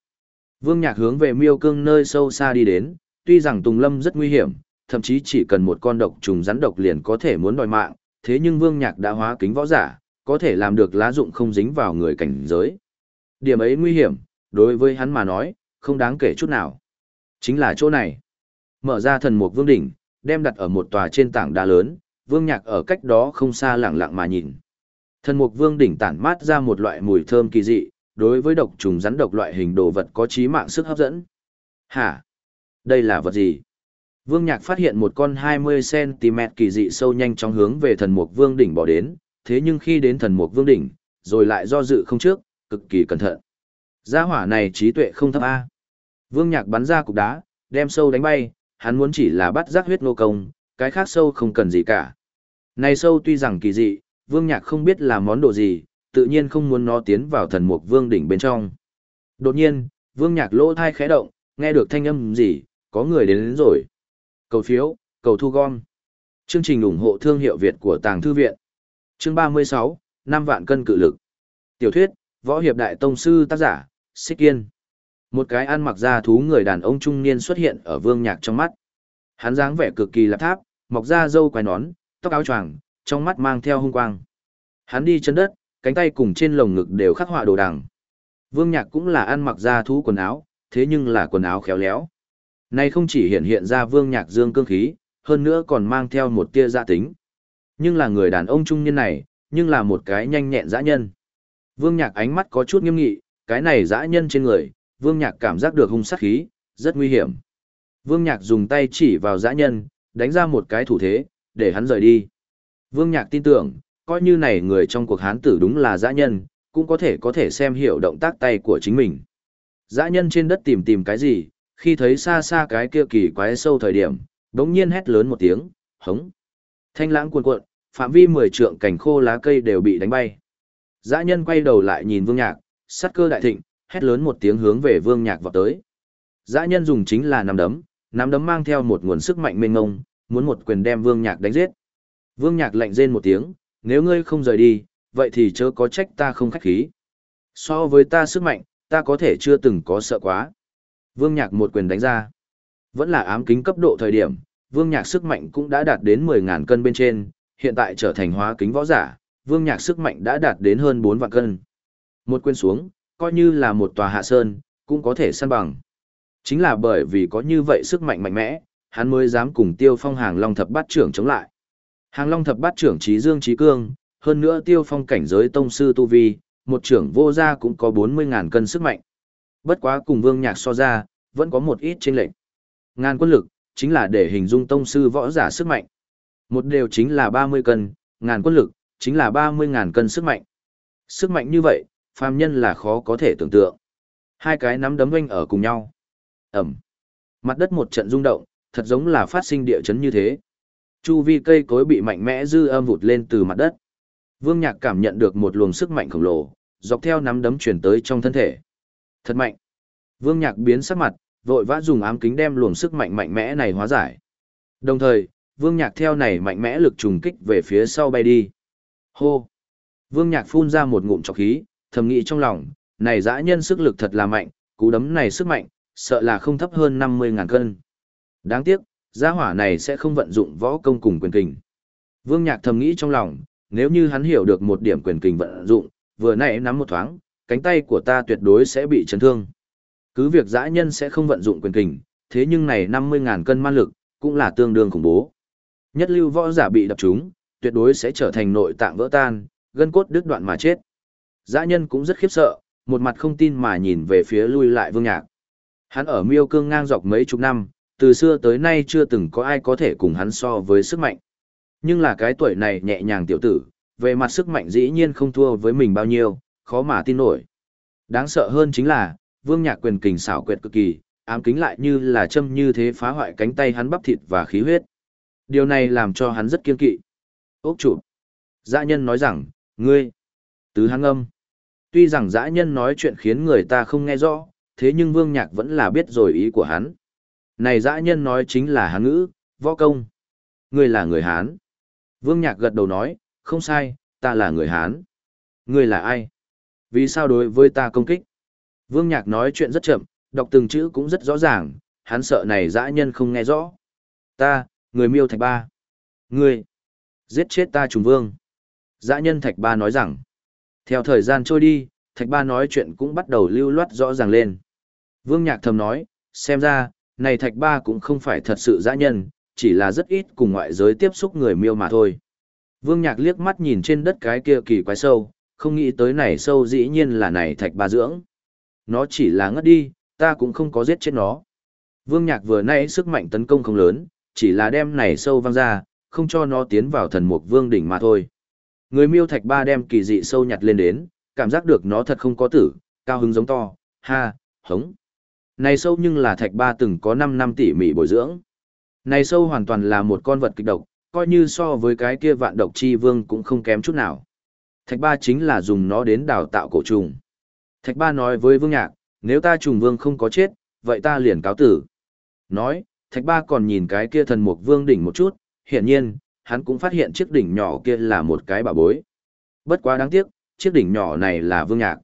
Vương Nhạc hướng về miêu cương nơi sâu xa đi đến, tuy rằng Tùng Lâm rất nguy hiểm, thậm chí chỉ cần một con độc trùng rắn độc liền có thể muốn đòi mạng, thế nhưng Vương Nhạc đã hóa kính võ giả, có thể làm được lá dụng không dính vào người cảnh giới. Điểm ấy nguy hiểm, đối với hắn mà nói, không đáng kể chút nào. Chính là chỗ này. Mở ra thần mục vương đỉnh, đem đặt ở một tòa trên tảng đá lớn, Vương Nhạc ở cách đó không xa lặng lặng mà nhìn. Thần mục vương đỉnh tản mát ra một loại mùi thơm kỳ dị, đối với độc trùng rắn độc loại hình đồ vật có trí mạng sức hấp dẫn. Hả? Đây là vật gì? Vương Nhạc phát hiện một con 20cm kỳ dị sâu nhanh chóng hướng về thần mục vương đỉnh bỏ đến, thế nhưng khi đến thần mục vương đỉnh, rồi lại do dự không trước, cực kỳ cẩn thận. Gia hỏa này trí tuệ không thấp A. Vương Nhạc bắn ra cục đá, đem sâu đánh bay, hắn muốn chỉ là bắt giác huyết nô công, cái khác sâu không cần gì cả. Này sâu tuy rằng kỳ dị, Vương Nhạc không biết là món đồ gì, tự nhiên không muốn nó tiến vào thần mục vương đỉnh bên trong. Đột nhiên, Vương Nhạc lỗ thai khẽ động, nghe được thanh âm gì, có người đến, đến rồi. Cầu phiếu, cầu thu gom. Chương trình ủng hộ thương hiệu Việt của Tàng Thư Viện. Chương 36, 5 vạn cân cự lực. Tiểu thuyết, Võ Hiệp Đại Tông Sư tác giả, Xích Kiên. Một cái ăn mặc da thú người đàn ông trung niên xuất hiện ở Vương Nhạc trong mắt. Hắn dáng vẻ cực kỳ lạp tháp, mọc da râu quai nón, tóc áo choàng, trong mắt mang theo hung quang. Hắn đi chân đất, cánh tay cùng trên lồng ngực đều khắc họa đồ đằng. Vương Nhạc cũng là ăn mặc da thú quần áo, thế nhưng là quần áo khéo léo. Này không chỉ hiện hiện ra Vương Nhạc dương cương khí, hơn nữa còn mang theo một tia gia tính. Nhưng là người đàn ông trung niên này, nhưng là một cái nhanh nhẹn dã nhân. Vương Nhạc ánh mắt có chút nghiêm nghị, cái này dã nhân trên người, Vương Nhạc cảm giác được hung sát khí, rất nguy hiểm. Vương Nhạc dùng tay chỉ vào dã nhân, đánh ra một cái thủ thế, để hắn rời đi. Vương Nhạc tin tưởng, coi như này người trong cuộc hán tử đúng là dã nhân, cũng có thể có thể xem hiểu động tác tay của chính mình. Dã nhân trên đất tìm tìm cái gì, khi thấy xa xa cái kia kỳ quái sâu thời điểm, đống nhiên hét lớn một tiếng, hống. Thanh lãng cuồn cuộn, phạm vi mười trượng cảnh khô lá cây đều bị đánh bay. Dã nhân quay đầu lại nhìn Vương Nhạc, sát cơ đại thịnh, hét lớn một tiếng hướng về Vương Nhạc vọt tới. Dã nhân dùng chính là nắm đấm, nắm đấm mang theo một nguồn sức mạnh mênh mông, muốn một quyền đem Vương Nhạc đánh giết. Vương Nhạc lạnh rên một tiếng, nếu ngươi không rời đi, vậy thì chớ có trách ta không khách khí. So với ta sức mạnh, ta có thể chưa từng có sợ quá. Vương Nhạc một quyền đánh ra. Vẫn là ám kính cấp độ thời điểm, Vương Nhạc sức mạnh cũng đã đạt đến 10.000 cân bên trên, hiện tại trở thành hóa kính võ giả, Vương Nhạc sức mạnh đã đạt đến hơn 4 vạn cân. Một quyền xuống, coi như là một tòa hạ sơn, cũng có thể săn bằng. Chính là bởi vì có như vậy sức mạnh mạnh mẽ, hắn mới dám cùng Tiêu Phong Hàng Long thập bát trưởng chống lại. Hàng Long thập bát trưởng trí dương trí cương, hơn nữa Tiêu Phong cảnh giới tông sư tu vi, một trưởng vô gia cũng có 40.000 cân sức mạnh. Bất quá cùng Vương Nhạc so ra, vẫn có một ít chênh lệch. Ngàn quân lực, chính là để hình dung tông sư võ giả sức mạnh. Một đều chính là 30 cân, ngàn quân lực, chính là 30.000 cân sức mạnh. Sức mạnh như vậy, phàm nhân là khó có thể tưởng tượng. Hai cái nắm đấm vanh ở cùng nhau. Ẩm. Mặt đất một trận rung động, thật giống là phát sinh địa chấn như thế. Chu vi cây cối bị mạnh mẽ dư âm vụt lên từ mặt đất. Vương Nhạc cảm nhận được một luồng sức mạnh khổng lồ, dọc theo nắm đấm chuyển tới trong thân thể. Thật mạnh. Vương Nhạc biến sắc mặt, vội vã dùng ám kính đem luồng sức mạnh mạnh mẽ này hóa giải. Đồng thời, Vương Nhạc theo này mạnh mẽ lực trùng kích về phía sau bay đi. Hô! Vương Nhạc phun ra một ngụm trọc khí, thầm nghĩ trong lòng, này dã nhân sức lực thật là mạnh, cú đấm này sức mạnh, sợ là không thấp hơn 50.000 cân. Đáng tiếc, gia hỏa này sẽ không vận dụng võ công cùng quyền kình. Vương Nhạc thầm nghĩ trong lòng, nếu như hắn hiểu được một điểm quyền kình vận dụng, vừa nãy nắm một thoáng, cánh tay của ta tuyệt đối sẽ bị chấn thương. Cứ việc dã nhân sẽ không vận dụng quyền kình, thế nhưng này 50.000 cân man lực, cũng là tương đương khủng bố. Nhất lưu võ giả bị đập trúng, tuyệt đối sẽ trở thành nội tạng vỡ tan, gân cốt đứt đoạn mà chết. Dã nhân cũng rất khiếp sợ, một mặt không tin mà nhìn về phía lui lại vương nhạc. Hắn ở miêu cương ngang dọc mấy chục năm, từ xưa tới nay chưa từng có ai có thể cùng hắn so với sức mạnh. Nhưng là cái tuổi này nhẹ nhàng tiểu tử, về mặt sức mạnh dĩ nhiên không thua với mình bao nhiêu, khó mà tin nổi. Đáng sợ hơn chính là, vương nhạc quyền kình xảo quyệt cực kỳ, ám kính lại như là châm như thế phá hoại cánh tay hắn bắp thịt và khí huyết. Điều này làm cho hắn rất kiên kỵ. Ốc chủ. Dã nhân nói rằng, ngươi. Tứ hắn âm. Tuy rằng dã nhân nói chuyện khiến người ta không nghe rõ, thế nhưng vương nhạc vẫn là biết rồi ý của hắn. Này dã nhân nói chính là hán ngữ, võ công. Ngươi là người Hán. Vương nhạc gật đầu nói, không sai, ta là người Hán. Ngươi là ai? Vì sao đối với ta công kích? Vương nhạc nói chuyện rất chậm, đọc từng chữ cũng rất rõ ràng, hắn sợ này dã nhân không nghe rõ. Ta, người miêu thạch ba. người giết chết ta trùng vương. Dã nhân thạch ba nói rằng, theo thời gian trôi đi, thạch ba nói chuyện cũng bắt đầu lưu loát rõ ràng lên. Vương nhạc thầm nói, xem ra, này thạch ba cũng không phải thật sự dã nhân, chỉ là rất ít cùng ngoại giới tiếp xúc người miêu mà thôi. Vương nhạc liếc mắt nhìn trên đất cái kia kỳ quái sâu, không nghĩ tới này sâu dĩ nhiên là này thạch ba dưỡng. Nó chỉ là ngất đi, ta cũng không có giết chết nó. Vương nhạc vừa nãy sức mạnh tấn công không lớn, chỉ là đem này sâu văng ra, không cho nó tiến vào thần mục vương đỉnh mà thôi. Người miêu thạch ba đem kỳ dị sâu nhặt lên đến, cảm giác được nó thật không có tử, cao hứng giống to, ha, hống. Này sâu nhưng là thạch ba từng có 5 năm tỉ mỉ bồi dưỡng. Này sâu hoàn toàn là một con vật kịch độc, coi như so với cái kia vạn độc chi vương cũng không kém chút nào. Thạch ba chính là dùng nó đến đào tạo cổ trùng. Thạch ba nói với vương nhạc, nếu ta trùng vương không có chết, vậy ta liền cáo tử. Nói, thạch ba còn nhìn cái kia thần mục vương đỉnh một chút, hiển nhiên, hắn cũng phát hiện chiếc đỉnh nhỏ kia là một cái bảo bối. Bất quá đáng tiếc, chiếc đỉnh nhỏ này là vương nhạc.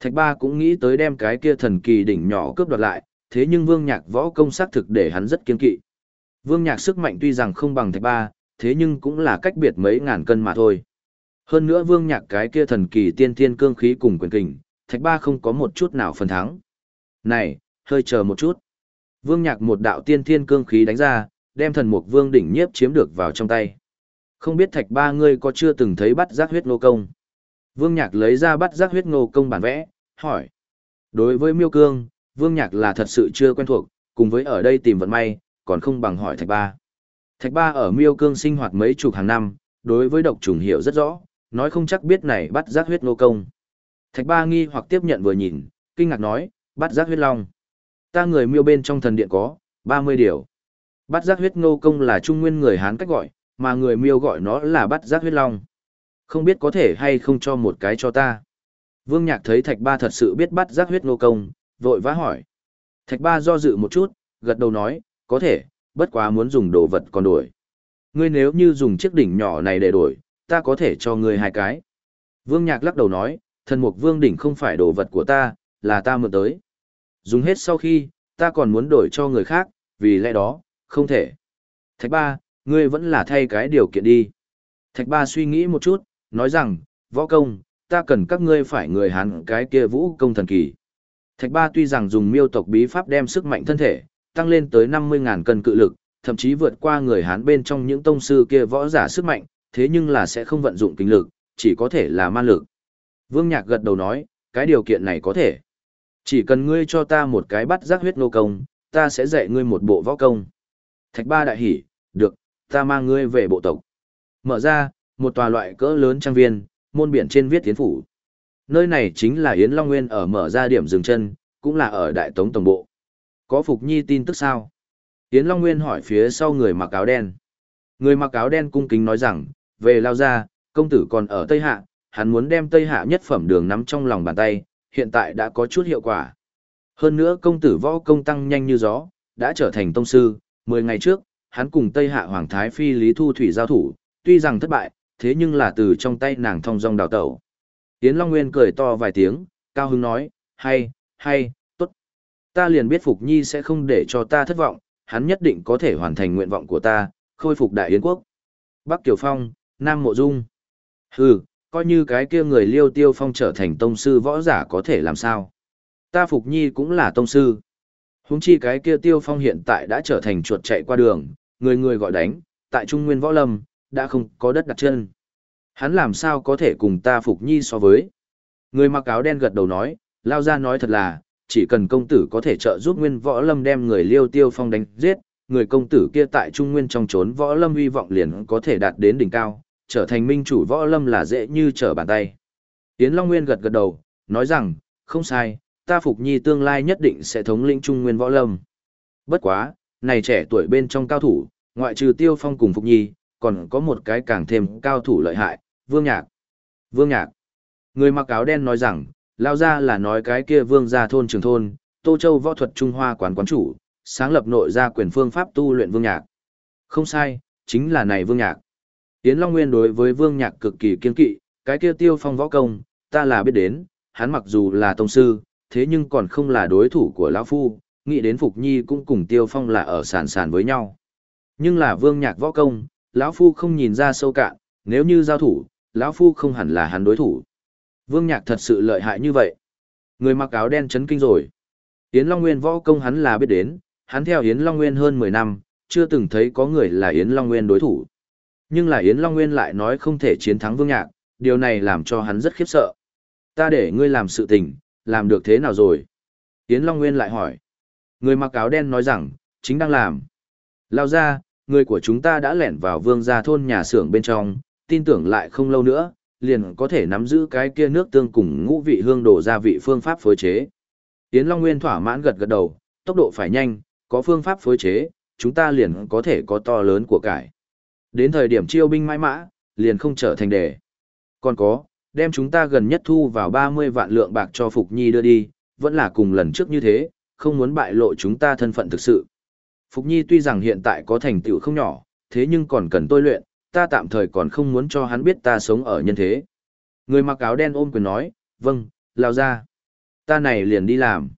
Thạch ba cũng nghĩ tới đem cái kia thần kỳ đỉnh nhỏ cướp đoạt lại, thế nhưng vương nhạc võ công xác thực để hắn rất kiên kỵ. Vương nhạc sức mạnh tuy rằng không bằng thạch ba, thế nhưng cũng là cách biệt mấy ngàn cân mà thôi. Hơn nữa vương nhạc cái kia thần kỳ tiên thiên cương khí cùng quyền kình, thạch ba không có một chút nào phần thắng. Này, hơi chờ một chút. Vương nhạc một đạo tiên thiên cương khí đánh ra, đem thần mục vương đỉnh nhiếp chiếm được vào trong tay. Không biết thạch ba ngươi có chưa từng thấy bắt giác huyết nô công. Vương nhạc lấy ra bắt giác huyết nô công bản vẽ, hỏi. Đối với miêu cương, vương nhạc là thật sự chưa quen thuộc, cùng với ở đây tìm vận may, còn không bằng hỏi thạch ba. Thạch ba ở miêu cương sinh hoạt mấy chục hàng năm, đối với độc trùng hiểu rất rõ, nói không chắc biết này bắt giác huyết nô công. Thạch ba nghi hoặc tiếp nhận vừa nhìn, kinh ngạc nói, bắt giác huyết long. Ta người miêu bên trong thần điện có, 30 điều. Bát giác huyết ngô công là trung nguyên người Hán cách gọi, mà người miêu gọi nó là bát giác huyết long. Không biết có thể hay không cho một cái cho ta. Vương Nhạc thấy Thạch Ba thật sự biết bắt giác huyết ngô công, vội vã hỏi. Thạch Ba do dự một chút, gật đầu nói, có thể, bất quá muốn dùng đồ vật còn đổi. Ngươi nếu như dùng chiếc đỉnh nhỏ này để đổi, ta có thể cho ngươi hai cái. Vương Nhạc lắc đầu nói, thần mục vương đỉnh không phải đồ vật của ta, là ta mượn tới. Dùng hết sau khi, ta còn muốn đổi cho người khác, vì lẽ đó, không thể. Thạch ba, ngươi vẫn là thay cái điều kiện đi. Thạch ba suy nghĩ một chút, nói rằng, võ công, ta cần các ngươi phải người Hán cái kia vũ công thần kỳ. Thạch ba tuy rằng dùng miêu tộc bí pháp đem sức mạnh thân thể, tăng lên tới 50.000 cân cự lực, thậm chí vượt qua người Hán bên trong những tông sư kia võ giả sức mạnh, thế nhưng là sẽ không vận dụng kinh lực, chỉ có thể là man lực. Vương Nhạc gật đầu nói, cái điều kiện này có thể. Chỉ cần ngươi cho ta một cái bắt giác huyết nô công, ta sẽ dạy ngươi một bộ võ công. Thạch ba đại hỉ, được, ta mang ngươi về bộ tộc. Mở ra, một tòa loại cỡ lớn trang viên, môn biển trên viết tiến phủ. Nơi này chính là Yến Long Nguyên ở mở ra điểm dừng chân, cũng là ở Đại Tống Tổng Bộ. Có Phục Nhi tin tức sao? Yến Long Nguyên hỏi phía sau người mặc áo đen. Người mặc áo đen cung kính nói rằng, về lao ra, công tử còn ở Tây Hạ, hắn muốn đem Tây Hạ nhất phẩm đường nắm trong lòng bàn tay, hiện tại đã có chút hiệu quả. Hơn nữa công tử võ công tăng nhanh như gió, đã trở thành tông sư, 10 ngày trước, hắn cùng Tây Hạ Hoàng Thái Phi Lý Thu Thủy giao thủ, tuy rằng thất bại, thế nhưng là từ trong tay nàng thông dong đào tẩu. Yến Long Nguyên cười to vài tiếng, cao hứng nói, hay, hay, tốt. Ta liền biết Phục Nhi sẽ không để cho ta thất vọng, hắn nhất định có thể hoàn thành nguyện vọng của ta, khôi phục Đại Yến Quốc. Bắc Kiều Phong, Nam Mộ Dung. Hừ, coi như cái kia người liêu tiêu phong trở thành tông sư võ giả có thể làm sao. Ta Phục Nhi cũng là tông sư. Húng chi cái kia tiêu phong hiện tại đã trở thành chuột chạy qua đường, người người gọi đánh, tại Trung Nguyên Võ Lâm, đã không có đất đặt chân. Hắn làm sao có thể cùng ta Phục Nhi so với. Người mặc áo đen gật đầu nói, lao ra nói thật là, chỉ cần công tử có thể trợ giúp Nguyên Võ Lâm đem người liêu tiêu phong đánh giết, người công tử kia tại Trung Nguyên trong trốn Võ Lâm hy vọng liền có thể đạt đến đỉnh cao, trở thành minh chủ Võ Lâm là dễ như trở bàn tay. Yến Long Nguyên gật gật đầu, nói rằng, không sai, ta Phục Nhi tương lai nhất định sẽ thống lĩnh Trung Nguyên Võ Lâm. Bất quá, này trẻ tuổi bên trong cao thủ, ngoại trừ Tiêu Phong cùng Phục Nhi, còn có một cái càng thêm cao thủ lợi hại, Vương Nhạc. Vương Nhạc. Người mặc áo đen nói rằng, lao ra là nói cái kia vương gia thôn trường thôn, Tô Châu võ thuật Trung Hoa quán quán chủ, sáng lập nội gia quyền phương pháp tu luyện Vương Nhạc. Không sai, chính là này Vương Nhạc. Yến Long Nguyên đối với Vương Nhạc cực kỳ kiên kỵ, cái kia tiêu phong võ công, ta là biết đến, hắn mặc dù là tông sư, thế nhưng còn không là đối thủ của lão Phu, nghĩ đến Phục Nhi cũng cùng tiêu phong là ở sàn sàn với nhau. Nhưng là Vương Nhạc võ công, lão Phu không nhìn ra sâu cạn, nếu như giao thủ, lão Phu không hẳn là hắn đối thủ. Vương Nhạc thật sự lợi hại như vậy. Người mặc áo đen chấn kinh rồi. Yến Long Nguyên võ công hắn là biết đến, hắn theo Yến Long Nguyên hơn 10 năm, chưa từng thấy có người là Yến Long Nguyên đối thủ. Nhưng là Yến Long Nguyên lại nói không thể chiến thắng Vương Nhạc, điều này làm cho hắn rất khiếp sợ. Ta để ngươi làm sự tình, làm được thế nào rồi? Yến Long Nguyên lại hỏi. Người mặc áo đen nói rằng, chính đang làm. Lao ra, người của chúng ta đã lẻn vào vương gia thôn nhà xưởng bên trong, tin tưởng lại không lâu nữa, liền có thể nắm giữ cái kia nước tương cùng ngũ vị hương đổ gia vị phương pháp phối chế. Yến Long Nguyên thỏa mãn gật gật đầu, tốc độ phải nhanh, có phương pháp phối chế, chúng ta liền có thể có to lớn của cải. Đến thời điểm chiêu binh mãi mã, liền không trở thành đề. Còn có, đem chúng ta gần nhất thu vào 30 vạn lượng bạc cho Phục Nhi đưa đi, vẫn là cùng lần trước như thế, không muốn bại lộ chúng ta thân phận thực sự. Phục Nhi tuy rằng hiện tại có thành tựu không nhỏ, thế nhưng còn cần tôi luyện, ta tạm thời còn không muốn cho hắn biết ta sống ở nhân thế. Người mặc áo đen ôm quyền nói, vâng, lao ra. Ta này liền đi làm.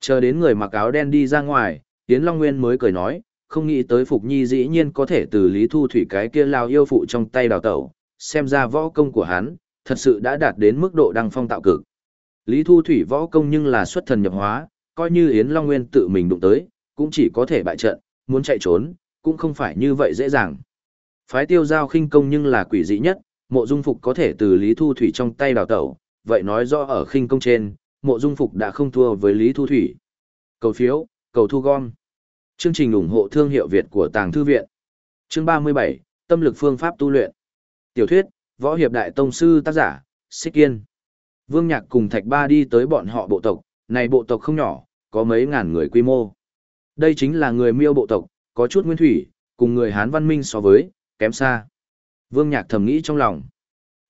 Chờ đến người mặc áo đen đi ra ngoài, Tiến Long Nguyên mới cười nói, không nghĩ tới Phục Nhi dĩ nhiên có thể từ Lý Thu Thủy cái kia lao yêu phụ trong tay đào tẩu, xem ra võ công của hắn, thật sự đã đạt đến mức độ đăng phong tạo cực. Lý Thu Thủy võ công nhưng là xuất thần nhập hóa, coi như Yến Long Nguyên tự mình đụng tới, cũng chỉ có thể bại trận, muốn chạy trốn, cũng không phải như vậy dễ dàng. Phái tiêu giao khinh công nhưng là quỷ dị nhất, mộ dung phục có thể từ Lý Thu Thủy trong tay đào tẩu, vậy nói rõ ở khinh công trên, mộ dung phục đã không thua với Lý Thu Thủy. Cầu phiếu, cầu thu gom. Chương trình ủng hộ thương hiệu Việt của Tàng Thư Viện. Chương 37, Tâm lực phương pháp tu luyện. Tiểu thuyết, Võ Hiệp Đại Tông Sư tác giả, Xích Kiên. Vương Nhạc cùng Thạch Ba đi tới bọn họ bộ tộc, này bộ tộc không nhỏ, có mấy ngàn người quy mô. Đây chính là người miêu bộ tộc, có chút nguyên thủy, cùng người Hán văn minh so với, kém xa. Vương Nhạc thầm nghĩ trong lòng.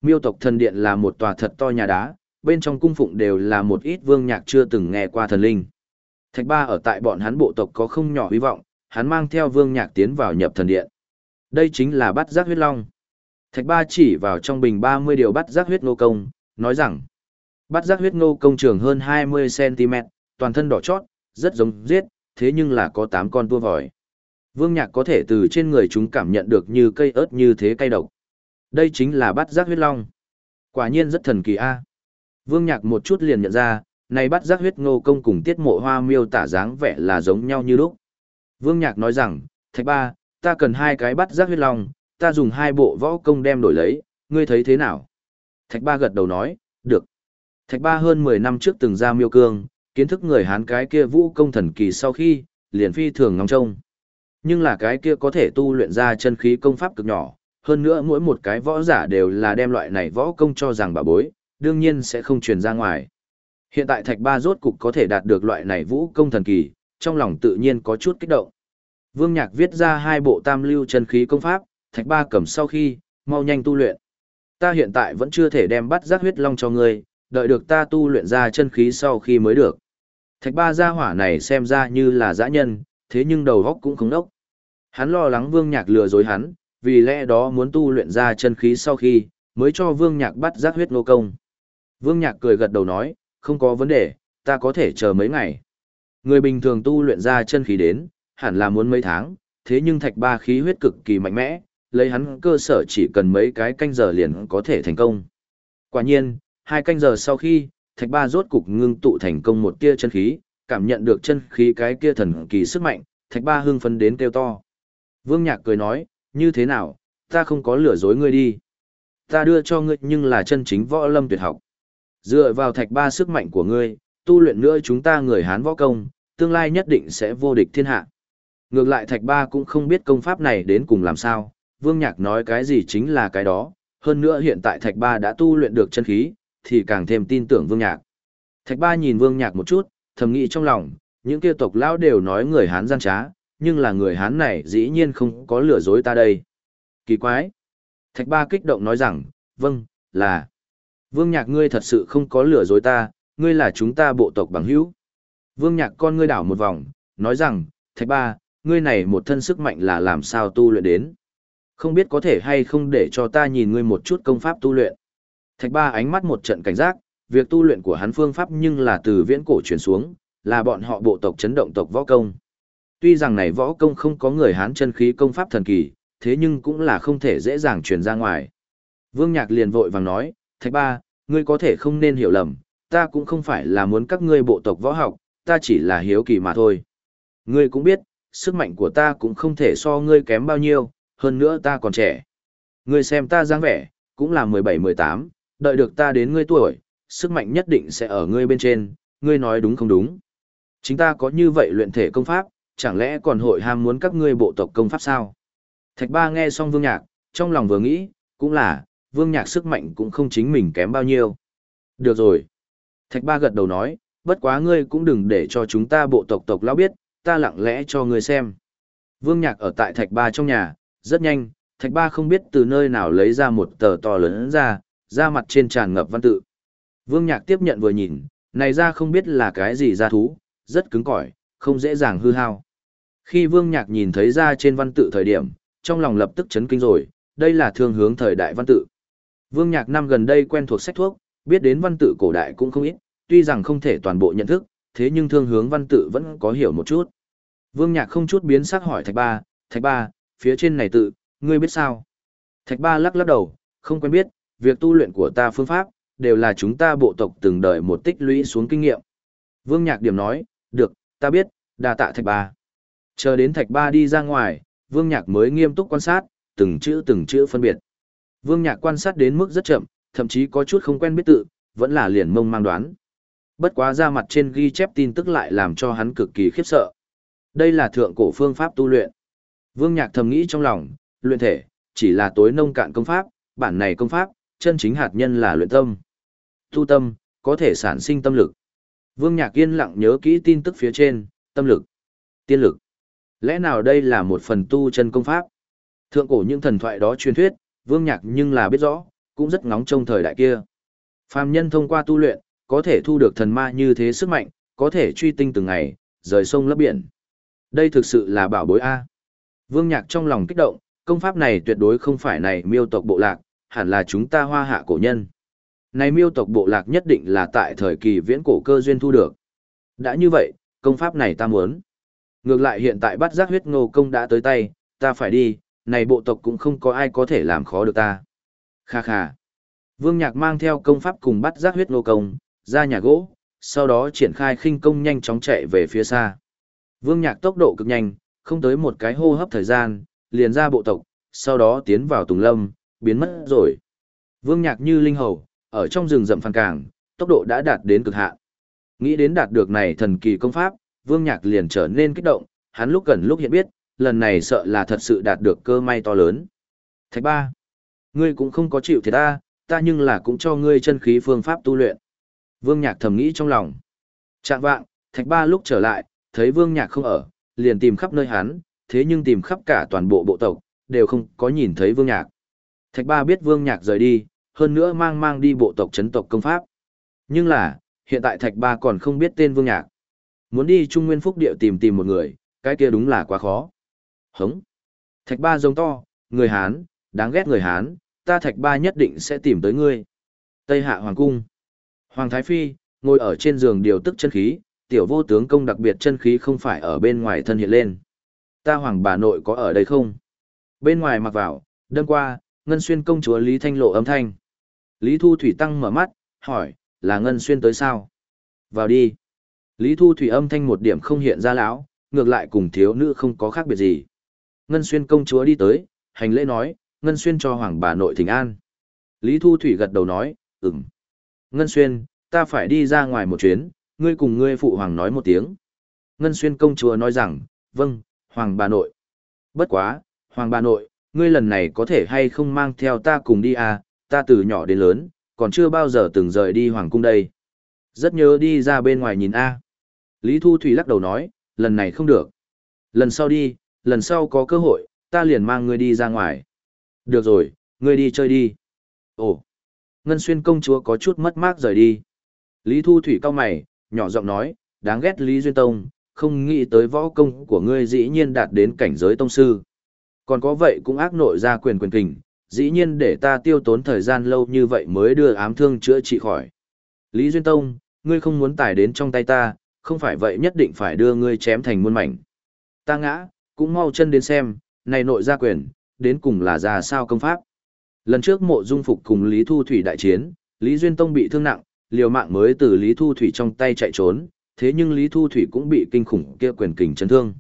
Miêu tộc thần điện là một tòa thật to nhà đá, bên trong cung phụng đều là một ít Vương Nhạc chưa từng nghe qua thần linh. Thạch Ba ở tại bọn hắn bộ tộc có không nhỏ hy vọng, hắn mang theo Vương Nhạc tiến vào nhập thần điện. Đây chính là bắt giác huyết long. Thạch ba chỉ vào trong bình 30 điều bắt giác huyết ngô công, nói rằng, bắt giác huyết ngô công trường hơn 20cm, toàn thân đỏ chót, rất giống giết, thế nhưng là có 8 con tua vòi. Vương Nhạc có thể từ trên người chúng cảm nhận được như cây ớt như thế cay độc. Đây chính là bắt giác huyết long. Quả nhiên rất thần kỳ a. Vương Nhạc một chút liền nhận ra, này bắt giác huyết ngô công cùng tiết mộ hoa miêu tả dáng vẻ là giống nhau như lúc. Vương Nhạc nói rằng, Thạch ba, ta cần hai cái bắt giác huyết long, ta dùng hai bộ võ công đem đổi lấy, ngươi thấy thế nào? Thạch ba gật đầu nói, được. Thạch ba hơn 10 năm trước từng ra miêu cương, kiến thức người Hán cái kia vũ công thần kỳ sau khi, liền phi thường ngóng trông. Nhưng là cái kia có thể tu luyện ra chân khí công pháp cực nhỏ, hơn nữa mỗi một cái võ giả đều là đem loại này võ công cho rằng bà bối, đương nhiên sẽ không truyền ra ngoài. Hiện tại Thạch Ba rốt cục có thể đạt được loại này vũ công thần kỳ, trong lòng tự nhiên có chút kích động. Vương Nhạc viết ra hai bộ tam lưu chân khí công pháp, Thạch Ba cầm sau khi, mau nhanh tu luyện. Ta hiện tại vẫn chưa thể đem bắt giác huyết long cho ngươi, đợi được ta tu luyện ra chân khí sau khi mới được. Thạch Ba gia hỏa này xem ra như là dã nhân, thế nhưng đầu óc cũng không đốc. Hắn lo lắng Vương Nhạc lừa dối hắn, vì lẽ đó muốn tu luyện ra chân khí sau khi, mới cho Vương Nhạc bắt giác huyết nô công. Vương Nhạc cười gật đầu nói, không có vấn đề, ta có thể chờ mấy ngày. Người bình thường tu luyện ra chân khí đến, hẳn là muốn mấy tháng, thế nhưng thạch ba khí huyết cực kỳ mạnh mẽ, lấy hắn cơ sở chỉ cần mấy cái canh giờ liền có thể thành công. Quả nhiên, hai canh giờ sau khi, thạch ba rốt cục ngưng tụ thành công một tia chân khí, cảm nhận được chân khí cái kia thần kỳ sức mạnh, thạch ba hưng phấn đến kêu to. Vương Nhạc cười nói, như thế nào, ta không có lừa dối ngươi đi. Ta đưa cho ngươi nhưng là chân chính võ lâm tuyệt học. Dựa vào thạch ba sức mạnh của ngươi, tu luyện nữa chúng ta người Hán võ công, tương lai nhất định sẽ vô địch thiên hạ. Ngược lại thạch ba cũng không biết công pháp này đến cùng làm sao, Vương Nhạc nói cái gì chính là cái đó, hơn nữa hiện tại thạch ba đã tu luyện được chân khí, thì càng thêm tin tưởng Vương Nhạc. Thạch ba nhìn Vương Nhạc một chút, thầm nghĩ trong lòng, những kia tộc lão đều nói người Hán gian trá, nhưng là người Hán này dĩ nhiên không có lừa dối ta đây. Kỳ quái. Thạch ba kích động nói rằng, vâng, là. Vương Nhạc ngươi thật sự không có lừa dối ta, ngươi là chúng ta bộ tộc bằng hữu. Vương Nhạc con ngươi đảo một vòng, nói rằng, Thạch ba, ngươi này một thân sức mạnh là làm sao tu luyện đến. Không biết có thể hay không để cho ta nhìn ngươi một chút công pháp tu luyện. Thạch ba ánh mắt một trận cảnh giác, việc tu luyện của hắn phương pháp nhưng là từ viễn cổ truyền xuống, là bọn họ bộ tộc chấn động tộc võ công. Tuy rằng này võ công không có người Hán chân khí công pháp thần kỳ, thế nhưng cũng là không thể dễ dàng truyền ra ngoài. Vương Nhạc liền vội vàng nói, Thạch ba, ngươi có thể không nên hiểu lầm, ta cũng không phải là muốn các ngươi bộ tộc võ học, ta chỉ là hiếu kỳ mà thôi. Ngươi cũng biết, sức mạnh của ta cũng không thể so ngươi kém bao nhiêu, hơn nữa ta còn trẻ. Ngươi xem ta dáng vẻ, cũng là 17-18, đợi được ta đến ngươi tuổi, sức mạnh nhất định sẽ ở ngươi bên trên, ngươi nói đúng không đúng. Chính ta có như vậy luyện thể công pháp, chẳng lẽ còn hội ham muốn các ngươi bộ tộc công pháp sao? Thạch ba nghe xong vương nhạc, trong lòng vừa nghĩ, cũng là, vương nhạc sức mạnh cũng không chính mình kém bao nhiêu. Được rồi. Thạch ba gật đầu nói, bất quá ngươi cũng đừng để cho chúng ta bộ tộc tộc lão biết, ta lặng lẽ cho ngươi xem. Vương nhạc ở tại thạch ba trong nhà, rất nhanh, thạch ba không biết từ nơi nào lấy ra một tờ to lớn ra, ra mặt trên tràn ngập văn tự. Vương nhạc tiếp nhận vừa nhìn, này ra không biết là cái gì ra thú, rất cứng cỏi, không dễ dàng hư hao. Khi vương nhạc nhìn thấy ra trên văn tự thời điểm, trong lòng lập tức chấn kinh rồi, đây là thương hướng thời đại văn tự. Vương nhạc năm gần đây quen thuộc sách thuốc, biết đến văn tự cổ đại cũng không ít, tuy rằng không thể toàn bộ nhận thức, thế nhưng thương hướng văn tự vẫn có hiểu một chút. Vương nhạc không chút biến sắc hỏi thạch ba, thạch ba, phía trên này tự, ngươi biết sao? Thạch ba lắc lắc đầu, không quen biết, việc tu luyện của ta phương pháp, đều là chúng ta bộ tộc từng đời một tích lũy xuống kinh nghiệm. Vương nhạc điểm nói, được, ta biết, đa tạ thạch ba. Chờ đến thạch ba đi ra ngoài, vương nhạc mới nghiêm túc quan sát, từng chữ từng chữ phân biệt. Vương nhạc quan sát đến mức rất chậm, thậm chí có chút không quen biết tự, vẫn là liền mông mang đoán. Bất quá ra mặt trên ghi chép tin tức lại làm cho hắn cực kỳ khiếp sợ. Đây là thượng cổ phương pháp tu luyện. Vương Nhạc thầm nghĩ trong lòng, luyện thể, chỉ là tối nông cạn công pháp, bản này công pháp, chân chính hạt nhân là luyện tâm. Tu tâm, có thể sản sinh tâm lực. Vương Nhạc yên lặng nhớ kỹ tin tức phía trên, tâm lực, tiên lực. Lẽ nào đây là một phần tu chân công pháp? Thượng cổ những thần thoại đó truyền thuyết, Vương Nhạc nhưng là biết rõ, cũng rất ngóng trong thời đại kia. Phàm nhân thông qua tu luyện, có thể thu được thần ma như thế sức mạnh, có thể truy tinh từng ngày, rời sông lấp biển. Đây thực sự là bảo bối A. Vương Nhạc trong lòng kích động, công pháp này tuyệt đối không phải này miêu tộc bộ lạc, hẳn là chúng ta hoa hạ cổ nhân. Này miêu tộc bộ lạc nhất định là tại thời kỳ viễn cổ cơ duyên thu được. Đã như vậy, công pháp này ta muốn. Ngược lại hiện tại bắt giác huyết ngô công đã tới tay, ta phải đi, này bộ tộc cũng không có ai có thể làm khó được ta. Kha kha. Vương Nhạc mang theo công pháp cùng bắt giác huyết nô công, ra nhà gỗ, sau đó triển khai khinh công nhanh chóng chạy về phía xa. Vương Nhạc tốc độ cực nhanh, không tới một cái hô hấp thời gian, liền ra bộ tộc, sau đó tiến vào Tùng Lâm, biến mất rồi. Vương Nhạc như linh hầu, ở trong rừng rậm phàn cảng, tốc độ đã đạt đến cực hạn. Nghĩ đến đạt được này thần kỳ công pháp, Vương Nhạc liền trở nên kích động, hắn lúc gần lúc hiện biết, lần này sợ là thật sự đạt được cơ may to lớn. Thạch ba, ngươi cũng không có chịu thiệt ta, ta nhưng là cũng cho ngươi chân khí phương pháp tu luyện. Vương Nhạc thầm nghĩ trong lòng. Trạng vạng, Thạch ba lúc trở lại, thấy Vương Nhạc không ở, liền tìm khắp nơi hắn, thế nhưng tìm khắp cả toàn bộ bộ tộc, đều không có nhìn thấy Vương Nhạc. Thạch ba biết Vương Nhạc rời đi, hơn nữa mang mang đi bộ tộc chấn tộc công pháp. Nhưng là, hiện tại Thạch ba còn không biết tên Vương Nhạc. Muốn đi Trung Nguyên Phúc Điệu tìm tìm một người, cái kia đúng là quá khó. Hống. Thạch ba giống to, người Hán, đáng ghét người Hán, ta Thạch ba nhất định sẽ tìm tới ngươi. Tây Hạ Hoàng Cung. Hoàng Thái Phi, ngồi ở trên giường điều tức chân khí, tiểu vô tướng công đặc biệt chân khí không phải ở bên ngoài thân hiện lên. Ta Hoàng bà nội có ở đây không? Bên ngoài mặc vào, đâm qua, Ngân Xuyên công chúa Lý Thanh lộ âm thanh. Lý Thu Thủy Tăng mở mắt, hỏi, là Ngân Xuyên tới sao? Vào đi. Lý Thu Thủy âm thanh một điểm không hiện ra lão, ngược lại cùng thiếu nữ không có khác biệt gì. Ngân Xuyên công chúa đi tới, hành lễ nói, Ngân Xuyên cho hoàng bà nội thỉnh an. Lý Thu Thủy gật đầu nói, ừm. Ngân Xuyên, ta phải đi ra ngoài một chuyến, ngươi cùng ngươi phụ hoàng nói một tiếng. Ngân Xuyên công chúa nói rằng, vâng, hoàng bà nội. Bất quá, hoàng bà nội, ngươi lần này có thể hay không mang theo ta cùng đi à, ta từ nhỏ đến lớn, còn chưa bao giờ từng rời đi hoàng cung đây. Rất nhớ đi ra bên ngoài nhìn a. Lý Thu Thủy lắc đầu nói, lần này không được. Lần sau đi, lần sau có cơ hội, ta liền mang ngươi đi ra ngoài. Được rồi, ngươi đi chơi đi. Ồ, Ngân Xuyên công chúa có chút mất mát rời đi. Lý Thu Thủy cao mày, nhỏ giọng nói, đáng ghét Lý Duyên Tông, không nghĩ tới võ công của ngươi dĩ nhiên đạt đến cảnh giới tông sư. Còn có vậy cũng ác nội ra quyền quyền kình, dĩ nhiên để ta tiêu tốn thời gian lâu như vậy mới đưa ám thương chữa trị khỏi. Lý Duyên Tông, ngươi không muốn tải đến trong tay ta, không phải vậy nhất định phải đưa ngươi chém thành muôn mảnh. Ta ngã, cũng mau chân đến xem, này nội gia quyền, đến cùng là ra sao công pháp. Lần trước mộ dung phục cùng Lý Thu Thủy đại chiến, Lý Duyên Tông bị thương nặng, liều mạng mới từ Lý Thu Thủy trong tay chạy trốn, thế nhưng Lý Thu Thủy cũng bị kinh khủng kia quyền kình chấn thương.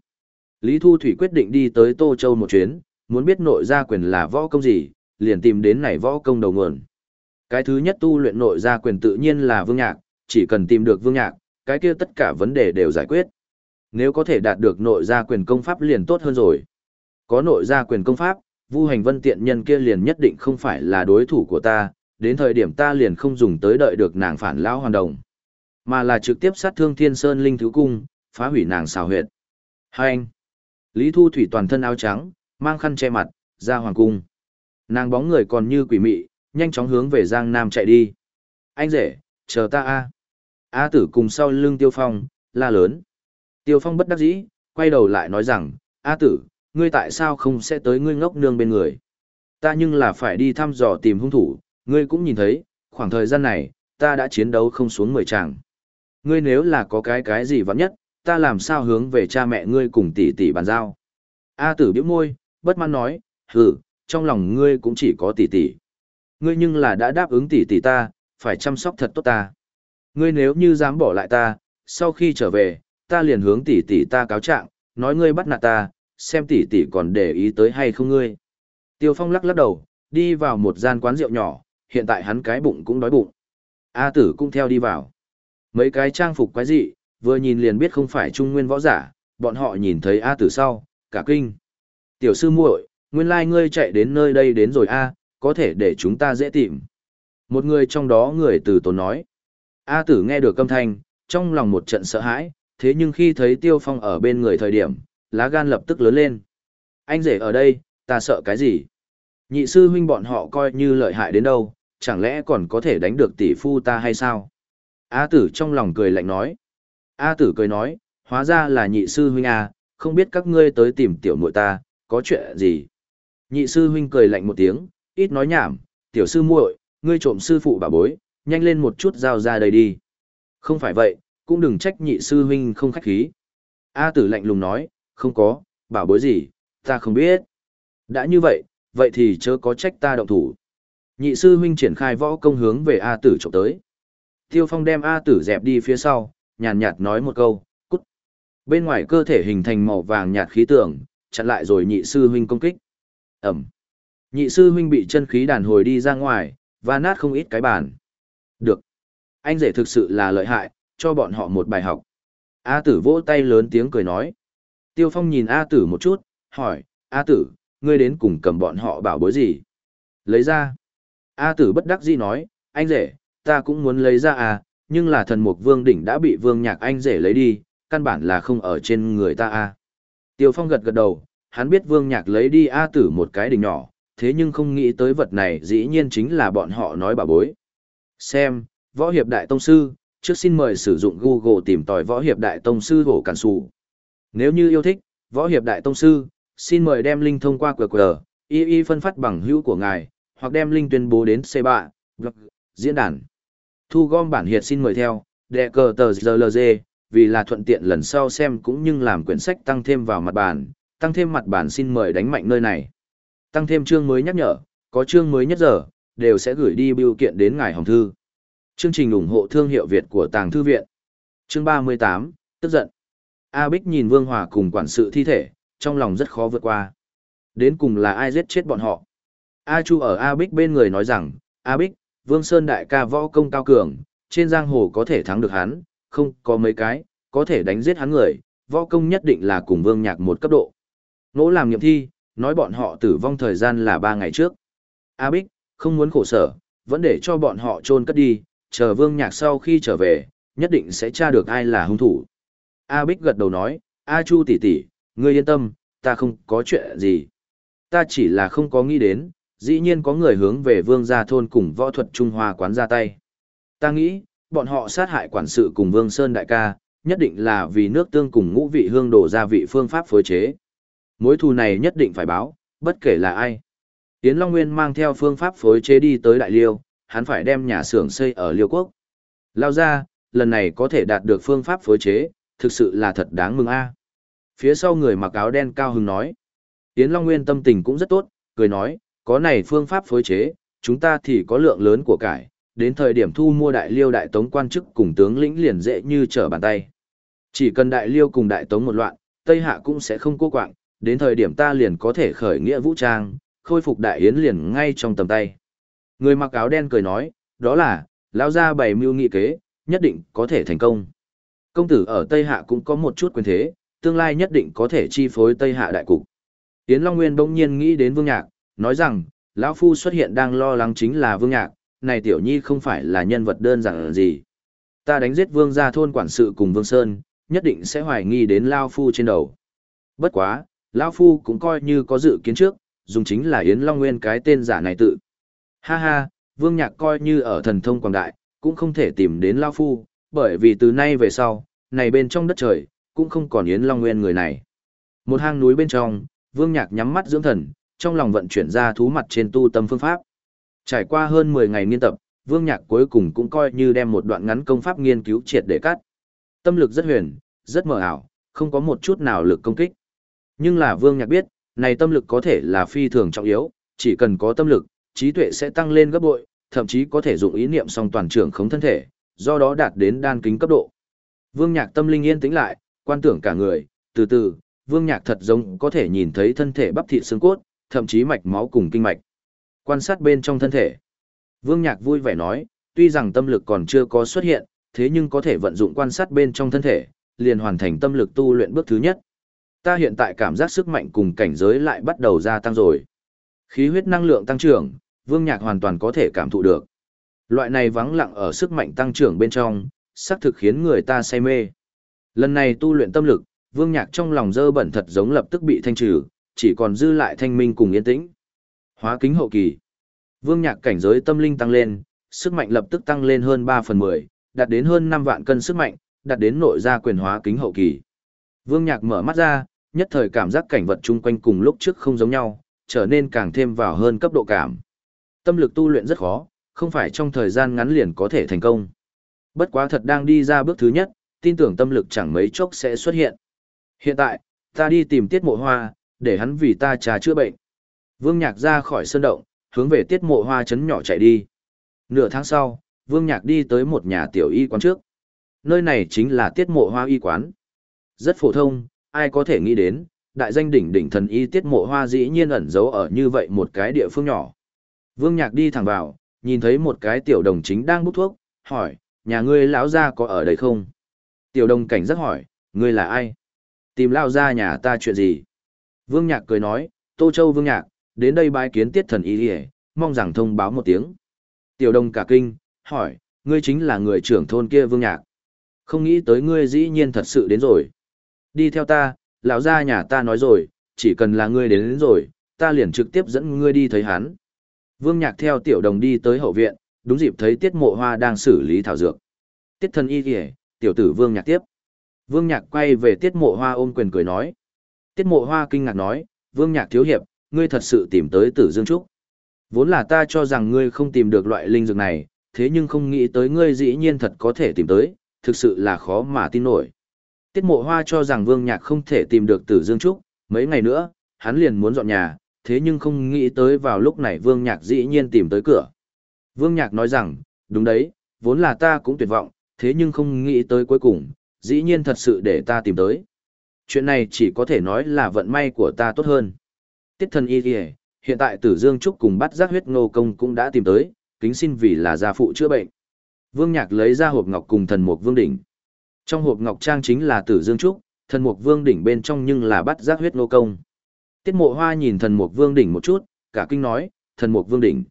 Lý Thu Thủy quyết định đi tới Tô Châu một chuyến, muốn biết nội gia quyền là võ công gì, liền tìm đến này võ công đầu nguồn. Cái thứ nhất tu luyện nội gia quyền tự nhiên là Vương Nhạc, chỉ cần tìm được Vương Nhạc, cái kia tất cả vấn đề đều giải quyết. Nếu có thể đạt được nội gia quyền công pháp liền tốt hơn rồi. Có nội gia quyền công pháp, Vu Hành Vân tiện nhân kia liền nhất định không phải là đối thủ của ta, đến thời điểm ta liền không dùng tới đợi được nàng phản lão hoàn đồng, mà là trực tiếp sát thương Thiên Sơn Linh Thứ Cung, phá hủy nàng xào huyệt. Hai anh. Lý Thu Thủy toàn thân áo trắng, mang khăn che mặt, ra hoàng cung. Nàng bóng người còn như quỷ mị, nhanh chóng hướng về Giang Nam chạy đi. Anh rể, chờ ta a. A tử cùng sau lưng Tiêu Phong, la lớn. Tiêu Phong bất đắc dĩ, quay đầu lại nói rằng, A tử, ngươi tại sao không sẽ tới ngươi ngốc nương bên người? Ta nhưng là phải đi thăm dò tìm hung thủ, ngươi cũng nhìn thấy, khoảng thời gian này, ta đã chiến đấu không xuống mười tràng. Ngươi nếu là có cái cái gì vắng nhất, ta làm sao hướng về cha mẹ ngươi cùng tỷ tỷ bàn giao. A tử biểu môi, bất mãn nói, hừ, trong lòng ngươi cũng chỉ có tỷ tỷ. Ngươi nhưng là đã đáp ứng tỷ tỷ ta, phải chăm sóc thật tốt ta. Ngươi nếu như dám bỏ lại ta, sau khi trở về, ta liền hướng tỷ tỷ ta cáo trạng, nói ngươi bắt nạt ta, xem tỷ tỷ còn để ý tới hay không ngươi. Tiêu Phong lắc lắc đầu, đi vào một gian quán rượu nhỏ, hiện tại hắn cái bụng cũng đói bụng. A tử cũng theo đi vào. Mấy cái trang phục quái dị, vừa nhìn liền biết không phải trung nguyên võ giả, bọn họ nhìn thấy A tử sau, cả kinh. Tiểu sư muội, nguyên lai like ngươi chạy đến nơi đây đến rồi A, có thể để chúng ta dễ tìm. Một người trong đó người từ tốn nói. A tử nghe được âm thanh, trong lòng một trận sợ hãi, thế nhưng khi thấy Tiêu Phong ở bên người thời điểm, lá gan lập tức lớn lên. Anh rể ở đây, ta sợ cái gì? Nhị sư huynh bọn họ coi như lợi hại đến đâu, chẳng lẽ còn có thể đánh được tỷ phu ta hay sao? A tử trong lòng cười lạnh nói. A tử cười nói, hóa ra là nhị sư huynh à, không biết các ngươi tới tìm tiểu muội ta, có chuyện gì? Nhị sư huynh cười lạnh một tiếng, ít nói nhảm, tiểu sư muội, ngươi trộm sư phụ bà bối, nhanh lên một chút giao ra đây đi. Không phải vậy, cũng đừng trách nhị sư huynh không khách khí. A tử lạnh lùng nói, không có, bảo bối gì, ta không biết. Đã như vậy, vậy thì chớ có trách ta động thủ. Nhị sư huynh triển khai võ công hướng về A tử trộm tới. Tiêu phong đem A tử dẹp đi phía sau, nhàn nhạt nói một câu, cút. Bên ngoài cơ thể hình thành màu vàng nhạt khí tượng, chặn lại rồi nhị sư huynh công kích. Ẩm. Nhị sư huynh bị chân khí đàn hồi đi ra ngoài, và nát không ít cái bàn. Được. Anh rể thực sự là lợi hại, cho bọn họ một bài học. A tử vỗ tay lớn tiếng cười nói. Tiêu Phong nhìn A tử một chút, hỏi, A tử, ngươi đến cùng cầm bọn họ bảo bối gì? Lấy ra. A tử bất đắc dĩ nói, anh rể, ta cũng muốn lấy ra à, nhưng là thần mục vương đỉnh đã bị vương nhạc anh rể lấy đi, căn bản là không ở trên người ta à. Tiêu Phong gật gật đầu, hắn biết vương nhạc lấy đi A tử một cái đỉnh nhỏ, thế nhưng không nghĩ tới vật này dĩ nhiên chính là bọn họ nói bảo bối. Xem, võ hiệp đại tông sư, trước xin mời sử dụng Google tìm tòi võ hiệp đại tông sư hổ cản Sủ. Nếu như yêu thích, võ hiệp đại tông sư, xin mời đem link thông qua QR, y y phân phát bằng hữu của ngài, hoặc đem link tuyên bố đến C3, blog, diễn đàn. Thu gom bản hiệt xin mời theo, đệ cờ tờ GLG, vì là thuận tiện lần sau xem cũng như làm quyển sách tăng thêm vào mặt bản, tăng thêm mặt bản xin mời đánh mạnh nơi này. Tăng thêm chương mới nhắc nhở, có chương mới nhất giờ, đều sẽ gửi đi biểu kiện đến ngài hồng thư. Chương trình ủng hộ thương hiệu Việt của Tàng Thư Viện. Chương 38, tức giận. A Bích nhìn Vương Hòa cùng quản sự thi thể, trong lòng rất khó vượt qua. Đến cùng là ai giết chết bọn họ? A Chu ở A Bích bên người nói rằng, A Bích, Vương Sơn đại ca võ công cao cường, trên giang hồ có thể thắng được hắn, không có mấy cái, có thể đánh giết hắn người, võ công nhất định là cùng Vương Nhạc một cấp độ. Nỗ làm nghiệm thi, nói bọn họ tử vong thời gian là 3 ngày trước. A Bích, không muốn khổ sở, vẫn để cho bọn họ trôn cất đi, chờ Vương Nhạc sau khi trở về, nhất định sẽ tra được ai là hung thủ. A Bích gật đầu nói, A Chu tỷ tỷ, ngươi yên tâm, ta không có chuyện gì. Ta chỉ là không có nghĩ đến, dĩ nhiên có người hướng về Vương gia thôn cùng võ thuật Trung Hoa quán ra tay. Ta nghĩ, bọn họ sát hại quản sự cùng Vương Sơn đại ca, nhất định là vì nước tương cùng ngũ vị hương đổ gia vị phương pháp phối chế. Mối thù này nhất định phải báo, bất kể là ai. Tiến Long Nguyên mang theo phương pháp phối chế đi tới Đại Liêu, hắn phải đem nhà xưởng xây ở Liêu Quốc. Lao ra, lần này có thể đạt được phương pháp phối chế, thực sự là thật đáng mừng a. Phía sau người mặc áo đen cao hứng nói. Yến Long Nguyên tâm tình cũng rất tốt, cười nói, có này phương pháp phối chế, chúng ta thì có lượng lớn của cải, đến thời điểm thu mua đại liêu đại tống quan chức cùng tướng lĩnh liền dễ như trở bàn tay. Chỉ cần đại liêu cùng đại tống một loạn, Tây Hạ cũng sẽ không cố quạng, đến thời điểm ta liền có thể khởi nghĩa vũ trang, khôi phục đại yến liền ngay trong tầm tay. Người mặc áo đen cười nói, đó là, lão gia bày mưu nghị kế, nhất định có thể thành công. Công tử ở Tây Hạ cũng có một chút quyền thế, tương lai nhất định có thể chi phối Tây Hạ đại cục. Yến Long Nguyên bỗng nhiên nghĩ đến Vương Nhạc, nói rằng, lão phu xuất hiện đang lo lắng chính là Vương Nhạc, này tiểu nhi không phải là nhân vật đơn giản gì. Ta đánh giết Vương gia thôn quản sự cùng Vương Sơn, nhất định sẽ hoài nghi đến lão phu trên đầu. Bất quá, lão phu cũng coi như có dự kiến trước, dùng chính là Yến Long Nguyên cái tên giả này tự. Ha ha, Vương Nhạc coi như ở thần thông quảng đại, cũng không thể tìm đến lão phu, bởi vì từ nay về sau, này bên trong đất trời, cũng không còn Yến Long Nguyên người này. Một hang núi bên trong, Vương Nhạc nhắm mắt dưỡng thần, trong lòng vận chuyển ra thú mặt trên tu tâm phương pháp. Trải qua hơn 10 ngày nghiên tập, Vương Nhạc cuối cùng cũng coi như đem một đoạn ngắn công pháp nghiên cứu triệt để cắt. Tâm lực rất huyền, rất mờ ảo, không có một chút nào lực công kích. Nhưng là Vương Nhạc biết, này tâm lực có thể là phi thường trọng yếu, chỉ cần có tâm lực, trí tuệ sẽ tăng lên gấp bội, thậm chí có thể dụng ý niệm song toàn trưởng khống thân thể, do đó đạt đến đan kính cấp độ. Vương Nhạc tâm linh yên tĩnh lại, quan tưởng cả người, từ từ, Vương Nhạc thật giống có thể nhìn thấy thân thể bắp thịt xương cốt, thậm chí mạch máu cùng kinh mạch. Quan sát bên trong thân thể. Vương Nhạc vui vẻ nói, tuy rằng tâm lực còn chưa có xuất hiện, thế nhưng có thể vận dụng quan sát bên trong thân thể, liền hoàn thành tâm lực tu luyện bước thứ nhất. Ta hiện tại cảm giác sức mạnh cùng cảnh giới lại bắt đầu gia tăng rồi. Khí huyết năng lượng tăng trưởng, Vương Nhạc hoàn toàn có thể cảm thụ được. Loại này vắng lặng ở sức mạnh tăng trưởng bên trong, xác thực khiến người ta say mê. Lần này tu luyện tâm lực, Vương Nhạc trong lòng dơ bẩn thật giống lập tức bị thanh trừ, chỉ còn dư lại thanh minh cùng yên tĩnh. Hóa kính hậu kỳ. Vương Nhạc cảnh giới tâm linh tăng lên, sức mạnh lập tức tăng lên hơn 3 phần 10, đạt đến hơn 5 vạn cân sức mạnh, đạt đến nội gia quyền hóa kính hậu kỳ. Vương Nhạc mở mắt ra, nhất thời cảm giác cảnh vật chung quanh cùng lúc trước không giống nhau, trở nên càng thêm vào hơn cấp độ cảm. Tâm lực tu luyện rất khó, không phải trong thời gian ngắn liền có thể thành công. Bất quá thật đang đi ra bước thứ nhất, tin tưởng tâm lực chẳng mấy chốc sẽ xuất hiện. Hiện tại, ta đi tìm tiết mộ hoa, để hắn vì ta trà chữa bệnh. Vương Nhạc ra khỏi sân động, hướng về tiết mộ hoa chấn nhỏ chạy đi. Nửa tháng sau, Vương Nhạc đi tới một nhà tiểu y quán trước. Nơi này chính là tiết mộ hoa y quán. Rất phổ thông, ai có thể nghĩ đến, đại danh đỉnh đỉnh thần y tiết mộ hoa dĩ nhiên ẩn giấu ở như vậy một cái địa phương nhỏ. Vương Nhạc đi thẳng vào, nhìn thấy một cái tiểu đồng chính đang bút thuốc, hỏi, nhà ngươi lão gia có ở đây không? Tiểu đồng cảnh giác hỏi, ngươi là ai? Tìm lão gia nhà ta chuyện gì? Vương Nhạc cười nói, Tô Châu Vương Nhạc, đến đây bái kiến tiết thần y đi mong rằng thông báo một tiếng. Tiểu đồng cả kinh, hỏi, ngươi chính là người trưởng thôn kia Vương Nhạc. Không nghĩ tới ngươi dĩ nhiên thật sự đến rồi. Đi theo ta, lão gia nhà ta nói rồi, chỉ cần là ngươi đến, đến rồi, ta liền trực tiếp dẫn ngươi đi thấy hắn. Vương Nhạc theo tiểu đồng đi tới hậu viện, đúng dịp thấy Tiết Mộ Hoa đang xử lý thảo dược. Tiết thân y kìa, tiểu tử Vương Nhạc tiếp. Vương Nhạc quay về Tiết Mộ Hoa ôm quyền cười nói. Tiết Mộ Hoa kinh ngạc nói, Vương Nhạc thiếu hiệp, ngươi thật sự tìm tới Tử Dương Trúc. Vốn là ta cho rằng ngươi không tìm được loại linh dược này, thế nhưng không nghĩ tới ngươi dĩ nhiên thật có thể tìm tới, thực sự là khó mà tin nổi. Tiết Mộ Hoa cho rằng Vương Nhạc không thể tìm được Tử Dương Trúc, mấy ngày nữa, hắn liền muốn dọn nhà, thế nhưng không nghĩ tới vào lúc này Vương Nhạc dĩ nhiên tìm tới cửa. Vương Nhạc nói rằng, đúng đấy, vốn là ta cũng tuyệt vọng, thế nhưng không nghĩ tới cuối cùng, dĩ nhiên thật sự để ta tìm tới. Chuyện này chỉ có thể nói là vận may của ta tốt hơn. Tiết thần y kìa, hiện tại tử dương trúc cùng bắt giác huyết ngô công cũng đã tìm tới, kính xin vì là gia phụ chữa bệnh. Vương Nhạc lấy ra hộp ngọc cùng thần mục vương đỉnh. Trong hộp ngọc trang chính là tử dương trúc, thần mục vương đỉnh bên trong nhưng là bắt giác huyết ngô công. Tiết mộ hoa nhìn thần mục vương đỉnh một chút, cả kinh nói, thần mục vương đỉnh.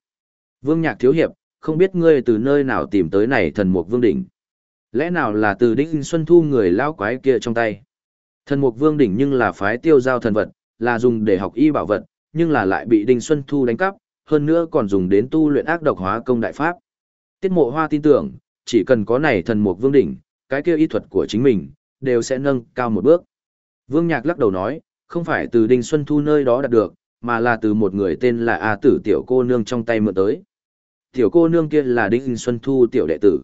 Vương nhạc thiếu hiệp, không biết ngươi từ nơi nào tìm tới này thần mục vương đỉnh. Lẽ nào là từ Đinh Xuân Thu người lao quái kia trong tay. Thần mục vương đỉnh nhưng là phái tiêu giao thần vật, là dùng để học y bảo vật, nhưng là lại bị Đinh Xuân Thu đánh cắp, hơn nữa còn dùng đến tu luyện ác độc hóa công đại pháp. Tiết mộ hoa tin tưởng, chỉ cần có này thần mục vương đỉnh, cái kia y thuật của chính mình, đều sẽ nâng cao một bước. Vương Nhạc lắc đầu nói, không phải từ Đinh Xuân Thu nơi đó đạt được, mà là từ một người tên là A Tử tiểu cô nương trong tay mượn tới. Tiểu cô nương kia là Đinh Xuân Thu tiểu đệ tử.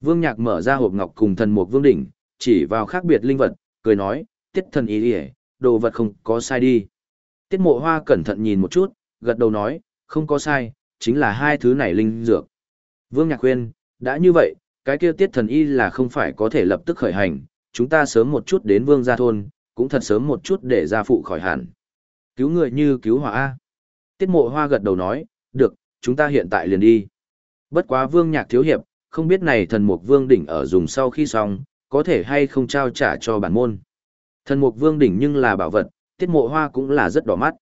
Vương Nhạc mở ra hộp ngọc cùng thần mục vương đỉnh, chỉ vào khác biệt linh vật, cười nói, tiết thần ý ỉa, đồ vật không có sai đi. Tiết mộ hoa cẩn thận nhìn một chút, gật đầu nói, không có sai, chính là hai thứ này linh dược. Vương Nhạc khuyên, đã như vậy, cái kia tiết thần y là không phải có thể lập tức khởi hành, chúng ta sớm một chút đến vương gia thôn, cũng thật sớm một chút để gia phụ khỏi hẳn. Cứu người như cứu hỏa A. Tiết mộ hoa gật đầu nói, được, chúng ta hiện tại liền đi. Bất quá vương nhạc thiếu hiệp, không biết này thần mục vương đỉnh ở dùng sau khi xong, có thể hay không trao trả cho bản môn. Thần mục vương đỉnh nhưng là bảo vật, tiết mộ hoa cũng là rất đỏ mắt.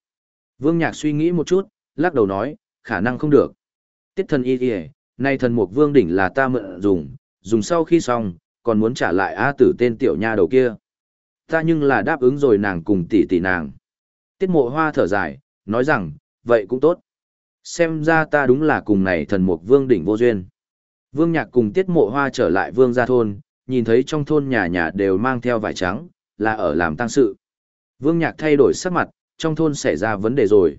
Vương nhạc suy nghĩ một chút, lắc đầu nói, khả năng không được. Tiết thần y kìa, nay thần mục vương đỉnh là ta mượn dùng, dùng sau khi xong, còn muốn trả lại A tử tên tiểu nha đầu kia ta nhưng là đáp ứng rồi nàng cùng tỷ tỷ nàng. Tiết mộ hoa thở dài, nói rằng, vậy cũng tốt. Xem ra ta đúng là cùng này thần mục vương đỉnh vô duyên. Vương nhạc cùng tiết mộ hoa trở lại vương gia thôn, nhìn thấy trong thôn nhà nhà đều mang theo vải trắng, là ở làm tang sự. Vương nhạc thay đổi sắc mặt, trong thôn xảy ra vấn đề rồi.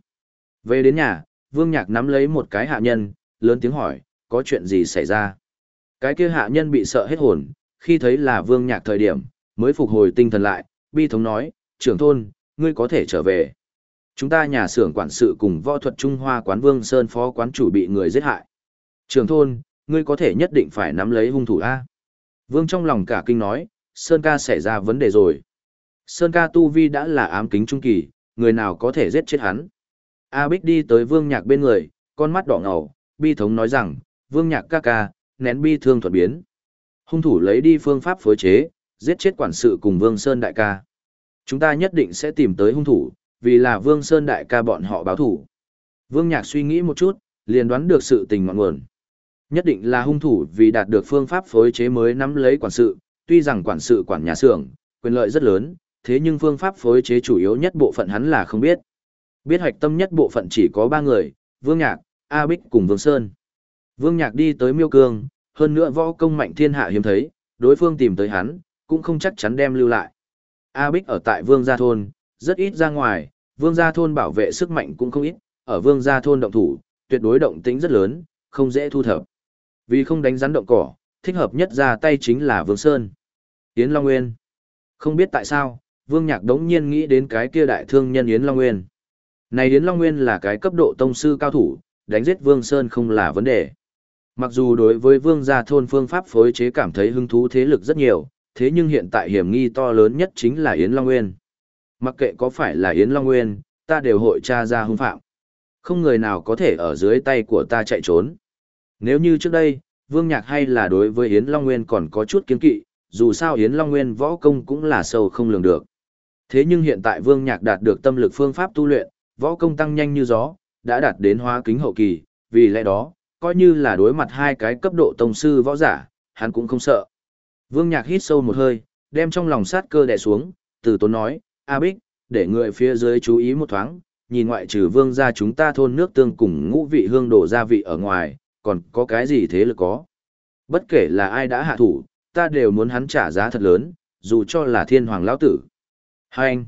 Về đến nhà, vương nhạc nắm lấy một cái hạ nhân, lớn tiếng hỏi, có chuyện gì xảy ra? Cái kia hạ nhân bị sợ hết hồn, khi thấy là vương nhạc thời điểm, mới phục hồi tinh thần lại, bi thống nói, trưởng thôn, ngươi có thể trở về. Chúng ta nhà xưởng quản sự cùng võ thuật Trung Hoa quán Vương Sơn phó quán chủ bị người giết hại. Trưởng thôn, ngươi có thể nhất định phải nắm lấy hung thủ A. Vương trong lòng cả kinh nói, Sơn ca xảy ra vấn đề rồi. Sơn ca tu vi đã là ám kính trung kỳ, người nào có thể giết chết hắn. A Bích đi tới Vương Nhạc bên người, con mắt đỏ ngầu, bi thống nói rằng, Vương Nhạc ca ca, nén bi thương thuật biến. Hung thủ lấy đi phương pháp phối chế, giết chết quản sự cùng Vương Sơn đại ca. Chúng ta nhất định sẽ tìm tới hung thủ, vì là Vương Sơn đại ca bọn họ báo thủ. Vương Nhạc suy nghĩ một chút, liền đoán được sự tình ngọn nguồn. Nhất định là hung thủ vì đạt được phương pháp phối chế mới nắm lấy quản sự, tuy rằng quản sự quản nhà xưởng, quyền lợi rất lớn, thế nhưng phương pháp phối chế chủ yếu nhất bộ phận hắn là không biết. Biết hoạch tâm nhất bộ phận chỉ có ba người, Vương Nhạc, A Bích cùng Vương Sơn. Vương Nhạc đi tới Miêu Cương, hơn nữa võ công mạnh thiên hạ hiếm thấy, đối phương tìm tới hắn, cũng không chắc chắn đem lưu lại. A Bích ở tại Vương Gia Thôn, rất ít ra ngoài, Vương Gia Thôn bảo vệ sức mạnh cũng không ít, ở Vương Gia Thôn động thủ, tuyệt đối động tĩnh rất lớn, không dễ thu thập. Vì không đánh rắn động cỏ, thích hợp nhất ra tay chính là Vương Sơn. Yến Long Nguyên. Không biết tại sao, Vương Nhạc đống nhiên nghĩ đến cái kia đại thương nhân Yến Long Nguyên. Này Yến Long Nguyên là cái cấp độ tông sư cao thủ, đánh giết Vương Sơn không là vấn đề. Mặc dù đối với Vương gia thôn phương pháp phối chế cảm thấy hứng thú thế lực rất nhiều, thế nhưng hiện tại hiểm nghi to lớn nhất chính là Yến Long Nguyên. Mặc kệ có phải là Yến Long Nguyên, ta đều hội tra ra hung phạm. Không người nào có thể ở dưới tay của ta chạy trốn. Nếu như trước đây, Vương Nhạc hay là đối với Yến Long Nguyên còn có chút kiên kỵ, dù sao Yến Long Nguyên võ công cũng là sâu không lường được. Thế nhưng hiện tại Vương Nhạc đạt được tâm lực phương pháp tu luyện, võ công tăng nhanh như gió, đã đạt đến hóa kính hậu kỳ, vì lẽ đó, coi như là đối mặt hai cái cấp độ tông sư võ giả, hắn cũng không sợ. Vương Nhạc hít sâu một hơi, đem trong lòng sát cơ đè xuống, từ tốn nói, A Bích, để người phía dưới chú ý một thoáng, nhìn ngoại trừ vương gia chúng ta thôn nước tương cùng ngũ vị hương đổ gia vị ở ngoài, còn có cái gì thế lực có. Bất kể là ai đã hạ thủ, ta đều muốn hắn trả giá thật lớn, dù cho là thiên hoàng lão tử. Hai anh,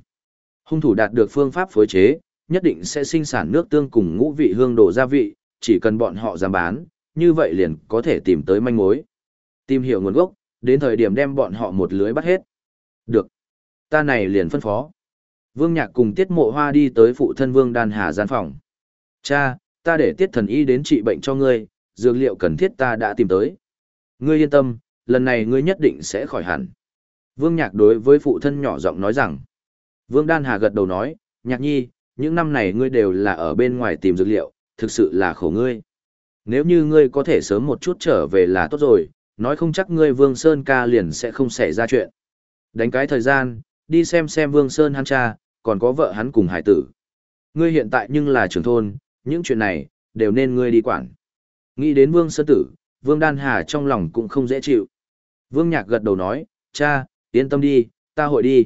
hung thủ đạt được phương pháp phối chế, nhất định sẽ sinh sản nước tương cùng ngũ vị hương đổ gia vị, chỉ cần bọn họ dám bán, như vậy liền có thể tìm tới manh mối. Tìm hiểu nguồn gốc, đến thời điểm đem bọn họ một lưới bắt hết. Được. Ta này liền phân phó. Vương Nhạc cùng Tiết Mộ Hoa đi tới phụ thân Vương Đan Hà gian phòng. Cha, ta để Tiết Thần Y đến trị bệnh cho ngươi, dược liệu cần thiết ta đã tìm tới. Ngươi yên tâm, lần này ngươi nhất định sẽ khỏi hẳn. Vương Nhạc đối với phụ thân nhỏ giọng nói rằng. Vương Đan Hà gật đầu nói, Nhạc Nhi, những năm này ngươi đều là ở bên ngoài tìm dược liệu, thực sự là khổ ngươi. Nếu như ngươi có thể sớm một chút trở về là tốt rồi, nói không chắc ngươi Vương Sơn ca liền sẽ không xảy ra chuyện. Đánh cái thời gian, đi xem xem Vương Sơn hắn cha, còn có vợ hắn cùng hải tử. Ngươi hiện tại nhưng là trưởng thôn, những chuyện này, đều nên ngươi đi quản. Nghĩ đến Vương Sơn Tử, Vương Đan Hà trong lòng cũng không dễ chịu. Vương Nhạc gật đầu nói, cha, yên tâm đi, ta hội đi.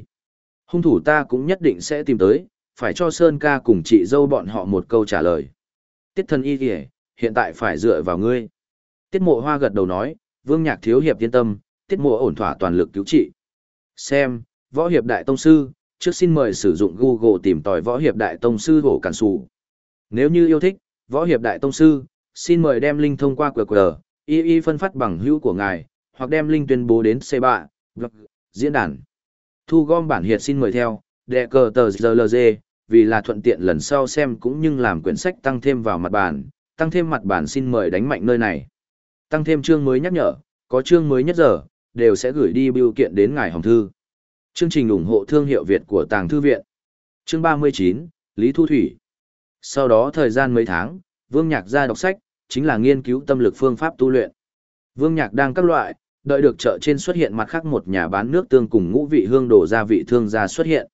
Hung thủ ta cũng nhất định sẽ tìm tới, phải cho Sơn ca cùng chị dâu bọn họ một câu trả lời. Tiết thần y kìa, hiện tại phải dựa vào ngươi. Tiết mộ hoa gật đầu nói, Vương Nhạc thiếu hiệp yên tâm, tiết mùa ổn thỏa toàn lực cứu trị. Xem, võ hiệp đại tông sư, trước xin mời sử dụng Google tìm tòi võ hiệp đại tông sư hổ cản sủ. Nếu như yêu thích, võ hiệp đại tông sư, xin mời đem link thông qua QR, y y phân phát bằng hữu của ngài, hoặc đem link tuyên bố đến C3, blog, diễn đàn. Thu gom bản hiệt xin mời theo, đệ cờ tờ GLG, vì là thuận tiện lần sau xem cũng như làm quyển sách tăng thêm vào mặt bản, tăng thêm mặt bản xin mời đánh mạnh nơi này. Tăng thêm chương mới nhắc nhở, có chương mới nhất giờ, đều sẽ gửi đi biểu kiện đến ngài hồng thư. Chương trình ủng hộ thương hiệu Việt của Tàng Thư Viện. Chương 39, Lý Thu Thủy. Sau đó thời gian mấy tháng, Vương Nhạc ra đọc sách, chính là nghiên cứu tâm lực phương pháp tu luyện. Vương Nhạc đang các loại, đợi được chợ trên xuất hiện mặt khác một nhà bán nước tương cùng ngũ vị hương đổ gia vị thương gia xuất hiện.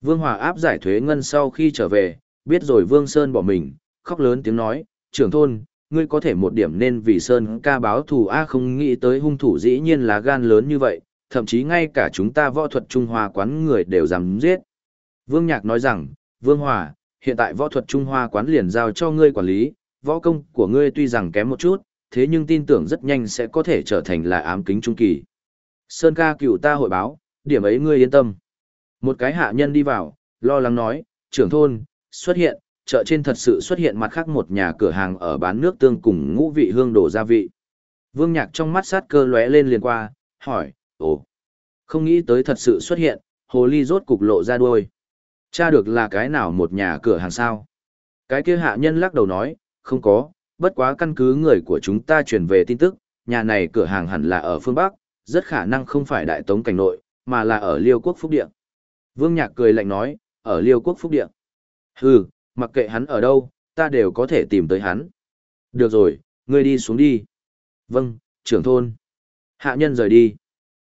Vương Hòa áp giải thuế ngân sau khi trở về, biết rồi Vương Sơn bỏ mình, khóc lớn tiếng nói, trưởng thôn, ngươi có thể một điểm nên vì Sơn ca báo thù A không nghĩ tới hung thủ dĩ nhiên là gan lớn như vậy, thậm chí ngay cả chúng ta võ thuật Trung Hoa quán người đều dám giết. Vương Nhạc nói rằng, Vương Hòa, hiện tại võ thuật Trung Hoa quán liền giao cho ngươi quản lý, võ công của ngươi tuy rằng kém một chút, thế nhưng tin tưởng rất nhanh sẽ có thể trở thành là ám kính trung kỳ. Sơn ca cựu ta hội báo, điểm ấy ngươi yên tâm. Một cái hạ nhân đi vào, lo lắng nói, trưởng thôn, xuất hiện, chợ trên thật sự xuất hiện mặt khác một nhà cửa hàng ở bán nước tương cùng ngũ vị hương đồ gia vị. Vương Nhạc trong mắt sát cơ lóe lên liền qua, hỏi, ồ, không nghĩ tới thật sự xuất hiện, hồ ly rốt cục lộ ra đuôi. Cha được là cái nào một nhà cửa hàng sao? Cái kia hạ nhân lắc đầu nói, không có, bất quá căn cứ người của chúng ta truyền về tin tức, nhà này cửa hàng hẳn là ở phương Bắc, rất khả năng không phải đại tống cảnh nội, mà là ở Liêu Quốc Phúc Điện. Vương Nhạc cười lạnh nói, ở Liêu Quốc Phúc Điện. Hừ, mặc kệ hắn ở đâu, ta đều có thể tìm tới hắn. Được rồi, ngươi đi xuống đi. Vâng, trưởng thôn. Hạ nhân rời đi.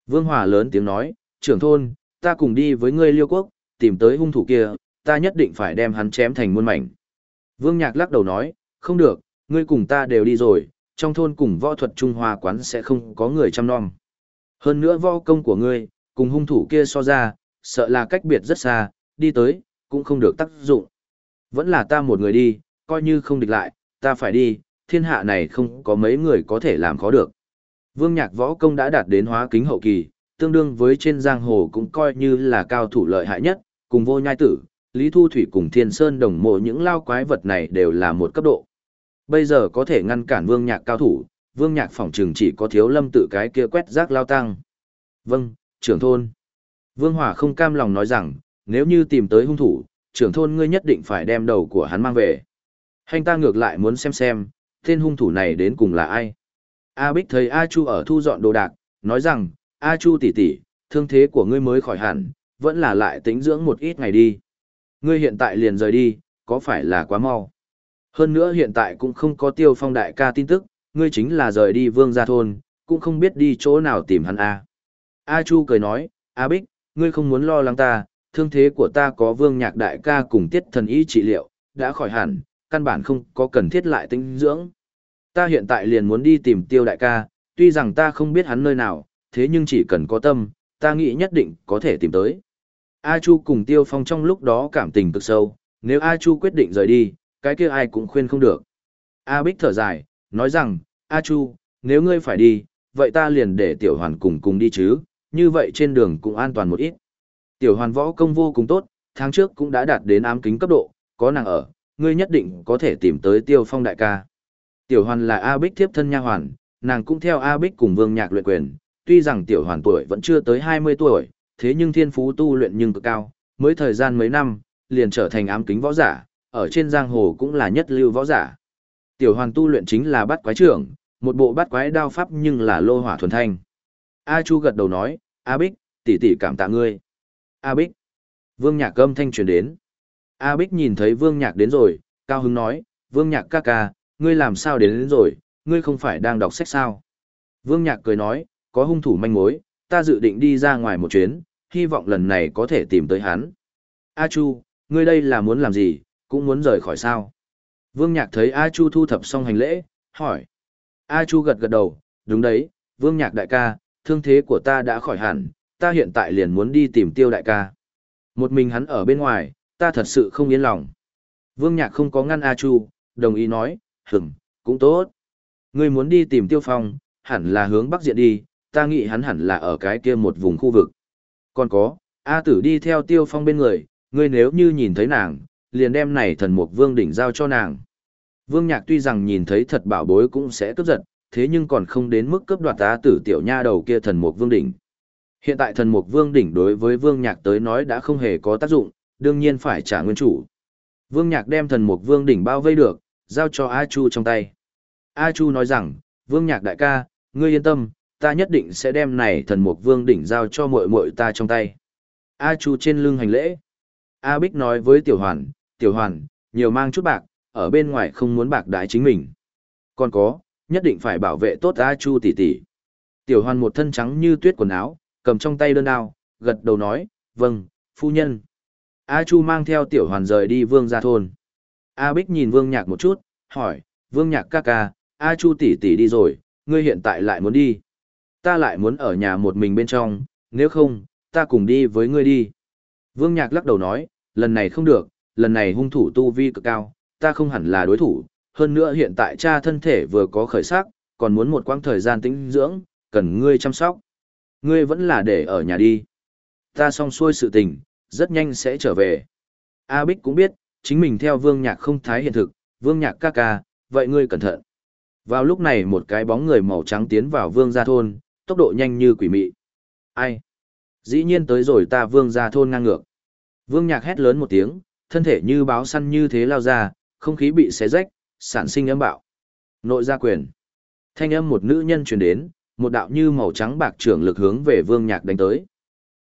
Vương Hòa lớn tiếng nói, trưởng thôn, ta cùng đi với ngươi liêu quốc, tìm tới hung thủ kia, ta nhất định phải đem hắn chém thành muôn mảnh. Vương Nhạc lắc đầu nói, không được, ngươi cùng ta đều đi rồi, trong thôn cùng võ thuật Trung Hoa quán sẽ không có người chăm nom. Hơn nữa võ công của ngươi, cùng hung thủ kia so ra, sợ là cách biệt rất xa, đi tới, cũng không được tác dụng. Vẫn là ta một người đi, coi như không địch lại, ta phải đi, thiên hạ này không có mấy người có thể làm khó được. Vương Nhạc võ công đã đạt đến hóa kính hậu kỳ, tương đương với trên giang hồ cũng coi như là cao thủ lợi hại nhất, cùng vô nhai tử, Lý Thu Thủy cùng Thiên Sơn đồng mộ những lao quái vật này đều là một cấp độ. Bây giờ có thể ngăn cản vương nhạc cao thủ, vương nhạc phỏng chừng chỉ có thiếu lâm tự cái kia quét rác lao tăng. Vâng, trưởng thôn. Vương Hỏa không cam lòng nói rằng, nếu như tìm tới hung thủ, trưởng thôn ngươi nhất định phải đem đầu của hắn mang về. Hành ta ngược lại muốn xem xem, tên hung thủ này đến cùng là ai. A Bích thấy A Chu ở thu dọn đồ đạc, nói rằng, A Chu tỷ tỷ, thương thế của ngươi mới khỏi hẳn, vẫn là lại tính dưỡng một ít ngày đi. Ngươi hiện tại liền rời đi, có phải là quá mau? Hơn nữa hiện tại cũng không có tiêu phong đại ca tin tức, ngươi chính là rời đi vương gia thôn, cũng không biết đi chỗ nào tìm hắn A. A Chu cười nói, A Bích, ngươi không muốn lo lắng ta, thương thế của ta có vương nhạc đại ca cùng tiết thần y trị liệu, đã khỏi hẳn, căn bản không có cần thiết lại tinh dưỡng. Ta hiện tại liền muốn đi tìm tiêu đại ca, tuy rằng ta không biết hắn nơi nào, thế nhưng chỉ cần có tâm, ta nghĩ nhất định có thể tìm tới. A Chu cùng Tiêu Phong trong lúc đó cảm tình cực sâu, nếu A Chu quyết định rời đi, cái kia ai cũng khuyên không được. A Bích thở dài, nói rằng, A Chu, nếu ngươi phải đi, vậy ta liền để Tiểu Hoàn cùng cùng đi chứ, như vậy trên đường cũng an toàn một ít. Tiểu Hoàn võ công vô cùng tốt, tháng trước cũng đã đạt đến ám kính cấp độ, có nàng ở, ngươi nhất định có thể tìm tới Tiêu Phong đại ca. Tiểu Hoàn là A Bích thiếp thân nha hoàn, nàng cũng theo A Bích cùng Vương Nhạc luyện quyền, tuy rằng Tiểu Hoàn tuổi vẫn chưa tới 20 tuổi, thế nhưng thiên phú tu luyện nhưng cực cao, mới thời gian mấy năm, liền trở thành ám kính võ giả, ở trên giang hồ cũng là nhất lưu võ giả. Tiểu Hoàn tu luyện chính là bắt quái trưởng, một bộ bắt quái đao pháp nhưng là lô hỏa thuần thanh. A Chu gật đầu nói, A Bích, tỷ tỷ cảm tạ ngươi. A Bích. Vương Nhạc âm thanh truyền đến. A Bích nhìn thấy Vương Nhạc đến rồi, cao hứng nói, Vương Nhạc ca ca, ngươi làm sao đến, đến rồi, ngươi không phải đang đọc sách sao? Vương Nhạc cười nói, có hung thủ manh mối, ta dự định đi ra ngoài một chuyến, hy vọng lần này có thể tìm tới hắn. A Chu, ngươi đây là muốn làm gì, cũng muốn rời khỏi sao? Vương Nhạc thấy A Chu thu thập xong hành lễ, hỏi. A Chu gật gật đầu, đúng đấy, Vương Nhạc đại ca, thương thế của ta đã khỏi hẳn, ta hiện tại liền muốn đi tìm tiêu đại ca. Một mình hắn ở bên ngoài, ta thật sự không yên lòng. Vương Nhạc không có ngăn A Chu, đồng ý nói, hửm, cũng tốt. Ngươi muốn đi tìm tiêu phong, hẳn là hướng bắc diện đi, ta nghĩ hắn hẳn là ở cái kia một vùng khu vực. Còn có, A tử đi theo tiêu phong bên người, ngươi nếu như nhìn thấy nàng, liền đem này thần mục vương đỉnh giao cho nàng. Vương Nhạc tuy rằng nhìn thấy thật bảo bối cũng sẽ cướp giật, thế nhưng còn không đến mức cướp đoạt A tử tiểu nha đầu kia thần mục vương đỉnh. Hiện tại thần mục vương đỉnh đối với Vương Nhạc tới nói đã không hề có tác dụng, đương nhiên phải trả nguyên chủ. Vương Nhạc đem thần mục vương đỉnh bao vây được, giao cho A Chu trong tay. A Chu nói rằng, Vương Nhạc đại ca, ngươi yên tâm, ta nhất định sẽ đem này thần mục vương đỉnh giao cho muội muội ta trong tay. A Chu trên lưng hành lễ. A Bích nói với Tiểu Hoàn, Tiểu Hoàn, nhiều mang chút bạc, ở bên ngoài không muốn bạc đái chính mình. Còn có, nhất định phải bảo vệ tốt A Chu tỷ tỷ. Tiểu Hoàn một thân trắng như tuyết quần áo, cầm trong tay đơn đao, gật đầu nói, vâng, phu nhân. A Chu mang theo Tiểu Hoàn rời đi vương ra thôn. A Bích nhìn vương nhạc một chút, hỏi, vương nhạc ca ca, A Chu tỷ tỷ đi rồi, ngươi hiện tại lại muốn đi. Ta lại muốn ở nhà một mình bên trong, nếu không, ta cùng đi với ngươi đi. Vương Nhạc lắc đầu nói, lần này không được, lần này hung thủ tu vi cực cao, ta không hẳn là đối thủ, hơn nữa hiện tại cha thân thể vừa có khởi sắc, còn muốn một quãng thời gian tĩnh dưỡng, cần ngươi chăm sóc. Ngươi vẫn là để ở nhà đi. Ta xong xuôi sự tình, rất nhanh sẽ trở về. A Bích cũng biết, chính mình theo Vương Nhạc không thái hiện thực, Vương Nhạc ca ca, vậy ngươi cẩn thận. Vào lúc này một cái bóng người màu trắng tiến vào Vương gia thôn, tốc độ nhanh như quỷ mị. Ai? Dĩ nhiên tới rồi ta Vương gia thôn ngang ngược. Vương Nhạc hét lớn một tiếng, thân thể như báo săn như thế lao ra, không khí bị xé rách, sản sinh âm bạo. Nội gia quyền. Thanh âm một nữ nhân truyền đến, một đạo như màu trắng bạc trưởng lực hướng về Vương Nhạc đánh tới.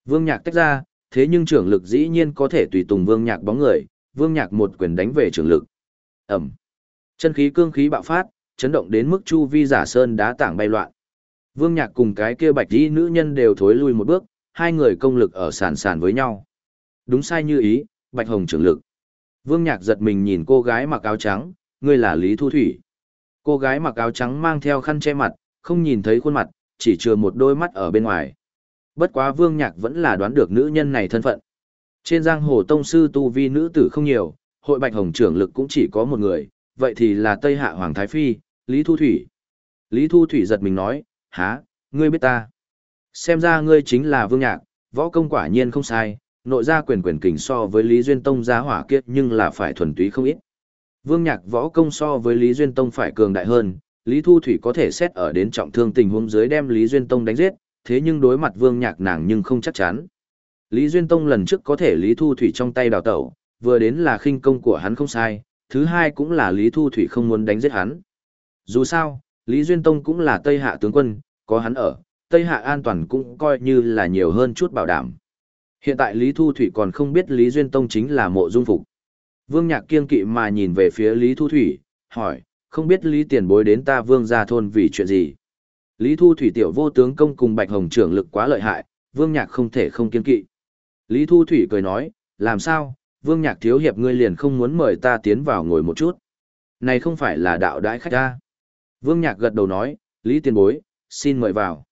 Vương Nhạc tách ra, thế nhưng trưởng lực dĩ nhiên có thể tùy tùng Vương Nhạc bóng người, Vương Nhạc một quyền đánh về trưởng lực. Ẩm. Chân khí cương khí bạo phát, chấn động đến mức chu vi giả sơn đá tảng bay loạn. Vương Nhạc cùng cái kia bạch y nữ nhân đều thối lui một bước, hai người công lực ở sàn sàn với nhau. Đúng sai như ý, bạch hồng trưởng lực. Vương Nhạc giật mình nhìn cô gái mặc áo trắng, ngươi là Lý Thu Thủy. Cô gái mặc áo trắng mang theo khăn che mặt, không nhìn thấy khuôn mặt, chỉ chừa một đôi mắt ở bên ngoài. Bất quá Vương Nhạc vẫn là đoán được nữ nhân này thân phận. Trên giang hồ tông sư tu vi nữ tử không nhiều, hội bạch hồng trưởng lực cũng chỉ có một người, vậy thì là Tây Hạ Hoàng Thái Phi, Lý Thu Thủy. Lý Thu Thủy giật mình nói, há, ngươi biết ta. Xem ra ngươi chính là Vương Nhạc, võ công quả nhiên không sai, nội gia quyền quyền kình so với Lý Duyên Tông giá hỏa kiết nhưng là phải thuần túy không ít. Vương Nhạc võ công so với Lý Duyên Tông phải cường đại hơn, Lý Thu Thủy có thể xét ở đến trọng thương tình huống dưới đem Lý Duyên Tông đánh giết, thế nhưng đối mặt Vương Nhạc nàng nhưng không chắc chắn. Lý Duyên Tông lần trước có thể Lý Thu Thủy trong tay đào tẩu, vừa đến là khinh công của hắn không sai, thứ hai cũng là Lý Thu Thủy không muốn đánh giết hắn. Dù sao, Lý Duyên Tông cũng là Tây Hạ tướng quân, có hắn ở, Tây Hạ an toàn cũng coi như là nhiều hơn chút bảo đảm. Hiện tại Lý Thu Thủy còn không biết Lý Duyên Tông chính là mộ dung phục. Vương Nhạc kiên kỵ mà nhìn về phía Lý Thu Thủy, hỏi, không biết Lý tiền bối đến ta Vương gia thôn vì chuyện gì. Lý Thu Thủy tiểu vô tướng công cùng Bạch Hồng trưởng lực quá lợi hại, Vương Nhạc không thể không kiên kỵ. Lý Thu Thủy cười nói, làm sao, Vương Nhạc thiếu hiệp ngươi liền không muốn mời ta tiến vào ngồi một chút. Này không phải là đạo đãi khách ta. Vương Nhạc gật đầu nói, Lý tiền bối, xin mời vào.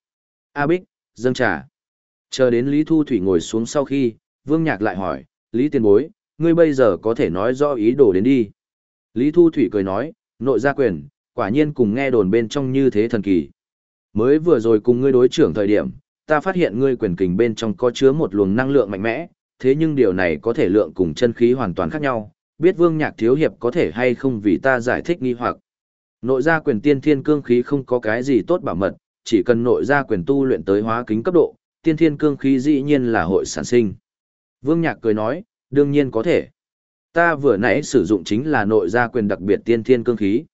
A Bích, dâng trà. Chờ đến Lý Thu Thủy ngồi xuống sau khi, Vương Nhạc lại hỏi, Lý tiền bối, ngươi bây giờ có thể nói rõ ý đồ đến đi. Lý Thu Thủy cười nói, nội gia quyền, quả nhiên cùng nghe đồn bên trong như thế thần kỳ. Mới vừa rồi cùng ngươi đối trưởng thời điểm, ta phát hiện ngươi quyền kình bên trong có chứa một luồng năng lượng mạnh mẽ, thế nhưng điều này có thể lượng cùng chân khí hoàn toàn khác nhau, biết Vương Nhạc thiếu hiệp có thể hay không vì ta giải thích nghi hoặc. Nội gia quyền tiên thiên cương khí không có cái gì tốt bảo mật, chỉ cần nội gia quyền tu luyện tới hóa kính cấp độ, tiên thiên cương khí dĩ nhiên là hội sản sinh. Vương Nhạc cười nói, đương nhiên có thể. Ta vừa nãy sử dụng chính là nội gia quyền đặc biệt tiên thiên cương khí.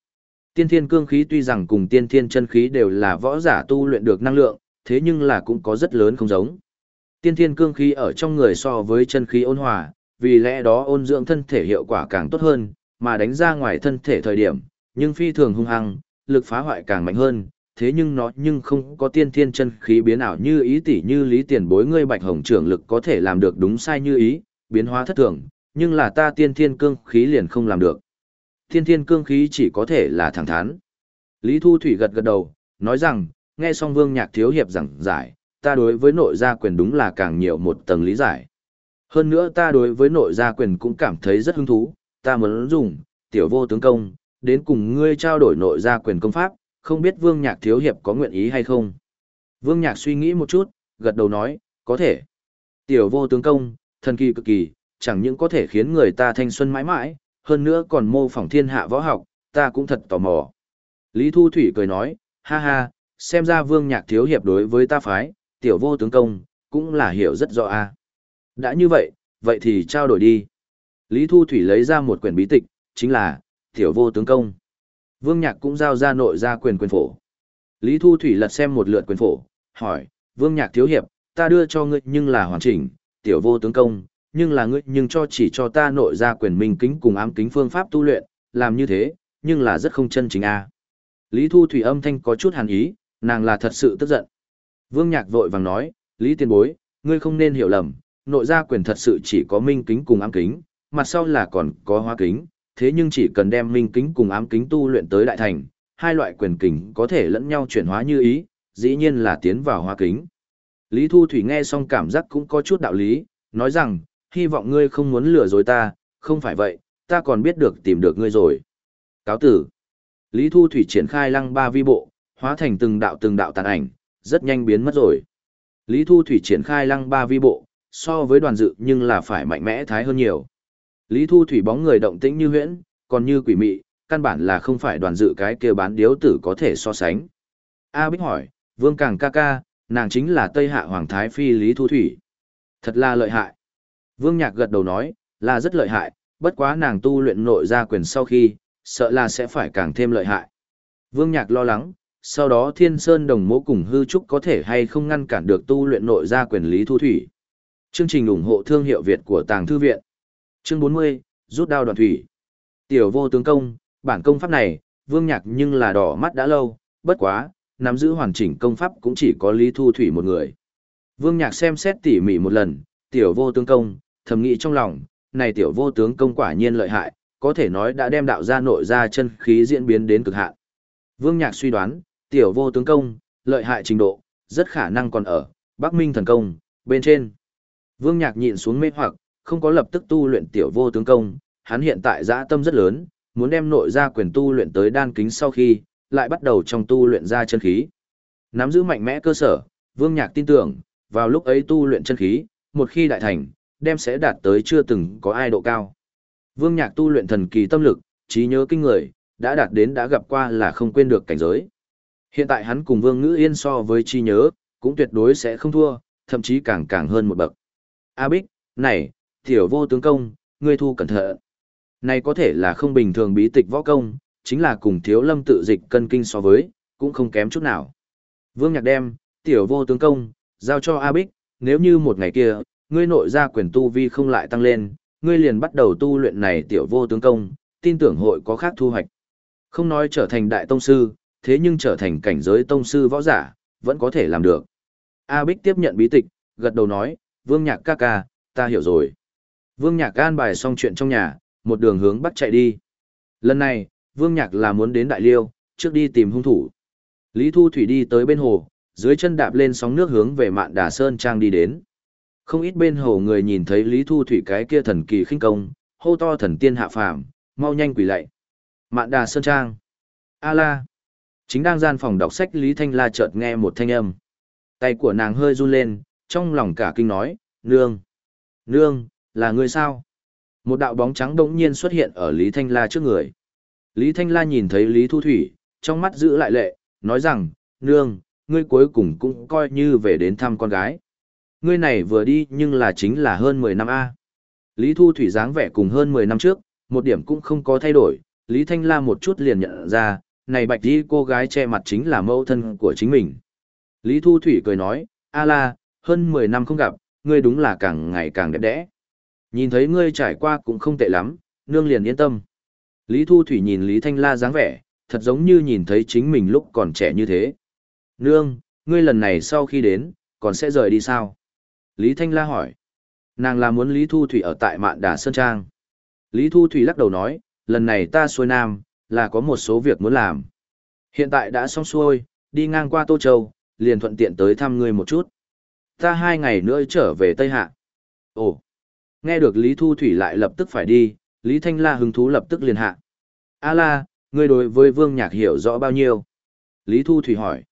Tiên thiên cương khí tuy rằng cùng tiên thiên chân khí đều là võ giả tu luyện được năng lượng, thế nhưng là cũng có rất lớn không giống. Tiên thiên cương khí ở trong người so với chân khí ôn hòa, vì lẽ đó ôn dưỡng thân thể hiệu quả càng tốt hơn, mà đánh ra ngoài thân thể thời điểm, nhưng phi thường hung hăng, lực phá hoại càng mạnh hơn, thế nhưng nó nhưng không có tiên thiên chân khí biến ảo như ý tỷ như lý tiền bối ngươi bạch hồng trưởng lực có thể làm được đúng sai như ý, biến hóa thất thường, nhưng là ta tiên thiên cương khí liền không làm được. Tiên thiên cương khí chỉ có thể là thẳng thắn. Lý Thu Thủy gật gật đầu, nói rằng, nghe xong vương nhạc thiếu hiệp giảng giải, ta đối với nội gia quyền đúng là càng nhiều một tầng lý giải. Hơn nữa ta đối với nội gia quyền cũng cảm thấy rất hứng thú, ta muốn dùng, tiểu vô tướng công, đến cùng ngươi trao đổi nội gia quyền công pháp, không biết Vương Nhạc Thiếu Hiệp có nguyện ý hay không. Vương Nhạc suy nghĩ một chút, gật đầu nói, có thể. Tiểu vô tướng công, thần kỳ cực kỳ, chẳng những có thể khiến người ta thanh xuân mãi mãi, hơn nữa còn mô phỏng thiên hạ võ học, ta cũng thật tò mò. Lý Thu Thủy cười nói, ha ha, xem ra Vương Nhạc Thiếu Hiệp đối với ta phái, tiểu vô tướng công, cũng là hiểu rất rõ a. Đã như vậy, vậy thì trao đổi đi. Lý Thu Thủy lấy ra một quyển bí tịch, chính là Tiểu Vô Tướng Công. Vương Nhạc cũng giao ra nội ra quyền quyền phổ. Lý Thu Thủy lật xem một lượt quyền phổ, hỏi, Vương Nhạc thiếu hiệp, ta đưa cho ngươi nhưng là hoàn chỉnh, Tiểu Vô Tướng Công, nhưng là ngươi nhưng cho chỉ cho ta nội ra quyền minh kính cùng ám kính phương pháp tu luyện, làm như thế, nhưng là rất không chân chính a. Lý Thu Thủy âm thanh có chút hàn ý, nàng là thật sự tức giận. Vương Nhạc vội vàng nói, Lý Tiên Bối, ngươi không nên hiểu lầm, nội gia quyền thật sự chỉ có minh kính cùng ám kính, mặt sau là còn có hoa kính, thế nhưng chỉ cần đem minh kính cùng ám kính tu luyện tới đại thành, hai loại quyền kính có thể lẫn nhau chuyển hóa như ý, dĩ nhiên là tiến vào hoa kính. Lý Thu Thủy nghe xong cảm giác cũng có chút đạo lý, nói rằng, hy vọng ngươi không muốn lừa dối ta, không phải vậy, ta còn biết được tìm được ngươi rồi. Cáo tử. Lý Thu Thủy triển khai lăng ba vi bộ, hóa thành từng đạo từng đạo tàn ảnh, rất nhanh biến mất rồi. Lý Thu Thủy triển khai lăng ba vi bộ, so với đoàn dự nhưng là phải mạnh mẽ thái hơn nhiều. Lý Thu Thủy bóng người động tĩnh như huyễn, còn như quỷ mị, căn bản là không phải đoàn dự cái kia bán điếu tử có thể so sánh. A Bích hỏi, Vương Càng ca ca, nàng chính là Tây Hạ Hoàng Thái Phi Lý Thu Thủy. Thật là lợi hại. Vương Nhạc gật đầu nói, là rất lợi hại, bất quá nàng tu luyện nội gia quyền sau khi, sợ là sẽ phải càng thêm lợi hại. Vương Nhạc lo lắng, sau đó Thiên Sơn Đồng Mộ cùng hư trúc có thể hay không ngăn cản được tu luyện nội gia quyền Lý Thu Thủy. Chương trình ủng hộ thương hiệu Việt của Tàng Thư Viện. Chương 40, rút đao đoạn thủy. Tiểu vô tướng công, bản công pháp này, vương nhạc nhưng là đỏ mắt đã lâu, bất quá, nắm giữ hoàn chỉnh công pháp cũng chỉ có Lý Thu Thủy một người. Vương nhạc xem xét tỉ mỉ một lần, tiểu vô tướng công, thầm nghĩ trong lòng, này tiểu vô tướng công quả nhiên lợi hại, có thể nói đã đem đạo ra nội ra chân khí diễn biến đến cực hạn. Vương nhạc suy đoán, tiểu vô tướng công, lợi hại trình độ, rất khả năng còn ở, Bắc Minh thần công, bên trên. Vương nhạc nhịn xuống mê hoặc, không có lập tức tu luyện tiểu vô tướng công, hắn hiện tại dã tâm rất lớn, muốn đem nội ra quyền tu luyện tới đan kính sau khi, lại bắt đầu trong tu luyện ra chân khí. Nắm giữ mạnh mẽ cơ sở, Vương Nhạc tin tưởng, vào lúc ấy tu luyện chân khí, một khi đại thành, đem sẽ đạt tới chưa từng có ai độ cao. Vương Nhạc tu luyện thần kỳ tâm lực, trí nhớ kinh người, đã đạt đến đã gặp qua là không quên được cảnh giới. Hiện tại hắn cùng Vương Ngữ Yên so với trí nhớ, cũng tuyệt đối sẽ không thua, thậm chí càng càng hơn một bậc. A Bích, này, tiểu vô tướng công, ngươi thu cẩn thận. Này có thể là không bình thường bí tịch võ công, chính là cùng thiếu lâm tự dịch cân kinh so với, cũng không kém chút nào. Vương Nhạc đem, tiểu vô tướng công, giao cho A Bích, nếu như một ngày kia, ngươi nội gia quyền tu vi không lại tăng lên, ngươi liền bắt đầu tu luyện này tiểu vô tướng công, tin tưởng hội có khác thu hoạch. Không nói trở thành đại tông sư, thế nhưng trở thành cảnh giới tông sư võ giả, vẫn có thể làm được. A Bích tiếp nhận bí tịch, gật đầu nói, Vương Nhạc ca ca, ta hiểu rồi. Vương Nhạc an bài xong chuyện trong nhà, một đường hướng bắt chạy đi. Lần này, Vương Nhạc là muốn đến Đại Liêu, trước đi tìm hung thủ. Lý Thu Thủy đi tới bên hồ, dưới chân đạp lên sóng nước hướng về mạn đà sơn trang đi đến. Không ít bên hồ người nhìn thấy Lý Thu Thủy cái kia thần kỳ khinh công, hô to thần tiên hạ phàm, mau nhanh quỳ lạy. Mạn đà sơn trang. A la. Chính đang gian phòng đọc sách Lý Thanh La chợt nghe một thanh âm. Tay của nàng hơi run lên, trong lòng cả kinh nói, nương. Nương, là người sao? Một đạo bóng trắng đống nhiên xuất hiện ở Lý Thanh La trước người. Lý Thanh La nhìn thấy Lý Thu Thủy, trong mắt giữ lại lệ, nói rằng, nương, ngươi cuối cùng cũng coi như về đến thăm con gái. Ngươi này vừa đi nhưng là chính là hơn 10 năm A. Lý Thu Thủy dáng vẻ cùng hơn 10 năm trước, một điểm cũng không có thay đổi, Lý Thanh La một chút liền nhận ra, này bạch đi cô gái che mặt chính là mẫu thân của chính mình. Lý Thu Thủy cười nói, A la, hơn 10 năm không gặp, ngươi đúng là càng ngày càng đẹp đẽ. Nhìn thấy ngươi trải qua cũng không tệ lắm, nương liền yên tâm. Lý Thu Thủy nhìn Lý Thanh La dáng vẻ, thật giống như nhìn thấy chính mình lúc còn trẻ như thế. Nương, ngươi lần này sau khi đến, còn sẽ rời đi sao? Lý Thanh La hỏi. Nàng là muốn Lý Thu Thủy ở tại Mạn Đà Sơn Trang. Lý Thu Thủy lắc đầu nói, lần này ta xuôi nam, là có một số việc muốn làm. Hiện tại đã xong xuôi, đi ngang qua Tô Châu, liền thuận tiện tới thăm ngươi một chút. Ta hai ngày nữa trở về Tây Hạ. Ồ, nghe được Lý Thu Thủy lại lập tức phải đi, Lý Thanh La hứng thú lập tức liền hạ. A la, ngươi đối với Vương Nhạc hiểu rõ bao nhiêu? Lý Thu Thủy hỏi.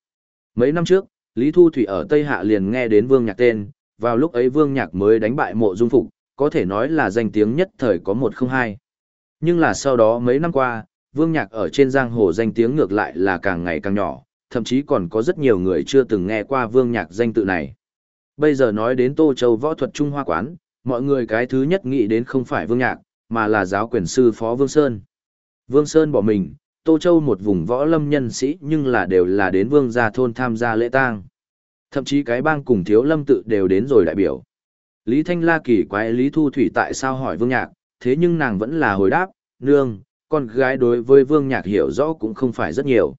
Mấy năm trước, Lý Thu Thủy ở Tây Hạ liền nghe đến Vương Nhạc tên, vào lúc ấy Vương Nhạc mới đánh bại mộ dung phục, có thể nói là danh tiếng nhất thời có một không hai. Nhưng là sau đó mấy năm qua, Vương Nhạc ở trên giang hồ danh tiếng ngược lại là càng ngày càng nhỏ, thậm chí còn có rất nhiều người chưa từng nghe qua Vương Nhạc danh tự này. Bây giờ nói đến Tô Châu võ thuật Trung Hoa quán, mọi người cái thứ nhất nghĩ đến không phải Vương Nhạc, mà là giáo quyền sư Phó Vương Sơn. Vương Sơn bỏ mình, Tô Châu một vùng võ lâm nhân sĩ nhưng là đều là đến Vương gia thôn tham gia lễ tang. Thậm chí cái bang cùng thiếu lâm tự đều đến rồi đại biểu. Lý Thanh La kỳ quái Lý Thu Thủy tại sao hỏi Vương Nhạc, thế nhưng nàng vẫn là hồi đáp, nương, con gái đối với Vương Nhạc hiểu rõ cũng không phải rất nhiều.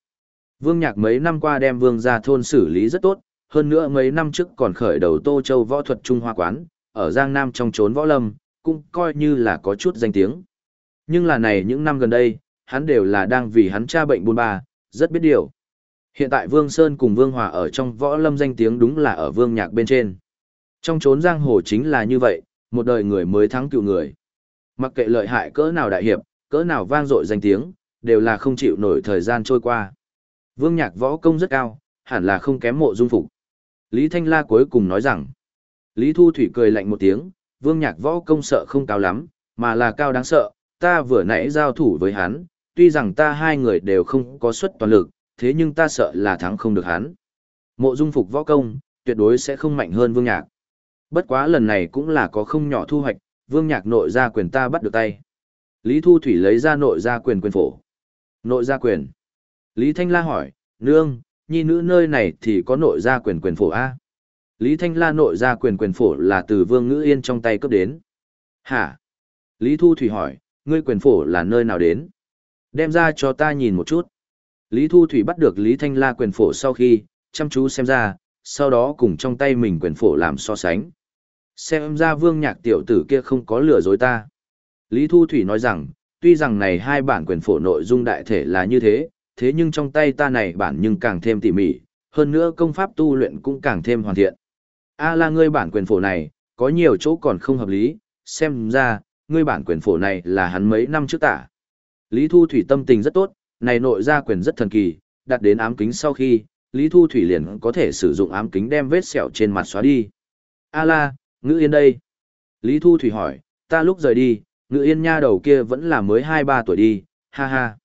Vương Nhạc mấy năm qua đem Vương gia thôn xử lý rất tốt, hơn nữa mấy năm trước còn khởi đầu Tô Châu võ thuật Trung Hoa quán, ở Giang Nam trong trốn võ lâm, cũng coi như là có chút danh tiếng. Nhưng là này những năm gần đây, hắn đều là đang vì hắn cha bệnh buôn ba, rất biết điều. Hiện tại Vương Sơn cùng Vương Hòa ở trong võ lâm danh tiếng đúng là ở Vương Nhạc bên trên. Trong trốn giang hồ chính là như vậy, một đời người mới thắng cựu người. Mặc kệ lợi hại cỡ nào đại hiệp, cỡ nào vang dội danh tiếng, đều là không chịu nổi thời gian trôi qua. Vương Nhạc võ công rất cao, hẳn là không kém mộ dung phục. Lý Thanh La cuối cùng nói rằng, Lý Thu Thủy cười lạnh một tiếng, Vương Nhạc võ công sợ không cao lắm, mà là cao đáng sợ, ta vừa nãy giao thủ với hắn, tuy rằng ta hai người đều không có suất toàn lực, thế nhưng ta sợ là thắng không được hắn. Mộ dung phục võ công, tuyệt đối sẽ không mạnh hơn Vương Nhạc. Bất quá lần này cũng là có không nhỏ thu hoạch, Vương Nhạc nội ra quyền ta bắt được tay. Lý Thu Thủy lấy ra nội ra quyền quyền phổ. Nội ra quyền. Lý Thanh La hỏi, nương, nhi nữ nơi này thì có nội ra quyền quyền phổ A. Lý Thanh La nội ra quyền quyền phổ là từ Vương Ngữ Yên trong tay cấp đến. Hả? Lý Thu Thủy hỏi, ngươi quyền phổ là nơi nào đến? Đem ra cho ta nhìn một chút. Lý Thu Thủy bắt được Lý Thanh La quyền phổ sau khi, chăm chú xem ra, sau đó cùng trong tay mình quyền phổ làm so sánh. Xem ra vương nhạc tiểu tử kia không có lừa dối ta. Lý Thu Thủy nói rằng, tuy rằng này hai bản quyền phổ nội dung đại thể là như thế, thế nhưng trong tay ta này bản nhưng càng thêm tỉ mỉ, hơn nữa công pháp tu luyện cũng càng thêm hoàn thiện. A là ngươi bản quyền phổ này, có nhiều chỗ còn không hợp lý, xem ra, ngươi bản quyền phổ này là hắn mấy năm trước tả. Lý Thu Thủy tâm tình rất tốt, này nội ra quyền rất thần kỳ, đặt đến ám kính sau khi, Lý Thu Thủy liền có thể sử dụng ám kính đem vết sẹo trên mặt xóa đi. A la, ngữ yên đây. Lý Thu Thủy hỏi, ta lúc rời đi, ngữ yên nha đầu kia vẫn là mới 2-3 tuổi đi, Ha ha.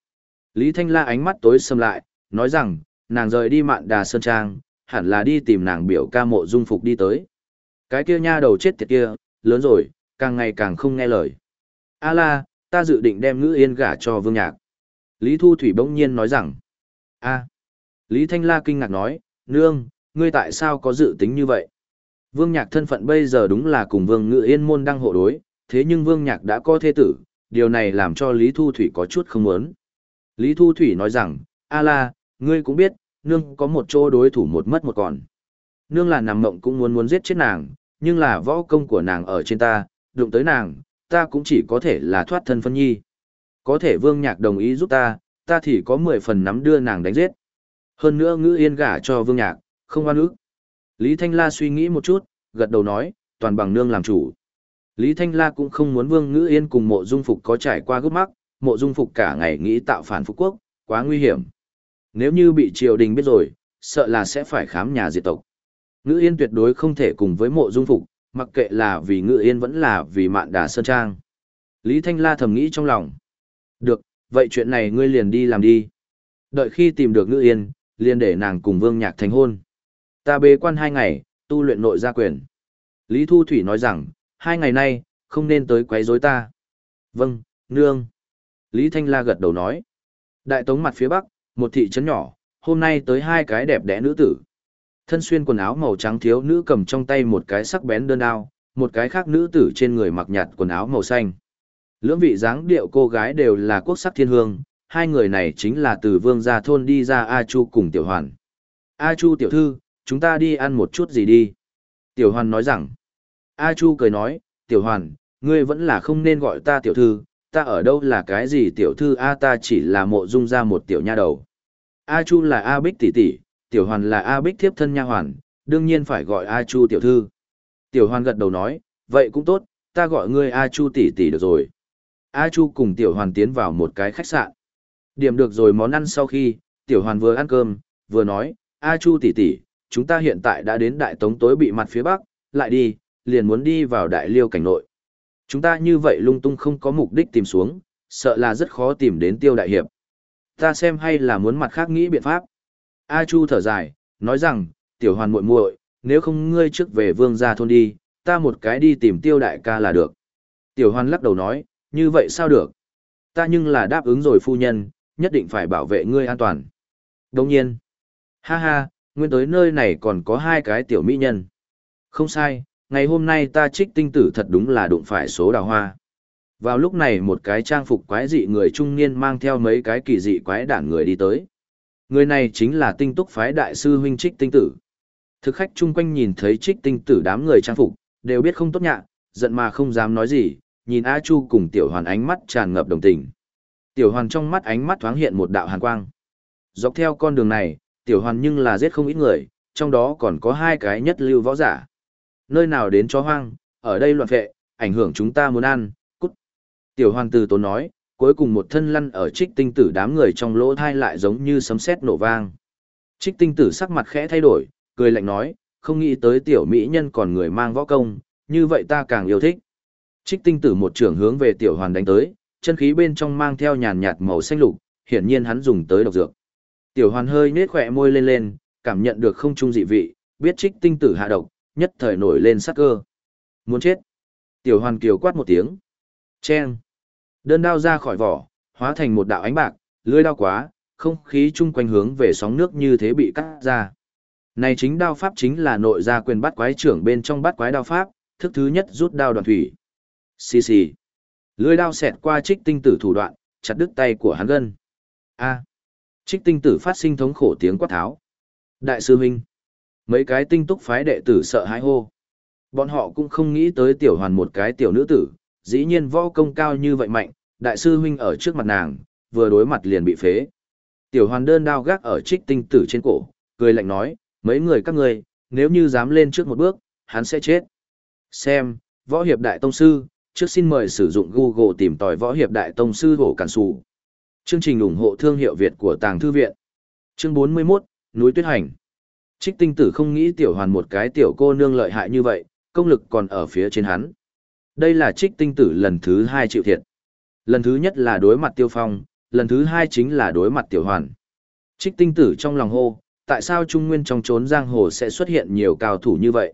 Lý Thanh La ánh mắt tối sầm lại, nói rằng, nàng rời đi mạn đà sơn trang, hẳn là đi tìm nàng biểu ca mộ dung phục đi tới. Cái kia nha đầu chết tiệt kia, lớn rồi, càng ngày càng không nghe lời. A la, ta dự định đem ngữ yên gả cho vương nhạc. Lý Thu Thủy bỗng nhiên nói rằng, a Lý Thanh La kinh ngạc nói, nương, ngươi tại sao có dự tính như vậy? Vương nhạc thân phận bây giờ đúng là cùng vương Ngự yên môn đang hộ đối, thế nhưng vương nhạc đã có thế tử, điều này làm cho Lý Thu Thủy có chút không muốn. Lý Thu Thủy nói rằng, a la, ngươi cũng biết, nương có một chỗ đối thủ một mất một còn. Nương là nằm mộng cũng muốn muốn giết chết nàng, nhưng là võ công của nàng ở trên ta, đụng tới nàng, ta cũng chỉ có thể là thoát thân phân nhi. Có thể vương nhạc đồng ý giúp ta, ta thì có 10 phần nắm đưa nàng đánh giết. Hơn nữa ngữ yên gả cho vương nhạc, không oan ức. Lý Thanh La suy nghĩ một chút, gật đầu nói, toàn bằng nương làm chủ. Lý Thanh La cũng không muốn vương ngữ yên cùng mộ dung phục có trải qua gấp mắc, mộ dung phục cả ngày nghĩ tạo phản phục quốc, quá nguy hiểm. Nếu như bị triều đình biết rồi, sợ là sẽ phải khám nhà diệt tộc. Ngữ yên tuyệt đối không thể cùng với mộ dung phục, mặc kệ là vì ngữ yên vẫn là vì mạn đà sơn trang. Lý Thanh La thầm nghĩ trong lòng. Được, vậy chuyện này ngươi liền đi làm đi. Đợi khi tìm được ngữ yên, liền để nàng cùng vương nhạc thành hôn. Ta bế quan hai ngày, tu luyện nội gia quyền. Lý Thu Thủy nói rằng, hai ngày nay, không nên tới quấy rối ta. Vâng, nương. Lý Thanh La gật đầu nói. Đại tống mặt phía bắc, một thị trấn nhỏ, hôm nay tới hai cái đẹp đẽ nữ tử. Thân xuyên quần áo màu trắng thiếu nữ cầm trong tay một cái sắc bén đơn đao, một cái khác nữ tử trên người mặc nhạt quần áo màu xanh. Lưỡng vị dáng điệu cô gái đều là quốc sắc thiên hương, hai người này chính là từ vương gia thôn đi ra A Chu cùng Tiểu Hoàn. A Chu tiểu thư, chúng ta đi ăn một chút gì đi. Tiểu Hoàn nói rằng, A Chu cười nói, Tiểu Hoàn, ngươi vẫn là không nên gọi ta tiểu thư, ta ở đâu là cái gì tiểu thư A ta chỉ là mộ dung ra một tiểu nha đầu. A Chu là A Bích tỷ tỷ, Tiểu Hoàn là A Bích thiếp thân nha hoàn, đương nhiên phải gọi A Chu tiểu thư. Tiểu Hoàn gật đầu nói, vậy cũng tốt, ta gọi ngươi A Chu tỷ tỷ được rồi. A Chu cùng Tiểu Hoàn tiến vào một cái khách sạn. Điểm được rồi món ăn sau khi, Tiểu Hoàn vừa ăn cơm, vừa nói, A Chu tỷ tỷ, chúng ta hiện tại đã đến Đại Tống tối bị mặt phía Bắc, lại đi, liền muốn đi vào Đại Liêu cảnh nội. Chúng ta như vậy lung tung không có mục đích tìm xuống, sợ là rất khó tìm đến Tiêu Đại Hiệp. Ta xem hay là muốn mặt khác nghĩ biện pháp. A Chu thở dài, nói rằng, Tiểu Hoàn muội muội, nếu không ngươi trước về vương gia thôn đi, ta một cái đi tìm Tiêu Đại ca là được. Tiểu Hoàn lắc đầu nói, như vậy sao được? Ta nhưng là đáp ứng rồi phu nhân, nhất định phải bảo vệ ngươi an toàn. Đồng nhiên, ha ha, nguyên tới nơi này còn có hai cái tiểu mỹ nhân. Không sai, ngày hôm nay ta trích tinh tử thật đúng là đụng phải số đào hoa. Vào lúc này một cái trang phục quái dị người trung niên mang theo mấy cái kỳ dị quái đản người đi tới. Người này chính là tinh túc phái đại sư huynh trích tinh tử. Thực khách chung quanh nhìn thấy trích tinh tử đám người trang phục, đều biết không tốt nhạ, giận mà không dám nói gì, nhìn A Chu cùng tiểu hoàn ánh mắt tràn ngập đồng tình. Tiểu hoàn trong mắt ánh mắt thoáng hiện một đạo hàn quang. Dọc theo con đường này, tiểu hoàn nhưng là giết không ít người, trong đó còn có hai cái nhất lưu võ giả. Nơi nào đến chó hoang, ở đây loạn vệ, ảnh hưởng chúng ta muốn ăn, cút. Tiểu hoàn từ tốn nói, cuối cùng một thân lăn ở trích tinh tử đám người trong lỗ thai lại giống như sấm sét nổ vang. Trích tinh tử sắc mặt khẽ thay đổi, cười lạnh nói, không nghĩ tới tiểu mỹ nhân còn người mang võ công, như vậy ta càng yêu thích. Trích tinh tử một trưởng hướng về tiểu hoàn đánh tới, chân khí bên trong mang theo nhàn nhạt màu xanh lục, hiển nhiên hắn dùng tới độc dược. Tiểu hoàn hơi nết khỏe môi lên lên, cảm nhận được không trung dị vị, biết trích tinh tử hạ độc, nhất thời nổi lên sắc cơ. Muốn chết. Tiểu hoàn kiều quát một tiếng. Chen. Đơn đao ra khỏi vỏ, hóa thành một đạo ánh bạc, lưỡi đao quá, không khí chung quanh hướng về sóng nước như thế bị cắt ra. Này chính đao pháp chính là nội gia quyền bắt quái trưởng bên trong bắt quái đao pháp, thức thứ nhất rút đao đoàn thủy. Xì xì. Lưỡi đao xẹt qua trích tinh tử thủ đoạn, chặt đứt tay của hắn gân. A. Trích tinh tử phát sinh thống khổ tiếng quát tháo. Đại sư huynh. Mấy cái tinh túc phái đệ tử sợ hãi hô. Bọn họ cũng không nghĩ tới tiểu hoàn một cái tiểu nữ tử, dĩ nhiên võ công cao như vậy mạnh, đại sư huynh ở trước mặt nàng, vừa đối mặt liền bị phế. Tiểu hoàn đơn đao gác ở trích tinh tử trên cổ, cười lạnh nói, mấy người các ngươi, nếu như dám lên trước một bước, hắn sẽ chết. Xem, võ hiệp đại tông sư, trước xin mời sử dụng Google tìm tòi võ hiệp đại tông sư hổ cản sủ. Chương trình ủng hộ thương hiệu Việt của Tàng Thư Viện. Chương 41, núi tuyết hành. Trích tinh tử không nghĩ tiểu hoàn một cái tiểu cô nương lợi hại như vậy, công lực còn ở phía trên hắn. Đây là trích tinh tử lần thứ hai chịu thiệt. Lần thứ nhất là đối mặt tiêu phong, lần thứ hai chính là đối mặt tiểu hoàn. Trích tinh tử trong lòng hô, tại sao Trung Nguyên trong trốn giang hồ sẽ xuất hiện nhiều cao thủ như vậy?